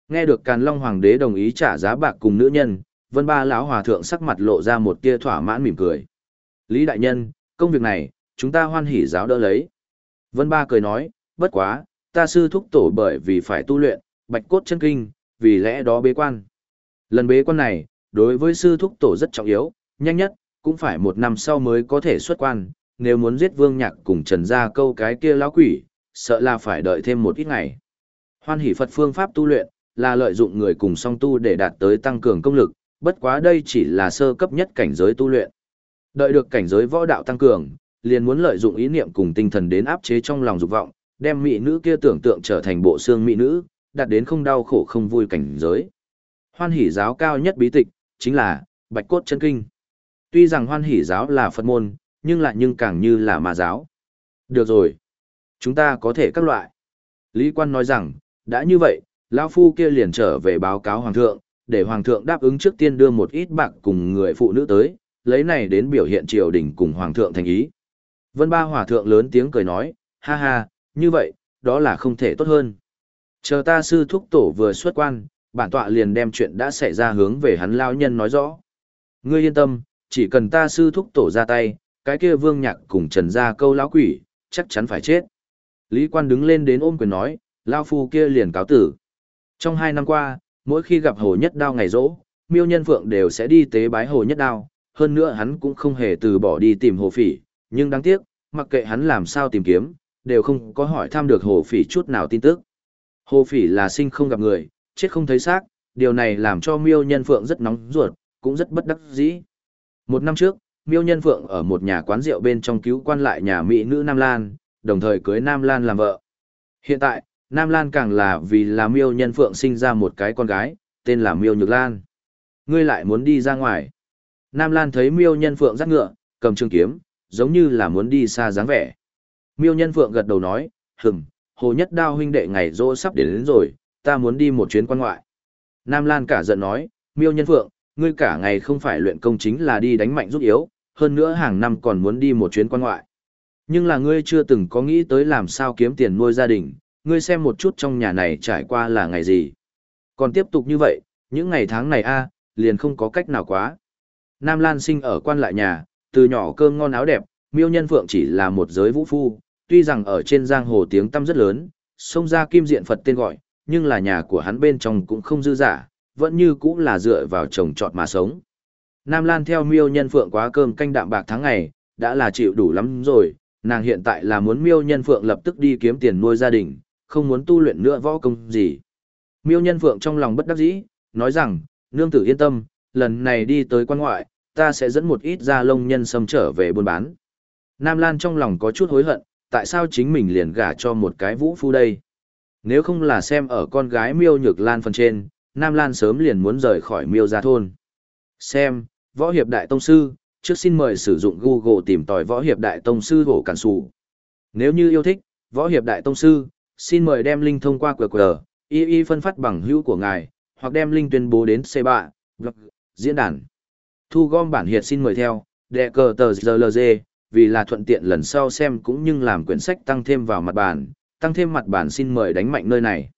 Nghe được Càn Long Hoàng đế đồng ý trả giá bạc cùng nữ nhân, Vân Ba lão hòa thượng sắc mặt lộ ra một tia thỏa mãn mỉm cười. Lý đại nhân, công việc này, chúng ta hoan hỷ giáo đỡ lấy. Vân Ba cười nói, bất quá, ta sư thúc tổ bởi vì phải tu luyện, bạch cốt chân kinh, vì lẽ đó bế quan. Lần bế quan này, đối với sư thúc tổ rất trọng yếu, nhanh nhất, cũng phải một năm sau mới có thể xuất quan, nếu muốn giết vương nhạc cùng trần gia câu cái kia lão quỷ, sợ là phải đợi thêm một ít ngày. Hoan hỷ Phật phương pháp tu luyện, là lợi dụng người cùng song tu để đạt tới tăng cường công lực, bất quá đây chỉ là sơ cấp nhất cảnh giới tu luyện. Đợi được cảnh giới võ đạo tăng cường, liền muốn lợi dụng ý niệm cùng tinh thần đến áp chế trong lòng dục vọng, đem mỹ nữ kia tưởng tượng trở thành bộ xương mỹ nữ, đạt đến không đau khổ không vui cảnh giới. Hoan hỷ giáo cao nhất bí tịch, chính là Bạch Cốt Chân Kinh. Tuy rằng hoan hỷ giáo là Phật môn, nhưng lại nhưng càng như là ma giáo. Được rồi. Chúng ta có thể các loại. Lý quan nói rằng, đã như vậy, lão Phu kia liền trở về báo cáo Hoàng thượng, để Hoàng thượng đáp ứng trước tiên đưa một ít bạc cùng người phụ nữ tới, lấy này đến biểu hiện triều đình cùng Hoàng thượng thành ý. Vân Ba Hòa thượng lớn tiếng cười nói, ha ha, như vậy, đó là không thể tốt hơn. Chờ ta sư thúc tổ vừa xuất quan, bản tọa liền đem chuyện đã xảy ra hướng về hắn lao nhân nói rõ. Ngươi yên tâm, chỉ cần ta sư thúc tổ ra tay, cái kia vương nhạc cùng trần ra câu lão quỷ, chắc chắn phải chết. Lý quan đứng lên đến ôm quyền nói, lao phu kia liền cáo tử. Trong hai năm qua, mỗi khi gặp hồ nhất đao ngày rỗ, miêu nhân phượng đều sẽ đi tế bái hồ nhất đao, hơn nữa hắn cũng không hề từ bỏ đi tìm hồ phỉ, nhưng đáng tiếc, mặc kệ hắn làm sao tìm kiếm, đều không có hỏi thăm được hồ phỉ chút nào tin tức. Hồ phỉ là sinh không gặp người, chết không thấy xác, điều này làm cho miêu nhân phượng rất nóng ruột, cũng rất bất đắc dĩ. Một năm trước, miêu nhân phượng ở một nhà quán rượu bên trong cứu quan lại nhà mỹ nữ Nam Lan, đồng thời cưới Nam Lan làm vợ. Hiện tại, Nam Lan càng là vì là miêu nhân phượng sinh ra một cái con gái, tên là miêu nhược lan. Ngươi lại muốn đi ra ngoài. Nam Lan thấy miêu nhân phượng dắt ngựa, cầm trường kiếm, giống như là muốn đi xa dáng vẻ. Miêu nhân phượng gật đầu nói, hừm, hồ nhất đao huynh đệ ngày rỗ sắp đến, đến rồi, ta muốn đi một chuyến quan ngoại. Nam Lan cả giận nói, miêu nhân phượng, ngươi cả ngày không phải luyện công chính là đi đánh mạnh giúp yếu, hơn nữa hàng năm còn muốn đi một chuyến quan ngoại. Nhưng là ngươi chưa từng có nghĩ tới làm sao kiếm tiền nuôi gia đình, ngươi xem một chút trong nhà này trải qua là ngày gì. Còn tiếp tục như vậy, những ngày tháng này a liền không có cách nào quá. Nam Lan sinh ở quan lại nhà, từ nhỏ cơm ngon áo đẹp, miêu nhân phượng chỉ là một giới vũ phu, tuy rằng ở trên giang hồ tiếng tăm rất lớn, xông ra kim diện Phật tên gọi, nhưng là nhà của hắn bên trong cũng không dư giả, vẫn như cũng là dựa vào trồng trọt mà sống. Nam Lan theo miêu nhân phượng quá cơm canh đạm bạc tháng ngày, đã là chịu đủ lắm rồi, nàng hiện tại là muốn miêu nhân phượng lập tức đi kiếm tiền nuôi gia đình, không muốn tu luyện nữa võ công gì. Miêu nhân phượng trong lòng bất đắc dĩ, nói rằng, nương tử yên tâm, lần này đi tới quan ngoại, ta sẽ dẫn một ít da lông nhân sâm trở về buôn bán. Nam Lan trong lòng có chút hối hận, tại sao chính mình liền gả cho một cái vũ phu đây? Nếu không là xem ở con gái miêu nhược lan phần trên, Nam Lan sớm liền muốn rời khỏi miêu gia thôn. Xem, võ hiệp đại tông sư, trước xin mời sử dụng Google tìm tòi võ hiệp đại tông sư hổ cản sủ. Nếu như yêu thích, võ hiệp đại tông sư, xin mời đem link thông qua QR, y y phân phát bằng hữu của ngài, hoặc đem link tuyên bố đến C3, blog, diễn đàn. Thu gom bản hiệt xin mời theo, đệ cờ tờ GLG, vì là thuận tiện lần sau xem cũng như làm quyển sách tăng thêm vào mặt bản, tăng thêm mặt bản xin mời đánh mạnh nơi này.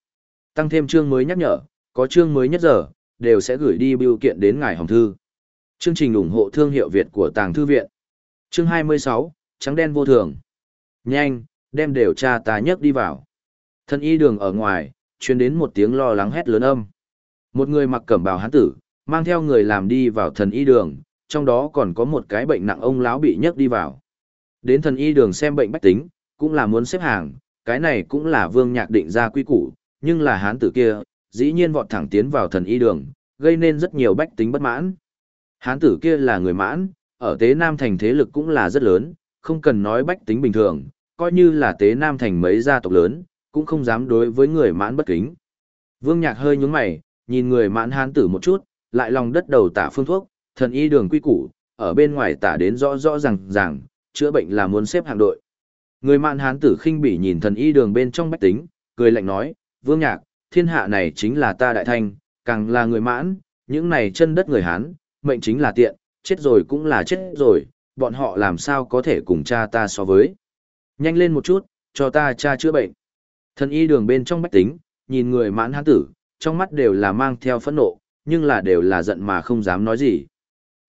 Tăng thêm chương mới nhắc nhở, có chương mới nhất giờ, đều sẽ gửi đi biểu kiện đến ngài hồng thư. Chương trình ủng hộ thương hiệu Việt của Tàng Thư Viện. Chương 26, Trắng đen vô thường. Nhanh, đem đều cha ta nhấc đi vào. Thân y đường ở ngoài, truyền đến một tiếng lo lắng hét lớn âm. Một người mặc cẩm bào hán tử, mang theo người làm đi vào thần y đường, trong đó còn có một cái bệnh nặng ông lão bị nhấc đi vào. Đến thần y đường xem bệnh bách tính, cũng là muốn xếp hàng, cái này cũng là vương nhạc định ra quy củ, nhưng là hán tử kia, dĩ nhiên vọt thẳng tiến vào thần y đường, gây nên rất nhiều bách tính bất mãn. Hán tử kia là người mãn, ở tế Nam thành thế lực cũng là rất lớn, không cần nói bách tính bình thường, coi như là tế Nam thành mấy gia tộc lớn, cũng không dám đối với người mãn bất kính. Vương Nhạc hơi nhướng mày, nhìn người mãn hán tử một chút, lại lòng đất đầu tả phương thuốc, thần y đường quy củ, ở bên ngoài tả đến rõ rõ ràng ràng, chữa bệnh là muốn xếp hàng đội. Người mạn hán tử khinh bỉ nhìn thần y đường bên trong bách tính, cười lạnh nói, vương nhạc, thiên hạ này chính là ta đại thanh, càng là người mãn, những này chân đất người hán, mệnh chính là tiện, chết rồi cũng là chết rồi, bọn họ làm sao có thể cùng cha ta so với. Nhanh lên một chút, cho ta cha chữa bệnh. Thần y đường bên trong bách tính, nhìn người mãn hán tử, trong mắt đều là mang theo phẫn nộ, nhưng là đều là giận mà không dám nói gì.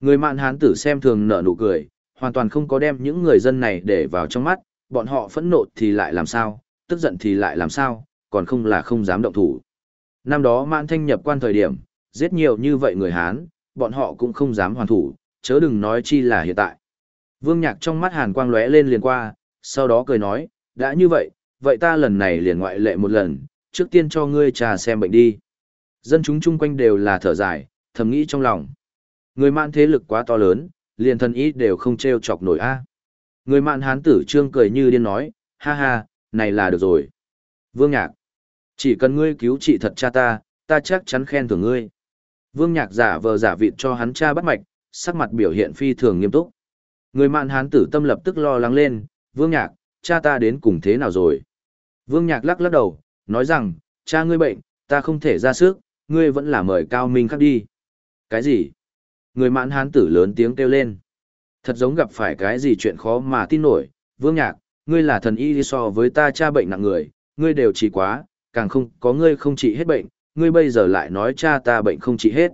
Người mạn hán tử xem thường nở nụ cười, hoàn toàn không có đem những người dân này để vào trong mắt, bọn họ phẫn nộ thì lại làm sao, tức giận thì lại làm sao, còn không là không dám động thủ. Năm đó mạn thanh nhập quan thời điểm, giết nhiều như vậy người Hán, bọn họ cũng không dám hoàn thủ, chớ đừng nói chi là hiện tại. Vương Nhạc trong mắt hàn quang lóe lên liền qua, sau đó cười nói, đã như vậy, vậy ta lần này liền ngoại lệ một lần, trước tiên cho ngươi trà xem bệnh đi. Dân chúng chung quanh đều là thở dài, thầm nghĩ trong lòng. Người mạn thế lực quá to lớn, liền thần ý đều không treo chọc nổi a. Người mạn hán tử trương cười như điên nói, ha ha, này là được rồi. Vương Nhạc, chỉ cần ngươi cứu trị thật cha ta, ta chắc chắn khen thưởng ngươi. Vương Nhạc giả vờ giả vịt cho hắn cha bắt mạch, sắc mặt biểu hiện phi thường nghiêm túc. Người mạn hán tử tâm lập tức lo lắng lên, Vương Nhạc, cha ta đến cùng thế nào rồi? Vương Nhạc lắc lắc đầu, nói rằng, cha ngươi bệnh, ta không thể ra sức, ngươi vẫn là mời cao minh khắc đi. Cái gì? Người mãn hán tử lớn tiếng kêu lên. Thật giống gặp phải cái gì chuyện khó mà tin nổi, vương nhạc, ngươi là thần y so với ta cha bệnh nặng người, ngươi đều trị quá, càng không có ngươi không trị hết bệnh, ngươi bây giờ lại nói cha ta bệnh không trị hết.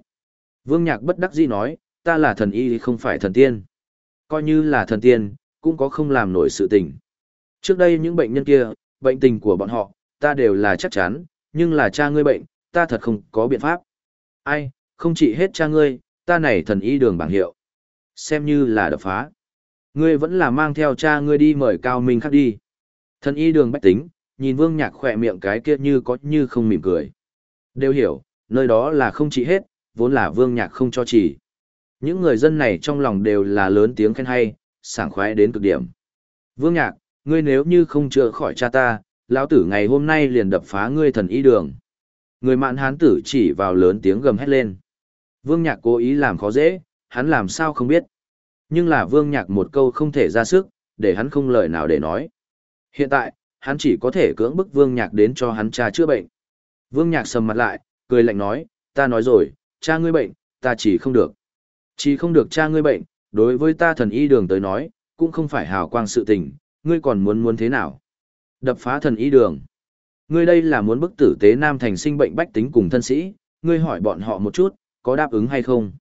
Vương nhạc bất đắc dĩ nói, ta là thần y không phải thần tiên. Coi như là thần tiên, cũng có không làm nổi sự tình. Trước đây những bệnh nhân kia, bệnh tình của bọn họ, ta đều là chắc chắn, nhưng là cha ngươi bệnh, ta thật không có biện pháp. Ai, không trị hết cha ngươi, ta này thần y đường bảng hiệu. Xem như là đập phá. Ngươi vẫn là mang theo cha ngươi đi mời cao minh khác đi. Thần y đường bách tính, nhìn vương nhạc khỏe miệng cái kia như có như không mỉm cười. Đều hiểu, nơi đó là không trị hết, vốn là vương nhạc không cho chỉ. Những người dân này trong lòng đều là lớn tiếng khen hay, sảng khoái đến cực điểm. Vương nhạc, ngươi nếu như không chữa khỏi cha ta, lão tử ngày hôm nay liền đập phá ngươi thần y đường. Người mạn hán tử chỉ vào lớn tiếng gầm hét lên. Vương Nhạc cố ý làm khó dễ, hắn làm sao không biết. Nhưng là Vương Nhạc một câu không thể ra sức, để hắn không lời nào để nói. Hiện tại, hắn chỉ có thể cưỡng bức Vương Nhạc đến cho hắn cha chữa bệnh. Vương Nhạc sầm mặt lại, cười lạnh nói, ta nói rồi, cha ngươi bệnh, ta chỉ không được. Chỉ không được cha ngươi bệnh, đối với ta thần y đường tới nói, cũng không phải hào quang sự tình, ngươi còn muốn muốn thế nào? Đập phá thần y đường. Ngươi đây là muốn bức tử tế nam thành sinh bệnh bách tính cùng thân sĩ, ngươi hỏi bọn họ một chút, có đáp ứng hay không?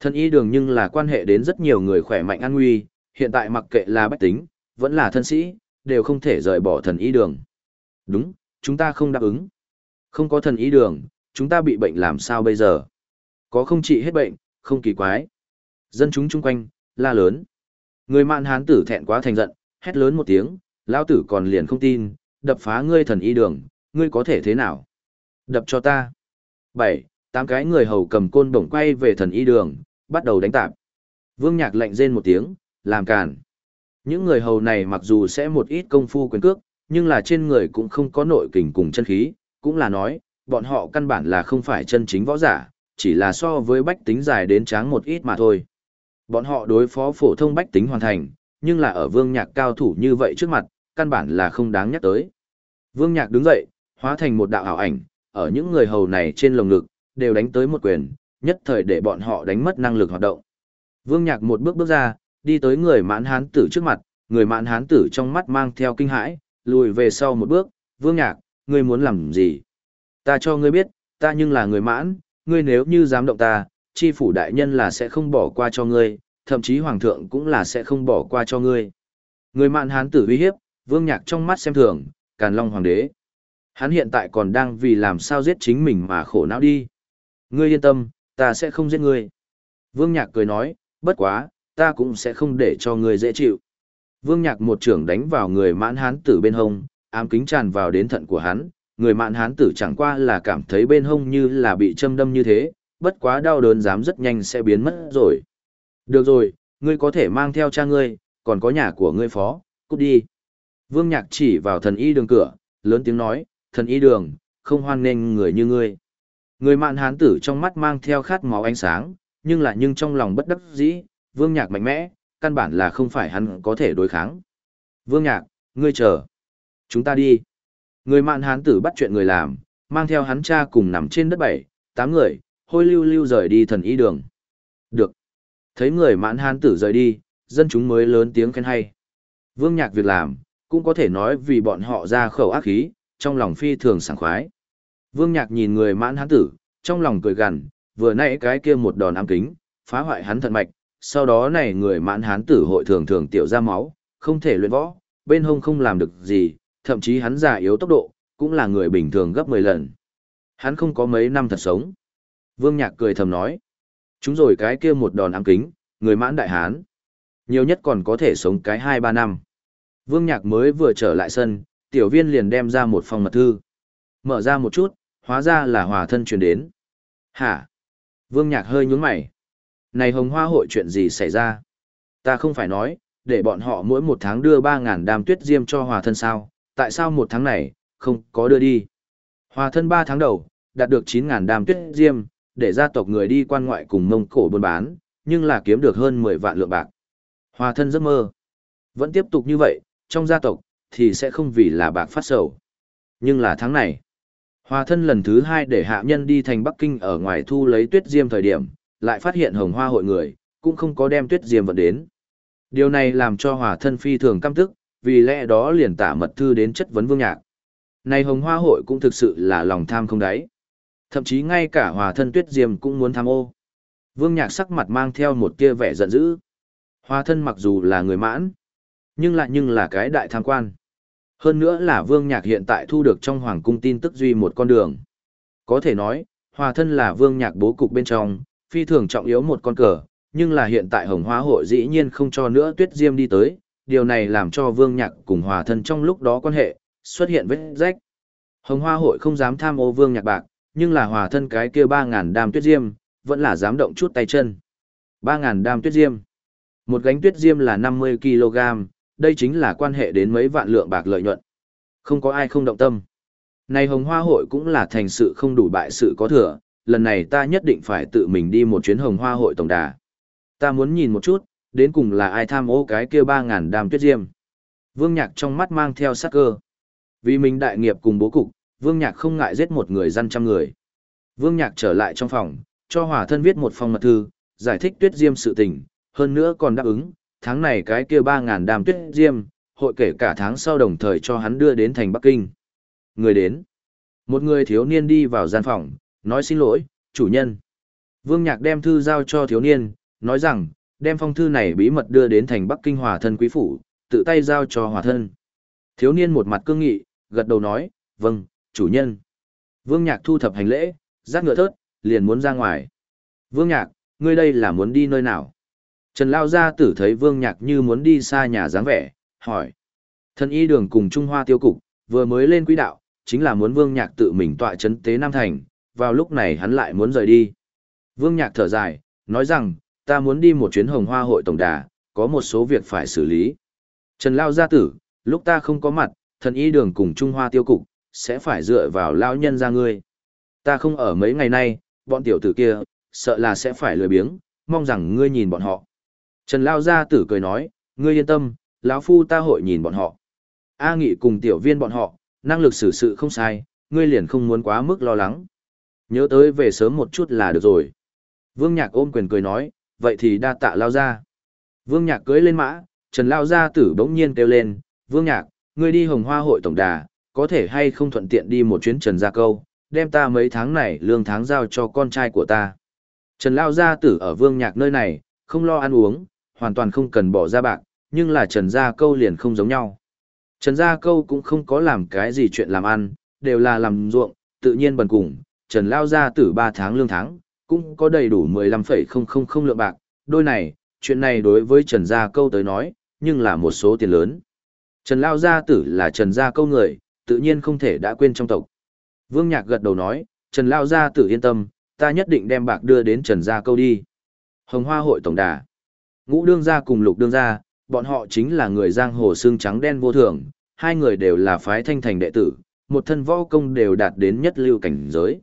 Thần y đường nhưng là quan hệ đến rất nhiều người khỏe mạnh an nguy, hiện tại mặc kệ là bách tính, vẫn là thân sĩ, đều không thể rời bỏ thần y đường. Đúng, chúng ta không đáp ứng. Không có thần y đường, chúng ta bị bệnh làm sao bây giờ? Có không trị hết bệnh, không kỳ quái. Dân chúng chung quanh, la lớn. Người mạn hán tử thẹn quá thành giận, hét lớn một tiếng, lão tử còn liền không tin, đập phá ngươi thần y đường, ngươi có thể thế nào? Đập cho ta. Bảy, tám cái người hầu cầm côn bổng quay về thần y đường, bắt đầu đánh tạp. Vương Nhạc lạnh rên một tiếng, làm càn. Những người hầu này mặc dù sẽ một ít công phu quyền cước, nhưng là trên người cũng không có nội kình cùng chân khí, cũng là nói, bọn họ căn bản là không phải chân chính võ giả, chỉ là so với bách tính dài đến tráng một ít mà thôi. Bọn họ đối phó phổ thông bách tính hoàn thành, nhưng là ở vương nhạc cao thủ như vậy trước mặt, căn bản là không đáng nhắc tới. Vương nhạc đứng dậy, hóa thành một đạo ảo ảnh, ở những người hầu này trên lồng ngực, đều đánh tới một quyền, nhất thời để bọn họ đánh mất năng lực hoạt động. Vương nhạc một bước bước ra, đi tới người mãn hán tử trước mặt, người mãn hán tử trong mắt mang theo kinh hãi, lùi về sau một bước, vương nhạc, ngươi muốn làm gì? Ta cho ngươi biết, ta nhưng là người mãn, ngươi nếu như dám động ta, chi phủ đại nhân là sẽ không bỏ qua cho ngươi, thậm chí hoàng thượng cũng là sẽ không bỏ qua cho ngươi. Người mạn hán tử uy hiếp, vương nhạc trong mắt xem thường, càn long hoàng đế. Hắn hiện tại còn đang vì làm sao giết chính mình mà khổ não đi. Ngươi yên tâm, ta sẽ không giết ngươi. Vương nhạc cười nói, bất quá, ta cũng sẽ không để cho ngươi dễ chịu. Vương nhạc một trưởng đánh vào người mãn hán tử bên hông, ám kính tràn vào đến thận của hắn, người mạn hán tử chẳng qua là cảm thấy bên hông như là bị châm đâm như thế, bất quá đau đớn dám rất nhanh sẽ biến mất rồi. Được rồi, ngươi có thể mang theo cha ngươi, còn có nhà của ngươi phó, cút đi. Vương Nhạc chỉ vào thần y đường cửa, lớn tiếng nói, thần y đường, không hoan nghênh người như ngươi. Người mạn hán tử trong mắt mang theo khát máu ánh sáng, nhưng lại nhưng trong lòng bất đắc dĩ, Vương Nhạc mạnh mẽ, căn bản là không phải hắn có thể đối kháng. Vương Nhạc, ngươi chờ. Chúng ta đi. Người mạn hán tử bắt chuyện người làm, mang theo hắn cha cùng nằm trên đất bảy, tám người, hôi lưu lưu rời đi thần y đường. Được. Thấy người Mạn hán tử rời đi, dân chúng mới lớn tiếng khen hay. Vương nhạc việc làm, cũng có thể nói vì bọn họ ra khẩu ác khí, trong lòng phi thường sảng khoái. Vương nhạc nhìn người mãn hán tử, trong lòng cười gằn, vừa nãy cái kia một đòn ám kính, phá hoại hắn thận mạch, sau đó này người mãn hán tử hội thường thường tiểu ra máu, không thể luyện võ, bên hông không làm được gì, thậm chí hắn già yếu tốc độ, cũng là người bình thường gấp 10 lần. Hắn không có mấy năm thật sống. Vương Nhạc cười thầm nói. Chúng rồi cái kia một đòn ám kính, người mãn đại hán. Nhiều nhất còn có thể sống cái 2-3 năm. Vương Nhạc mới vừa trở lại sân, tiểu viên liền đem ra một phòng mật thư. Mở ra một chút, hóa ra là hòa thân truyền đến. Hả? Vương Nhạc hơi nhướng mày. Này hồng hoa hội chuyện gì xảy ra? Ta không phải nói, để bọn họ mỗi một tháng đưa 3.000 đàm tuyết diêm cho hòa thân sao, tại sao một tháng này, không có đưa đi. Hòa thân 3 tháng đầu, đạt được 9.000 đàm tuyết diêm, để gia tộc người đi quan ngoại cùng mông cổ buôn bán, nhưng là kiếm được hơn 10 vạn lượng bạc. Hòa thân giấc mơ. Vẫn tiếp tục như vậy, trong gia tộc, thì sẽ không vì là bạc phát sầu. Nhưng là tháng này, hòa thân lần thứ hai để hạ nhân đi thành Bắc Kinh ở ngoài thu lấy tuyết diêm thời điểm, lại phát hiện hồng hoa hội người, cũng không có đem tuyết diêm vận đến. Điều này làm cho hòa thân phi thường căm tức, vì lẽ đó liền tả mật thư đến chất vấn vương nhạc. Này hồng hoa hội cũng thực sự là lòng tham không đáy. Thậm chí ngay cả hòa thân tuyết diêm cũng muốn tham ô. Vương nhạc sắc mặt mang theo một tia vẻ giận dữ. Hòa thân mặc dù là người mãn, nhưng lại nhưng là cái đại tham quan. Hơn nữa là vương nhạc hiện tại thu được trong hoàng cung tin tức duy một con đường. Có thể nói, hòa thân là vương nhạc bố cục bên trong, phi thường trọng yếu một con cờ, nhưng là hiện tại hồng hoa hội dĩ nhiên không cho nữa tuyết diêm đi tới, điều này làm cho vương nhạc cùng hòa thân trong lúc đó quan hệ, xuất hiện vết rách. Hồng hoa hội không dám tham ô vương nhạc bạc, nhưng là hòa thân cái kia ba ngàn đam tuyết diêm, vẫn là dám động chút tay chân. ba ngàn đam tuyết diêm. Một gánh tuyết diêm là 50 kg, đây chính là quan hệ đến mấy vạn lượng bạc lợi nhuận. Không có ai không động tâm. Này hồng hoa hội cũng là thành sự không đủ bại sự có thừa, lần này ta nhất định phải tự mình đi một chuyến hồng hoa hội tổng đà. Ta muốn nhìn một chút, đến cùng là ai tham ô cái kia ba ngàn đàm tuyết diêm. Vương Nhạc trong mắt mang theo sắc cơ. Vì mình đại nghiệp cùng bố cục, Vương Nhạc không ngại giết một người dân trăm người. Vương Nhạc trở lại trong phòng, cho hòa thân viết một phong mật thư, giải thích tuyết diêm sự tình, hơn nữa còn đáp ứng, tháng này cái kia ba ngàn đàm tuyết diêm, hội kể cả tháng sau đồng thời cho hắn đưa đến thành Bắc Kinh. Người đến. Một người thiếu niên đi vào gian phòng, nói xin lỗi, chủ nhân. Vương Nhạc đem thư giao cho thiếu niên, nói rằng, đem phong thư này bí mật đưa đến thành Bắc Kinh hòa thân quý phủ, tự tay giao cho hòa thân. Thiếu niên một mặt cương nghị, gật đầu nói, vâng, chủ nhân. Vương Nhạc thu thập hành lễ, dắt ngựa thớt, liền muốn ra ngoài. Vương Nhạc, ngươi đây là muốn đi nơi nào? Trần Lao Gia tử thấy Vương Nhạc như muốn đi xa nhà dáng vẻ, hỏi. Thân y đường cùng Trung Hoa tiêu cục, vừa mới lên quỹ đạo, chính là muốn Vương Nhạc tự mình tọa chấn tế Nam Thành, vào lúc này hắn lại muốn rời đi. Vương Nhạc thở dài, nói rằng, ta muốn đi một chuyến hồng hoa hội tổng đà, có một số việc phải xử lý. Trần Lao gia tử, lúc ta không có mặt, thần y đường cùng Trung Hoa tiêu cục, sẽ phải dựa vào Lao nhân ra ngươi. Ta không ở mấy ngày nay, bọn tiểu tử kia, sợ là sẽ phải lười biếng, mong rằng ngươi nhìn bọn họ. Trần Lao gia tử cười nói, ngươi yên tâm, lão phu ta hội nhìn bọn họ. A Nghị cùng tiểu viên bọn họ, năng lực xử sự không sai, ngươi liền không muốn quá mức lo lắng. Nhớ tới về sớm một chút là được rồi. Vương Nhạc ôm quyền cười nói, vậy thì đa tạ lao Gia. Vương Nhạc cưới lên mã, Trần Lao Gia tử bỗng nhiên kêu lên, Vương Nhạc, ngươi đi hồng hoa hội tổng đà, có thể hay không thuận tiện đi một chuyến Trần Gia Câu, đem ta mấy tháng này lương tháng giao cho con trai của ta. Trần Lao Gia tử ở Vương Nhạc nơi này, không lo ăn uống, hoàn toàn không cần bỏ ra bạc, nhưng là Trần Gia Câu liền không giống nhau. Trần Gia Câu cũng không có làm cái gì chuyện làm ăn, đều là làm ruộng, tự nhiên bần cùng, Trần Lao Gia tử 3 tháng lương tháng, cũng có đầy đủ 15,000 lượng bạc, đôi này, chuyện này đối với Trần Gia Câu tới nói, nhưng là một số tiền lớn. Trần Lao Gia tử là Trần Gia Câu người, tự nhiên không thể đã quên trong tộc. Vương Nhạc gật đầu nói, Trần Lao Gia tử yên tâm, ta nhất định đem bạc đưa đến Trần Gia Câu đi. Hồng Hoa hội tổng đà. Ngũ đương gia cùng lục đương gia, bọn họ chính là người giang hồ xương trắng đen vô thường, hai người đều là phái thanh thành đệ tử, một thân võ công đều đạt đến nhất lưu cảnh giới.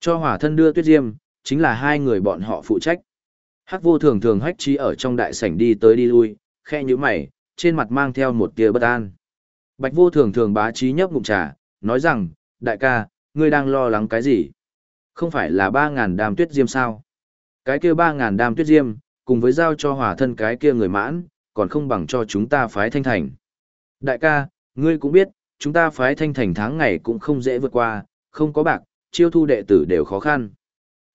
Cho hỏa thân đưa tuyết diêm, chính là hai người bọn họ phụ trách. Hắc vô thường thường hách trí ở trong đại sảnh đi tới đi lui, khe như mày, trên mặt mang theo một tia bất an. Bạch vô thường thường bá trí nhấp ngụm trà, nói rằng, đại ca, ngươi đang lo lắng cái gì? Không phải là ba ngàn đam tuyết diêm sao? Cái kia ba ngàn đam tuyết diêm, cùng với giao cho hỏa thân cái kia người mãn, còn không bằng cho chúng ta phái thanh thành. Đại ca, ngươi cũng biết, chúng ta phái thanh thành tháng ngày cũng không dễ vượt qua, không có bạc, chiêu thu đệ tử đều khó khăn.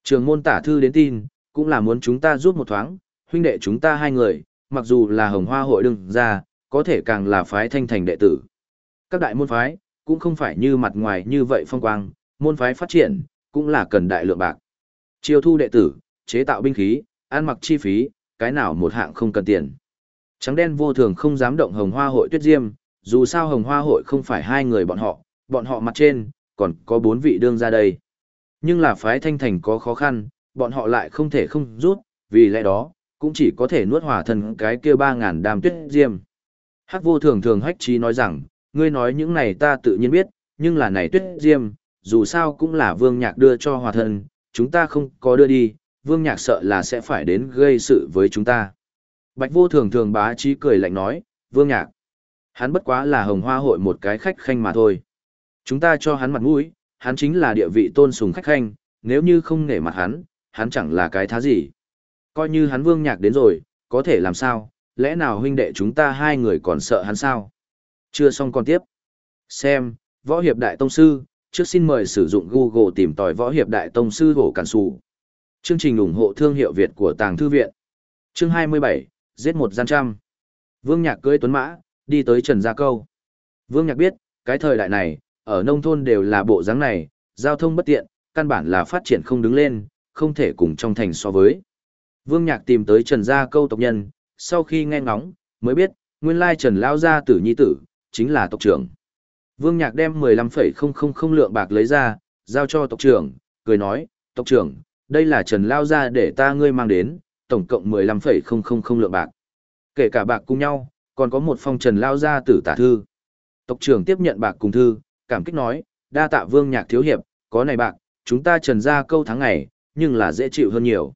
Trường môn tả thư đến tin, cũng là muốn chúng ta giúp một thoáng, huynh đệ chúng ta hai người, mặc dù là hồng hoa hội đừng ra, có thể càng là phái thanh thành đệ tử. Các đại môn phái, cũng không phải như mặt ngoài như vậy phong quang, môn phái phát triển, cũng là cần đại lượng bạc. Chiêu thu đệ tử, chế tạo binh khí, ăn mặc chi phí, cái nào một hạng không cần tiền. Trắng đen vô thường không dám động hồng hoa hội tuyết diêm, dù sao hồng hoa hội không phải hai người bọn họ, bọn họ mặt trên, còn có bốn vị đương ra đây. Nhưng là phái thanh thành có khó khăn, bọn họ lại không thể không rút, vì lẽ đó, cũng chỉ có thể nuốt hỏa thần cái kia ba ngàn đàm tuyết diêm. Hắc vô thường thường hách trí nói rằng, ngươi nói những này ta tự nhiên biết, nhưng là này tuyết diêm, dù sao cũng là vương nhạc đưa cho hòa thần, chúng ta không có đưa đi, vương nhạc sợ là sẽ phải đến gây sự với chúng ta. Bạch vô thường thường bá trí cười lạnh nói, vương nhạc. Hắn bất quá là hồng hoa hội một cái khách khanh mà thôi. Chúng ta cho hắn mặt mũi, hắn chính là địa vị tôn sùng khách khanh, nếu như không nể mặt hắn, hắn chẳng là cái thá gì. Coi như hắn vương nhạc đến rồi, có thể làm sao, lẽ nào huynh đệ chúng ta hai người còn sợ hắn sao? Chưa xong còn tiếp. Xem, Võ Hiệp Đại Tông Sư, trước xin mời sử dụng Google tìm tòi Võ Hiệp Đại Tông Sư Hổ Cản Sù. Chương trình ủng hộ thương hiệu Việt của Tàng Thư Viện. Chương 27, giết một gian trăm. Vương Nhạc cưỡi tuấn mã, đi tới Trần Gia Câu. Vương Nhạc biết, cái thời đại này, ở nông thôn đều là bộ dáng này, giao thông bất tiện, căn bản là phát triển không đứng lên, không thể cùng trong thành so với. Vương Nhạc tìm tới Trần Gia Câu tộc nhân, sau khi nghe ngóng, mới biết, nguyên lai Trần Lao Gia tử nhi tử, chính là tộc trưởng. Vương Nhạc đem 15,000 lượng bạc lấy ra, giao cho tộc trưởng, cười nói, tộc trưởng, đây là Trần Lao ra để ta ngươi mang đến, tổng cộng 15,000 lượng bạc. Kể cả bạc cùng nhau, còn có một phong trần lao ra tử tả thư. Tộc trưởng tiếp nhận bạc cùng thư, cảm kích nói, đa tạ vương nhạc thiếu hiệp, có này bạc, chúng ta trần ra câu tháng ngày, nhưng là dễ chịu hơn nhiều.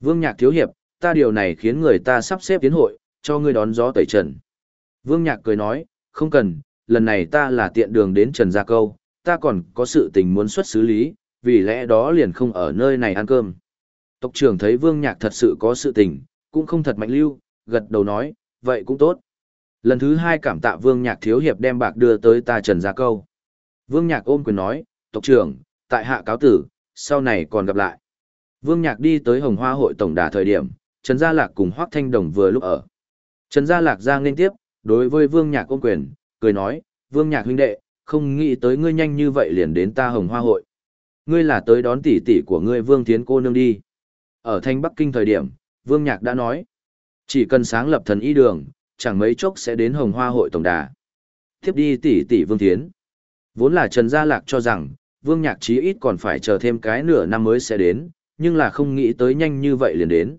Vương nhạc thiếu hiệp, ta điều này khiến người ta sắp xếp tiến hội, cho ngươi đón gió tẩy trần. Vương nhạc cười nói, không cần, lần này ta là tiện đường đến trần gia câu, ta còn có sự tình muốn xuất xử lý, vì lẽ đó liền không ở nơi này ăn cơm. Tộc trưởng thấy vương nhạc thật sự có sự tình, cũng không thật mạnh lưu, gật đầu nói, vậy cũng tốt. Lần thứ hai cảm tạ vương nhạc thiếu hiệp đem bạc đưa tới ta trần gia câu. Vương nhạc ôm quyền nói, tộc trưởng, tại hạ cáo tử, sau này còn gặp lại. Vương nhạc đi tới hồng hoa hội tổng đà thời điểm, Trần Gia Lạc cùng Hoác Thanh Đồng vừa lúc ở. Trần Gia Lạc ra nên tiếp, đối với Vương nhạc ôm quyền, cười nói, Vương nhạc huynh đệ, không nghĩ tới ngươi nhanh như vậy liền đến ta hồng hoa hội. Ngươi là tới đón tỷ tỷ của ngươi Vương Thiến cô nương đi. Ở thanh Bắc Kinh thời điểm, Vương Nhạc đã nói, chỉ cần sáng lập thần y đường, chẳng mấy chốc sẽ đến hồng hoa hội tổng đà. Tiếp đi tỷ tỷ Vương Thiến. Vốn là Trần Gia Lạc cho rằng, Vương Nhạc chí ít còn phải chờ thêm cái nửa năm mới sẽ đến, nhưng là không nghĩ tới nhanh như vậy liền đến.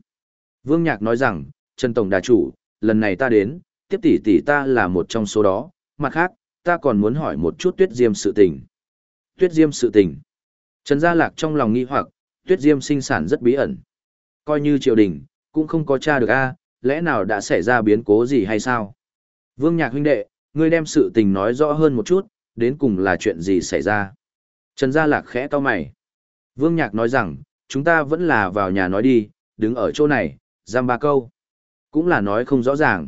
Vương Nhạc nói rằng, Trần Tổng Đà Chủ, lần này ta đến, tiếp tỷ tỷ ta là một trong số đó, mặt khác, ta còn muốn hỏi một chút tuyết diêm sự tình. Tuyết diêm sự tình. Trần Gia Lạc trong lòng nghi hoặc, tuyết diêm sinh sản rất bí ẩn. Coi như triều đình, cũng không có tra được a lẽ nào đã xảy ra biến cố gì hay sao? Vương Nhạc huynh đệ, ngươi đem sự tình nói rõ hơn một chút, đến cùng là chuyện gì xảy ra? Trần Gia Lạc khẽ to mày. Vương Nhạc nói rằng, chúng ta vẫn là vào nhà nói đi, đứng ở chỗ này, giam ba câu. Cũng là nói không rõ ràng.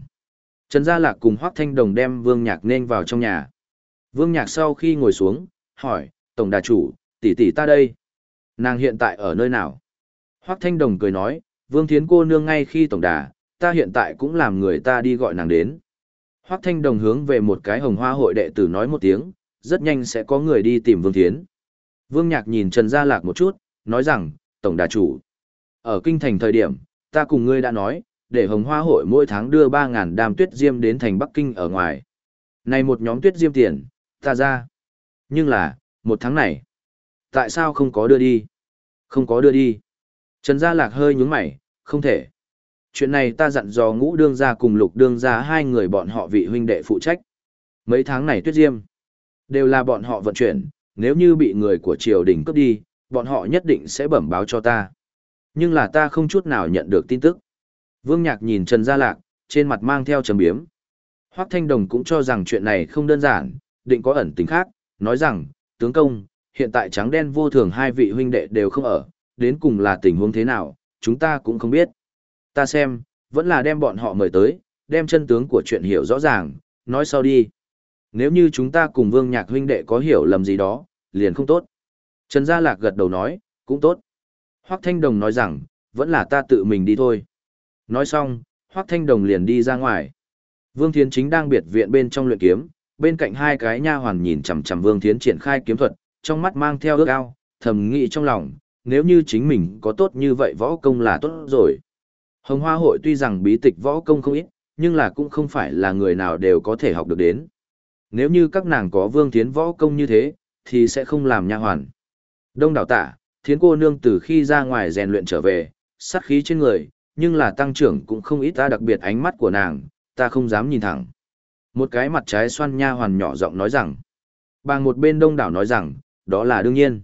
Trần Gia Lạc cùng Hoác Thanh Đồng đem Vương Nhạc nên vào trong nhà. Vương Nhạc sau khi ngồi xuống, hỏi, Tổng đà chủ, tỷ tỷ ta đây. Nàng hiện tại ở nơi nào? Hoác Thanh Đồng cười nói, Vương Thiến cô nương ngay khi Tổng đà, ta hiện tại cũng làm người ta đi gọi nàng đến. Hoác Thanh Đồng hướng về một cái hồng hoa hội đệ tử nói một tiếng, rất nhanh sẽ có người đi tìm Vương Thiến. Vương Nhạc nhìn Trần Gia Lạc một chút, nói rằng, Tổng đà chủ. Ở kinh thành thời điểm, ta cùng ngươi đã nói, để hồng hoa hội mỗi tháng đưa 3.000 đàm tuyết diêm đến thành Bắc Kinh ở ngoài. Này một nhóm tuyết diêm tiền, ta ra. Nhưng là, một tháng này, tại sao không có đưa đi? Không có đưa đi. Trần Gia Lạc hơi nhúng mày, không thể. Chuyện này ta dặn dò ngũ đương gia cùng lục đương gia hai người bọn họ vị huynh đệ phụ trách. Mấy tháng này tuyết diêm, đều là bọn họ vận chuyển, nếu như bị người của triều đình cướp đi, bọn họ nhất định sẽ bẩm báo cho ta. Nhưng là ta không chút nào nhận được tin tức. Vương Nhạc nhìn Trần Gia Lạc, trên mặt mang theo trầm biếm. Hoắc Thanh Đồng cũng cho rằng chuyện này không đơn giản, định có ẩn tình khác, nói rằng, tướng công, hiện tại trắng đen vô thường hai vị huynh đệ đều không ở, đến cùng là tình huống thế nào, chúng ta cũng không biết. Ta xem, vẫn là đem bọn họ mời tới, đem chân tướng của chuyện hiểu rõ ràng, nói sau đi. Nếu như chúng ta cùng Vương Nhạc huynh đệ có hiểu lầm gì đó, liền không tốt. Trần Gia Lạc gật đầu nói, cũng tốt. Hoắc Thanh Đồng nói rằng, vẫn là ta tự mình đi thôi. Nói xong, Hoắc Thanh Đồng liền đi ra ngoài. Vương Thiến chính đang biệt viện bên trong luyện kiếm, bên cạnh hai cái nha hoàn nhìn chằm chằm Vương Thiến triển khai kiếm thuật, trong mắt mang theo ước ao, thầm nghĩ trong lòng, nếu như chính mình có tốt như vậy võ công là tốt rồi. Hồng Hoa hội tuy rằng bí tịch võ công không ít, nhưng là cũng không phải là người nào đều có thể học được đến. Nếu như các nàng có Vương Thiến võ công như thế, thì sẽ không làm nha hoàn. Đông đảo tả, thiến cô nương từ khi ra ngoài rèn luyện trở về, sát khí trên người, nhưng là tăng trưởng cũng không ít ta đặc biệt ánh mắt của nàng, ta không dám nhìn thẳng. Một cái mặt trái xoan nha hoàn nhỏ giọng nói rằng, bằng một bên đông đảo nói rằng, đó là đương nhiên.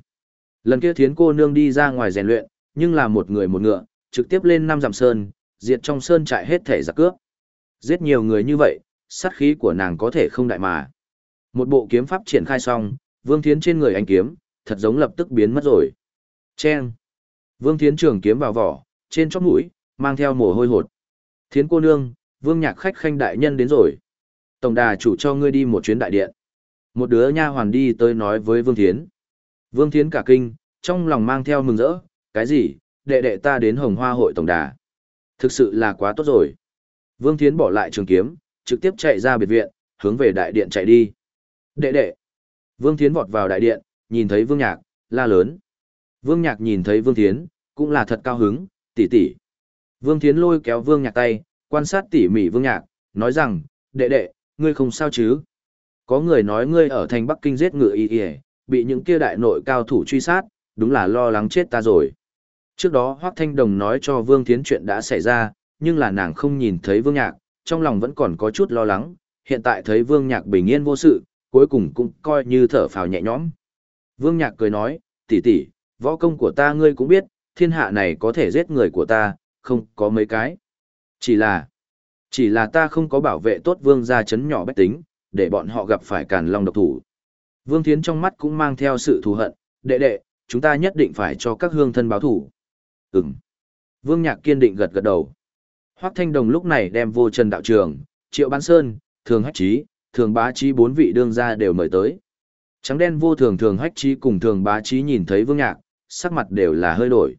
Lần kia thiến cô nương đi ra ngoài rèn luyện, nhưng là một người một ngựa, trực tiếp lên năm dặm sơn, diệt trong sơn trại hết thể giặc cướp. Giết nhiều người như vậy, sát khí của nàng có thể không đại mà. Một bộ kiếm pháp triển khai xong, Vương Thiến trên người anh kiếm, thật giống lập tức biến mất rồi. Chen. Vương Thiến trường kiếm vào vỏ, trên chóp mũi, mang theo mồ hôi hột. Thiến cô nương, Vương Nhạc khách khanh đại nhân đến rồi. Tổng đà chủ cho ngươi đi một chuyến đại điện. Một đứa nha hoàn đi tới nói với Vương Thiến. Vương Thiến cả kinh, trong lòng mang theo mừng rỡ, cái gì, đệ đệ ta đến hồng hoa hội tổng đà. Thực sự là quá tốt rồi. Vương Thiến bỏ lại trường kiếm, trực tiếp chạy ra biệt viện, hướng về đại điện chạy đi. Đệ đệ. Vương Thiến vọt vào đại điện, nhìn thấy Vương Nhạc, la lớn. Vương Nhạc nhìn thấy Vương Thiến, cũng là thật cao hứng, tỷ tỷ. Vương Thiến lôi kéo Vương Nhạc tay, quan sát tỉ mỉ Vương Nhạc, nói rằng, đệ đệ, ngươi không sao chứ? Có người nói ngươi ở thành Bắc Kinh giết ngựa y y, bị những kia đại nội cao thủ truy sát, đúng là lo lắng chết ta rồi. Trước đó Hoác Thanh Đồng nói cho Vương Thiến chuyện đã xảy ra, nhưng là nàng không nhìn thấy Vương Nhạc, trong lòng vẫn còn có chút lo lắng, hiện tại thấy Vương Nhạc bình yên vô sự, cuối cùng cũng coi như thở phào nhẹ nhõm. Vương Nhạc cười nói, tỷ tỷ, võ công của ta ngươi cũng biết, thiên hạ này có thể giết người của ta, không có mấy cái. Chỉ là, chỉ là ta không có bảo vệ tốt vương gia chấn nhỏ bách tính, để bọn họ gặp phải càn long độc thủ. Vương Thiến trong mắt cũng mang theo sự thù hận, đệ đệ, chúng ta nhất định phải cho các hương thân báo thủ. Ừm. Vương Nhạc kiên định gật gật đầu. Hoắc Thanh Đồng lúc này đem vô trần đạo trường, Triệu Bán Sơn, Thường Hách Trí, Thường Bá Trí bốn vị đương gia đều mời tới. Trắng đen vô thường Thường Hách Trí cùng Thường Bá Trí nhìn thấy Vương Nhạc, sắc mặt đều là hơi đổi.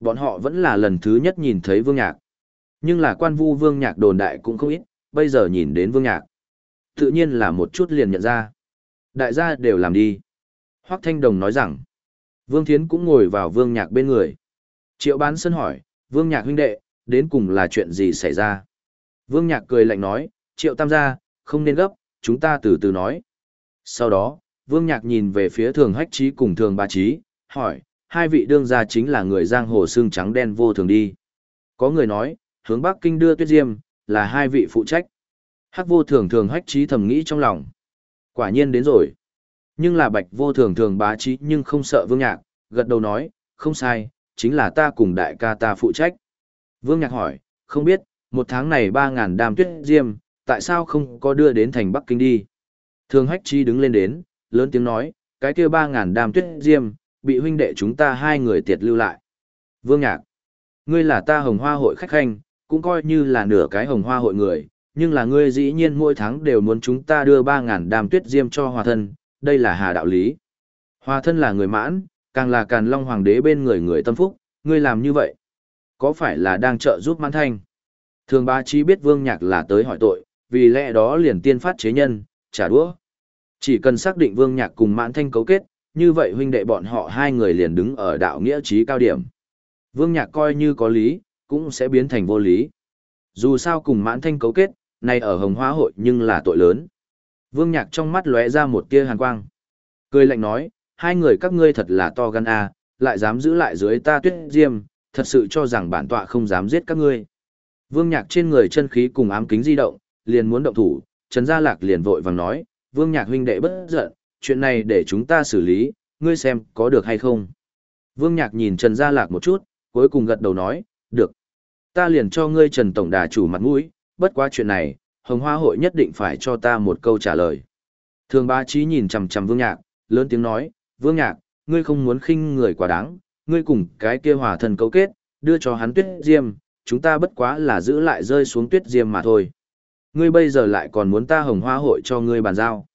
Bọn họ vẫn là lần thứ nhất nhìn thấy Vương Nhạc. Nhưng là quan vu Vương Nhạc đồn đại cũng không ít, bây giờ nhìn đến Vương Nhạc. Tự nhiên là một chút liền nhận ra. Đại gia đều làm đi. Hoắc Thanh Đồng nói rằng, Vương Thiến cũng ngồi vào Vương Nhạc bên người. Triệu bán sân hỏi, Vương Nhạc huynh đệ, đến cùng là chuyện gì xảy ra? Vương Nhạc cười lạnh nói, Triệu Tam gia, không nên gấp, chúng ta từ từ nói. Sau đó, Vương Nhạc nhìn về phía Thường Hách Trí cùng Thường Ba Trí, hỏi, hai vị đương gia chính là người giang hồ xương trắng đen vô thường đi. Có người nói, hướng Bắc Kinh đưa Tuyết Diêm, là hai vị phụ trách. Hắc vô thường thường hách trí thầm nghĩ trong lòng. Quả nhiên đến rồi. Nhưng là bạch vô thường thường bá trí nhưng không sợ vương nhạc, gật đầu nói, không sai, chính là ta cùng đại ca ta phụ trách. Vương nhạc hỏi, không biết, một tháng này ba ngàn đam tuyết diêm, tại sao không có đưa đến thành Bắc Kinh đi? Thường hách chi đứng lên đến, lớn tiếng nói, cái kia ba ngàn đam tuyết diêm, bị huynh đệ chúng ta hai người tiệt lưu lại. Vương nhạc, ngươi là ta hồng hoa hội khách khanh, cũng coi như là nửa cái hồng hoa hội người, nhưng là ngươi dĩ nhiên mỗi tháng đều muốn chúng ta đưa ba ngàn đàm tuyết diêm cho hòa thân, đây là hà đạo lý. Hòa thân là người mãn, càng là càn long hoàng đế bên người người tâm phúc, ngươi làm như vậy. Có phải là đang trợ giúp mãn thanh? Thường ba chí biết vương nhạc là tới hỏi tội, vì lẽ đó liền tiên phát chế nhân, trả đũa. Chỉ cần xác định vương nhạc cùng mãn thanh cấu kết, như vậy huynh đệ bọn họ hai người liền đứng ở đạo nghĩa trí cao điểm. Vương nhạc coi như có lý, cũng sẽ biến thành vô lý. Dù sao cùng mãn thanh cấu kết, này ở hồng Hoa hội nhưng là tội lớn. Vương nhạc trong mắt lóe ra một tia hàn quang. Cười lạnh nói, hai người các ngươi thật là to gan a, lại dám giữ lại dưới ta tuyết diêm, thật sự cho rằng bản tọa không dám giết các ngươi. Vương nhạc trên người chân khí cùng ám kính di động, liền muốn động thủ, Trần Gia Lạc liền vội vàng nói, Vương nhạc huynh đệ bất giận, chuyện này để chúng ta xử lý, ngươi xem có được hay không. Vương nhạc nhìn Trần Gia Lạc một chút, cuối cùng gật đầu nói, được. Ta liền cho ngươi Trần Tổng Đà chủ mặt mũi, bất quá chuyện này, Hồng Hoa hội nhất định phải cho ta một câu trả lời. Thường bá trí nhìn chằm chằm Vương Nhạc, lớn tiếng nói, Vương Nhạc, ngươi không muốn khinh người quá đáng, ngươi cùng cái kia hòa thần cấu kết, đưa cho hắn tuyết diêm, chúng ta bất quá là giữ lại rơi xuống tuyết diêm mà thôi. Ngươi bây giờ lại còn muốn ta hồng hoa hội cho ngươi bàn giao.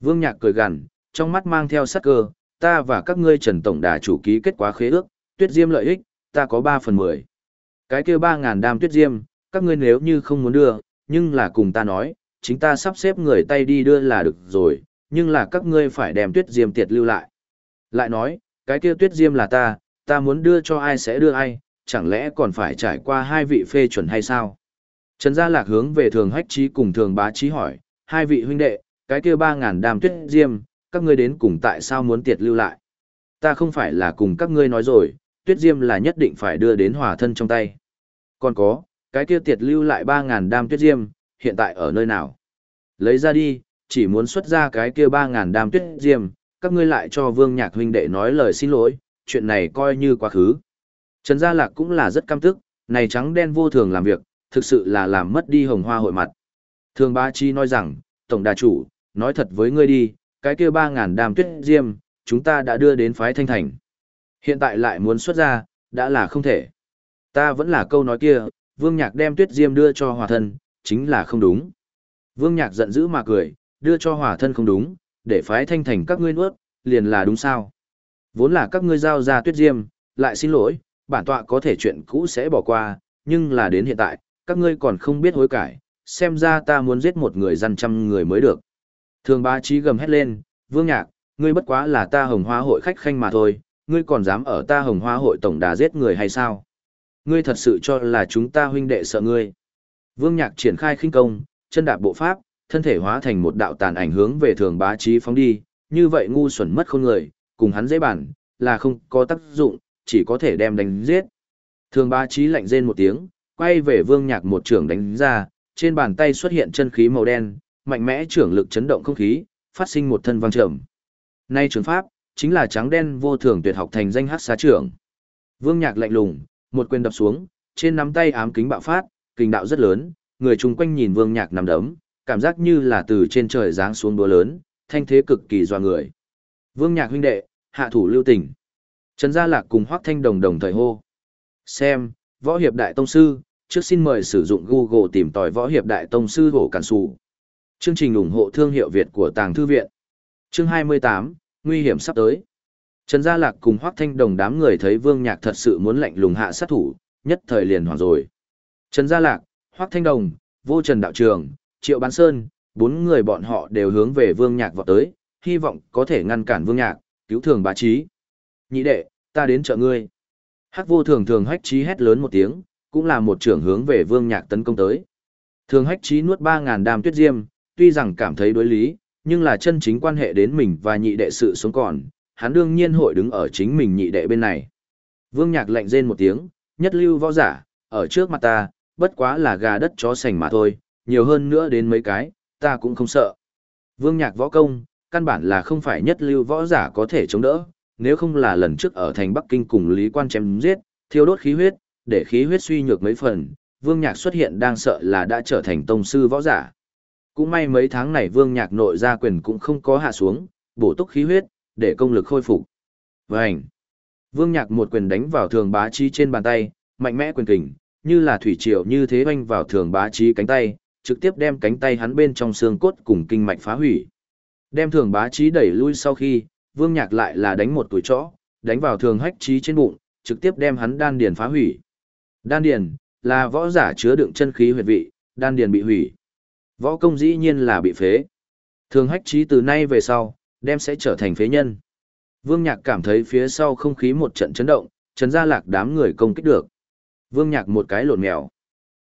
Vương Nhạc cười gằn, trong mắt mang theo sắc cơ, ta và các ngươi trần tổng đà chủ ký kết quá khế ước, tuyết diêm lợi ích, ta có 3 phần 10. Cái kia 3.000 đam tuyết diêm, các ngươi nếu như không muốn đưa, nhưng là cùng ta nói, chính ta sắp xếp người tay đi đưa là được rồi, nhưng là các ngươi phải đem tuyết diêm tiệt lưu lại. Lại nói, cái kia tuyết diêm là ta, ta muốn đưa cho ai sẽ đưa ai, chẳng lẽ còn phải trải qua hai vị phê chuẩn hay sao? Trần Gia Lạc hướng về thường hách trí cùng thường bá trí hỏi, hai vị huynh đệ, cái kia 3.000 đam tuyết diêm, các ngươi đến cùng tại sao muốn tiệt lưu lại? Ta không phải là cùng các ngươi nói rồi, tuyết diêm là nhất định phải đưa đến hòa thân trong tay. Còn có, cái kia tiệt lưu lại 3.000 đam tuyết diêm, hiện tại ở nơi nào? Lấy ra đi, chỉ muốn xuất ra cái kia 3.000 đam tuyết diêm, các ngươi lại cho vương nhạc huynh đệ nói lời xin lỗi, chuyện này coi như quá khứ. Trần Gia Lạc cũng là rất căm tức, này trắng đen vô thường làm việc, thực sự là làm mất đi hồng hoa hội mặt. Thường Ba Chi nói rằng, Tổng đà chủ, nói thật với ngươi đi, cái kia 3.000 đam tuyết diêm, chúng ta đã đưa đến phái thanh thành. Hiện tại lại muốn xuất ra, đã là không thể. Ta vẫn là câu nói kia, Vương Nhạc đem Tuyết Diêm đưa cho hòa thân, chính là không đúng. Vương Nhạc giận dữ mà cười, đưa cho hòa thân không đúng, để phái thanh thành các ngươi nuốt, liền là đúng sao. Vốn là các ngươi giao ra Tuyết Diêm, lại xin lỗi, bản tọa có thể chuyện cũ sẽ bỏ qua, nhưng là đến hiện tại, các ngươi còn không biết hối cải, xem ra ta muốn giết một người dân trăm người mới được. Thường bá trí gầm hét lên, Vương Nhạc, ngươi bất quá là ta hồng hoa hội khách khanh mà thôi, ngươi còn dám ở ta hồng hoa hội tổng đà giết người hay sao? Ngươi thật sự cho là chúng ta huynh đệ sợ ngươi. Vương Nhạc triển khai khinh công, chân đạp bộ pháp, thân thể hóa thành một đạo tàn ảnh hướng về thường bá trí phóng đi, như vậy ngu xuẩn mất khôn người, cùng hắn dễ bản, là không có tác dụng, chỉ có thể đem đánh giết. Thường bá trí lạnh rên một tiếng, quay về Vương Nhạc một trường đánh ra, trên bàn tay xuất hiện chân khí màu đen, mạnh mẽ trưởng lực chấn động không khí, phát sinh một thân vang trầm. Nay trường pháp, chính là trắng đen vô thường tuyệt học thành danh hắc xá trưởng. Vương Nhạc lạnh lùng, một quyền đập xuống, trên nắm tay ám kính bạo phát, kinh đạo rất lớn, người chung quanh nhìn Vương Nhạc nằm đấm, cảm giác như là từ trên trời giáng xuống đũa lớn, thanh thế cực kỳ dọa người. Vương Nhạc huynh đệ, hạ thủ lưu tình. Trần Gia Lạc cùng Hoắc Thanh Đồng đồng thời hô. Xem, võ hiệp đại tông sư, trước xin mời sử dụng Google tìm tòi võ hiệp đại tông sư hổ cản sụ. Chương trình ủng hộ thương hiệu Việt của Tàng Thư Viện. Chương 28, nguy hiểm sắp tới. Trần Gia Lạc cùng Hoắc Thanh Đồng đám người thấy Vương Nhạc thật sự muốn lạnh lùng hạ sát thủ, nhất thời liền hoảng rồi. Trần Gia Lạc, Hoắc Thanh Đồng, Vô Trần Đạo Trường, Triệu Bán Sơn, bốn người bọn họ đều hướng về Vương Nhạc vọt tới, hy vọng có thể ngăn cản Vương Nhạc, cứu thường bá trí. Nhị đệ, ta đến trợ ngươi. Hắc vô thường thường hách trí hét lớn một tiếng, cũng là một trưởng hướng về Vương Nhạc tấn công tới. Thường hách trí nuốt 3.000 đam tuyết diêm, tuy rằng cảm thấy đối lý, nhưng là chân chính quan hệ đến mình và nhị đệ sự sống còn, hắn đương nhiên hội đứng ở chính mình nhị đệ bên này. Vương Nhạc lạnh rên một tiếng, nhất lưu võ giả, ở trước mặt ta, bất quá là gà đất chó sành mà thôi, nhiều hơn nữa đến mấy cái, ta cũng không sợ. Vương Nhạc võ công, căn bản là không phải nhất lưu võ giả có thể chống đỡ, nếu không là lần trước ở thành Bắc Kinh cùng Lý Quan chém giết, thiêu đốt khí huyết, để khí huyết suy nhược mấy phần, Vương Nhạc xuất hiện đang sợ là đã trở thành tông sư võ giả. Cũng may mấy tháng này Vương Nhạc nội gia quyền cũng không có hạ xuống, bổ túc khí huyết, để công lực khôi phục. Vành. Vương Nhạc một quyền đánh vào thường bá chí trên bàn tay, mạnh mẽ quyền kình, như là thủy triều như thế oanh vào thường bá chí cánh tay, trực tiếp đem cánh tay hắn bên trong xương cốt cùng kinh mạch phá hủy. Đem thường bá chí đẩy lui sau khi, Vương Nhạc lại là đánh một tuổi chó, đánh vào thường hách chí trên bụng, trực tiếp đem hắn đan điền phá hủy. Đan điền là võ giả chứa đựng chân khí huyệt vị, đan điền bị hủy. Võ công dĩ nhiên là bị phế. Thường hách chí từ nay về sau, đem sẽ trở thành phế nhân. Vương Nhạc cảm thấy phía sau không khí một trận chấn động, Trần Gia Lạc đám người công kích được. Vương Nhạc một cái lộn mèo.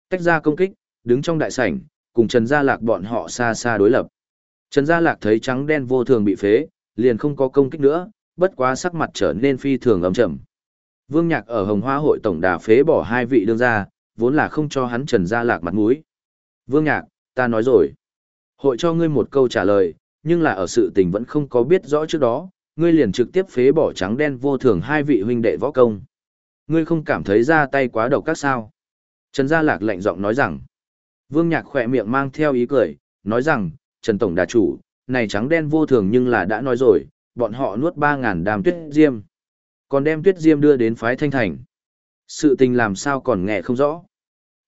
Tách ra công kích, đứng trong đại sảnh, cùng Trần Gia Lạc bọn họ xa xa đối lập. Trần Gia Lạc thấy trắng đen vô thường bị phế, liền không có công kích nữa, bất quá sắc mặt trở nên phi thường ấm trầm. Vương Nhạc ở Hồng Hoa hội tổng đà phế bỏ hai vị đương gia, vốn là không cho hắn Trần Gia Lạc mặt mũi. Vương Nhạc, ta nói rồi. Hội cho ngươi một câu trả lời, nhưng là ở sự tình vẫn không có biết rõ trước đó, ngươi liền trực tiếp phế bỏ trắng đen vô thường hai vị huynh đệ võ công. Ngươi không cảm thấy ra tay quá độc các sao? Trần Gia Lạc lạnh giọng nói rằng. Vương Nhạc khỏe miệng mang theo ý cười, nói rằng, Trần Tổng Đà Chủ, này trắng đen vô thường nhưng là đã nói rồi, bọn họ nuốt 3.000 đàm tuyết diêm. Còn đem tuyết diêm đưa đến phái thanh thành. Sự tình làm sao còn nghe không rõ.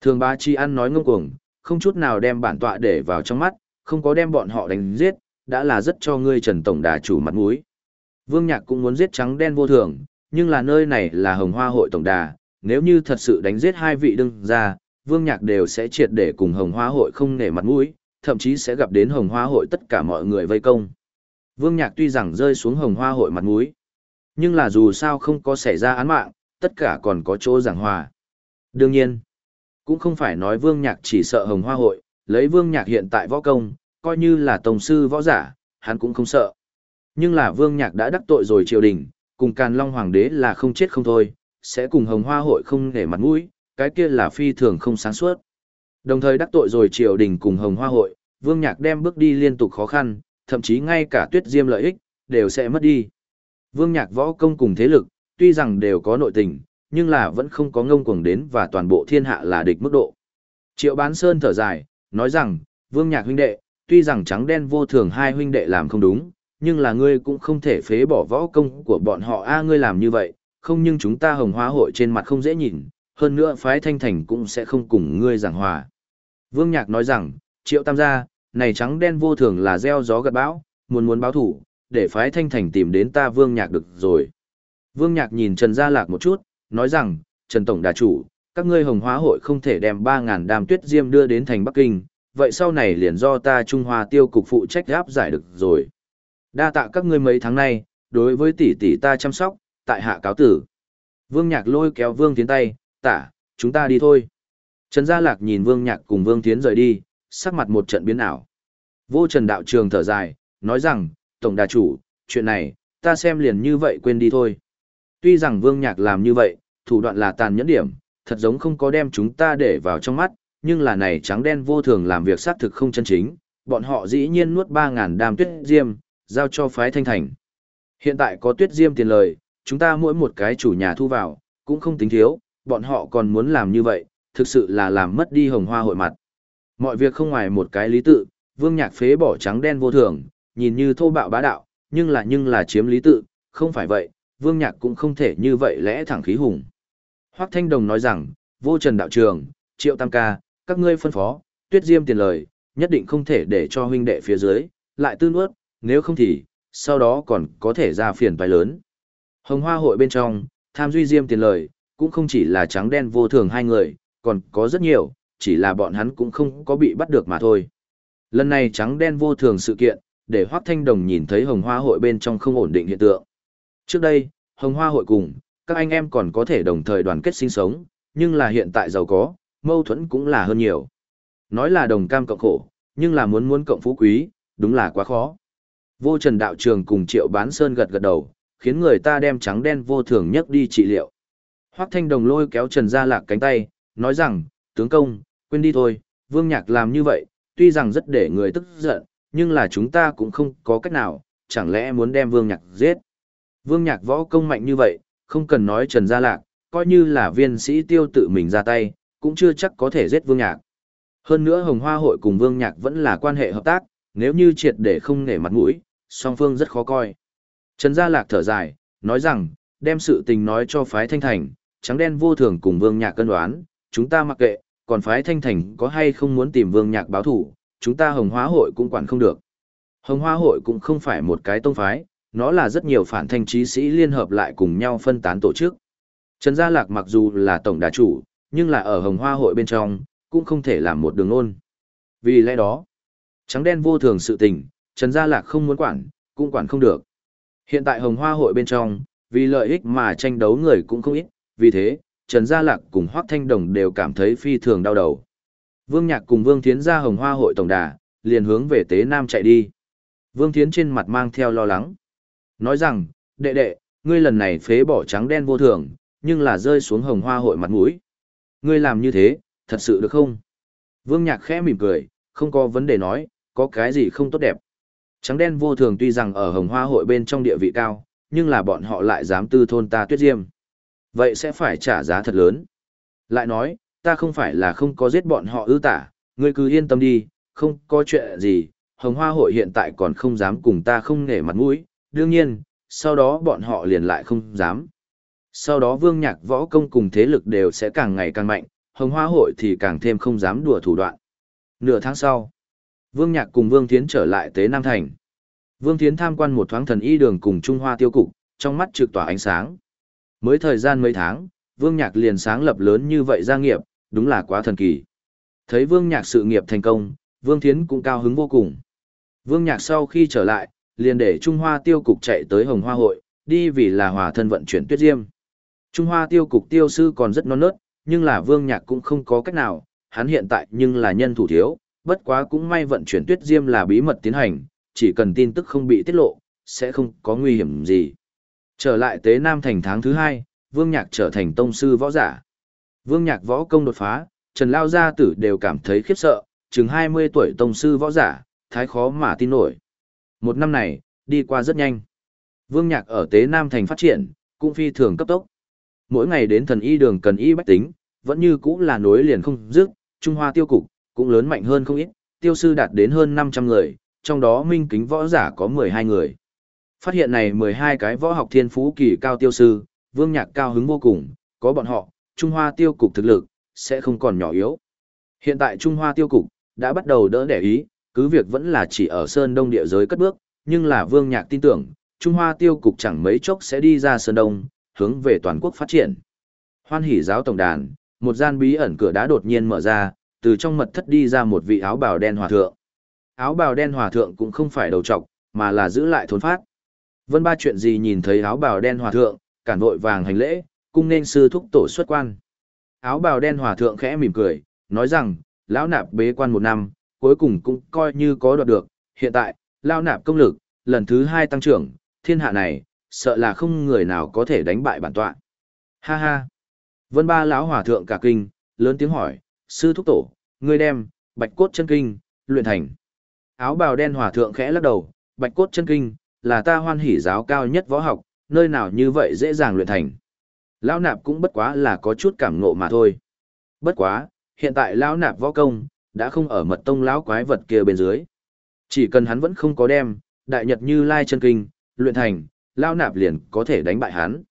Thường bá chi ăn nói ngông cuồng, không chút nào đem bản tọa để vào trong mắt, không có đem bọn họ đánh giết, đã là rất cho ngươi Trần Tổng Đà Chủ mặt mũi. Vương Nhạc cũng muốn giết trắng đen vô thường, nhưng là nơi này là hồng hoa hội tổng đà, nếu như thật sự đánh giết hai vị đương ra, Vương Nhạc đều sẽ triệt để cùng hồng hoa hội không nể mặt mũi, thậm chí sẽ gặp đến hồng hoa hội tất cả mọi người vây công. Vương Nhạc tuy rằng rơi xuống hồng hoa hội mặt mũi, nhưng là dù sao không có xảy ra án mạng, tất cả còn có chỗ giảng hòa. Đương nhiên, cũng không phải nói Vương Nhạc chỉ sợ hồng hoa hội, lấy Vương Nhạc hiện tại võ công, coi như là tổng sư võ giả, hắn cũng không sợ. Nhưng là Vương Nhạc đã đắc tội rồi triều đình, cùng Càn Long Hoàng đế là không chết không thôi, sẽ cùng Hồng Hoa hội không để mặt mũi, cái kia là phi thường không sáng suốt. Đồng thời đắc tội rồi triều đình cùng Hồng Hoa hội, Vương Nhạc đem bước đi liên tục khó khăn, thậm chí ngay cả tuyết diêm lợi ích, đều sẽ mất đi. Vương Nhạc võ công cùng thế lực, tuy rằng đều có nội tình, nhưng là vẫn không có ngông cuồng đến và toàn bộ thiên hạ là địch mức độ. Triệu Bán Sơn thở dài, nói rằng, Vương Nhạc huynh đệ, tuy rằng trắng đen vô thường hai huynh đệ làm không đúng, nhưng là ngươi cũng không thể phế bỏ võ công của bọn họ a ngươi làm như vậy, không nhưng chúng ta hồng hóa hội trên mặt không dễ nhìn, hơn nữa phái thanh thành cũng sẽ không cùng ngươi giảng hòa. Vương Nhạc nói rằng, triệu tam gia, này trắng đen vô thường là gieo gió gặt bão, muốn muốn báo thủ, để phái thanh thành tìm đến ta Vương Nhạc được rồi. Vương Nhạc nhìn Trần Gia Lạc một chút, nói rằng, Trần Tổng Đà Chủ, các ngươi hồng hóa hội không thể đem 3.000 đàm tuyết diêm đưa đến thành Bắc Kinh, vậy sau này liền do ta Trung Hoa tiêu cục phụ trách gáp giải được rồi. Đa tạ các ngươi mấy tháng nay, đối với tỷ tỷ ta chăm sóc, tại hạ cáo tử. Vương Nhạc lôi kéo Vương Tiến tay, tả, chúng ta đi thôi. Trần Gia Lạc nhìn Vương Nhạc cùng Vương Tiến rời đi, sắc mặt một trận biến ảo. Vô Trần Đạo Trường thở dài, nói rằng, Tổng Đà Chủ, chuyện này, ta xem liền như vậy quên đi thôi. Tuy rằng Vương Nhạc làm như vậy, thủ đoạn là tàn nhẫn điểm, thật giống không có đem chúng ta để vào trong mắt, nhưng là này trắng đen vô thường làm việc xác thực không chân chính, bọn họ dĩ nhiên nuốt 3.000 đam tuyết diêm, giao cho phái thanh thành. Hiện tại có tuyết diêm tiền lời, chúng ta mỗi một cái chủ nhà thu vào, cũng không tính thiếu, bọn họ còn muốn làm như vậy, thực sự là làm mất đi hồng hoa hội mặt. Mọi việc không ngoài một cái lý tự, vương nhạc phế bỏ trắng đen vô thường, nhìn như thô bạo bá đạo, nhưng là nhưng là chiếm lý tự, không phải vậy, vương nhạc cũng không thể như vậy lẽ thẳng khí hùng. Hoác Thanh Đồng nói rằng, vô trần đạo trường, triệu tam ca, các ngươi phân phó, tuyết diêm tiền lời, nhất định không thể để cho huynh đệ phía dưới, lại tư nuốt, nếu không thì, sau đó còn có thể ra phiền toái lớn. Hồng hoa hội bên trong, tham duy diêm tiền lời, cũng không chỉ là trắng đen vô thường hai người, còn có rất nhiều, chỉ là bọn hắn cũng không có bị bắt được mà thôi. Lần này trắng đen vô thường sự kiện, để Hoác Thanh Đồng nhìn thấy hồng hoa hội bên trong không ổn định hiện tượng. Trước đây, hồng hoa hội cùng, các anh em còn có thể đồng thời đoàn kết sinh sống, nhưng là hiện tại giàu có, mâu thuẫn cũng là hơn nhiều. Nói là đồng cam cộng khổ, nhưng là muốn muốn cộng phú quý, đúng là quá khó. Vô Trần Đạo Trường cùng Triệu Bán Sơn gật gật đầu, khiến người ta đem trắng đen vô thường nhất đi trị liệu. Hoắc Thanh Đồng lôi kéo Trần Gia Lạc cánh tay, nói rằng, tướng công, quên đi thôi, Vương Nhạc làm như vậy, tuy rằng rất để người tức giận, nhưng là chúng ta cũng không có cách nào, chẳng lẽ muốn đem Vương Nhạc giết. Vương Nhạc võ công mạnh như vậy, không cần nói Trần Gia Lạc, coi như là viên sĩ tiêu tự mình ra tay, cũng chưa chắc có thể giết Vương Nhạc. Hơn nữa Hồng Hoa hội cùng Vương Nhạc vẫn là quan hệ hợp tác, nếu như triệt để không nể mặt mũi, song phương rất khó coi. Trần Gia Lạc thở dài, nói rằng, đem sự tình nói cho phái thanh thành, trắng đen vô thường cùng Vương Nhạc cân đoán, chúng ta mặc kệ, còn phái thanh thành có hay không muốn tìm Vương Nhạc báo thủ, chúng ta Hồng Hoa hội cũng quản không được. Hồng Hoa hội cũng không phải một cái tông phái, nó là rất nhiều phản thanh trí sĩ liên hợp lại cùng nhau phân tán tổ chức. Trần Gia Lạc mặc dù là tổng đà chủ, nhưng là ở Hồng Hoa hội bên trong, cũng không thể làm một đường ôn. Vì lẽ đó, trắng đen vô thường sự tình, Trần Gia Lạc không muốn quản, cũng quản không được. Hiện tại Hồng Hoa hội bên trong, vì lợi ích mà tranh đấu người cũng không ít, vì thế, Trần Gia Lạc cùng Hoắc Thanh Đồng đều cảm thấy phi thường đau đầu. Vương Nhạc cùng Vương Thiến ra Hồng Hoa hội tổng đà, liền hướng về Tế Nam chạy đi. Vương Thiến trên mặt mang theo lo lắng. Nói rằng, đệ đệ, ngươi lần này phế bỏ trắng đen vô thường, nhưng là rơi xuống Hồng Hoa hội mặt mũi. Ngươi làm như thế, thật sự được không? Vương Nhạc khẽ mỉm cười, không có vấn đề nói, có cái gì không tốt đẹp. Trắng đen vô thường tuy rằng ở hồng hoa hội bên trong địa vị cao, nhưng là bọn họ lại dám tư thôn ta tuyết diêm. Vậy sẽ phải trả giá thật lớn. Lại nói, ta không phải là không có giết bọn họ ư tả, ngươi cứ yên tâm đi, không có chuyện gì, hồng hoa hội hiện tại còn không dám cùng ta không nể mặt mũi, đương nhiên, sau đó bọn họ liền lại không dám. Sau đó vương nhạc võ công cùng thế lực đều sẽ càng ngày càng mạnh, hồng hoa hội thì càng thêm không dám đùa thủ đoạn. Nửa tháng sau, Vương Nhạc cùng Vương Thiến trở lại Tế Nam Thành. Vương Thiến tham quan một thoáng thần y đường cùng Trung Hoa tiêu cục, trong mắt trực tỏa ánh sáng. Mới thời gian mấy tháng, Vương Nhạc liền sáng lập lớn như vậy gia nghiệp, đúng là quá thần kỳ. Thấy Vương Nhạc sự nghiệp thành công, Vương Thiến cũng cao hứng vô cùng. Vương Nhạc sau khi trở lại, liền để Trung Hoa tiêu cục chạy tới Hồng Hoa hội, đi vì là hòa thân vận chuyển tuyết diêm. Trung Hoa tiêu cục tiêu sư còn rất non nớt, nhưng là Vương Nhạc cũng không có cách nào, hắn hiện tại nhưng là nhân thủ thiếu, bất quá cũng may vận chuyển tuyết diêm là bí mật tiến hành, chỉ cần tin tức không bị tiết lộ, sẽ không có nguy hiểm gì. Trở lại tế Nam thành tháng thứ hai, Vương Nhạc trở thành tông sư võ giả. Vương Nhạc võ công đột phá, Trần Lao Gia Tử đều cảm thấy khiếp sợ, chừng 20 tuổi tông sư võ giả, thái khó mà tin nổi. Một năm này, đi qua rất nhanh. Vương Nhạc ở tế Nam thành phát triển, cũng phi thường cấp tốc. Mỗi ngày đến thần y đường cần y bách tính, vẫn như cũ là nối liền không dứt, Trung Hoa tiêu cục, cũng lớn mạnh hơn không ít, tiêu sư đạt đến hơn 500 người, trong đó minh kính võ giả có 12 người. Phát hiện này 12 cái võ học thiên phú kỳ cao tiêu sư, vương nhạc cao hứng vô cùng, có bọn họ, Trung Hoa tiêu cục thực lực, sẽ không còn nhỏ yếu. Hiện tại Trung Hoa tiêu cục, đã bắt đầu đỡ để ý, cứ việc vẫn là chỉ ở Sơn Đông địa giới cất bước, nhưng là vương nhạc tin tưởng, Trung Hoa tiêu cục chẳng mấy chốc sẽ đi ra Sơn Đông, hướng về toàn quốc phát triển. Hoan hỷ giáo tổng đàn, một gian bí ẩn cửa đá đột nhiên mở ra, từ trong mật thất đi ra một vị áo bào đen hòa thượng. Áo bào đen hòa thượng cũng không phải đầu trọc, mà là giữ lại thốn phát. Vân ba chuyện gì nhìn thấy áo bào đen hòa thượng, cản vội vàng hành lễ, cung nên sư thúc tổ xuất quan. Áo bào đen hòa thượng khẽ mỉm cười, nói rằng, lão nạp bế quan một năm, cuối cùng cũng coi như có đoạt được, hiện tại, lão nạp công lực, lần thứ hai tăng trưởng, thiên hạ này, sợ là không người nào có thể đánh bại bản tọa. Ha ha. Vân ba lão hòa thượng cả kinh, lớn tiếng hỏi, sư thúc tổ, ngươi đem, bạch cốt chân kinh, luyện thành. Áo bào đen hòa thượng khẽ lắc đầu, bạch cốt chân kinh, là ta hoan hỉ giáo cao nhất võ học, nơi nào như vậy dễ dàng luyện thành. Lão nạp cũng bất quá là có chút cảm ngộ mà thôi. Bất quá, hiện tại lão nạp võ công, đã không ở mật tông lão quái vật kia bên dưới. Chỉ cần hắn vẫn không có đem, đại nhật như lai chân kinh, luyện thành, lão nạp liền có thể đánh bại hắn.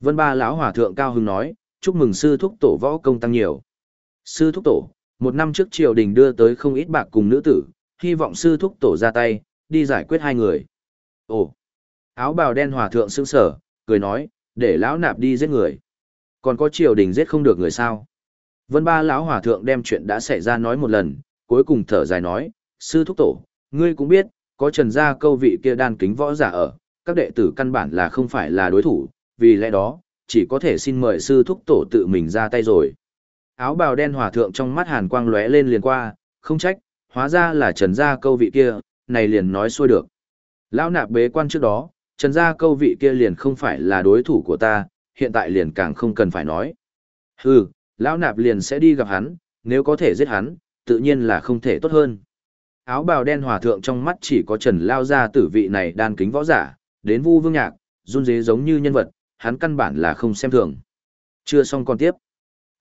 Vân ba lão hòa thượng cao hưng nói, chúc mừng sư thúc tổ võ công tăng nhiều. Sư thúc tổ, một năm trước triều đình đưa tới không ít bạc cùng nữ tử, hy vọng sư thúc tổ ra tay, đi giải quyết hai người. Ồ, áo bào đen hòa thượng sững sở, cười nói, để lão nạp đi giết người. Còn có triều đình giết không được người sao? Vân ba lão hòa thượng đem chuyện đã xảy ra nói một lần, cuối cùng thở dài nói, sư thúc tổ, ngươi cũng biết, có trần gia câu vị kia đan kính võ giả ở, các đệ tử căn bản là không phải là đối thủ, vì lẽ đó, chỉ có thể xin mời sư thúc tổ tự mình ra tay rồi. Áo bào đen hòa thượng trong mắt hàn quang lóe lên liền qua, không trách, hóa ra là trần gia câu vị kia, này liền nói xuôi được. Lão nạp bế quan trước đó, trần gia câu vị kia liền không phải là đối thủ của ta, hiện tại liền càng không cần phải nói. Hừ, lão nạp liền sẽ đi gặp hắn, nếu có thể giết hắn, tự nhiên là không thể tốt hơn. Áo bào đen hòa thượng trong mắt chỉ có trần lao ra tử vị này đan kính võ giả, đến vu vương nhạc, run dế giống như nhân vật, hắn căn bản là không xem thường. Chưa xong còn tiếp.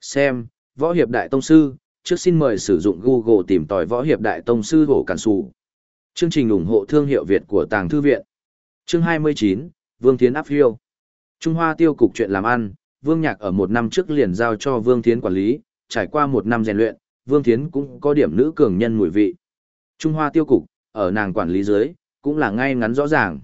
Xem, võ hiệp đại tông sư, trước xin mời sử dụng Google tìm tòi võ hiệp đại tông sư hổ cản Xù. Chương trình ủng hộ thương hiệu Việt của Tàng Thư Viện. Chương 29, Vương Thiến áp hiêu. Trung Hoa tiêu cục chuyện làm ăn, Vương Nhạc ở một năm trước liền giao cho Vương Thiến quản lý, trải qua một năm rèn luyện, Vương Thiến cũng có điểm nữ cường nhân mùi vị. Trung Hoa tiêu cục, ở nàng quản lý dưới, cũng là ngay ngắn rõ ràng.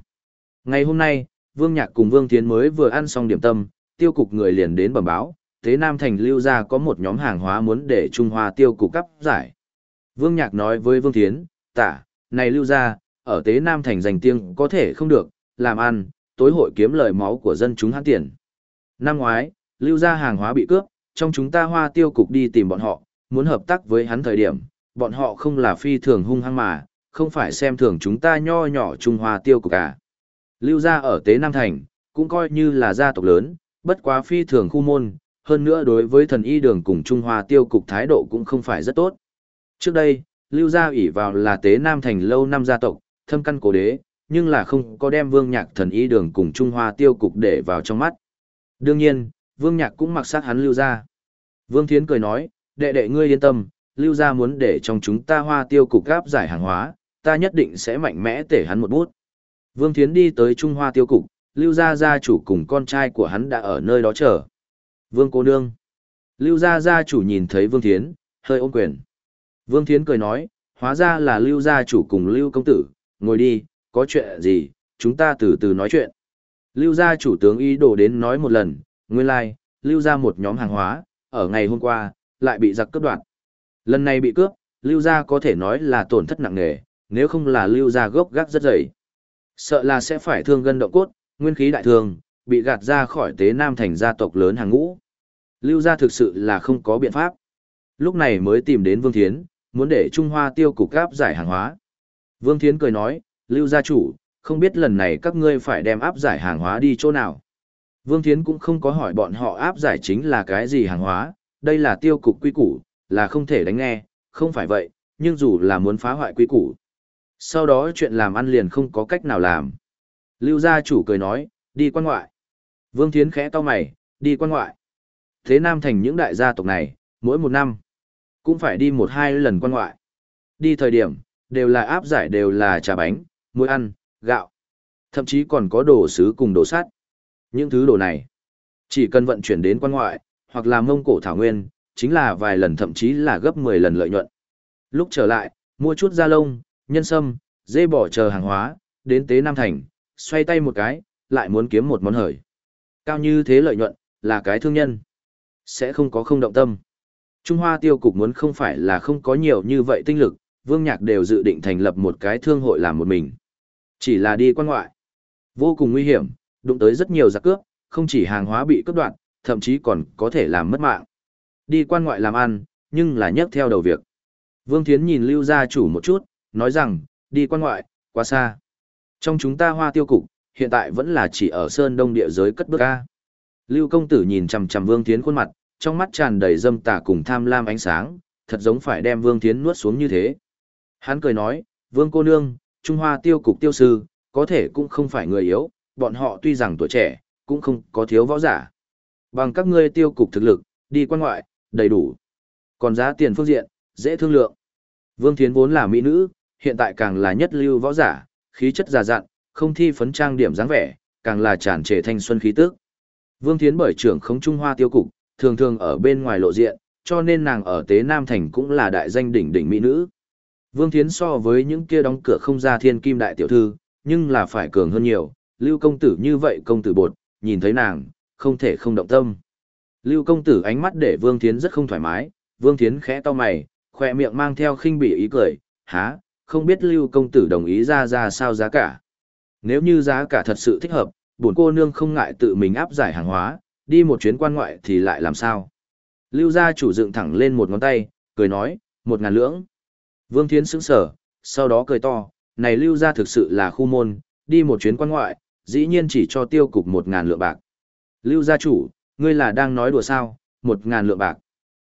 Ngày hôm nay, Vương Nhạc cùng Vương Thiến mới vừa ăn xong điểm tâm, tiêu cục người liền đến bẩm báo, Tế Nam Thành lưu ra có một nhóm hàng hóa muốn để Trung Hoa tiêu cục cấp giải. Vương Nhạc nói với Vương Thiến, tả, này lưu ra, ở Tế Nam Thành giành tiếng có thể không được, làm ăn, tối hội kiếm lời máu của dân chúng hãn tiền. Năm ngoái, lưu ra hàng hóa bị cướp, trong chúng ta hoa tiêu cục đi tìm bọn họ, muốn hợp tác với hắn thời điểm, bọn họ không là phi thường hung hăng mà, không phải xem thường chúng ta nho nhỏ Trung Hoa tiêu cục cả. Lưu gia ở Tế Nam Thành, cũng coi như là gia tộc lớn, bất quá phi thường khu môn, hơn nữa đối với thần y đường cùng Trung Hoa tiêu cục thái độ cũng không phải rất tốt. Trước đây, Lưu gia ủy vào là Tế Nam Thành lâu năm gia tộc, thâm căn cố đế, nhưng là không có đem vương nhạc thần y đường cùng Trung Hoa tiêu cục để vào trong mắt. Đương nhiên, vương nhạc cũng mặc sát hắn Lưu gia. Vương Thiến cười nói, đệ đệ ngươi yên tâm, Lưu gia muốn để trong chúng ta hoa tiêu cục gáp giải hàng hóa, ta nhất định sẽ mạnh mẽ tể hắn một bút. Vương Thiến đi tới Trung Hoa tiêu cục, Lưu Gia Gia chủ cùng con trai của hắn đã ở nơi đó chờ. Vương cô nương. Lưu Gia Gia chủ nhìn thấy Vương Thiến, hơi ôm quyền. Vương Thiến cười nói, hóa ra là Lưu Gia chủ cùng Lưu công tử, ngồi đi, có chuyện gì, chúng ta từ từ nói chuyện. Lưu Gia chủ tướng ý đồ đến nói một lần, nguyên lai, like, Lưu Gia một nhóm hàng hóa, ở ngày hôm qua, lại bị giặc cướp đoạt. Lần này bị cướp, Lưu Gia có thể nói là tổn thất nặng nề, nếu không là Lưu Gia gốc gác rất dày. Sợ là sẽ phải thương gân động cốt, nguyên khí đại thương, bị gạt ra khỏi tế nam thành gia tộc lớn hàng ngũ. Lưu gia thực sự là không có biện pháp. Lúc này mới tìm đến Vương Thiến, muốn để Trung Hoa tiêu cục áp giải hàng hóa. Vương Thiến cười nói, Lưu gia chủ, không biết lần này các ngươi phải đem áp giải hàng hóa đi chỗ nào. Vương Thiến cũng không có hỏi bọn họ áp giải chính là cái gì hàng hóa, đây là tiêu cục quy củ, là không thể đánh nghe, không phải vậy, nhưng dù là muốn phá hoại quy củ. Sau đó chuyện làm ăn liền không có cách nào làm. Lưu gia chủ cười nói, đi quan ngoại. Vương Thiến khẽ to mày, đi quan ngoại. Thế Nam thành những đại gia tộc này, mỗi một năm, cũng phải đi một hai lần quan ngoại. Đi thời điểm, đều là áp giải đều là trà bánh, muối ăn, gạo. Thậm chí còn có đồ sứ cùng đồ sắt. Những thứ đồ này, chỉ cần vận chuyển đến quan ngoại, hoặc là mông cổ thảo nguyên, chính là vài lần thậm chí là gấp 10 lần lợi nhuận. Lúc trở lại, mua chút da lông, nhân sâm, dê bỏ chờ hàng hóa, đến tế Nam Thành, xoay tay một cái, lại muốn kiếm một món hời. Cao như thế lợi nhuận, là cái thương nhân. Sẽ không có không động tâm. Trung Hoa tiêu cục muốn không phải là không có nhiều như vậy tinh lực, Vương Nhạc đều dự định thành lập một cái thương hội làm một mình. Chỉ là đi quan ngoại. Vô cùng nguy hiểm, đụng tới rất nhiều giặc cướp, không chỉ hàng hóa bị cướp đoạt, thậm chí còn có thể làm mất mạng. Đi quan ngoại làm ăn, nhưng là nhấc theo đầu việc. Vương Thiến nhìn Lưu gia chủ một chút, nói rằng, đi quan ngoại, quá xa. Trong chúng ta hoa tiêu cục, hiện tại vẫn là chỉ ở sơn đông địa giới cất bước ca. Lưu công tử nhìn chằm chằm Vương Thiến khuôn mặt, trong mắt tràn đầy dâm tà cùng tham lam ánh sáng, thật giống phải đem Vương Thiến nuốt xuống như thế. Hắn cười nói, Vương cô nương, Trung Hoa tiêu cục tiêu sư, có thể cũng không phải người yếu, bọn họ tuy rằng tuổi trẻ, cũng không có thiếu võ giả. Bằng các ngươi tiêu cục thực lực, đi quan ngoại, đầy đủ. Còn giá tiền phương diện, dễ thương lượng. Vương Thiến vốn là mỹ nữ, hiện tại càng là nhất lưu võ giả, khí chất già dặn, không thi phấn trang điểm dáng vẻ, càng là tràn trề thanh xuân khí tức. Vương Thiến bởi trưởng không Trung Hoa tiêu cục, thường thường ở bên ngoài lộ diện, cho nên nàng ở Tế Nam Thành cũng là đại danh đỉnh đỉnh mỹ nữ. Vương Thiến so với những kia đóng cửa không ra thiên kim đại tiểu thư, nhưng là phải cường hơn nhiều, lưu công tử như vậy công tử bột, nhìn thấy nàng, không thể không động tâm. Lưu công tử ánh mắt để Vương Thiến rất không thoải mái, Vương Thiến khẽ to mày, khỏe miệng mang theo khinh bỉ ý cười, há, không biết Lưu công tử đồng ý ra ra sao giá cả. Nếu như giá cả thật sự thích hợp, bổn cô nương không ngại tự mình áp giải hàng hóa, đi một chuyến quan ngoại thì lại làm sao. Lưu gia chủ dựng thẳng lên một ngón tay, cười nói, một ngàn lưỡng. Vương Thiến sững sở, sau đó cười to, này lưu gia thực sự là khu môn, đi một chuyến quan ngoại, dĩ nhiên chỉ cho tiêu cục một ngàn lượng bạc. Lưu gia chủ, ngươi là đang nói đùa sao, một ngàn lượng bạc.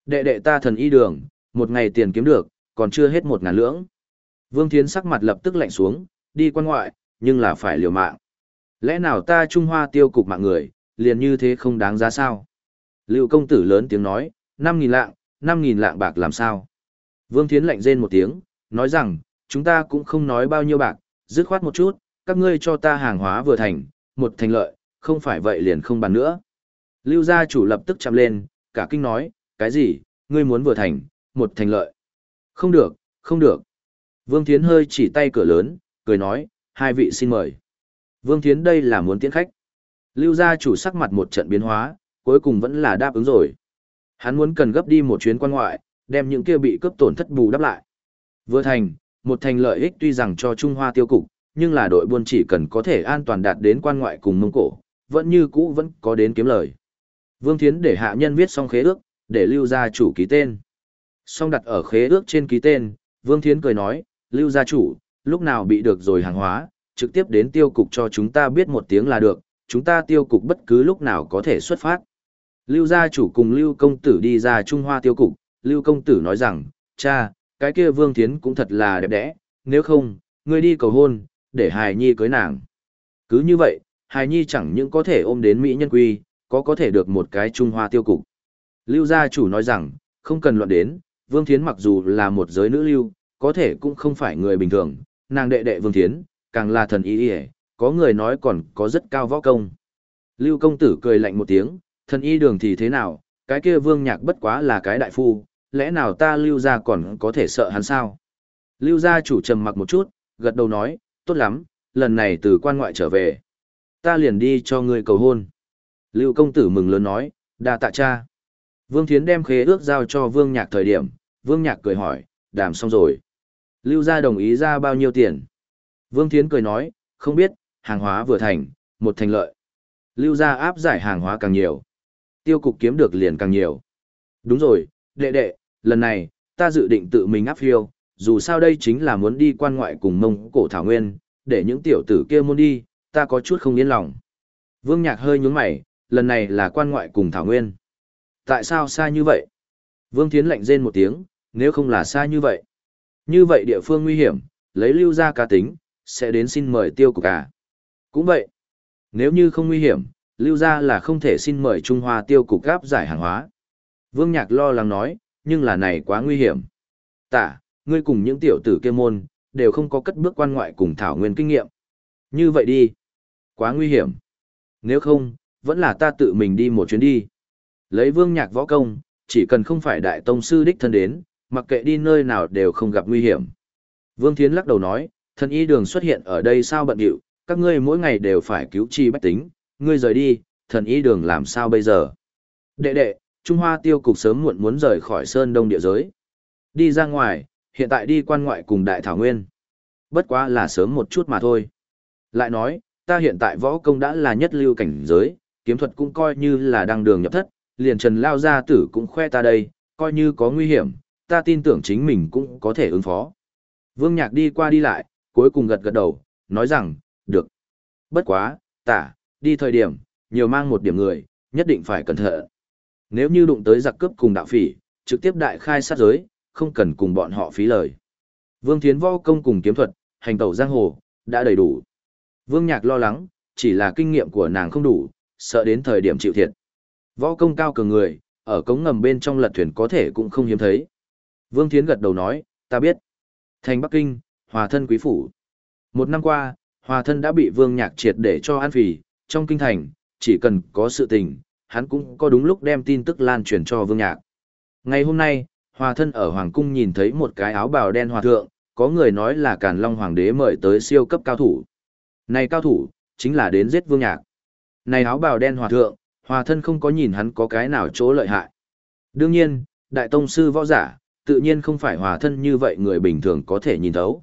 Đệ đệ ta thần y đường, một ngày tiền kiếm được, còn chưa hết một ngàn lưỡng. Vương Thiến sắc mặt lập tức lạnh xuống, đi quan ngoại, nhưng là phải liều mạng. Lẽ nào ta Trung Hoa tiêu cục mạng người, liền như thế không đáng giá sao? Lưu công tử lớn tiếng nói, 5.000 lạng, 5.000 lạng bạc làm sao? Vương Thiến lạnh rên một tiếng, nói rằng, chúng ta cũng không nói bao nhiêu bạc, dứt khoát một chút, các ngươi cho ta hàng hóa vừa thành, một thành lợi, không phải vậy liền không bàn nữa. Lưu gia chủ lập tức chạm lên, cả kinh nói, cái gì, ngươi muốn vừa thành, một thành lợi. Không được, không được. Vương Thiến hơi chỉ tay cửa lớn, cười nói, hai vị xin mời. Vương Thiến đây là muốn tiễn khách. Lưu gia chủ sắc mặt một trận biến hóa, cuối cùng vẫn là đáp ứng rồi. Hắn muốn cần gấp đi một chuyến quan ngoại, đem những kia bị cướp tổn thất bù đắp lại. Vừa thành, một thành lợi ích tuy rằng cho Trung Hoa tiêu cục, nhưng là đội buôn chỉ cần có thể an toàn đạt đến quan ngoại cùng Mông Cổ, vẫn như cũ vẫn có đến kiếm lời. Vương Thiến để hạ nhân viết xong khế ước, để lưu gia chủ ký tên. Xong đặt ở khế ước trên ký tên, Vương Thiến cười nói, lưu gia chủ, lúc nào bị được rồi hàng hóa, trực tiếp đến tiêu cục cho chúng ta biết một tiếng là được, chúng ta tiêu cục bất cứ lúc nào có thể xuất phát. Lưu gia chủ cùng Lưu công tử đi ra Trung Hoa tiêu cục, Lưu công tử nói rằng, cha, cái kia Vương Thiến cũng thật là đẹp đẽ, nếu không, ngươi đi cầu hôn, để Hài Nhi cưới nàng. Cứ như vậy, Hài Nhi chẳng những có thể ôm đến Mỹ nhân quy, có có thể được một cái Trung Hoa tiêu cục. Lưu gia chủ nói rằng, không cần luận đến, Vương Thiến mặc dù là một giới nữ lưu, có thể cũng không phải người bình thường, nàng đệ đệ Vương Thiến, càng là thần y y có người nói còn có rất cao võ công. Lưu công tử cười lạnh một tiếng, thần y đường thì thế nào, cái kia Vương Nhạc bất quá là cái đại phu, lẽ nào ta lưu gia còn có thể sợ hắn sao? Lưu gia chủ trầm mặc một chút, gật đầu nói, tốt lắm, lần này từ quan ngoại trở về. Ta liền đi cho ngươi cầu hôn. Lưu công tử mừng lớn nói, đa tạ cha. Vương Thiến đem khế ước giao cho Vương Nhạc thời điểm, Vương Nhạc cười hỏi, đàm xong rồi. Lưu gia đồng ý ra bao nhiêu tiền? Vương Thiến cười nói, không biết, hàng hóa vừa thành, một thành lợi. Lưu gia áp giải hàng hóa càng nhiều. Tiêu cục kiếm được liền càng nhiều. Đúng rồi, đệ đệ, lần này, ta dự định tự mình áp phiêu, dù sao đây chính là muốn đi quan ngoại cùng mông cổ thảo nguyên, để những tiểu tử kia muốn đi, ta có chút không yên lòng. Vương Nhạc hơi nhướng mày, lần này là quan ngoại cùng thảo nguyên. Tại sao xa như vậy? Vương Thiến lạnh rên một tiếng, nếu không là xa như vậy. Như vậy địa phương nguy hiểm, lấy lưu ra cá tính, sẽ đến xin mời tiêu cục cả. Cũng vậy, nếu như không nguy hiểm, lưu ra là không thể xin mời Trung Hoa tiêu cục gáp giải hàng hóa. Vương Nhạc lo lắng nói, nhưng là này quá nguy hiểm. Tả, ngươi cùng những tiểu tử kia môn, đều không có cất bước quan ngoại cùng thảo nguyên kinh nghiệm. Như vậy đi. Quá nguy hiểm. Nếu không, vẫn là ta tự mình đi một chuyến đi. Lấy vương nhạc võ công, chỉ cần không phải đại tông sư đích thân đến, mặc kệ đi nơi nào đều không gặp nguy hiểm. Vương Thiến lắc đầu nói, thần y đường xuất hiện ở đây sao bận điệu, các ngươi mỗi ngày đều phải cứu chi bách tính, ngươi rời đi, thần y đường làm sao bây giờ? Đệ đệ, Trung Hoa tiêu cục sớm muộn muốn rời khỏi sơn đông địa giới. Đi ra ngoài, hiện tại đi quan ngoại cùng đại thảo nguyên. Bất quá là sớm một chút mà thôi. Lại nói, ta hiện tại võ công đã là nhất lưu cảnh giới, kiếm thuật cũng coi như là đang đường nhập thất, liền trần lao gia tử cũng khoe ta đây, coi như có nguy hiểm, ta tin tưởng chính mình cũng có thể ứng phó. Vương Nhạc đi qua đi lại, cuối cùng gật gật đầu, nói rằng, được. Bất quá, tả, đi thời điểm, nhiều mang một điểm người, nhất định phải cẩn thận. Nếu như đụng tới giặc cướp cùng đạo phỉ, trực tiếp đại khai sát giới, không cần cùng bọn họ phí lời. Vương Thiến võ công cùng kiếm thuật, hành tẩu giang hồ, đã đầy đủ. Vương Nhạc lo lắng, chỉ là kinh nghiệm của nàng không đủ, sợ đến thời điểm chịu thiệt. Võ công cao cường người, ở cống ngầm bên trong lật thuyền có thể cũng không hiếm thấy. Vương Thiến gật đầu nói, ta biết. Thành Bắc Kinh, hòa thân quý phủ. Một năm qua, hòa thân đã bị Vương Nhạc triệt để cho an phì, trong kinh thành, chỉ cần có sự tình, hắn cũng có đúng lúc đem tin tức lan truyền cho Vương Nhạc. Ngày hôm nay, hòa thân ở Hoàng Cung nhìn thấy một cái áo bào đen hòa thượng, có người nói là Càn Long Hoàng đế mời tới siêu cấp cao thủ. Này cao thủ, chính là đến giết Vương Nhạc. Này áo bào đen hòa thượng, hòa thân không có nhìn hắn có cái nào chỗ lợi hại. Đương nhiên, đại tông sư võ giả, tự nhiên không phải hòa thân như vậy người bình thường có thể nhìn thấu.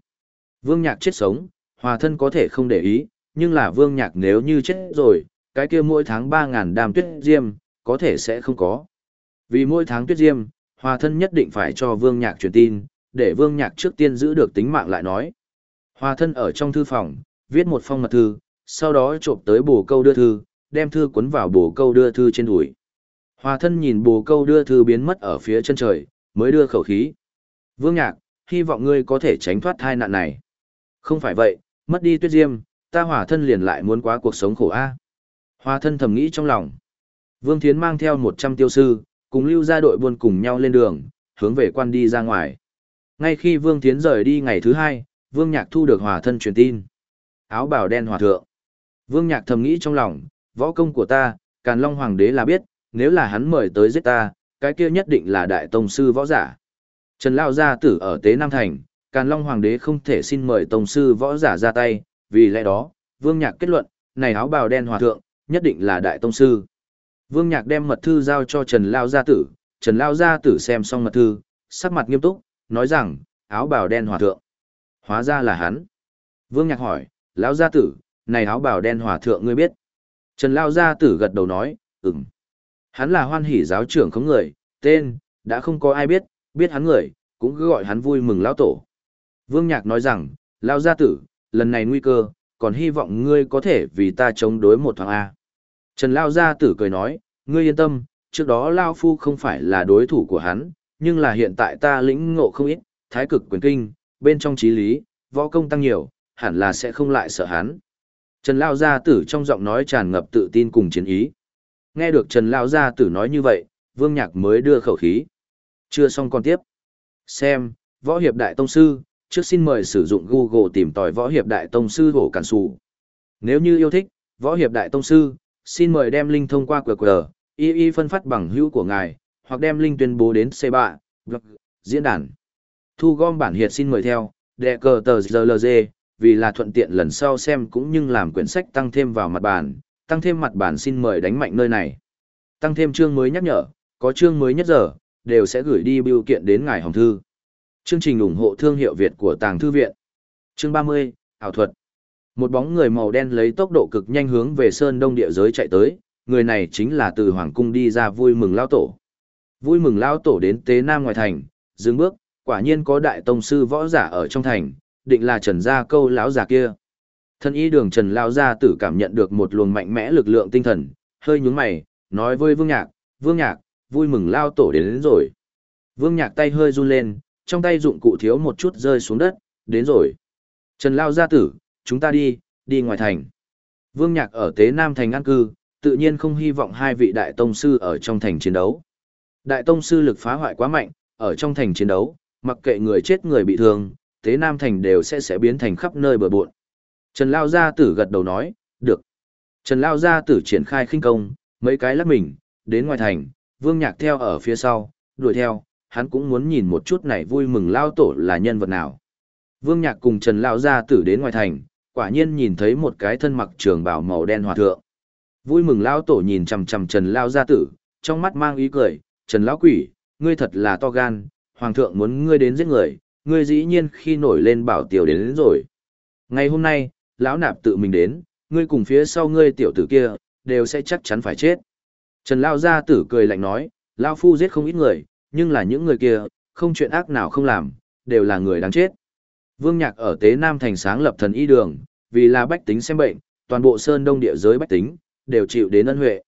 Vương Nhạc chết sống, hòa thân có thể không để ý, nhưng là Vương Nhạc nếu như chết rồi, cái kia mỗi tháng 3.000 đàm tuyết diêm, có thể sẽ không có. Vì mỗi tháng tuyết diêm, hòa thân nhất định phải cho Vương Nhạc truyền tin, để Vương Nhạc trước tiên giữ được tính mạng lại nói. Hòa thân ở trong thư phòng, viết một phong mật thư, sau đó trộm tới bồ câu đưa thư, đem thư cuốn vào bồ câu đưa thư trên đùi. Hòa thân nhìn bồ câu đưa thư biến mất ở phía chân trời, mới đưa khẩu khí. Vương Nhạc, hy vọng ngươi có thể tránh thoát thai nạn này. Không phải vậy, mất đi tuyết diêm, ta hỏa thân liền lại muốn quá cuộc sống khổ a. Hỏa thân thầm nghĩ trong lòng. Vương Thiến mang theo 100 tiêu sư, cùng lưu ra đội buôn cùng nhau lên đường, hướng về quan đi ra ngoài. Ngay khi Vương Thiến rời đi ngày thứ hai, Vương Nhạc thu được hỏa thân truyền tin. Áo bào đen hòa thượng. Vương Nhạc thầm nghĩ trong lòng, võ công của ta, Càn Long Hoàng đế là biết, nếu là hắn mời tới giết ta, cái kia nhất định là đại tông sư võ giả. Trần Lao Gia tử ở Tế Nam Thành, Càn Long Hoàng đế không thể xin mời tông sư võ giả ra tay, vì lẽ đó, Vương Nhạc kết luận, này áo bào đen hòa thượng, nhất định là đại tông sư. Vương Nhạc đem mật thư giao cho Trần Lao Gia tử, Trần Lao Gia tử xem xong mật thư, sắc mặt nghiêm túc, nói rằng, áo bào đen hòa thượng. Hóa ra là hắn. Vương Nhạc hỏi, Lão Gia tử, này áo bào đen hòa thượng ngươi biết. Trần Lao Gia tử gật đầu nói, ừm. Hắn là hoan hỷ giáo trưởng không người, tên, đã không có ai biết, biết hắn người, cũng cứ gọi hắn vui mừng lão tổ. Vương Nhạc nói rằng, Lao Gia tử, lần này nguy cơ, còn hy vọng ngươi có thể vì ta chống đối một thoáng A. Trần Lao Gia tử cười nói, ngươi yên tâm, trước đó Lao Phu không phải là đối thủ của hắn, nhưng là hiện tại ta lĩnh ngộ không ít, thái cực quyền kinh, bên trong trí lý, võ công tăng nhiều, hẳn là sẽ không lại sợ hắn. Trần Lao Gia tử trong giọng nói tràn ngập tự tin cùng chiến ý. Nghe được Trần Lao Gia tử nói như vậy, Vương Nhạc mới đưa khẩu khí. Chưa xong còn tiếp. Xem, Võ Hiệp Đại Tông Sư, trước xin mời sử dụng Google tìm tòi Võ Hiệp Đại Tông Sư hổ cản sụ. Nếu như yêu thích, Võ Hiệp Đại Tông Sư, xin mời đem link thông qua QR, y y phân phát bằng hữu của ngài, hoặc đem link tuyên bố đến C3, diễn đàn. Thu gom bản hiệt xin mời theo, đệ cờ tờ GLG, vì là thuận tiện lần sau xem cũng như làm quyển sách tăng thêm vào mặt bản, tăng thêm mặt bản xin mời đánh mạnh nơi này. Tăng thêm chương mới nhắc nhở, có chương mới nhất giờ, đều sẽ gửi đi biểu kiện đến ngài hồng thư. Chương trình ủng hộ thương hiệu Việt của Tàng Thư Viện. Chương 30, ảo thuật. Một bóng người màu đen lấy tốc độ cực nhanh hướng về sơn đông địa giới chạy tới, người này chính là từ Hoàng Cung đi ra vui mừng lao tổ. Vui mừng lao tổ đến Tế Nam ngoài thành, dừng bước, quả nhiên có đại tông sư võ giả ở trong thành, định là Trần Gia câu lão già kia. Thân y đường Trần Lao Gia tử cảm nhận được một luồng mạnh mẽ lực lượng tinh thần, hơi nhúng mày, nói với Vương Nhạc, Vương Nhạc, vui mừng lao tổ đến, đến rồi. Vương Nhạc tay hơi run lên, trong tay dụng cụ thiếu một chút rơi xuống đất, đến rồi. Trần Lao Gia tử, chúng ta đi, đi ngoài thành. Vương Nhạc ở Tế Nam Thành an cư, tự nhiên không hy vọng hai vị đại tông sư ở trong thành chiến đấu. Đại tông sư lực phá hoại quá mạnh, ở trong thành chiến đấu, mặc kệ người chết người bị thương, Tế Nam Thành đều sẽ sẽ biến thành khắp nơi bờ bộn. Trần Lao Gia Tử gật đầu nói, được. Trần Lao Gia Tử triển khai khinh công, mấy cái lắp mình, đến ngoài thành, Vương Nhạc theo ở phía sau, đuổi theo, hắn cũng muốn nhìn một chút này vui mừng Lao Tổ là nhân vật nào. Vương Nhạc cùng Trần Lao Gia Tử đến ngoài thành, quả nhiên nhìn thấy một cái thân mặc trường bào màu đen hòa thượng. Vui mừng Lao Tổ nhìn chằm chằm Trần Lao Gia Tử, trong mắt mang ý cười, Trần Lão Quỷ, ngươi thật là to gan, Hoàng thượng muốn ngươi đến giết người, ngươi dĩ nhiên khi nổi lên bảo tiểu đến, đến rồi. Ngày hôm nay, lão nạp tự mình đến, ngươi cùng phía sau ngươi tiểu tử kia, đều sẽ chắc chắn phải chết. Trần Lao Gia tử cười lạnh nói, Lao Phu giết không ít người, nhưng là những người kia, không chuyện ác nào không làm, đều là người đáng chết. Vương Nhạc ở Tế Nam thành sáng lập thần y đường, vì là bách tính xem bệnh, toàn bộ sơn đông địa giới bách tính, đều chịu đến ân huệ.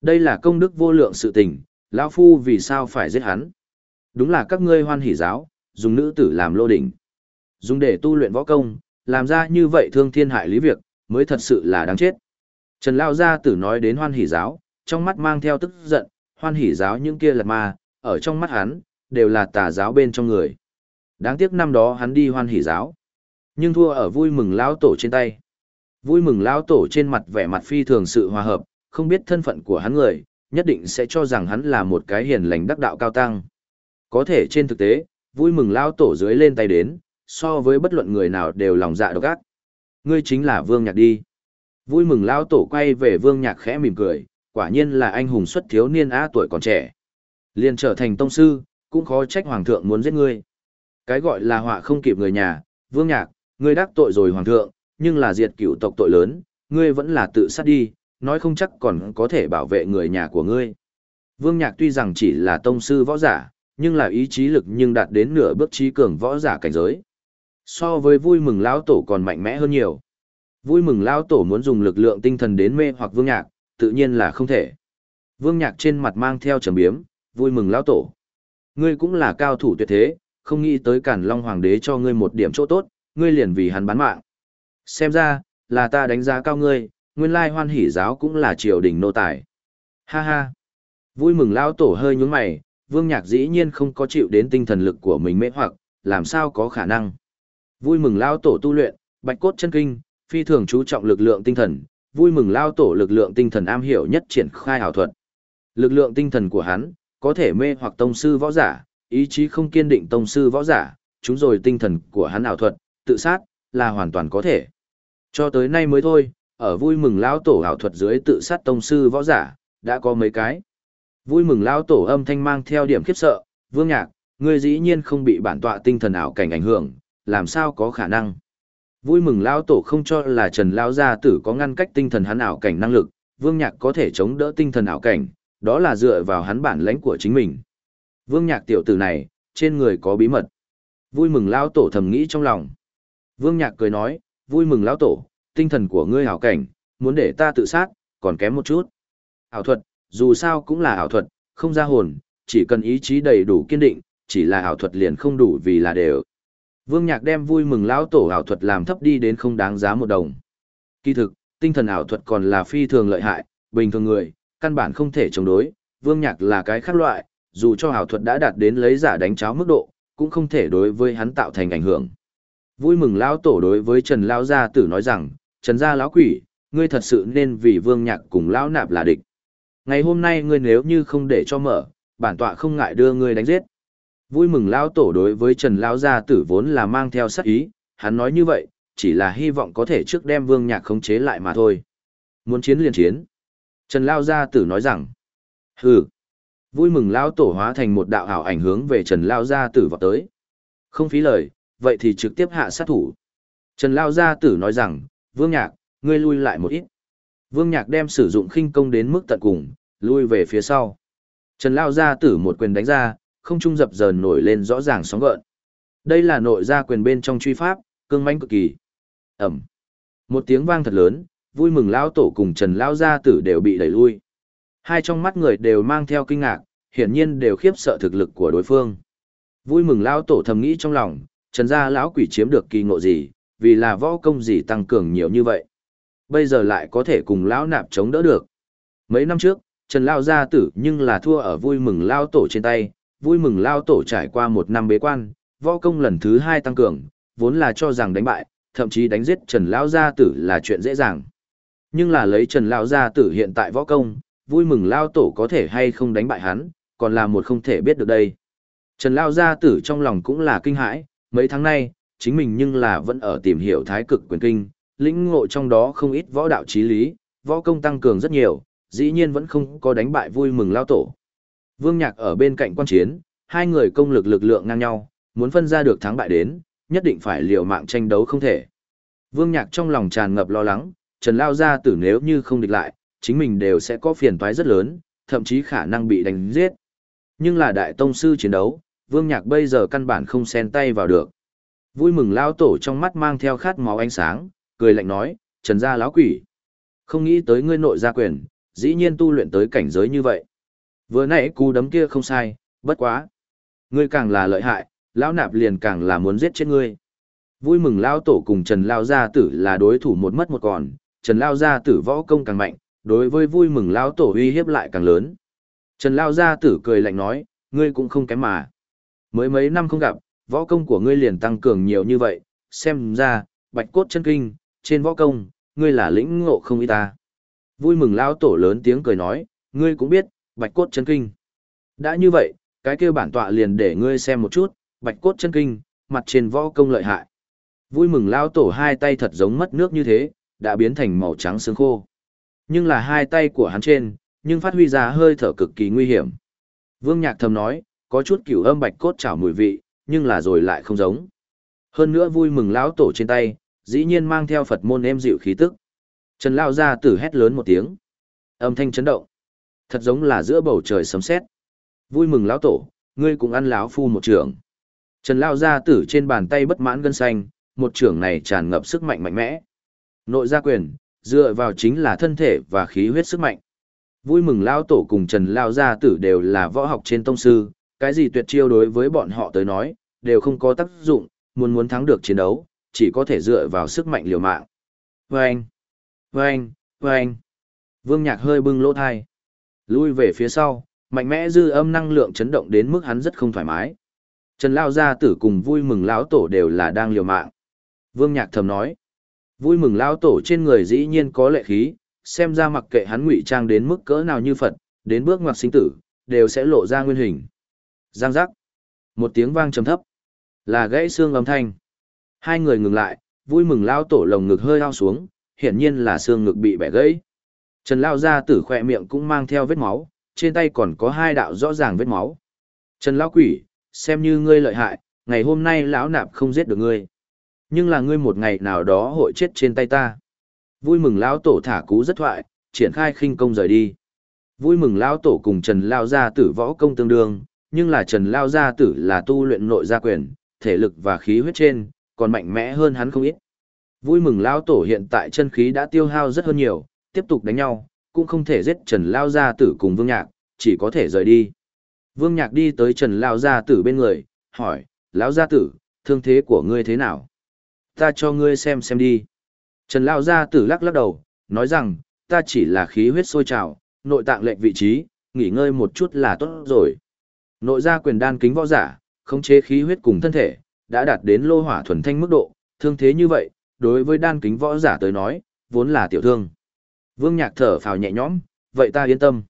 Đây là công đức vô lượng sự tình, lão Phu vì sao phải giết hắn. Đúng là các ngươi hoan hỷ giáo, dùng nữ tử làm lô đỉnh. Dùng để tu luyện võ công, làm ra như vậy thương thiên hại lý việc, mới thật sự là đáng chết. Trần Lao Gia tử nói đến hoan hỷ giáo, trong mắt mang theo tức giận, hoan hỷ giáo những kia là ma, ở trong mắt hắn, đều là tà giáo bên trong người. Đáng tiếc năm đó hắn đi hoan hỷ giáo, nhưng thua ở vui mừng lão tổ trên tay. Vui mừng lão tổ trên mặt vẻ mặt phi thường sự hòa hợp, không biết thân phận của hắn người, nhất định sẽ cho rằng hắn là một cái hiền lành đắc đạo cao tăng. Có thể trên thực tế, vui mừng lão tổ dưới lên tay đến, so với bất luận người nào đều lòng dạ độc ác. Ngươi chính là Vương Nhạc đi. Vui mừng lão tổ quay về Vương Nhạc khẽ mỉm cười, quả nhiên là anh hùng xuất thiếu niên á tuổi còn trẻ. Liền trở thành tông sư, cũng khó trách hoàng thượng muốn giết ngươi. Cái gọi là họa không kịp người nhà, Vương Nhạc, ngươi đắc tội rồi hoàng thượng, nhưng là diệt cửu tộc tội lớn, ngươi vẫn là tự sát đi, nói không chắc còn có thể bảo vệ người nhà của ngươi. Vương Nhạc tuy rằng chỉ là tông sư võ giả, nhưng là ý chí lực nhưng đạt đến nửa bước trí cường võ giả cảnh giới. So với vui mừng lão tổ còn mạnh mẽ hơn nhiều. Vui mừng lão tổ muốn dùng lực lượng tinh thần đến mê hoặc Vương Nhạc, tự nhiên là không thể. Vương Nhạc trên mặt mang theo trầm biếm, vui mừng lão tổ. Ngươi cũng là cao thủ tuyệt thế, không nghĩ tới Cản Long Hoàng đế cho ngươi một điểm chỗ tốt, ngươi liền vì hắn bán mạng. Xem ra, là ta đánh giá cao ngươi, nguyên lai hoan hỷ giáo cũng là triều đình nô tài. Ha ha. Vui mừng lão tổ hơi nhướng mày, Vương Nhạc dĩ nhiên không có chịu đến tinh thần lực của mình mê hoặc, làm sao có khả năng. Vui mừng lao tổ tu luyện, bạch cốt chân kinh, phi thường chú trọng lực lượng tinh thần, vui mừng lao tổ lực lượng tinh thần am hiểu nhất triển khai ảo thuật. Lực lượng tinh thần của hắn, có thể mê hoặc tông sư võ giả, ý chí không kiên định tông sư võ giả, chúng rồi tinh thần của hắn ảo thuật, tự sát, là hoàn toàn có thể. Cho tới nay mới thôi, ở vui mừng lao tổ ảo thuật dưới tự sát tông sư võ giả, đã có mấy cái. Vui mừng lao tổ âm thanh mang theo điểm khiếp sợ, vương nhạc, ngươi dĩ nhiên không bị bản tọa tinh thần ảo cảnh ảnh hưởng, làm sao có khả năng. Vui mừng lão tổ không cho là Trần lão gia tử có ngăn cách tinh thần hắn ảo cảnh năng lực, Vương Nhạc có thể chống đỡ tinh thần ảo cảnh, đó là dựa vào hắn bản lãnh của chính mình. Vương Nhạc tiểu tử này, trên người có bí mật. Vui mừng lão tổ thầm nghĩ trong lòng. Vương Nhạc cười nói, vui mừng lão tổ, tinh thần của ngươi ảo cảnh, muốn để ta tự sát, còn kém một chút. Ảo thuật, dù sao cũng là ảo thuật, không ra hồn, chỉ cần ý chí đầy đủ kiên định, chỉ là ảo thuật liền không đủ vì là đều. Vương Nhạc đem vui mừng lão tổ ảo thuật làm thấp đi đến không đáng giá một đồng. Kỳ thực, tinh thần ảo thuật còn là phi thường lợi hại, bình thường người, căn bản không thể chống đối, Vương Nhạc là cái khác loại, dù cho ảo thuật đã đạt đến lấy giả đánh cháo mức độ, cũng không thể đối với hắn tạo thành ảnh hưởng. Vui mừng lão tổ đối với Trần lão gia tử nói rằng, "Trần gia lão quỷ, ngươi thật sự nên vì Vương Nhạc cùng lão nạp là địch. Ngày hôm nay ngươi nếu như không để cho mở, bản tọa không ngại đưa ngươi đánh giết." Vui mừng lão tổ đối với Trần lao gia tử vốn là mang theo sát ý, hắn nói như vậy, chỉ là hy vọng có thể trước đem Vương Nhạc khống chế lại mà thôi. Muốn chiến liền chiến. Trần lao gia tử nói rằng, hừ. Vui mừng lão tổ hóa thành một đạo ảo ảnh hướng về Trần lao gia tử vào tới. Không phí lời, vậy thì trực tiếp hạ sát thủ. Trần lao gia tử nói rằng, Vương Nhạc, ngươi lui lại một ít. Vương Nhạc đem sử dụng khinh công đến mức tận cùng, lui về phía sau. Trần lao gia tử một quyền đánh ra, không trung dập dờn nổi lên rõ ràng sóng gợn. Đây là nội gia quyền bên trong truy pháp, cương mãnh cực kỳ. ầm! Một tiếng vang thật lớn, vui mừng lão tổ cùng Trần lão gia tử đều bị đẩy lui. Hai trong mắt người đều mang theo kinh ngạc, hiển nhiên đều khiếp sợ thực lực của đối phương. Vui mừng lão tổ thầm nghĩ trong lòng, Trần gia lão quỷ chiếm được kỳ ngộ gì, vì là võ công gì tăng cường nhiều như vậy. Bây giờ lại có thể cùng lão nạp chống đỡ được. Mấy năm trước, Trần lão gia tử nhưng là thua ở vui mừng lão tổ trên tay, vui mừng lao tổ trải qua một năm bế quan, võ công lần thứ hai tăng cường, vốn là cho rằng đánh bại, thậm chí đánh giết Trần Lao Gia Tử là chuyện dễ dàng. Nhưng là lấy Trần Lao Gia Tử hiện tại võ công, vui mừng Lao Tổ có thể hay không đánh bại hắn, còn là một không thể biết được đây. Trần Lao Gia Tử trong lòng cũng là kinh hãi, mấy tháng nay, chính mình nhưng là vẫn ở tìm hiểu thái cực quyền kinh, lĩnh ngộ trong đó không ít võ đạo trí lý, võ công tăng cường rất nhiều, dĩ nhiên vẫn không có đánh bại vui mừng Lao Tổ. Vương Nhạc ở bên cạnh quan chiến, hai người công lực lực lượng ngang nhau, muốn phân ra được thắng bại đến, nhất định phải liều mạng tranh đấu không thể. Vương Nhạc trong lòng tràn ngập lo lắng, Trần Lao gia tử nếu như không địch lại, chính mình đều sẽ có phiền toái rất lớn, thậm chí khả năng bị đánh giết. Nhưng là đại tông sư chiến đấu, Vương Nhạc bây giờ căn bản không xen tay vào được. Vui mừng lao tổ trong mắt mang theo khát máu ánh sáng, cười lạnh nói, Trần gia lão quỷ. Không nghĩ tới ngươi nội gia quyền, dĩ nhiên tu luyện tới cảnh giới như vậy. Vừa nãy cú đấm kia không sai, bất quá. Ngươi càng là lợi hại, lão nạp liền càng là muốn giết chết ngươi. Vui mừng lão tổ cùng Trần Lao Gia Tử là đối thủ một mất một còn, Trần Lao Gia Tử võ công càng mạnh, đối với vui mừng lão tổ uy hiếp lại càng lớn. Trần Lao Gia Tử cười lạnh nói, ngươi cũng không kém mà. Mới mấy năm không gặp, võ công của ngươi liền tăng cường nhiều như vậy, xem ra, bạch cốt chân kinh, trên võ công, ngươi là lĩnh ngộ không y ta. Vui mừng lão tổ lớn tiếng cười nói, ngươi cũng biết, bạch cốt chân kinh. Đã như vậy, cái kêu bản tọa liền để ngươi xem một chút, bạch cốt chân kinh, mặt trên võ công lợi hại. Vui mừng lao tổ hai tay thật giống mất nước như thế, đã biến thành màu trắng xương khô. Nhưng là hai tay của hắn trên, nhưng phát huy ra hơi thở cực kỳ nguy hiểm. Vương Nhạc thầm nói, có chút kiểu âm bạch cốt chảo mùi vị, nhưng là rồi lại không giống. Hơn nữa vui mừng lão tổ trên tay, dĩ nhiên mang theo Phật môn em dịu khí tức. Trần Lao ra tử hét lớn một tiếng. Âm thanh chấn động. Thật giống là giữa bầu trời sấm sét. Vui mừng lão tổ, ngươi cũng ăn lão phu một trưởng. Trần Lao gia tử trên bàn tay bất mãn gân xanh, một trưởng này tràn ngập sức mạnh mạnh mẽ. Nội gia quyền, dựa vào chính là thân thể và khí huyết sức mạnh. Vui mừng Lao tổ cùng Trần Lao gia tử đều là võ học trên tông sư, cái gì tuyệt chiêu đối với bọn họ tới nói, đều không có tác dụng, muốn muốn thắng được chiến đấu, chỉ có thể dựa vào sức mạnh liều mạng. Vâng! Vâng! Vâng! Vương Nhạc hơi bưng lỗ thai. Lui về phía sau, mạnh mẽ dư âm năng lượng chấn động đến mức hắn rất không thoải mái. Trần Lao Gia Tử cùng vui mừng lão tổ đều là đang liều mạng. Vương Nhạc thầm nói. Vui mừng lão tổ trên người dĩ nhiên có lệ khí, xem ra mặc kệ hắn ngụy trang đến mức cỡ nào như Phật, đến bước ngoặt sinh tử, đều sẽ lộ ra nguyên hình. Giang giác. Một tiếng vang trầm thấp. Là gãy xương âm thanh. Hai người ngừng lại, vui mừng lao tổ lồng ngực hơi ao xuống, hiển nhiên là xương ngực bị bẻ gãy. Trần lao ra tử khỏe miệng cũng mang theo vết máu, trên tay còn có hai đạo rõ ràng vết máu. Trần lao quỷ, xem như ngươi lợi hại, ngày hôm nay lão nạp không giết được ngươi. Nhưng là ngươi một ngày nào đó hội chết trên tay ta. Vui mừng lão tổ thả cú rất thoại, triển khai khinh công rời đi. Vui mừng lão tổ cùng Trần lao ra tử võ công tương đương, nhưng là Trần lao gia tử là tu luyện nội gia quyền, thể lực và khí huyết trên, còn mạnh mẽ hơn hắn không ít. Vui mừng lão tổ hiện tại chân khí đã tiêu hao rất hơn nhiều, tiếp tục đánh nhau, cũng không thể giết Trần lao gia tử cùng Vương Nhạc, chỉ có thể rời đi. Vương Nhạc đi tới Trần lao gia tử bên người, hỏi, lão gia tử, thương thế của ngươi thế nào? Ta cho ngươi xem xem đi. Trần lao gia tử lắc lắc đầu, nói rằng, ta chỉ là khí huyết sôi trào, nội tạng lệnh vị trí, nghỉ ngơi một chút là tốt rồi. Nội gia quyền đan kính võ giả, khống chế khí huyết cùng thân thể, đã đạt đến lô hỏa thuần thanh mức độ, thương thế như vậy, đối với đan kính võ giả tới nói, vốn là tiểu thương. Vương Nhạc thở phào nhẹ nhõm, vậy ta yên tâm.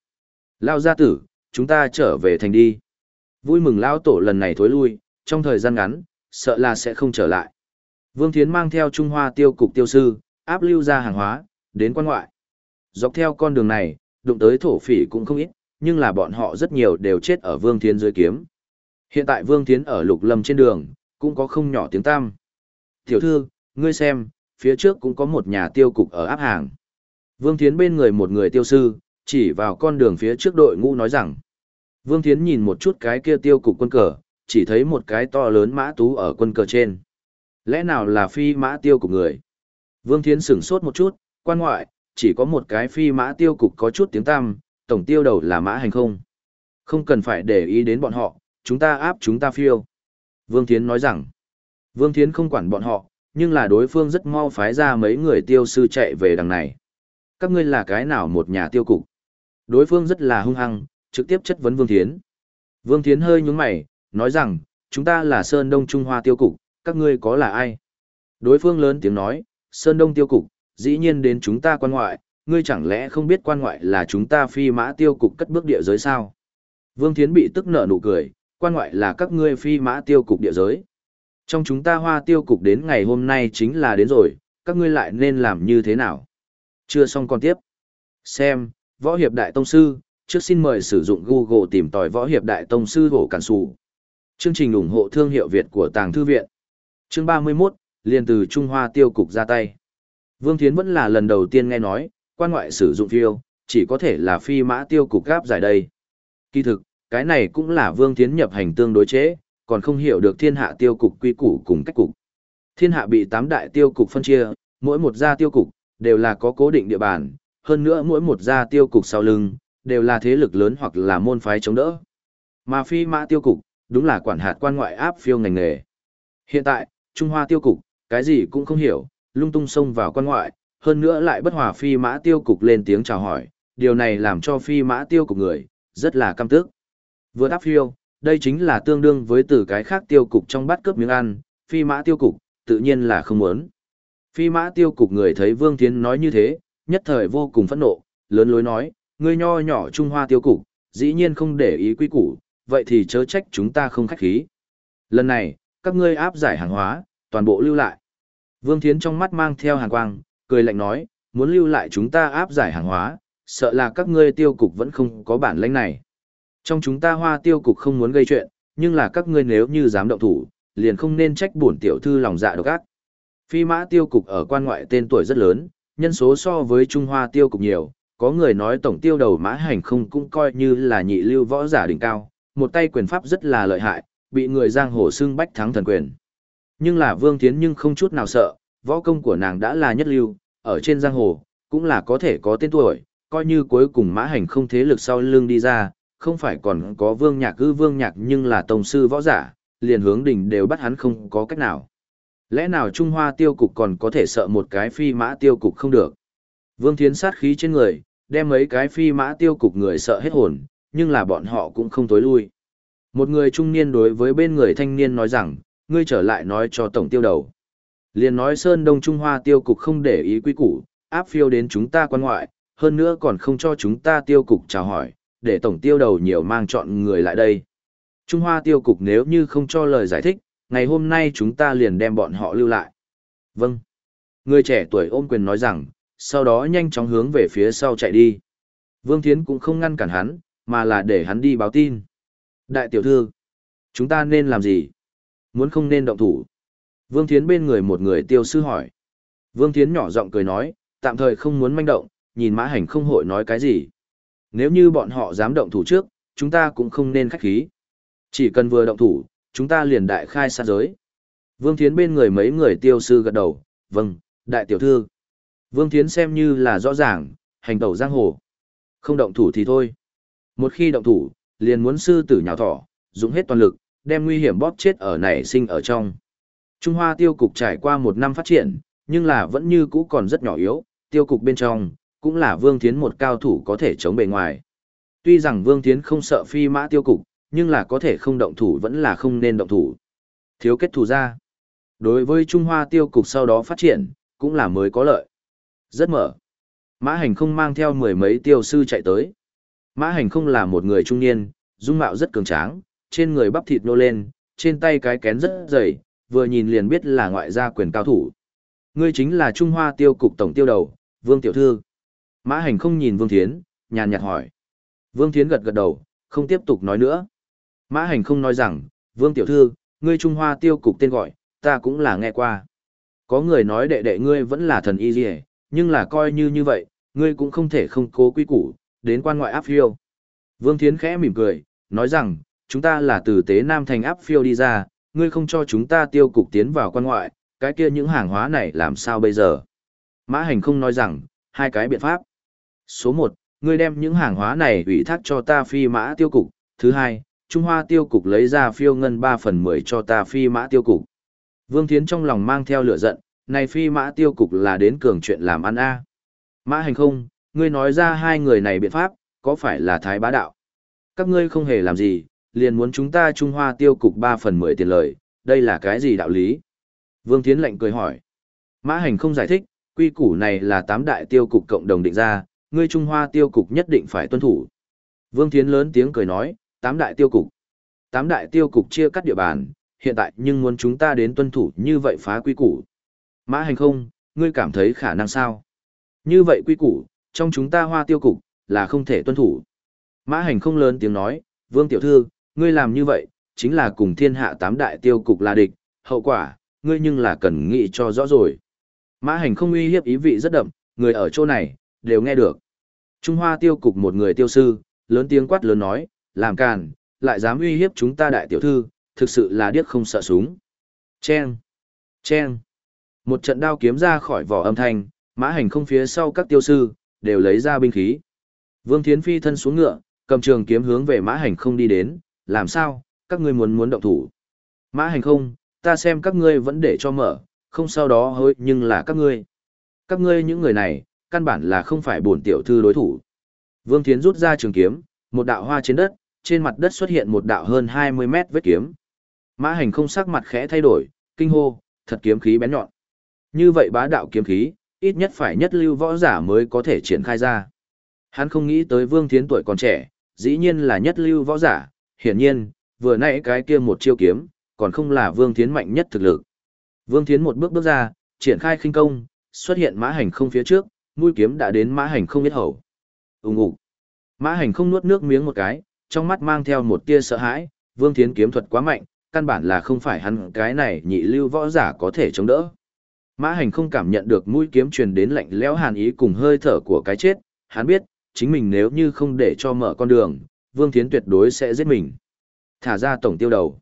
Lao gia tử, chúng ta trở về thành đi. Vui mừng Lao tổ lần này thối lui, trong thời gian ngắn, sợ là sẽ không trở lại. Vương Thiến mang theo Trung Hoa tiêu cục tiêu sư, áp lưu ra hàng hóa, đến quan ngoại. Dọc theo con đường này, đụng tới thổ phỉ cũng không ít, nhưng là bọn họ rất nhiều đều chết ở Vương Thiến dưới kiếm. Hiện tại Vương Thiến ở lục lâm trên đường, cũng có không nhỏ tiếng tam. Tiểu thư, ngươi xem, phía trước cũng có một nhà tiêu cục ở áp hàng. Vương Thiến bên người một người tiêu sư, chỉ vào con đường phía trước đội ngũ nói rằng. Vương Thiến nhìn một chút cái kia tiêu cục quân cờ, chỉ thấy một cái to lớn mã tú ở quân cờ trên. Lẽ nào là phi mã tiêu cục người? Vương Thiến sửng sốt một chút, quan ngoại, chỉ có một cái phi mã tiêu cục có chút tiếng tam, tổng tiêu đầu là mã hành không. Không cần phải để ý đến bọn họ, chúng ta áp chúng ta phiêu. Vương Thiến nói rằng, Vương Thiến không quản bọn họ, nhưng là đối phương rất mau phái ra mấy người tiêu sư chạy về đằng này. Các ngươi là cái nào một nhà tiêu cục? Đối phương rất là hung hăng, trực tiếp chất vấn Vương Thiến. Vương Thiến hơi nhúng mày, nói rằng, chúng ta là Sơn Đông Trung Hoa tiêu cục, các ngươi có là ai? Đối phương lớn tiếng nói, Sơn Đông tiêu cục, dĩ nhiên đến chúng ta quan ngoại, ngươi chẳng lẽ không biết quan ngoại là chúng ta phi mã tiêu cục cất bước địa giới sao? Vương Thiến bị tức nở nụ cười, quan ngoại là các ngươi phi mã tiêu cục địa giới. Trong chúng ta hoa tiêu cục đến ngày hôm nay chính là đến rồi, các ngươi lại nên làm như thế nào? Chưa xong còn tiếp. Xem, Võ Hiệp Đại Tông Sư, trước xin mời sử dụng Google tìm tòi Võ Hiệp Đại Tông Sư hổ cản Sù. Chương trình ủng hộ thương hiệu Việt của Tàng Thư Viện. Chương 31, liền từ Trung Hoa tiêu cục ra tay. Vương Thiến vẫn là lần đầu tiên nghe nói, quan ngoại sử dụng phiêu, chỉ có thể là phi mã tiêu cục gáp giải đây. Kỳ thực, cái này cũng là Vương Thiến nhập hành tương đối chế, còn không hiểu được thiên hạ tiêu cục quy củ cùng cách cục. Thiên hạ bị tám đại tiêu cục phân chia, mỗi một gia tiêu cục, đều là có cố định địa bàn, hơn nữa mỗi một gia tiêu cục sau lưng, đều là thế lực lớn hoặc là môn phái chống đỡ. Mà phi mã tiêu cục, đúng là quản hạt quan ngoại áp phiêu ngành nghề. Hiện tại, Trung Hoa tiêu cục, cái gì cũng không hiểu, lung tung xông vào quan ngoại, hơn nữa lại bất hòa phi mã tiêu cục lên tiếng chào hỏi, điều này làm cho phi mã tiêu cục người, rất là căm tức. Vừa áp phiêu, đây chính là tương đương với từ cái khác tiêu cục trong bát cướp miếng ăn, phi mã tiêu cục, tự nhiên là không muốn. Phi mã tiêu cục người thấy Vương Thiến nói như thế, nhất thời vô cùng phẫn nộ, lớn lối nói, ngươi nho nhỏ Trung Hoa tiêu cục, dĩ nhiên không để ý quy củ, vậy thì chớ trách chúng ta không khách khí. Lần này, các ngươi áp giải hàng hóa, toàn bộ lưu lại. Vương Thiến trong mắt mang theo hàng quang, cười lạnh nói, muốn lưu lại chúng ta áp giải hàng hóa, sợ là các ngươi tiêu cục vẫn không có bản lãnh này. Trong chúng ta hoa tiêu cục không muốn gây chuyện, nhưng là các ngươi nếu như dám động thủ, liền không nên trách bổn tiểu thư lòng dạ độc ác. Phi mã tiêu cục ở quan ngoại tên tuổi rất lớn, nhân số so với Trung Hoa tiêu cục nhiều, có người nói tổng tiêu đầu mã hành không cũng coi như là nhị lưu võ giả đỉnh cao, một tay quyền pháp rất là lợi hại, bị người giang hồ xưng bách thắng thần quyền. Nhưng là Vương Thiến nhưng không chút nào sợ, võ công của nàng đã là nhất lưu, ở trên giang hồ, cũng là có thể có tên tuổi, coi như cuối cùng mã hành không thế lực sau lưng đi ra, không phải còn có vương nhạc ư vương nhạc nhưng là tổng sư võ giả, liền hướng đỉnh đều bắt hắn không có cách nào. Lẽ nào Trung Hoa tiêu cục còn có thể sợ một cái phi mã tiêu cục không được? Vương Thiến sát khí trên người, đem mấy cái phi mã tiêu cục người sợ hết hồn, nhưng là bọn họ cũng không tối lui. Một người trung niên đối với bên người thanh niên nói rằng, ngươi trở lại nói cho tổng tiêu đầu. Liền nói Sơn Đông Trung Hoa tiêu cục không để ý quy củ, áp phiêu đến chúng ta quan ngoại, hơn nữa còn không cho chúng ta tiêu cục chào hỏi, để tổng tiêu đầu nhiều mang chọn người lại đây. Trung Hoa tiêu cục nếu như không cho lời giải thích, ngày hôm nay chúng ta liền đem bọn họ lưu lại. Vâng. Người trẻ tuổi ôm quyền nói rằng, sau đó nhanh chóng hướng về phía sau chạy đi. Vương Thiến cũng không ngăn cản hắn, mà là để hắn đi báo tin. Đại tiểu thư, chúng ta nên làm gì? Muốn không nên động thủ? Vương Thiến bên người một người tiêu sư hỏi. Vương Thiến nhỏ giọng cười nói, tạm thời không muốn manh động, nhìn mã hành không hội nói cái gì. Nếu như bọn họ dám động thủ trước, chúng ta cũng không nên khách khí. Chỉ cần vừa động thủ, chúng ta liền đại khai sát giới. Vương Thiến bên người mấy người tiêu sư gật đầu, vâng, đại tiểu thư. Vương Thiến xem như là rõ ràng, hành tẩu giang hồ. Không động thủ thì thôi. Một khi động thủ, liền muốn sư tử nhào thỏ, dùng hết toàn lực, đem nguy hiểm bóp chết ở nảy sinh ở trong. Trung Hoa tiêu cục trải qua một năm phát triển, nhưng là vẫn như cũ còn rất nhỏ yếu, tiêu cục bên trong, cũng là Vương Thiến một cao thủ có thể chống bề ngoài. Tuy rằng Vương Thiến không sợ phi mã tiêu cục, nhưng là có thể không động thủ vẫn là không nên động thủ. Thiếu kết thù ra. Đối với Trung Hoa tiêu cục sau đó phát triển, cũng là mới có lợi. Rất mở. Mã hành không mang theo mười mấy tiêu sư chạy tới. Mã hành không là một người trung niên, dung mạo rất cường tráng, trên người bắp thịt nô lên, trên tay cái kén rất dày, vừa nhìn liền biết là ngoại gia quyền cao thủ. Ngươi chính là Trung Hoa tiêu cục tổng tiêu đầu, Vương Tiểu Thư. Mã hành không nhìn Vương Thiến, nhàn nhạt hỏi. Vương Thiến gật gật đầu, không tiếp tục nói nữa. Mã hành không nói rằng, Vương Tiểu Thư, ngươi Trung Hoa tiêu cục tên gọi, ta cũng là nghe qua. Có người nói đệ đệ ngươi vẫn là thần y dì nhưng là coi như như vậy, ngươi cũng không thể không cố quy củ, đến quan ngoại áp phiêu. Vương Thiến khẽ mỉm cười, nói rằng, chúng ta là từ tế Nam thành áp phiêu đi ra, ngươi không cho chúng ta tiêu cục tiến vào quan ngoại, cái kia những hàng hóa này làm sao bây giờ? Mã hành không nói rằng, hai cái biện pháp. Số một, ngươi đem những hàng hóa này ủy thác cho ta phi mã tiêu cục. Thứ hai, Trung Hoa tiêu cục lấy ra phiêu ngân 3 phần 10 cho ta phi mã tiêu cục. Vương Thiến trong lòng mang theo lửa giận, này phi mã tiêu cục là đến cường chuyện làm ăn a Mã hành không, ngươi nói ra hai người này biện pháp, có phải là thái bá đạo? Các ngươi không hề làm gì, liền muốn chúng ta Trung Hoa tiêu cục 3 phần 10 tiền lời, đây là cái gì đạo lý? Vương Thiến lạnh cười hỏi. Mã hành không giải thích, quy củ này là tám đại tiêu cục cộng đồng định ra, ngươi Trung Hoa tiêu cục nhất định phải tuân thủ. Vương Thiến lớn tiếng cười nói, tám đại tiêu cục. Tám đại tiêu cục chia cắt địa bàn, hiện tại nhưng muốn chúng ta đến tuân thủ như vậy phá quy củ. Mã hành không, ngươi cảm thấy khả năng sao? Như vậy quy củ, trong chúng ta hoa tiêu cục, là không thể tuân thủ. Mã hành không lớn tiếng nói, vương tiểu thư, ngươi làm như vậy, chính là cùng thiên hạ tám đại tiêu cục là địch, hậu quả, ngươi nhưng là cần nghĩ cho rõ rồi. Mã hành không uy hiếp ý vị rất đậm, người ở chỗ này, đều nghe được. Trung Hoa tiêu cục một người tiêu sư, lớn tiếng quát lớn nói, làm càn, lại dám uy hiếp chúng ta đại tiểu thư, thực sự là điếc không sợ súng. Chen! Chen! Một trận đao kiếm ra khỏi vỏ âm thanh, mã hành không phía sau các tiêu sư, đều lấy ra binh khí. Vương Thiến Phi thân xuống ngựa, cầm trường kiếm hướng về mã hành không đi đến, làm sao, các ngươi muốn muốn động thủ. Mã hành không, ta xem các ngươi vẫn để cho mở, không sau đó hối nhưng là các ngươi. Các ngươi những người này, căn bản là không phải bổn tiểu thư đối thủ. Vương Thiến rút ra trường kiếm, một đạo hoa trên đất, trên mặt đất xuất hiện một đạo hơn 20 mét vết kiếm. Mã hành không sắc mặt khẽ thay đổi, kinh hô, thật kiếm khí bén nhọn. Như vậy bá đạo kiếm khí, ít nhất phải nhất lưu võ giả mới có thể triển khai ra. Hắn không nghĩ tới Vương Thiến tuổi còn trẻ, dĩ nhiên là nhất lưu võ giả, hiển nhiên, vừa nãy cái kia một chiêu kiếm, còn không là Vương Thiến mạnh nhất thực lực. Vương Thiến một bước bước ra, triển khai khinh công, xuất hiện mã hành không phía trước, mũi kiếm đã đến mã hành không biết hầu. Ùng ục. Mã hành không nuốt nước miếng một cái, trong mắt mang theo một tia sợ hãi, Vương Thiến kiếm thuật quá mạnh, căn bản là không phải hắn cái này nhị lưu võ giả có thể chống đỡ. Mã hành không cảm nhận được mũi kiếm truyền đến lạnh lẽo hàn ý cùng hơi thở của cái chết, hắn biết, chính mình nếu như không để cho mở con đường, Vương Thiến tuyệt đối sẽ giết mình. Thả ra tổng tiêu đầu.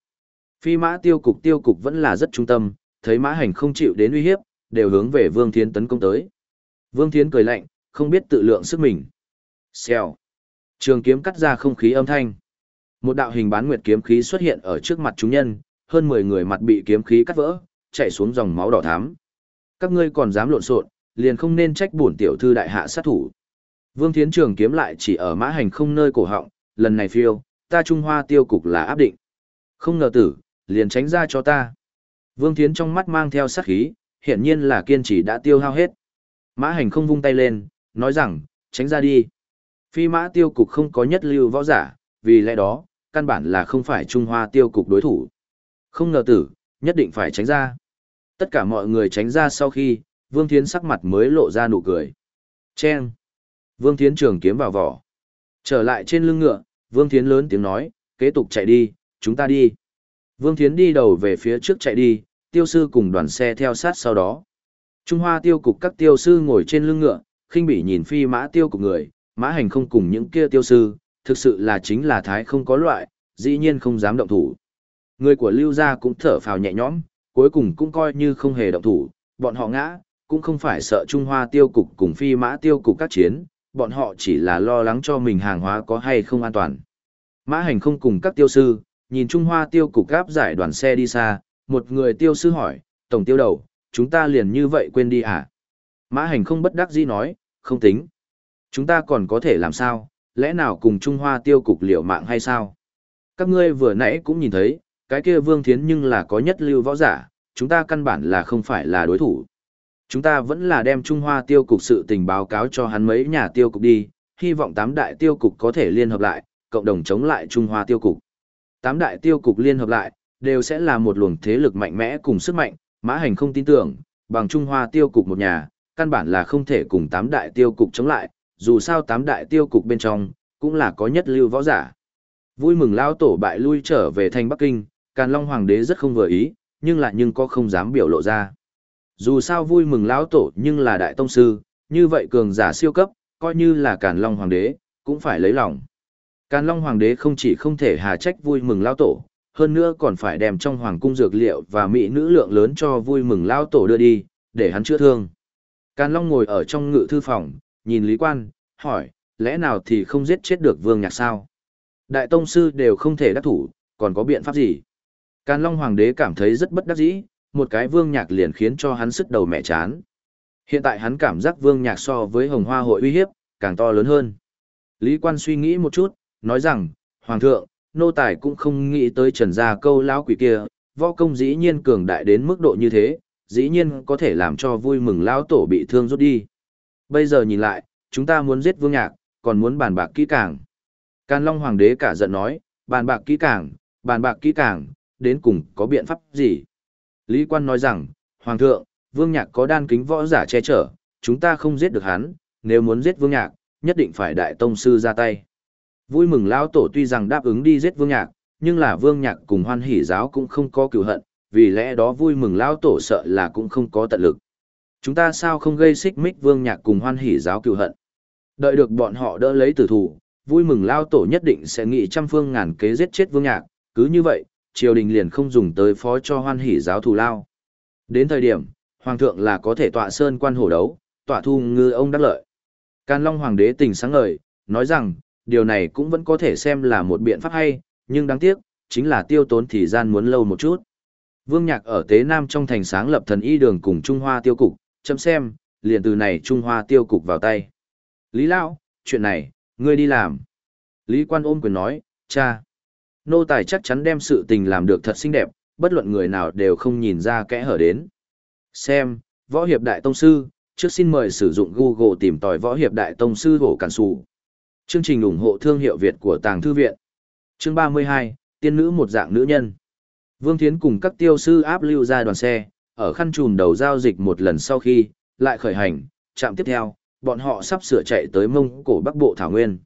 Phi mã tiêu cục tiêu cục vẫn là rất trung tâm, thấy mã hành không chịu đến uy hiếp, đều hướng về Vương Thiến tấn công tới. Vương Thiến cười lạnh, không biết tự lượng sức mình. Xèo. Trường kiếm cắt ra không khí âm thanh. Một đạo hình bán nguyệt kiếm khí xuất hiện ở trước mặt chúng nhân, hơn 10 người mặt bị kiếm khí cắt vỡ, chạy xuống dòng máu đỏ thắm. Các ngươi còn dám lộn xộn, liền không nên trách bổn tiểu thư đại hạ sát thủ. Vương Thiến Trường kiếm lại chỉ ở mã hành không nơi cổ họng, lần này phiêu, ta Trung Hoa tiêu cục là áp định. Không ngờ tử, liền tránh ra cho ta. Vương Thiến trong mắt mang theo sát khí, hiển nhiên là kiên trì đã tiêu hao hết. Mã hành không vung tay lên, nói rằng, tránh ra đi. Phi mã tiêu cục không có nhất lưu võ giả, vì lẽ đó, căn bản là không phải Trung Hoa tiêu cục đối thủ. Không ngờ tử, nhất định phải tránh ra. Tất cả mọi người tránh ra sau khi, Vương Thiến sắc mặt mới lộ ra nụ cười. Chen! Vương Thiến trường kiếm vào vỏ. Trở lại trên lưng ngựa, Vương Thiến lớn tiếng nói, kế tục chạy đi, chúng ta đi. Vương Thiến đi đầu về phía trước chạy đi, tiêu sư cùng đoàn xe theo sát sau đó. Trung Hoa tiêu cục các tiêu sư ngồi trên lưng ngựa, khinh bỉ nhìn phi mã tiêu cục người, mã hành không cùng những kia tiêu sư, thực sự là chính là thái không có loại, dĩ nhiên không dám động thủ. Người của lưu gia cũng thở phào nhẹ nhõm, cuối cùng cũng coi như không hề động thủ, bọn họ ngã, cũng không phải sợ Trung Hoa tiêu cục cùng phi mã tiêu cục các chiến, bọn họ chỉ là lo lắng cho mình hàng hóa có hay không an toàn. Mã hành không cùng các tiêu sư, nhìn Trung Hoa tiêu cục gáp giải đoàn xe đi xa, một người tiêu sư hỏi, tổng tiêu đầu, chúng ta liền như vậy quên đi à? Mã hành không bất đắc dĩ nói, không tính. Chúng ta còn có thể làm sao, lẽ nào cùng Trung Hoa tiêu cục liều mạng hay sao? Các ngươi vừa nãy cũng nhìn thấy, cái kia Vương Thiến nhưng là có nhất lưu võ giả, chúng ta căn bản là không phải là đối thủ. Chúng ta vẫn là đem Trung Hoa tiêu cục sự tình báo cáo cho hắn mấy nhà tiêu cục đi, hy vọng tám đại tiêu cục có thể liên hợp lại, cộng đồng chống lại Trung Hoa tiêu cục. Tám đại tiêu cục liên hợp lại, đều sẽ là một luồng thế lực mạnh mẽ cùng sức mạnh, mã hành không tin tưởng, bằng Trung Hoa tiêu cục một nhà, căn bản là không thể cùng tám đại tiêu cục chống lại, dù sao tám đại tiêu cục bên trong, cũng là có nhất lưu võ giả. Vui mừng lao tổ bại lui trở về thành Bắc Kinh, Càn Long Hoàng đế rất không vừa ý, nhưng lại nhưng có không dám biểu lộ ra. Dù sao vui mừng lão tổ nhưng là đại tông sư, như vậy cường giả siêu cấp, coi như là Càn Long Hoàng đế, cũng phải lấy lòng. Càn Long Hoàng đế không chỉ không thể hà trách vui mừng lão tổ, hơn nữa còn phải đem trong hoàng cung dược liệu và mỹ nữ lượng lớn cho vui mừng lão tổ đưa đi, để hắn chữa thương. Càn Long ngồi ở trong ngự thư phòng, nhìn Lý Quan, hỏi, lẽ nào thì không giết chết được vương nhạc sao? Đại tông sư đều không thể đắc thủ, còn có biện pháp gì? Càn Long Hoàng đế cảm thấy rất bất đắc dĩ, một cái vương nhạc liền khiến cho hắn sức đầu mẹ chán. Hiện tại hắn cảm giác vương nhạc so với hồng hoa hội uy hiếp, càng to lớn hơn. Lý quan suy nghĩ một chút, nói rằng, Hoàng thượng, nô tài cũng không nghĩ tới trần gia câu lão quỷ kia, võ công dĩ nhiên cường đại đến mức độ như thế, dĩ nhiên có thể làm cho vui mừng lão tổ bị thương rút đi. Bây giờ nhìn lại, chúng ta muốn giết vương nhạc, còn muốn bàn bạc kỹ càng. Càn Long Hoàng đế cả giận nói, bàn bạc kỹ càng, bàn bạc kỹ càng, đến cùng có biện pháp gì? Lý quan nói rằng, Hoàng thượng, Vương Nhạc có đan kính võ giả che chở, chúng ta không giết được hắn, nếu muốn giết Vương Nhạc, nhất định phải đại tông sư ra tay. Vui mừng lão tổ tuy rằng đáp ứng đi giết Vương Nhạc, nhưng là Vương Nhạc cùng Hoan Hỷ giáo cũng không có cựu hận, vì lẽ đó vui mừng lão tổ sợ là cũng không có tận lực. Chúng ta sao không gây xích mích Vương Nhạc cùng Hoan Hỷ giáo cựu hận? Đợi được bọn họ đỡ lấy tử thủ, vui mừng lao tổ nhất định sẽ nghị trăm phương ngàn kế giết chết Vương Nhạc, cứ như vậy, triều đình liền không dùng tới phó cho hoan hỷ giáo thù lao. Đến thời điểm, hoàng thượng là có thể tọa sơn quan hổ đấu, tọa thu ngư ông đắc lợi. Can Long hoàng đế tình sáng ngời, nói rằng, điều này cũng vẫn có thể xem là một biện pháp hay, nhưng đáng tiếc, chính là tiêu tốn thời gian muốn lâu một chút. Vương Nhạc ở Tế Nam trong thành sáng lập thần y đường cùng Trung Hoa tiêu cục, chấm xem, liền từ này Trung Hoa tiêu cục vào tay. Lý Lão, chuyện này, ngươi đi làm. Lý Quan ôm quyền nói, cha. Nô tài chắc chắn đem sự tình làm được thật xinh đẹp, bất luận người nào đều không nhìn ra kẽ hở đến. Xem, Võ Hiệp Đại Tông Sư, trước xin mời sử dụng Google tìm tòi Võ Hiệp Đại Tông Sư hổ cản sụ. Chương trình ủng hộ thương hiệu Việt của Tàng Thư Viện. Chương 32, Tiên nữ một dạng nữ nhân. Vương Thiến cùng các tiêu sư áp lưu ra đoàn xe, ở khăn trùn đầu giao dịch một lần sau khi, lại khởi hành, trạm tiếp theo, bọn họ sắp sửa chạy tới mông cổ bắc bộ Thảo Nguyên.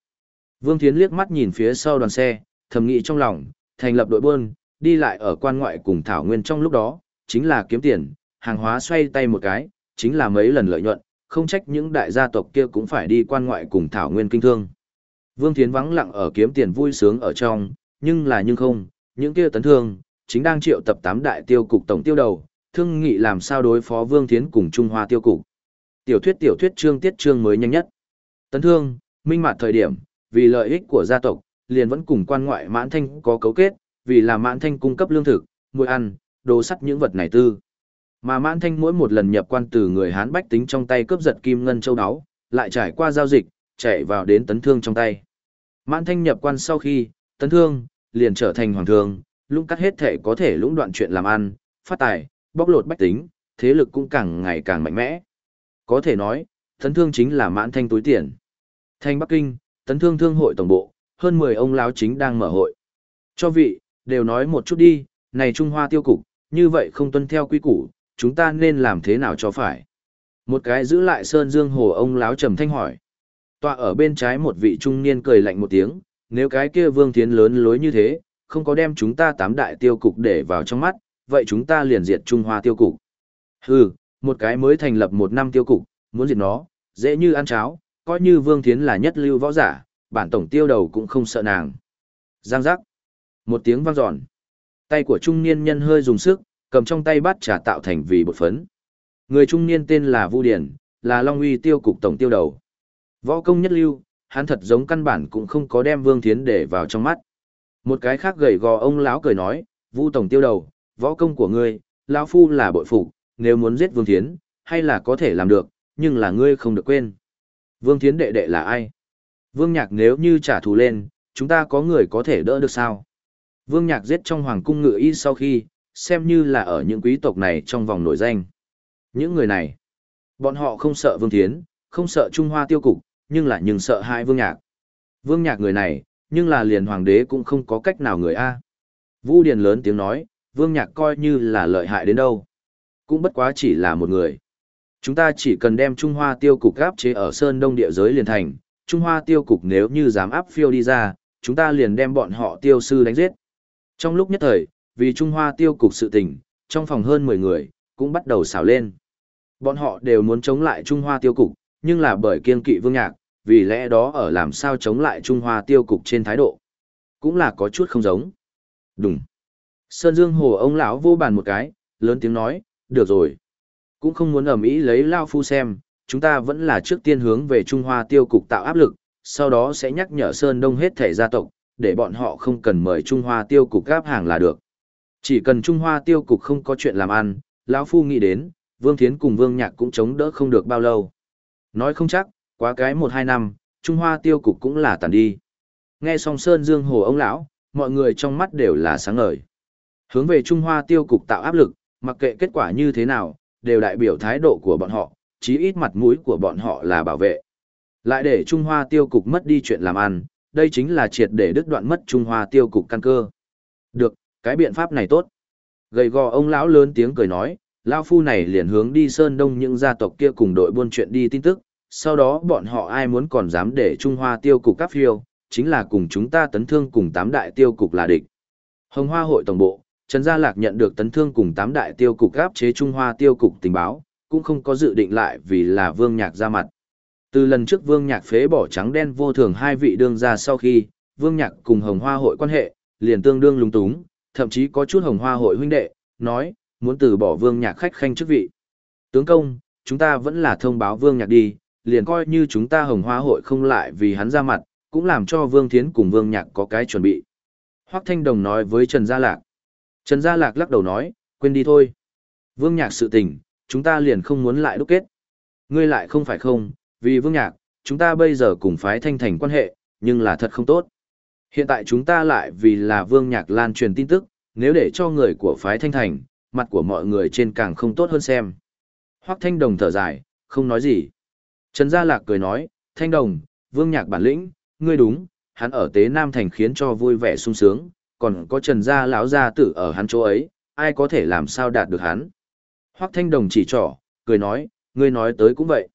Vương Thiến liếc mắt nhìn phía sau đoàn xe, thầm nghĩ trong lòng, thành lập đội buôn, đi lại ở quan ngoại cùng Thảo Nguyên trong lúc đó, chính là kiếm tiền, hàng hóa xoay tay một cái, chính là mấy lần lợi nhuận, không trách những đại gia tộc kia cũng phải đi quan ngoại cùng Thảo Nguyên kinh thương. Vương Thiến vắng lặng ở kiếm tiền vui sướng ở trong, nhưng là nhưng không, những kia tấn thương, chính đang triệu tập tám đại tiêu cục tổng tiêu đầu, thương nghị làm sao đối phó Vương Thiến cùng Trung Hoa tiêu cục. Tiểu thuyết tiểu thuyết chương tiết chương mới nhanh nhất. Tấn thương, minh mạt thời điểm, vì lợi ích của gia tộc, liền vẫn cùng quan ngoại mãn thanh có cấu kết, vì là mãn thanh cung cấp lương thực, muối ăn, đồ sắt những vật này tư. Mà mãn thanh mỗi một lần nhập quan từ người Hán bách tính trong tay cướp giật kim ngân châu đáo lại trải qua giao dịch, chạy vào đến tấn thương trong tay. Mãn thanh nhập quan sau khi, tấn thương, liền trở thành hoàng thương, lũng cắt hết thể có thể lũng đoạn chuyện làm ăn, phát tài, bóc lột bách tính, thế lực cũng càng ngày càng mạnh mẽ. Có thể nói, tấn thương chính là mãn thanh túi tiền. Thanh Bắc Kinh, tấn thương thương hội tổng bộ, hơn 10 ông lão chính đang mở hội. Cho vị, đều nói một chút đi, này Trung Hoa tiêu cục, như vậy không tuân theo quy củ, chúng ta nên làm thế nào cho phải. Một cái giữ lại sơn dương hồ ông lão trầm thanh hỏi. Tọa ở bên trái một vị trung niên cười lạnh một tiếng, nếu cái kia vương tiến lớn lối như thế, không có đem chúng ta tám đại tiêu cục để vào trong mắt, vậy chúng ta liền diệt Trung Hoa tiêu cục. Hừ, một cái mới thành lập một năm tiêu cục, muốn diệt nó, dễ như ăn cháo, coi như vương Thiến là nhất lưu võ giả, bản tổng tiêu đầu cũng không sợ nàng. Giang giác. Một tiếng vang dọn. Tay của trung niên nhân hơi dùng sức, cầm trong tay bát trà tạo thành vì bột phấn. Người trung niên tên là Vu Điển, là Long Uy tiêu cục tổng tiêu đầu. Võ công nhất lưu, hắn thật giống căn bản cũng không có đem Vương Thiến để vào trong mắt. Một cái khác gầy gò ông lão cười nói, Vu tổng tiêu đầu, võ công của ngươi, lão phu là bội phục, nếu muốn giết Vương Thiến, hay là có thể làm được, nhưng là ngươi không được quên. Vương Thiến đệ đệ là ai? Vương Nhạc nếu như trả thù lên, chúng ta có người có thể đỡ được sao? Vương Nhạc giết trong hoàng cung ngự y sau khi, xem như là ở những quý tộc này trong vòng nổi danh. Những người này, bọn họ không sợ Vương Thiến, không sợ Trung Hoa tiêu cục, nhưng là nhưng sợ hai Vương Nhạc. Vương Nhạc người này, nhưng là liền hoàng đế cũng không có cách nào người A. Vũ Điền lớn tiếng nói, Vương Nhạc coi như là lợi hại đến đâu. Cũng bất quá chỉ là một người. Chúng ta chỉ cần đem Trung Hoa tiêu cục gáp chế ở Sơn Đông địa giới liền thành, Trung Hoa tiêu cục nếu như dám áp phiêu đi ra, chúng ta liền đem bọn họ tiêu sư đánh giết. Trong lúc nhất thời, vì Trung Hoa tiêu cục sự tình, trong phòng hơn 10 người, cũng bắt đầu xào lên. Bọn họ đều muốn chống lại Trung Hoa tiêu cục, nhưng là bởi kiên kỵ vương nhạc, vì lẽ đó ở làm sao chống lại Trung Hoa tiêu cục trên thái độ. Cũng là có chút không giống. Đúng. Sơn Dương Hồ ông lão vô bàn một cái, lớn tiếng nói, được rồi. Cũng không muốn ẩm ý lấy Lao Phu xem, chúng ta vẫn là trước tiên hướng về Trung Hoa tiêu cục tạo áp lực, sau đó sẽ nhắc nhở Sơn Đông hết thể gia tộc, để bọn họ không cần mời Trung Hoa tiêu cục gáp hàng là được. Chỉ cần Trung Hoa tiêu cục không có chuyện làm ăn, lão Phu nghĩ đến, Vương Thiến cùng Vương Nhạc cũng chống đỡ không được bao lâu. Nói không chắc, quá cái một hai năm, Trung Hoa tiêu cục cũng là tàn đi. Nghe xong Sơn Dương Hồ ông lão, mọi người trong mắt đều là sáng ngời. Hướng về Trung Hoa tiêu cục tạo áp lực, mặc kệ kết quả như thế nào, đều đại biểu thái độ của bọn họ, chí ít mặt mũi của bọn họ là bảo vệ. Lại để Trung Hoa tiêu cục mất đi chuyện làm ăn, đây chính là triệt để đứt đoạn mất Trung Hoa tiêu cục căn cơ. Được, cái biện pháp này tốt. Gầy gò ông lão lớn tiếng cười nói, lão phu này liền hướng đi Sơn Đông những gia tộc kia cùng đội buôn chuyện đi tin tức, sau đó bọn họ ai muốn còn dám để Trung Hoa tiêu cục cắp phiêu, chính là cùng chúng ta tấn thương cùng tám đại tiêu cục là địch. Hồng Hoa hội tổng bộ, Trần Gia Lạc nhận được tấn thương cùng tám đại tiêu cục áp chế Trung Hoa tiêu cục tình báo, cũng không có dự định lại vì là Vương Nhạc ra mặt. Từ lần trước Vương Nhạc phế bỏ trắng đen vô thường hai vị đương ra sau khi, Vương Nhạc cùng Hồng Hoa hội quan hệ, liền tương đương lúng túng, thậm chí có chút Hồng Hoa hội huynh đệ, nói, muốn từ bỏ Vương Nhạc khách khanh chức vị. Tướng công, chúng ta vẫn là thông báo Vương Nhạc đi, liền coi như chúng ta Hồng Hoa hội không lại vì hắn ra mặt, cũng làm cho Vương Thiến cùng Vương Nhạc có cái chuẩn bị. Hoắc Thanh Đồng nói với Trần Gia Lạc. Trần Gia Lạc lắc đầu nói, quên đi thôi. Vương Nhạc sự tình, chúng ta liền không muốn lại đúc kết. Ngươi lại không phải không, vì Vương Nhạc, chúng ta bây giờ cùng phái thanh thành quan hệ, nhưng là thật không tốt. Hiện tại chúng ta lại vì là Vương Nhạc lan truyền tin tức, nếu để cho người của phái thanh thành, mặt của mọi người trên càng không tốt hơn xem. Hoắc Thanh Đồng thở dài, không nói gì. Trần Gia Lạc cười nói, Thanh Đồng, Vương Nhạc bản lĩnh, ngươi đúng, hắn ở Tế Nam Thành khiến cho vui vẻ sung sướng, còn có Trần Gia lão gia tử ở hắn chỗ ấy, ai có thể làm sao đạt được hắn. Hoắc Thanh Đồng chỉ trỏ, cười nói, ngươi nói tới cũng vậy.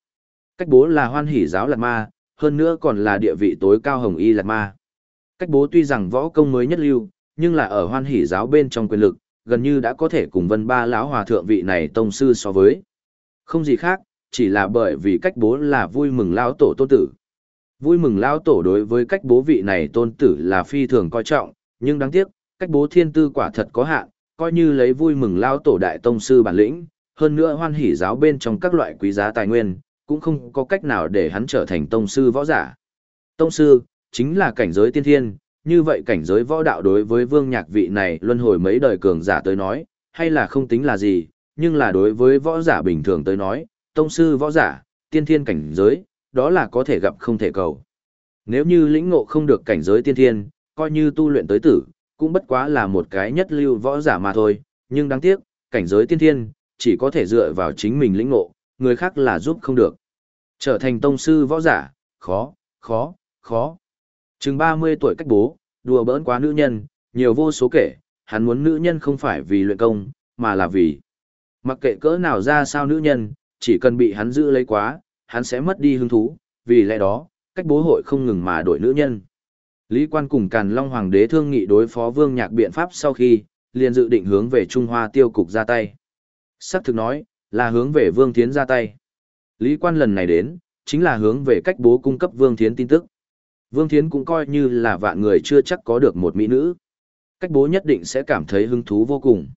Cách bố là hoan hỷ giáo Lạt Ma, hơn nữa còn là địa vị tối cao hồng y Lạt Ma. Cách bố tuy rằng võ công mới nhất lưu, nhưng là ở hoan hỷ giáo bên trong quyền lực, gần như đã có thể cùng vân ba lão hòa thượng vị này tông sư so với. Không gì khác, chỉ là bởi vì cách bố là vui mừng lão tổ tôn tử. Vui mừng lão tổ đối với cách bố vị này tôn tử là phi thường coi trọng, nhưng đáng tiếc, cách bố thiên tư quả thật có hạn, coi như lấy vui mừng lao tổ đại tông sư bản lĩnh, hơn nữa hoan hỷ giáo bên trong các loại quý giá tài nguyên, cũng không có cách nào để hắn trở thành tông sư võ giả. Tông sư, chính là cảnh giới tiên thiên, như vậy cảnh giới võ đạo đối với vương nhạc vị này luân hồi mấy đời cường giả tới nói, hay là không tính là gì, nhưng là đối với võ giả bình thường tới nói, tông sư võ giả, tiên thiên cảnh giới, đó là có thể gặp không thể cầu. Nếu như lĩnh ngộ không được cảnh giới tiên thiên, coi như tu luyện tới tử, cũng bất quá là một cái nhất lưu võ giả mà thôi, nhưng đáng tiếc, cảnh giới tiên thiên, chỉ có thể dựa vào chính mình lĩnh ngộ, người khác là giúp không được. Trở thành tông sư võ giả, khó, khó, khó. Chừng 30 tuổi cách bố, đùa bỡn quá nữ nhân, nhiều vô số kể, hắn muốn nữ nhân không phải vì luyện công, mà là vì. Mặc kệ cỡ nào ra sao nữ nhân, chỉ cần bị hắn giữ lấy quá, hắn sẽ mất đi hứng thú, vì lẽ đó, cách bố hội không ngừng mà đổi nữ nhân. Lý quan cùng Càn Long Hoàng đế thương nghị đối phó vương nhạc biện pháp sau khi, liền dự định hướng về Trung Hoa tiêu cục ra tay. Sắc thực nói, là hướng về vương thiến ra tay. Lý quan lần này đến, chính là hướng về cách bố cung cấp vương thiến tin tức. Vương Thiến cũng coi như là vạn người chưa chắc có được một mỹ nữ. Cách bố nhất định sẽ cảm thấy hứng thú vô cùng.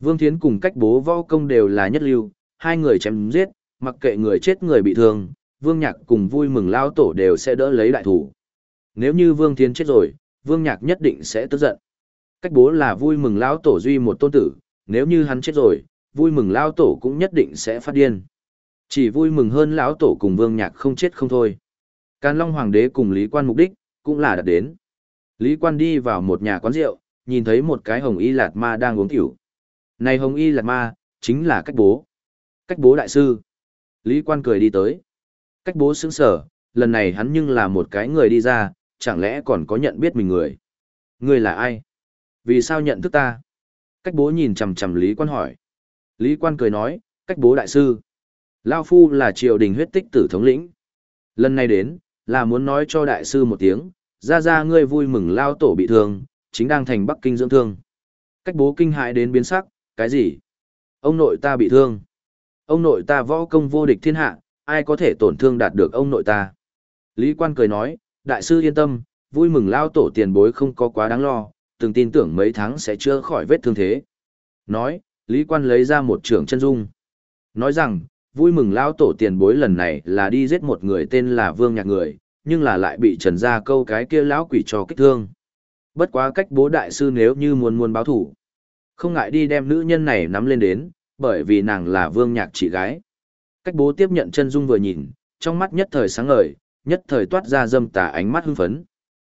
Vương Thiến cùng cách bố võ công đều là nhất lưu, hai người chém giết, mặc kệ người chết người bị thương, Vương Nhạc cùng vui mừng lao tổ đều sẽ đỡ lấy đại thủ. Nếu như Vương Thiến chết rồi, Vương Nhạc nhất định sẽ tức giận. Cách bố là vui mừng lão tổ duy một tôn tử, nếu như hắn chết rồi, vui mừng lão tổ cũng nhất định sẽ phát điên. Chỉ vui mừng hơn lão tổ cùng Vương Nhạc không chết không thôi. Càn Long Hoàng đế cùng Lý Quan mục đích, cũng là đạt đến. Lý Quan đi vào một nhà quán rượu, nhìn thấy một cái hồng y lạt ma đang uống rượu. Này hồng y lạt ma, chính là cách bố. Cách bố đại sư. Lý Quan cười đi tới. Cách bố sững sở, lần này hắn nhưng là một cái người đi ra, chẳng lẽ còn có nhận biết mình người. Người là ai? Vì sao nhận thức ta? Cách bố nhìn chằm chằm Lý Quan hỏi. Lý Quan cười nói, cách bố đại sư. Lao Phu là triều đình huyết tích tử thống lĩnh. Lần này đến, là muốn nói cho đại sư một tiếng, ra ra ngươi vui mừng lao tổ bị thương, chính đang thành Bắc Kinh dưỡng thương. Cách bố kinh hại đến biến sắc, cái gì? Ông nội ta bị thương. Ông nội ta võ công vô địch thiên hạ, ai có thể tổn thương đạt được ông nội ta? Lý quan cười nói, đại sư yên tâm, vui mừng lao tổ tiền bối không có quá đáng lo, từng tin tưởng mấy tháng sẽ chữa khỏi vết thương thế. Nói, Lý quan lấy ra một trưởng chân dung. Nói rằng, vui mừng lao tổ tiền bối lần này là đi giết một người tên là Vương Nhạc người, nhưng là lại bị trần ra câu cái kia lão quỷ cho kích thương. Bất quá cách bố đại sư nếu như muốn muốn báo thủ. Không ngại đi đem nữ nhân này nắm lên đến, bởi vì nàng là Vương Nhạc chị gái. Cách bố tiếp nhận chân dung vừa nhìn, trong mắt nhất thời sáng ngời, nhất thời toát ra dâm tà ánh mắt hưng phấn.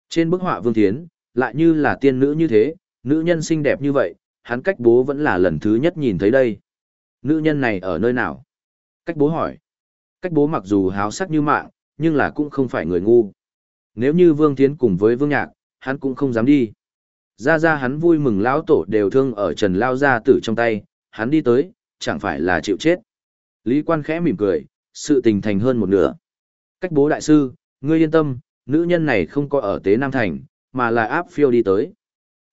Trên bức họa Vương Thiến, lại như là tiên nữ như thế, nữ nhân xinh đẹp như vậy, hắn cách bố vẫn là lần thứ nhất nhìn thấy đây. Nữ nhân này ở nơi nào? Cách bố hỏi. Cách bố mặc dù háo sắc như mạng, nhưng là cũng không phải người ngu. Nếu như Vương Thiến cùng với Vương Nhạc, hắn cũng không dám đi. Ra ra hắn vui mừng lão tổ đều thương ở Trần Lao Gia tử trong tay, hắn đi tới, chẳng phải là chịu chết. Lý quan khẽ mỉm cười, sự tình thành hơn một nửa. Cách bố đại sư, ngươi yên tâm, nữ nhân này không có ở Tế Nam Thành, mà là áp phiêu đi tới.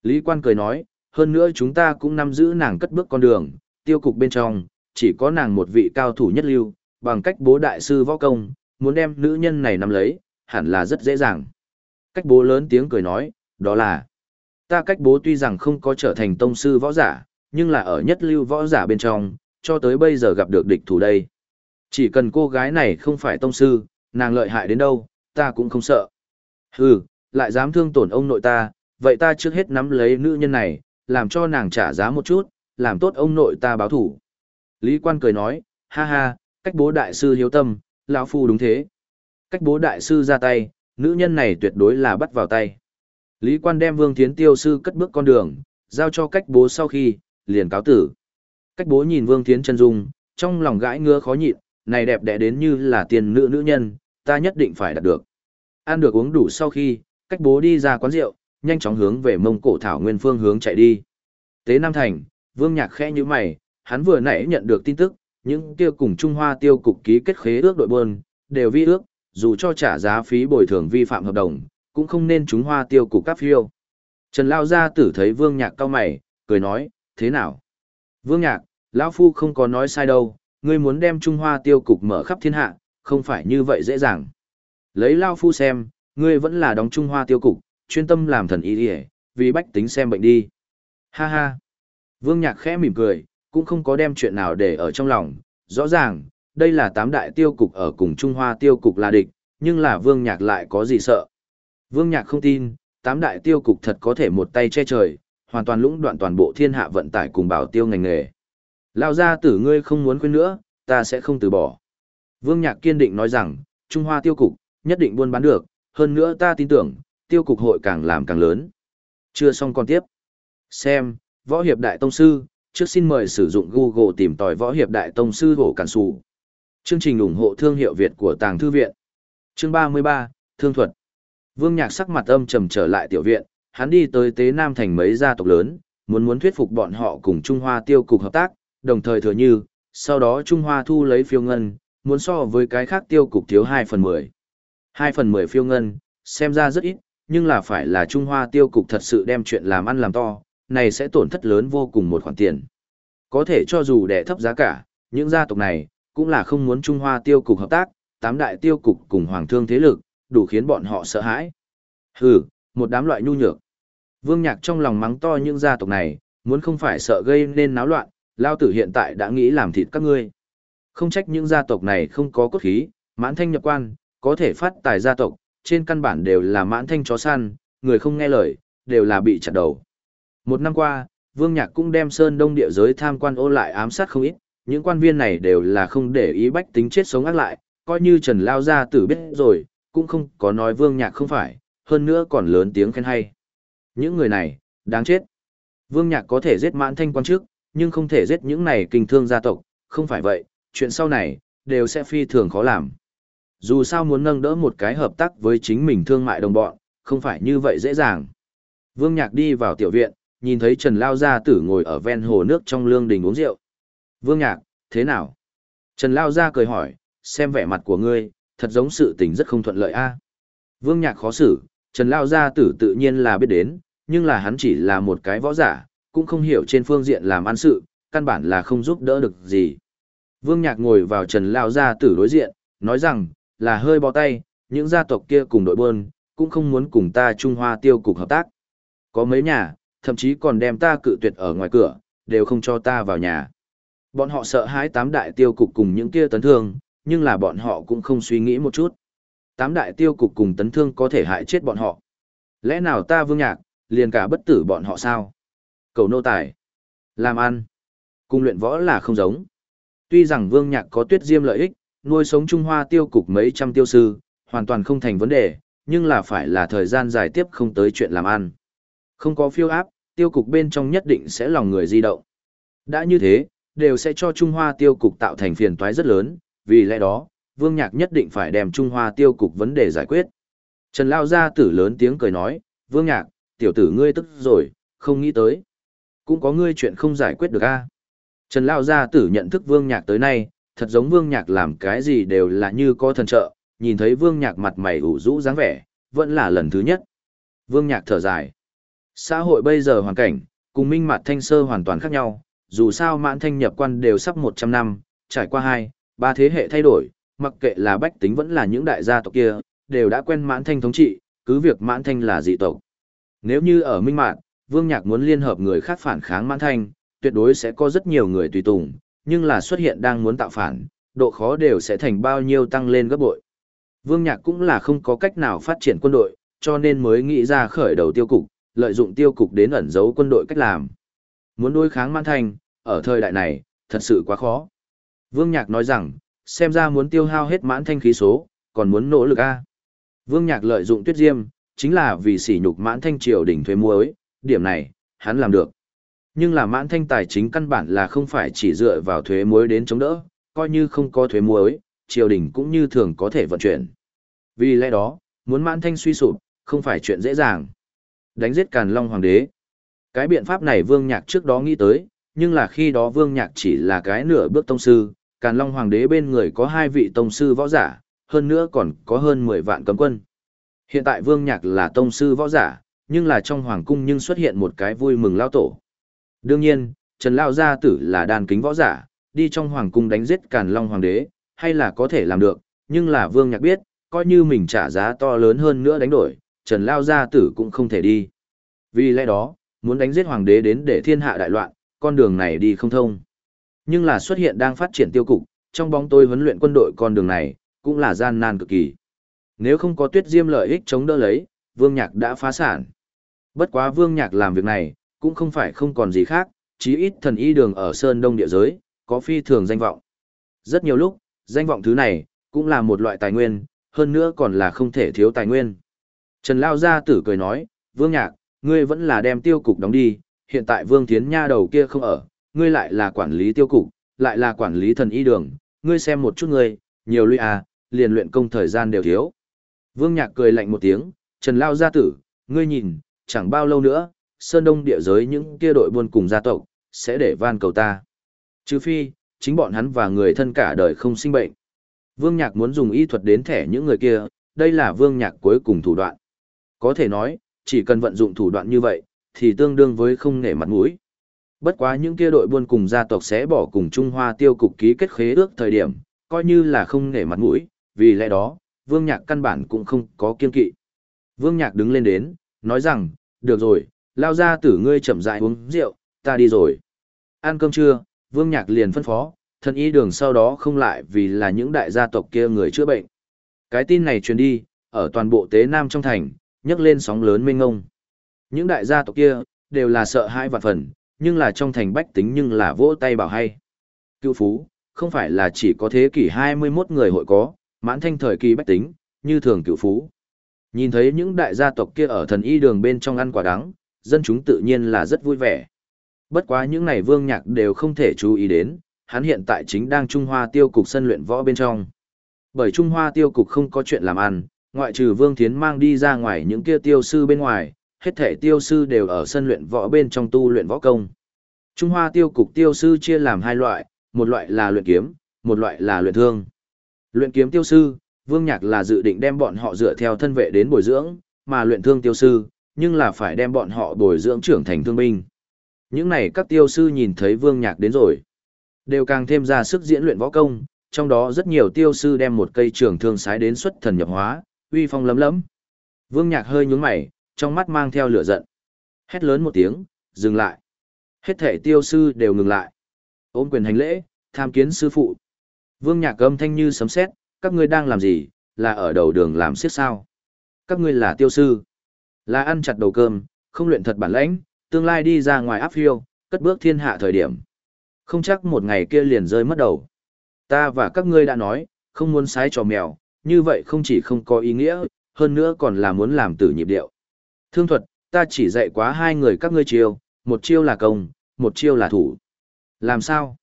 Lý quan cười nói, hơn nữa chúng ta cũng nắm giữ nàng cất bước con đường, tiêu cục bên trong, chỉ có nàng một vị cao thủ nhất lưu, bằng cách bố đại sư võ công, muốn đem nữ nhân này nắm lấy, hẳn là rất dễ dàng. Cách bố lớn tiếng cười nói, đó là, ta cách bố tuy rằng không có trở thành tông sư võ giả, nhưng là ở nhất lưu võ giả bên trong, cho tới bây giờ gặp được địch thủ đây. Chỉ cần cô gái này không phải tông sư, nàng lợi hại đến đâu, ta cũng không sợ. Hừ, lại dám thương tổn ông nội ta, vậy ta trước hết nắm lấy nữ nhân này, làm cho nàng trả giá một chút, làm tốt ông nội ta báo thủ. Lý quan cười nói, ha ha, cách bố đại sư hiếu tâm, lão phu đúng thế. Cách bố đại sư ra tay, nữ nhân này tuyệt đối là bắt vào tay. Lý quan đem Vương Thiến tiêu sư cất bước con đường, giao cho cách bố sau khi, liền cáo tử. Cách bố nhìn Vương Thiến chân dung, trong lòng gãi ngứa khó nhịn, này đẹp đẽ đến như là tiền nữ nữ nhân, ta nhất định phải đạt được. Ăn được uống đủ sau khi, cách bố đi ra quán rượu, nhanh chóng hướng về mông cổ thảo nguyên phương hướng chạy đi. Tế Nam Thành, Vương Nhạc khẽ như mày, hắn vừa nãy nhận được tin tức, những kia cùng Trung Hoa tiêu cục ký kết khế ước đội buôn, đều vi ước, dù cho trả giá phí bồi thường vi phạm hợp đồng, cũng không nên chúng Hoa tiêu cục cắp phiêu. Trần Lao Gia tử thấy Vương Nhạc cao mày, cười nói, thế nào? Vương Nhạc, Lão Phu không có nói sai đâu, ngươi muốn đem Trung Hoa tiêu cục mở khắp thiên hạ, không phải như vậy dễ dàng. Lấy Lao Phu xem, ngươi vẫn là đóng Trung Hoa tiêu cục, chuyên tâm làm thần y đi vì bách tính xem bệnh đi. Ha ha. Vương Nhạc khẽ mỉm cười, cũng không có đem chuyện nào để ở trong lòng. Rõ ràng, đây là tám đại tiêu cục ở cùng Trung Hoa tiêu cục là địch, nhưng là Vương Nhạc lại có gì sợ. Vương Nhạc không tin, tám đại tiêu cục thật có thể một tay che trời, hoàn toàn lũng đoạn toàn bộ thiên hạ vận tải cùng bảo tiêu ngành nghề. Lao ra tử ngươi không muốn quên nữa, ta sẽ không từ bỏ. Vương Nhạc kiên định nói rằng, Trung Hoa tiêu cục, nhất định buôn bán được, hơn nữa ta tin tưởng, tiêu cục hội càng làm càng lớn. Chưa xong còn tiếp. Xem, Võ Hiệp Đại Tông Sư, trước xin mời sử dụng Google tìm tòi Võ Hiệp Đại Tông Sư Hổ Cản Sù. Chương trình ủng hộ thương hiệu Việt của Tàng Thư Viện. Chương 33, Thương Thuật. Vương Nhạc sắc mặt âm trầm trở lại tiểu viện, hắn đi tới Tế Nam thành mấy gia tộc lớn, muốn muốn thuyết phục bọn họ cùng Trung Hoa tiêu cục hợp tác, đồng thời thừa như, sau đó Trung Hoa thu lấy phiêu ngân, muốn so với cái khác tiêu cục thiếu 2 phần 10. 2 phần 10 phiêu ngân, xem ra rất ít, nhưng là phải là Trung Hoa tiêu cục thật sự đem chuyện làm ăn làm to, này sẽ tổn thất lớn vô cùng một khoản tiền. Có thể cho dù đẻ thấp giá cả, những gia tộc này, cũng là không muốn Trung Hoa tiêu cục hợp tác, tám đại tiêu cục cùng hoàng thương thế lực, đủ khiến bọn họ sợ hãi. Hừ, một đám loại nhu nhược. Vương Nhạc trong lòng mắng to những gia tộc này, muốn không phải sợ gây nên náo loạn, lao tử hiện tại đã nghĩ làm thịt các ngươi. Không trách những gia tộc này không có cốt khí, mãn thanh nhập quan, có thể phát tài gia tộc, trên căn bản đều là mãn thanh chó săn, người không nghe lời, đều là bị chặt đầu. Một năm qua, Vương Nhạc cũng đem Sơn Đông địa giới tham quan ô lại ám sát không ít, những quan viên này đều là không để ý bách tính chết sống ác lại, coi như Trần Lao Gia tử biết rồi, cũng không có nói Vương Nhạc không phải, hơn nữa còn lớn tiếng khen hay. Những người này, đáng chết. Vương Nhạc có thể giết mãn thanh quan trước, nhưng không thể giết những này kinh thương gia tộc, không phải vậy, chuyện sau này, đều sẽ phi thường khó làm. Dù sao muốn nâng đỡ một cái hợp tác với chính mình thương mại đồng bọn, không phải như vậy dễ dàng. Vương Nhạc đi vào tiểu viện, nhìn thấy Trần Lao Gia Tử ngồi ở ven hồ nước trong lương đình uống rượu. Vương Nhạc, thế nào? Trần Lao Gia cười hỏi, xem vẻ mặt của ngươi, thật giống sự tình rất không thuận lợi a. Vương Nhạc khó xử, Trần Lao Gia Tử tự nhiên là biết đến, nhưng là hắn chỉ là một cái võ giả, cũng không hiểu trên phương diện làm ăn sự, căn bản là không giúp đỡ được gì. Vương Nhạc ngồi vào Trần Lao Gia Tử đối diện, nói rằng, là hơi bó tay, những gia tộc kia cùng đội bơn cũng không muốn cùng ta Trung Hoa tiêu cục hợp tác. Có mấy nhà, thậm chí còn đem ta cự tuyệt ở ngoài cửa, đều không cho ta vào nhà. Bọn họ sợ hãi tám đại tiêu cục cùng những kia tấn thương, nhưng là bọn họ cũng không suy nghĩ một chút. Tám đại tiêu cục cùng tấn thương có thể hại chết bọn họ. Lẽ nào ta vương nhạc, liền cả bất tử bọn họ sao? Cầu nô tài. Làm ăn. Cung luyện võ là không giống. Tuy rằng vương nhạc có tuyết diêm lợi ích, nuôi sống Trung Hoa tiêu cục mấy trăm tiêu sư, hoàn toàn không thành vấn đề, nhưng là phải là thời gian dài tiếp không tới chuyện làm ăn. Không có phiêu áp, tiêu cục bên trong nhất định sẽ lòng người di động. Đã như thế, đều sẽ cho Trung Hoa tiêu cục tạo thành phiền toái rất lớn, vì lẽ đó, Vương Nhạc nhất định phải đem Trung Hoa tiêu cục vấn đề giải quyết. Trần Lao Gia tử lớn tiếng cười nói, Vương Nhạc, tiểu tử ngươi tức rồi, không nghĩ tới. Cũng có ngươi chuyện không giải quyết được a Trần Lao Gia tử nhận thức Vương Nhạc tới nay, thật giống Vương Nhạc làm cái gì đều là như có thần trợ, nhìn thấy Vương Nhạc mặt mày ủ rũ dáng vẻ, vẫn là lần thứ nhất. Vương Nhạc thở dài. Xã hội bây giờ hoàn cảnh, cùng minh mặt thanh sơ hoàn toàn khác nhau, dù sao mãn thanh nhập quan đều sắp 100 năm, trải qua hai, ba thế hệ thay đổi, mặc kệ là bách tính vẫn là những đại gia tộc kia, đều đã quen mãn thanh thống trị, cứ việc mãn thanh là dị tộc. Nếu như ở minh mạn, Vương Nhạc muốn liên hợp người khác phản kháng mãn thanh, tuyệt đối sẽ có rất nhiều người tùy tùng, nhưng là xuất hiện đang muốn tạo phản, độ khó đều sẽ thành bao nhiêu tăng lên gấp bội. Vương Nhạc cũng là không có cách nào phát triển quân đội, cho nên mới nghĩ ra khởi đầu tiêu cục, lợi dụng tiêu cục đến ẩn giấu quân đội cách làm. Muốn đối kháng mãn thanh, ở thời đại này, thật sự quá khó. Vương Nhạc nói rằng, xem ra muốn tiêu hao hết mãn thanh khí số, còn muốn nỗ lực a. Vương Nhạc lợi dụng tuyết diêm, chính là vì sỉ nhục mãn thanh triều đỉnh thuế muối, điểm này, hắn làm được. Nhưng là mãn thanh tài chính căn bản là không phải chỉ dựa vào thuế muối đến chống đỡ, coi như không có thuế muối, triều đình cũng như thường có thể vận chuyển. Vì lẽ đó, muốn mãn thanh suy sụp, không phải chuyện dễ dàng. Đánh giết Càn Long Hoàng đế. Cái biện pháp này Vương Nhạc trước đó nghĩ tới, nhưng là khi đó Vương Nhạc chỉ là cái nửa bước tông sư, Càn Long Hoàng đế bên người có hai vị tông sư võ giả, hơn nữa còn có hơn 10 vạn cấm quân. Hiện tại Vương Nhạc là tông sư võ giả, nhưng là trong hoàng cung nhưng xuất hiện một cái vui mừng lao tổ. Đương nhiên, Trần Lao Gia Tử là đàn kính võ giả, đi trong hoàng cung đánh giết Càn Long Hoàng đế, hay là có thể làm được, nhưng là Vương Nhạc biết, coi như mình trả giá to lớn hơn nữa đánh đổi, Trần Lao Gia Tử cũng không thể đi. Vì lẽ đó, muốn đánh giết Hoàng đế đến để thiên hạ đại loạn, con đường này đi không thông. Nhưng là xuất hiện đang phát triển tiêu cục, trong bóng tôi huấn luyện quân đội con đường này, cũng là gian nan cực kỳ. Nếu không có tuyết diêm lợi ích chống đỡ lấy, Vương Nhạc đã phá sản. Bất quá Vương Nhạc làm việc này, cũng không phải không còn gì khác, chí ít thần y đường ở Sơn Đông địa giới, có phi thường danh vọng. Rất nhiều lúc, danh vọng thứ này, cũng là một loại tài nguyên, hơn nữa còn là không thể thiếu tài nguyên. Trần Lao Gia tử cười nói, Vương Nhạc, ngươi vẫn là đem tiêu cục đóng đi, hiện tại Vương Thiến Nha đầu kia không ở, ngươi lại là quản lý tiêu cục, lại là quản lý thần y đường, ngươi xem một chút ngươi, nhiều lui à, liền luyện công thời gian đều thiếu. Vương Nhạc cười lạnh một tiếng, Trần Lao Gia tử, ngươi nhìn, chẳng bao lâu nữa, Sơn Đông địa giới những kia đội buôn cùng gia tộc, sẽ để van cầu ta. Trừ phi, chính bọn hắn và người thân cả đời không sinh bệnh. Vương Nhạc muốn dùng y thuật đến thẻ những người kia, đây là Vương Nhạc cuối cùng thủ đoạn. Có thể nói, chỉ cần vận dụng thủ đoạn như vậy, thì tương đương với không nể mặt mũi. Bất quá những kia đội buôn cùng gia tộc sẽ bỏ cùng Trung Hoa tiêu cục ký kết khế ước thời điểm, coi như là không nể mặt mũi, vì lẽ đó, Vương Nhạc căn bản cũng không có kiên kỵ. Vương Nhạc đứng lên đến, nói rằng, được rồi, lao ra tử ngươi chậm rãi uống rượu, ta đi rồi. Ăn cơm trưa, Vương Nhạc liền phân phó, thân y đường sau đó không lại vì là những đại gia tộc kia người chữa bệnh. Cái tin này truyền đi, ở toàn bộ tế Nam trong thành, nhấc lên sóng lớn mênh ngông. Những đại gia tộc kia, đều là sợ hãi vạn phần, nhưng là trong thành bách tính nhưng là vỗ tay bảo hay. Cựu phú, không phải là chỉ có thế kỷ 21 người hội có, mãn thanh thời kỳ bách tính, như thường cựu phú. Nhìn thấy những đại gia tộc kia ở thần y đường bên trong ăn quả đắng, dân chúng tự nhiên là rất vui vẻ. Bất quá những này vương nhạc đều không thể chú ý đến, hắn hiện tại chính đang Trung Hoa tiêu cục sân luyện võ bên trong. Bởi Trung Hoa tiêu cục không có chuyện làm ăn, ngoại trừ Vương Thiến mang đi ra ngoài những kia tiêu sư bên ngoài, hết thể tiêu sư đều ở sân luyện võ bên trong tu luyện võ công. Trung Hoa tiêu cục tiêu sư chia làm hai loại, một loại là luyện kiếm, một loại là luyện thương. Luyện kiếm tiêu sư, Vương Nhạc là dự định đem bọn họ dựa theo thân vệ đến bồi dưỡng, mà luyện thương tiêu sư, nhưng là phải đem bọn họ bồi dưỡng trưởng thành thương binh. Những này các tiêu sư nhìn thấy Vương Nhạc đến rồi, đều càng thêm ra sức diễn luyện võ công, trong đó rất nhiều tiêu sư đem một cây trường thương sái đến xuất thần nhập hóa, uy phong lấm lấm. Vương Nhạc hơi nhướng mày, trong mắt mang theo lửa giận. Hét lớn một tiếng, dừng lại. Hết thể tiêu sư đều ngừng lại. Ôm quyền hành lễ, tham kiến sư phụ. Vương Nhạc âm thanh như sấm sét, các ngươi đang làm gì, là ở đầu đường làm xiết sao? Các ngươi là tiêu sư, là ăn chặt đầu cơm, không luyện thật bản lãnh, tương lai đi ra ngoài áp phiêu, cất bước thiên hạ thời điểm. Không chắc một ngày kia liền rơi mất đầu. Ta và các ngươi đã nói, không muốn sái trò mèo, như vậy không chỉ không có ý nghĩa, hơn nữa còn là muốn làm tử nhịp điệu. Thương thuật, ta chỉ dạy quá hai người các ngươi chiêu, một chiêu là công, một chiêu là thủ. Làm sao?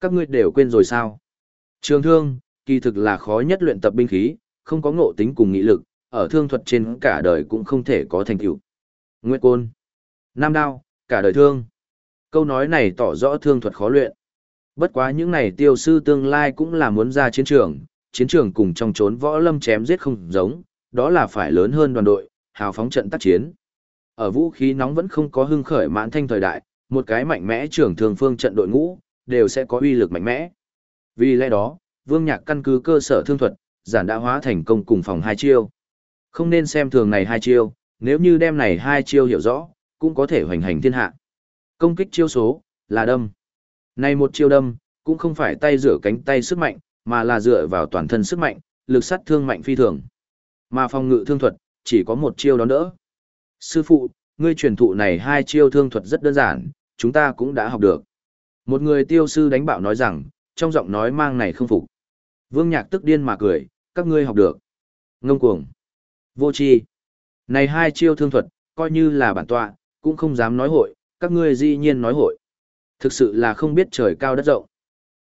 Các ngươi đều quên rồi sao? Trường thương, kỳ thực là khó nhất luyện tập binh khí, không có ngộ tính cùng nghị lực, ở thương thuật trên cả đời cũng không thể có thành tựu. Nguyệt Côn, Nam Đao, cả đời thương. Câu nói này tỏ rõ thương thuật khó luyện. Bất quá những này tiêu sư tương lai cũng là muốn ra chiến trường, chiến trường cùng trong trốn võ lâm chém giết không giống, đó là phải lớn hơn đoàn đội, hào phóng trận tác chiến. Ở vũ khí nóng vẫn không có hưng khởi mãn thanh thời đại, một cái mạnh mẽ trưởng thường phương trận đội ngũ, đều sẽ có uy lực mạnh mẽ. Vì lẽ đó, Vương Nhạc căn cứ cơ sở thương thuật, giản đã hóa thành công cùng phòng hai chiêu. Không nên xem thường này hai chiêu, nếu như đem này hai chiêu hiểu rõ, cũng có thể hoành hành thiên hạ. Công kích chiêu số, là đâm. Này một chiêu đâm, cũng không phải tay rửa cánh tay sức mạnh, mà là dựa vào toàn thân sức mạnh, lực sát thương mạnh phi thường. Mà phòng ngự thương thuật, chỉ có một chiêu đón đỡ. Sư phụ, ngươi truyền thụ này hai chiêu thương thuật rất đơn giản, chúng ta cũng đã học được. Một người tiêu sư đánh bạo nói rằng, trong giọng nói mang này không phục. Vương Nhạc tức điên mà cười, các ngươi học được. Ngông cuồng. Vô tri. Này hai chiêu thương thuật, coi như là bản tọa, cũng không dám nói hội, các ngươi dĩ nhiên nói hội. Thực sự là không biết trời cao đất rộng.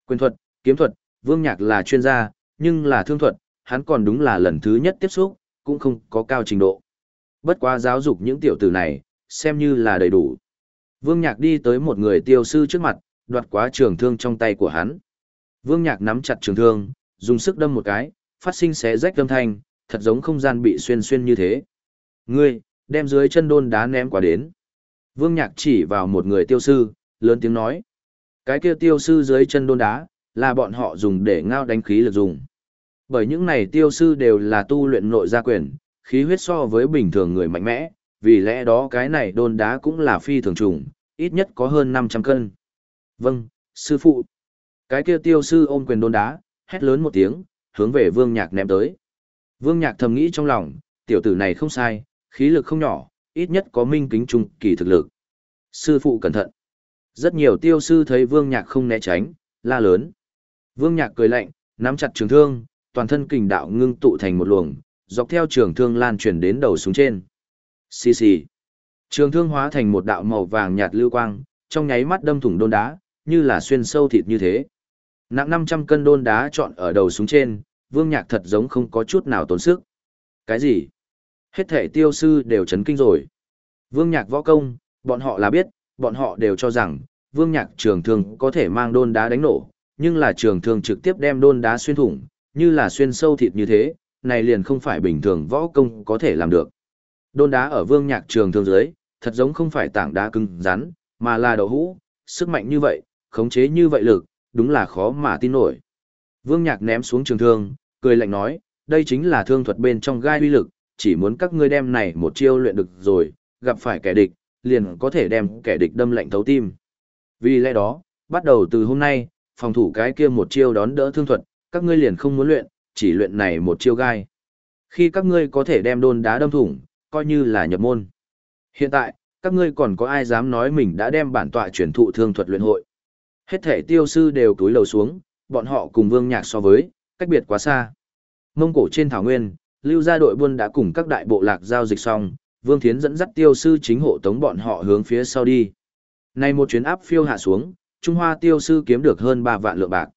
Quyền thuật, kiếm thuật, Vương Nhạc là chuyên gia, nhưng là thương thuật, hắn còn đúng là lần thứ nhất tiếp xúc, cũng không có cao trình độ. Bất quá giáo dục những tiểu tử này, xem như là đầy đủ. Vương Nhạc đi tới một người tiêu sư trước mặt, đoạt quá trường thương trong tay của hắn. Vương Nhạc nắm chặt trường thương, dùng sức đâm một cái, phát sinh xé rách âm thanh, thật giống không gian bị xuyên xuyên như thế. Ngươi, đem dưới chân đôn đá ném qua đến. Vương Nhạc chỉ vào một người tiêu sư, lớn tiếng nói. Cái kia tiêu sư dưới chân đôn đá, là bọn họ dùng để ngao đánh khí lực dùng. Bởi những này tiêu sư đều là tu luyện nội gia quyền, khí huyết so với bình thường người mạnh mẽ, vì lẽ đó cái này đôn đá cũng là phi thường trùng, ít nhất có hơn 500 cân. Vâng, sư phụ. Cái kia tiêu sư ôm quyền đôn đá, hét lớn một tiếng, hướng về vương nhạc ném tới. Vương nhạc thầm nghĩ trong lòng, tiểu tử này không sai, khí lực không nhỏ, ít nhất có minh kính trung kỳ thực lực. Sư phụ cẩn thận. Rất nhiều tiêu sư thấy vương nhạc không né tránh, la lớn. Vương nhạc cười lạnh, nắm chặt trường thương, toàn thân kình đạo ngưng tụ thành một luồng, dọc theo trường thương lan truyền đến đầu xuống trên. Xì xì. Trường thương hóa thành một đạo màu vàng nhạt lưu quang, trong nháy mắt đâm thủng đôn đá, như là xuyên sâu thịt như thế. Nặng 500 cân đôn đá trọn ở đầu xuống trên, vương nhạc thật giống không có chút nào tốn sức. Cái gì? Hết thể tiêu sư đều chấn kinh rồi. Vương nhạc võ công, bọn họ là biết, bọn họ đều cho rằng, vương nhạc trường thương có thể mang đôn đá đánh nổ, nhưng là trường thương trực tiếp đem đôn đá xuyên thủng, như là xuyên sâu thịt như thế, này liền không phải bình thường võ công có thể làm được. Đôn đá ở vương nhạc trường thương dưới, thật giống không phải tảng đá cứng rắn, mà là đậu hũ, sức mạnh như vậy, khống chế như vậy lực, đúng là khó mà tin nổi. Vương nhạc ném xuống trường thương, cười lạnh nói, đây chính là thương thuật bên trong gai uy lực, chỉ muốn các ngươi đem này một chiêu luyện được rồi, gặp phải kẻ địch, liền có thể đem kẻ địch đâm lạnh thấu tim. Vì lẽ đó, bắt đầu từ hôm nay, phòng thủ cái kia một chiêu đón đỡ thương thuật, các ngươi liền không muốn luyện, chỉ luyện này một chiêu gai. Khi các ngươi có thể đem đôn đá đâm thủng, coi như là nhập môn. Hiện tại, các ngươi còn có ai dám nói mình đã đem bản tọa truyền thụ thương thuật luyện hội. Hết thể tiêu sư đều túi lầu xuống, bọn họ cùng vương nhạc so với, cách biệt quá xa. Mông cổ trên thảo nguyên, lưu gia đội buôn đã cùng các đại bộ lạc giao dịch xong, vương thiến dẫn dắt tiêu sư chính hộ tống bọn họ hướng phía sau đi. Này một chuyến áp phiêu hạ xuống, Trung Hoa tiêu sư kiếm được hơn 3 vạn lượng bạc.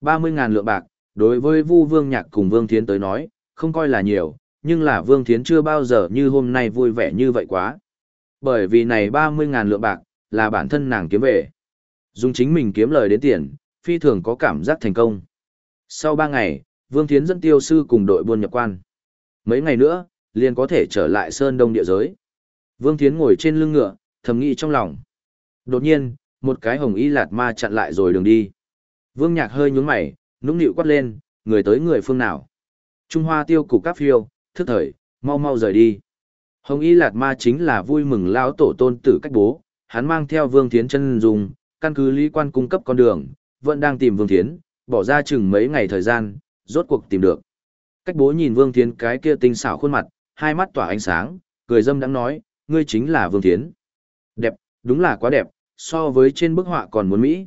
30.000 lượng bạc, đối với Vu Vương Nhạc cùng Vương Thiến tới nói, không coi là nhiều, nhưng là Vương Thiến chưa bao giờ như hôm nay vui vẻ như vậy quá. Bởi vì này 30.000 lượng bạc, là bản thân nàng kiếm về. Dùng chính mình kiếm lời đến tiền, phi thường có cảm giác thành công. Sau 3 ngày, Vương Thiến dẫn tiêu sư cùng đội buôn nhập quan. Mấy ngày nữa, liền có thể trở lại Sơn Đông địa giới. Vương Thiến ngồi trên lưng ngựa, thầm nghĩ trong lòng. Đột nhiên, một cái hồng y lạt ma chặn lại rồi đường đi. Vương Nhạc hơi nhún mày, nũng nịu quát lên, người tới người phương nào. Trung Hoa tiêu cục các phiêu, thức thời, mau mau rời đi. Hồng y lạt ma chính là vui mừng lão tổ tôn tử cách bố, hắn mang theo Vương Thiến chân dùng, căn cứ lý quan cung cấp con đường, vẫn đang tìm Vương Thiến, bỏ ra chừng mấy ngày thời gian, rốt cuộc tìm được. Cách bố nhìn Vương Thiến cái kia tinh xảo khuôn mặt, hai mắt tỏa ánh sáng, cười dâm đắng nói, ngươi chính là Vương Thiến. Đẹp, đúng là quá đẹp, so với trên bức họa còn muốn Mỹ.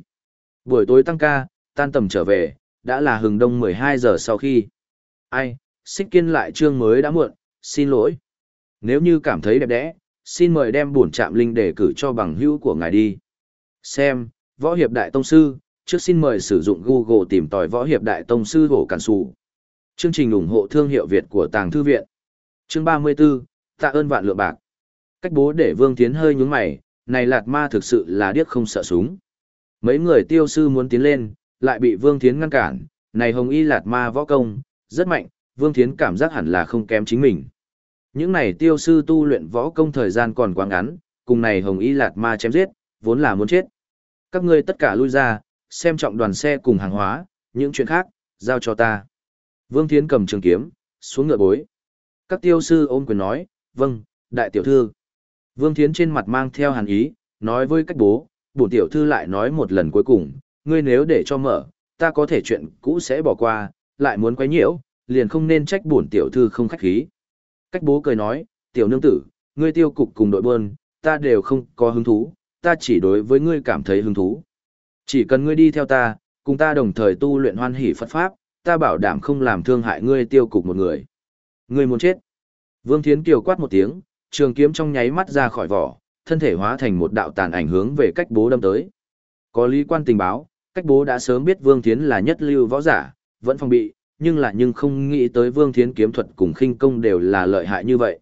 Buổi tối tăng ca, tan tầm trở về, đã là hừng đông 12 giờ sau khi. Ai, xích kiên lại chương mới đã muộn, xin lỗi. Nếu như cảm thấy đẹp đẽ, xin mời đem bổn trạm linh để cử cho bằng hữu của ngài đi. Xem, Võ Hiệp Đại Tông Sư, trước xin mời sử dụng Google tìm tòi Võ Hiệp Đại Tông Sư hổ cản sụ. Chương trình ủng hộ thương hiệu Việt của Tàng Thư Viện. Chương 34, tạ ơn vạn lượng bạc. Cách bố để Vương Tiến hơi nhúng mày, này lạt ma thực sự là điếc không sợ súng. Mấy người tiêu sư muốn tiến lên, lại bị Vương Thiến ngăn cản, này hồng y lạt ma võ công, rất mạnh, Vương Thiến cảm giác hẳn là không kém chính mình. Những này tiêu sư tu luyện võ công thời gian còn quá ngắn, cùng này hồng y lạt ma chém giết, vốn là muốn chết. Các ngươi tất cả lui ra, xem trọng đoàn xe cùng hàng hóa, những chuyện khác, giao cho ta. Vương Thiến cầm trường kiếm, xuống ngựa bối. Các tiêu sư ôm quyền nói, vâng, đại tiểu thư. Vương Thiến trên mặt mang theo hàn ý, nói với cách bố, bổn tiểu thư lại nói một lần cuối cùng, ngươi nếu để cho mở, ta có thể chuyện cũ sẽ bỏ qua, lại muốn quấy nhiễu, liền không nên trách bổn tiểu thư không khách khí. Cách bố cười nói, tiểu nương tử, ngươi tiêu cục cùng đội bơn, ta đều không có hứng thú, ta chỉ đối với ngươi cảm thấy hứng thú. Chỉ cần ngươi đi theo ta, cùng ta đồng thời tu luyện hoan hỷ Phật Pháp, ta bảo đảm không làm thương hại ngươi tiêu cục một người. Ngươi muốn chết. Vương Thiến Kiều quát một tiếng, trường kiếm trong nháy mắt ra khỏi vỏ, thân thể hóa thành một đạo tàn ảnh hướng về cách bố đâm tới. Có lý quan tình báo, cách bố đã sớm biết Vương Thiến là nhất lưu võ giả, vẫn phòng bị, nhưng là nhưng không nghĩ tới Vương Thiến kiếm thuật cùng khinh công đều là lợi hại như vậy.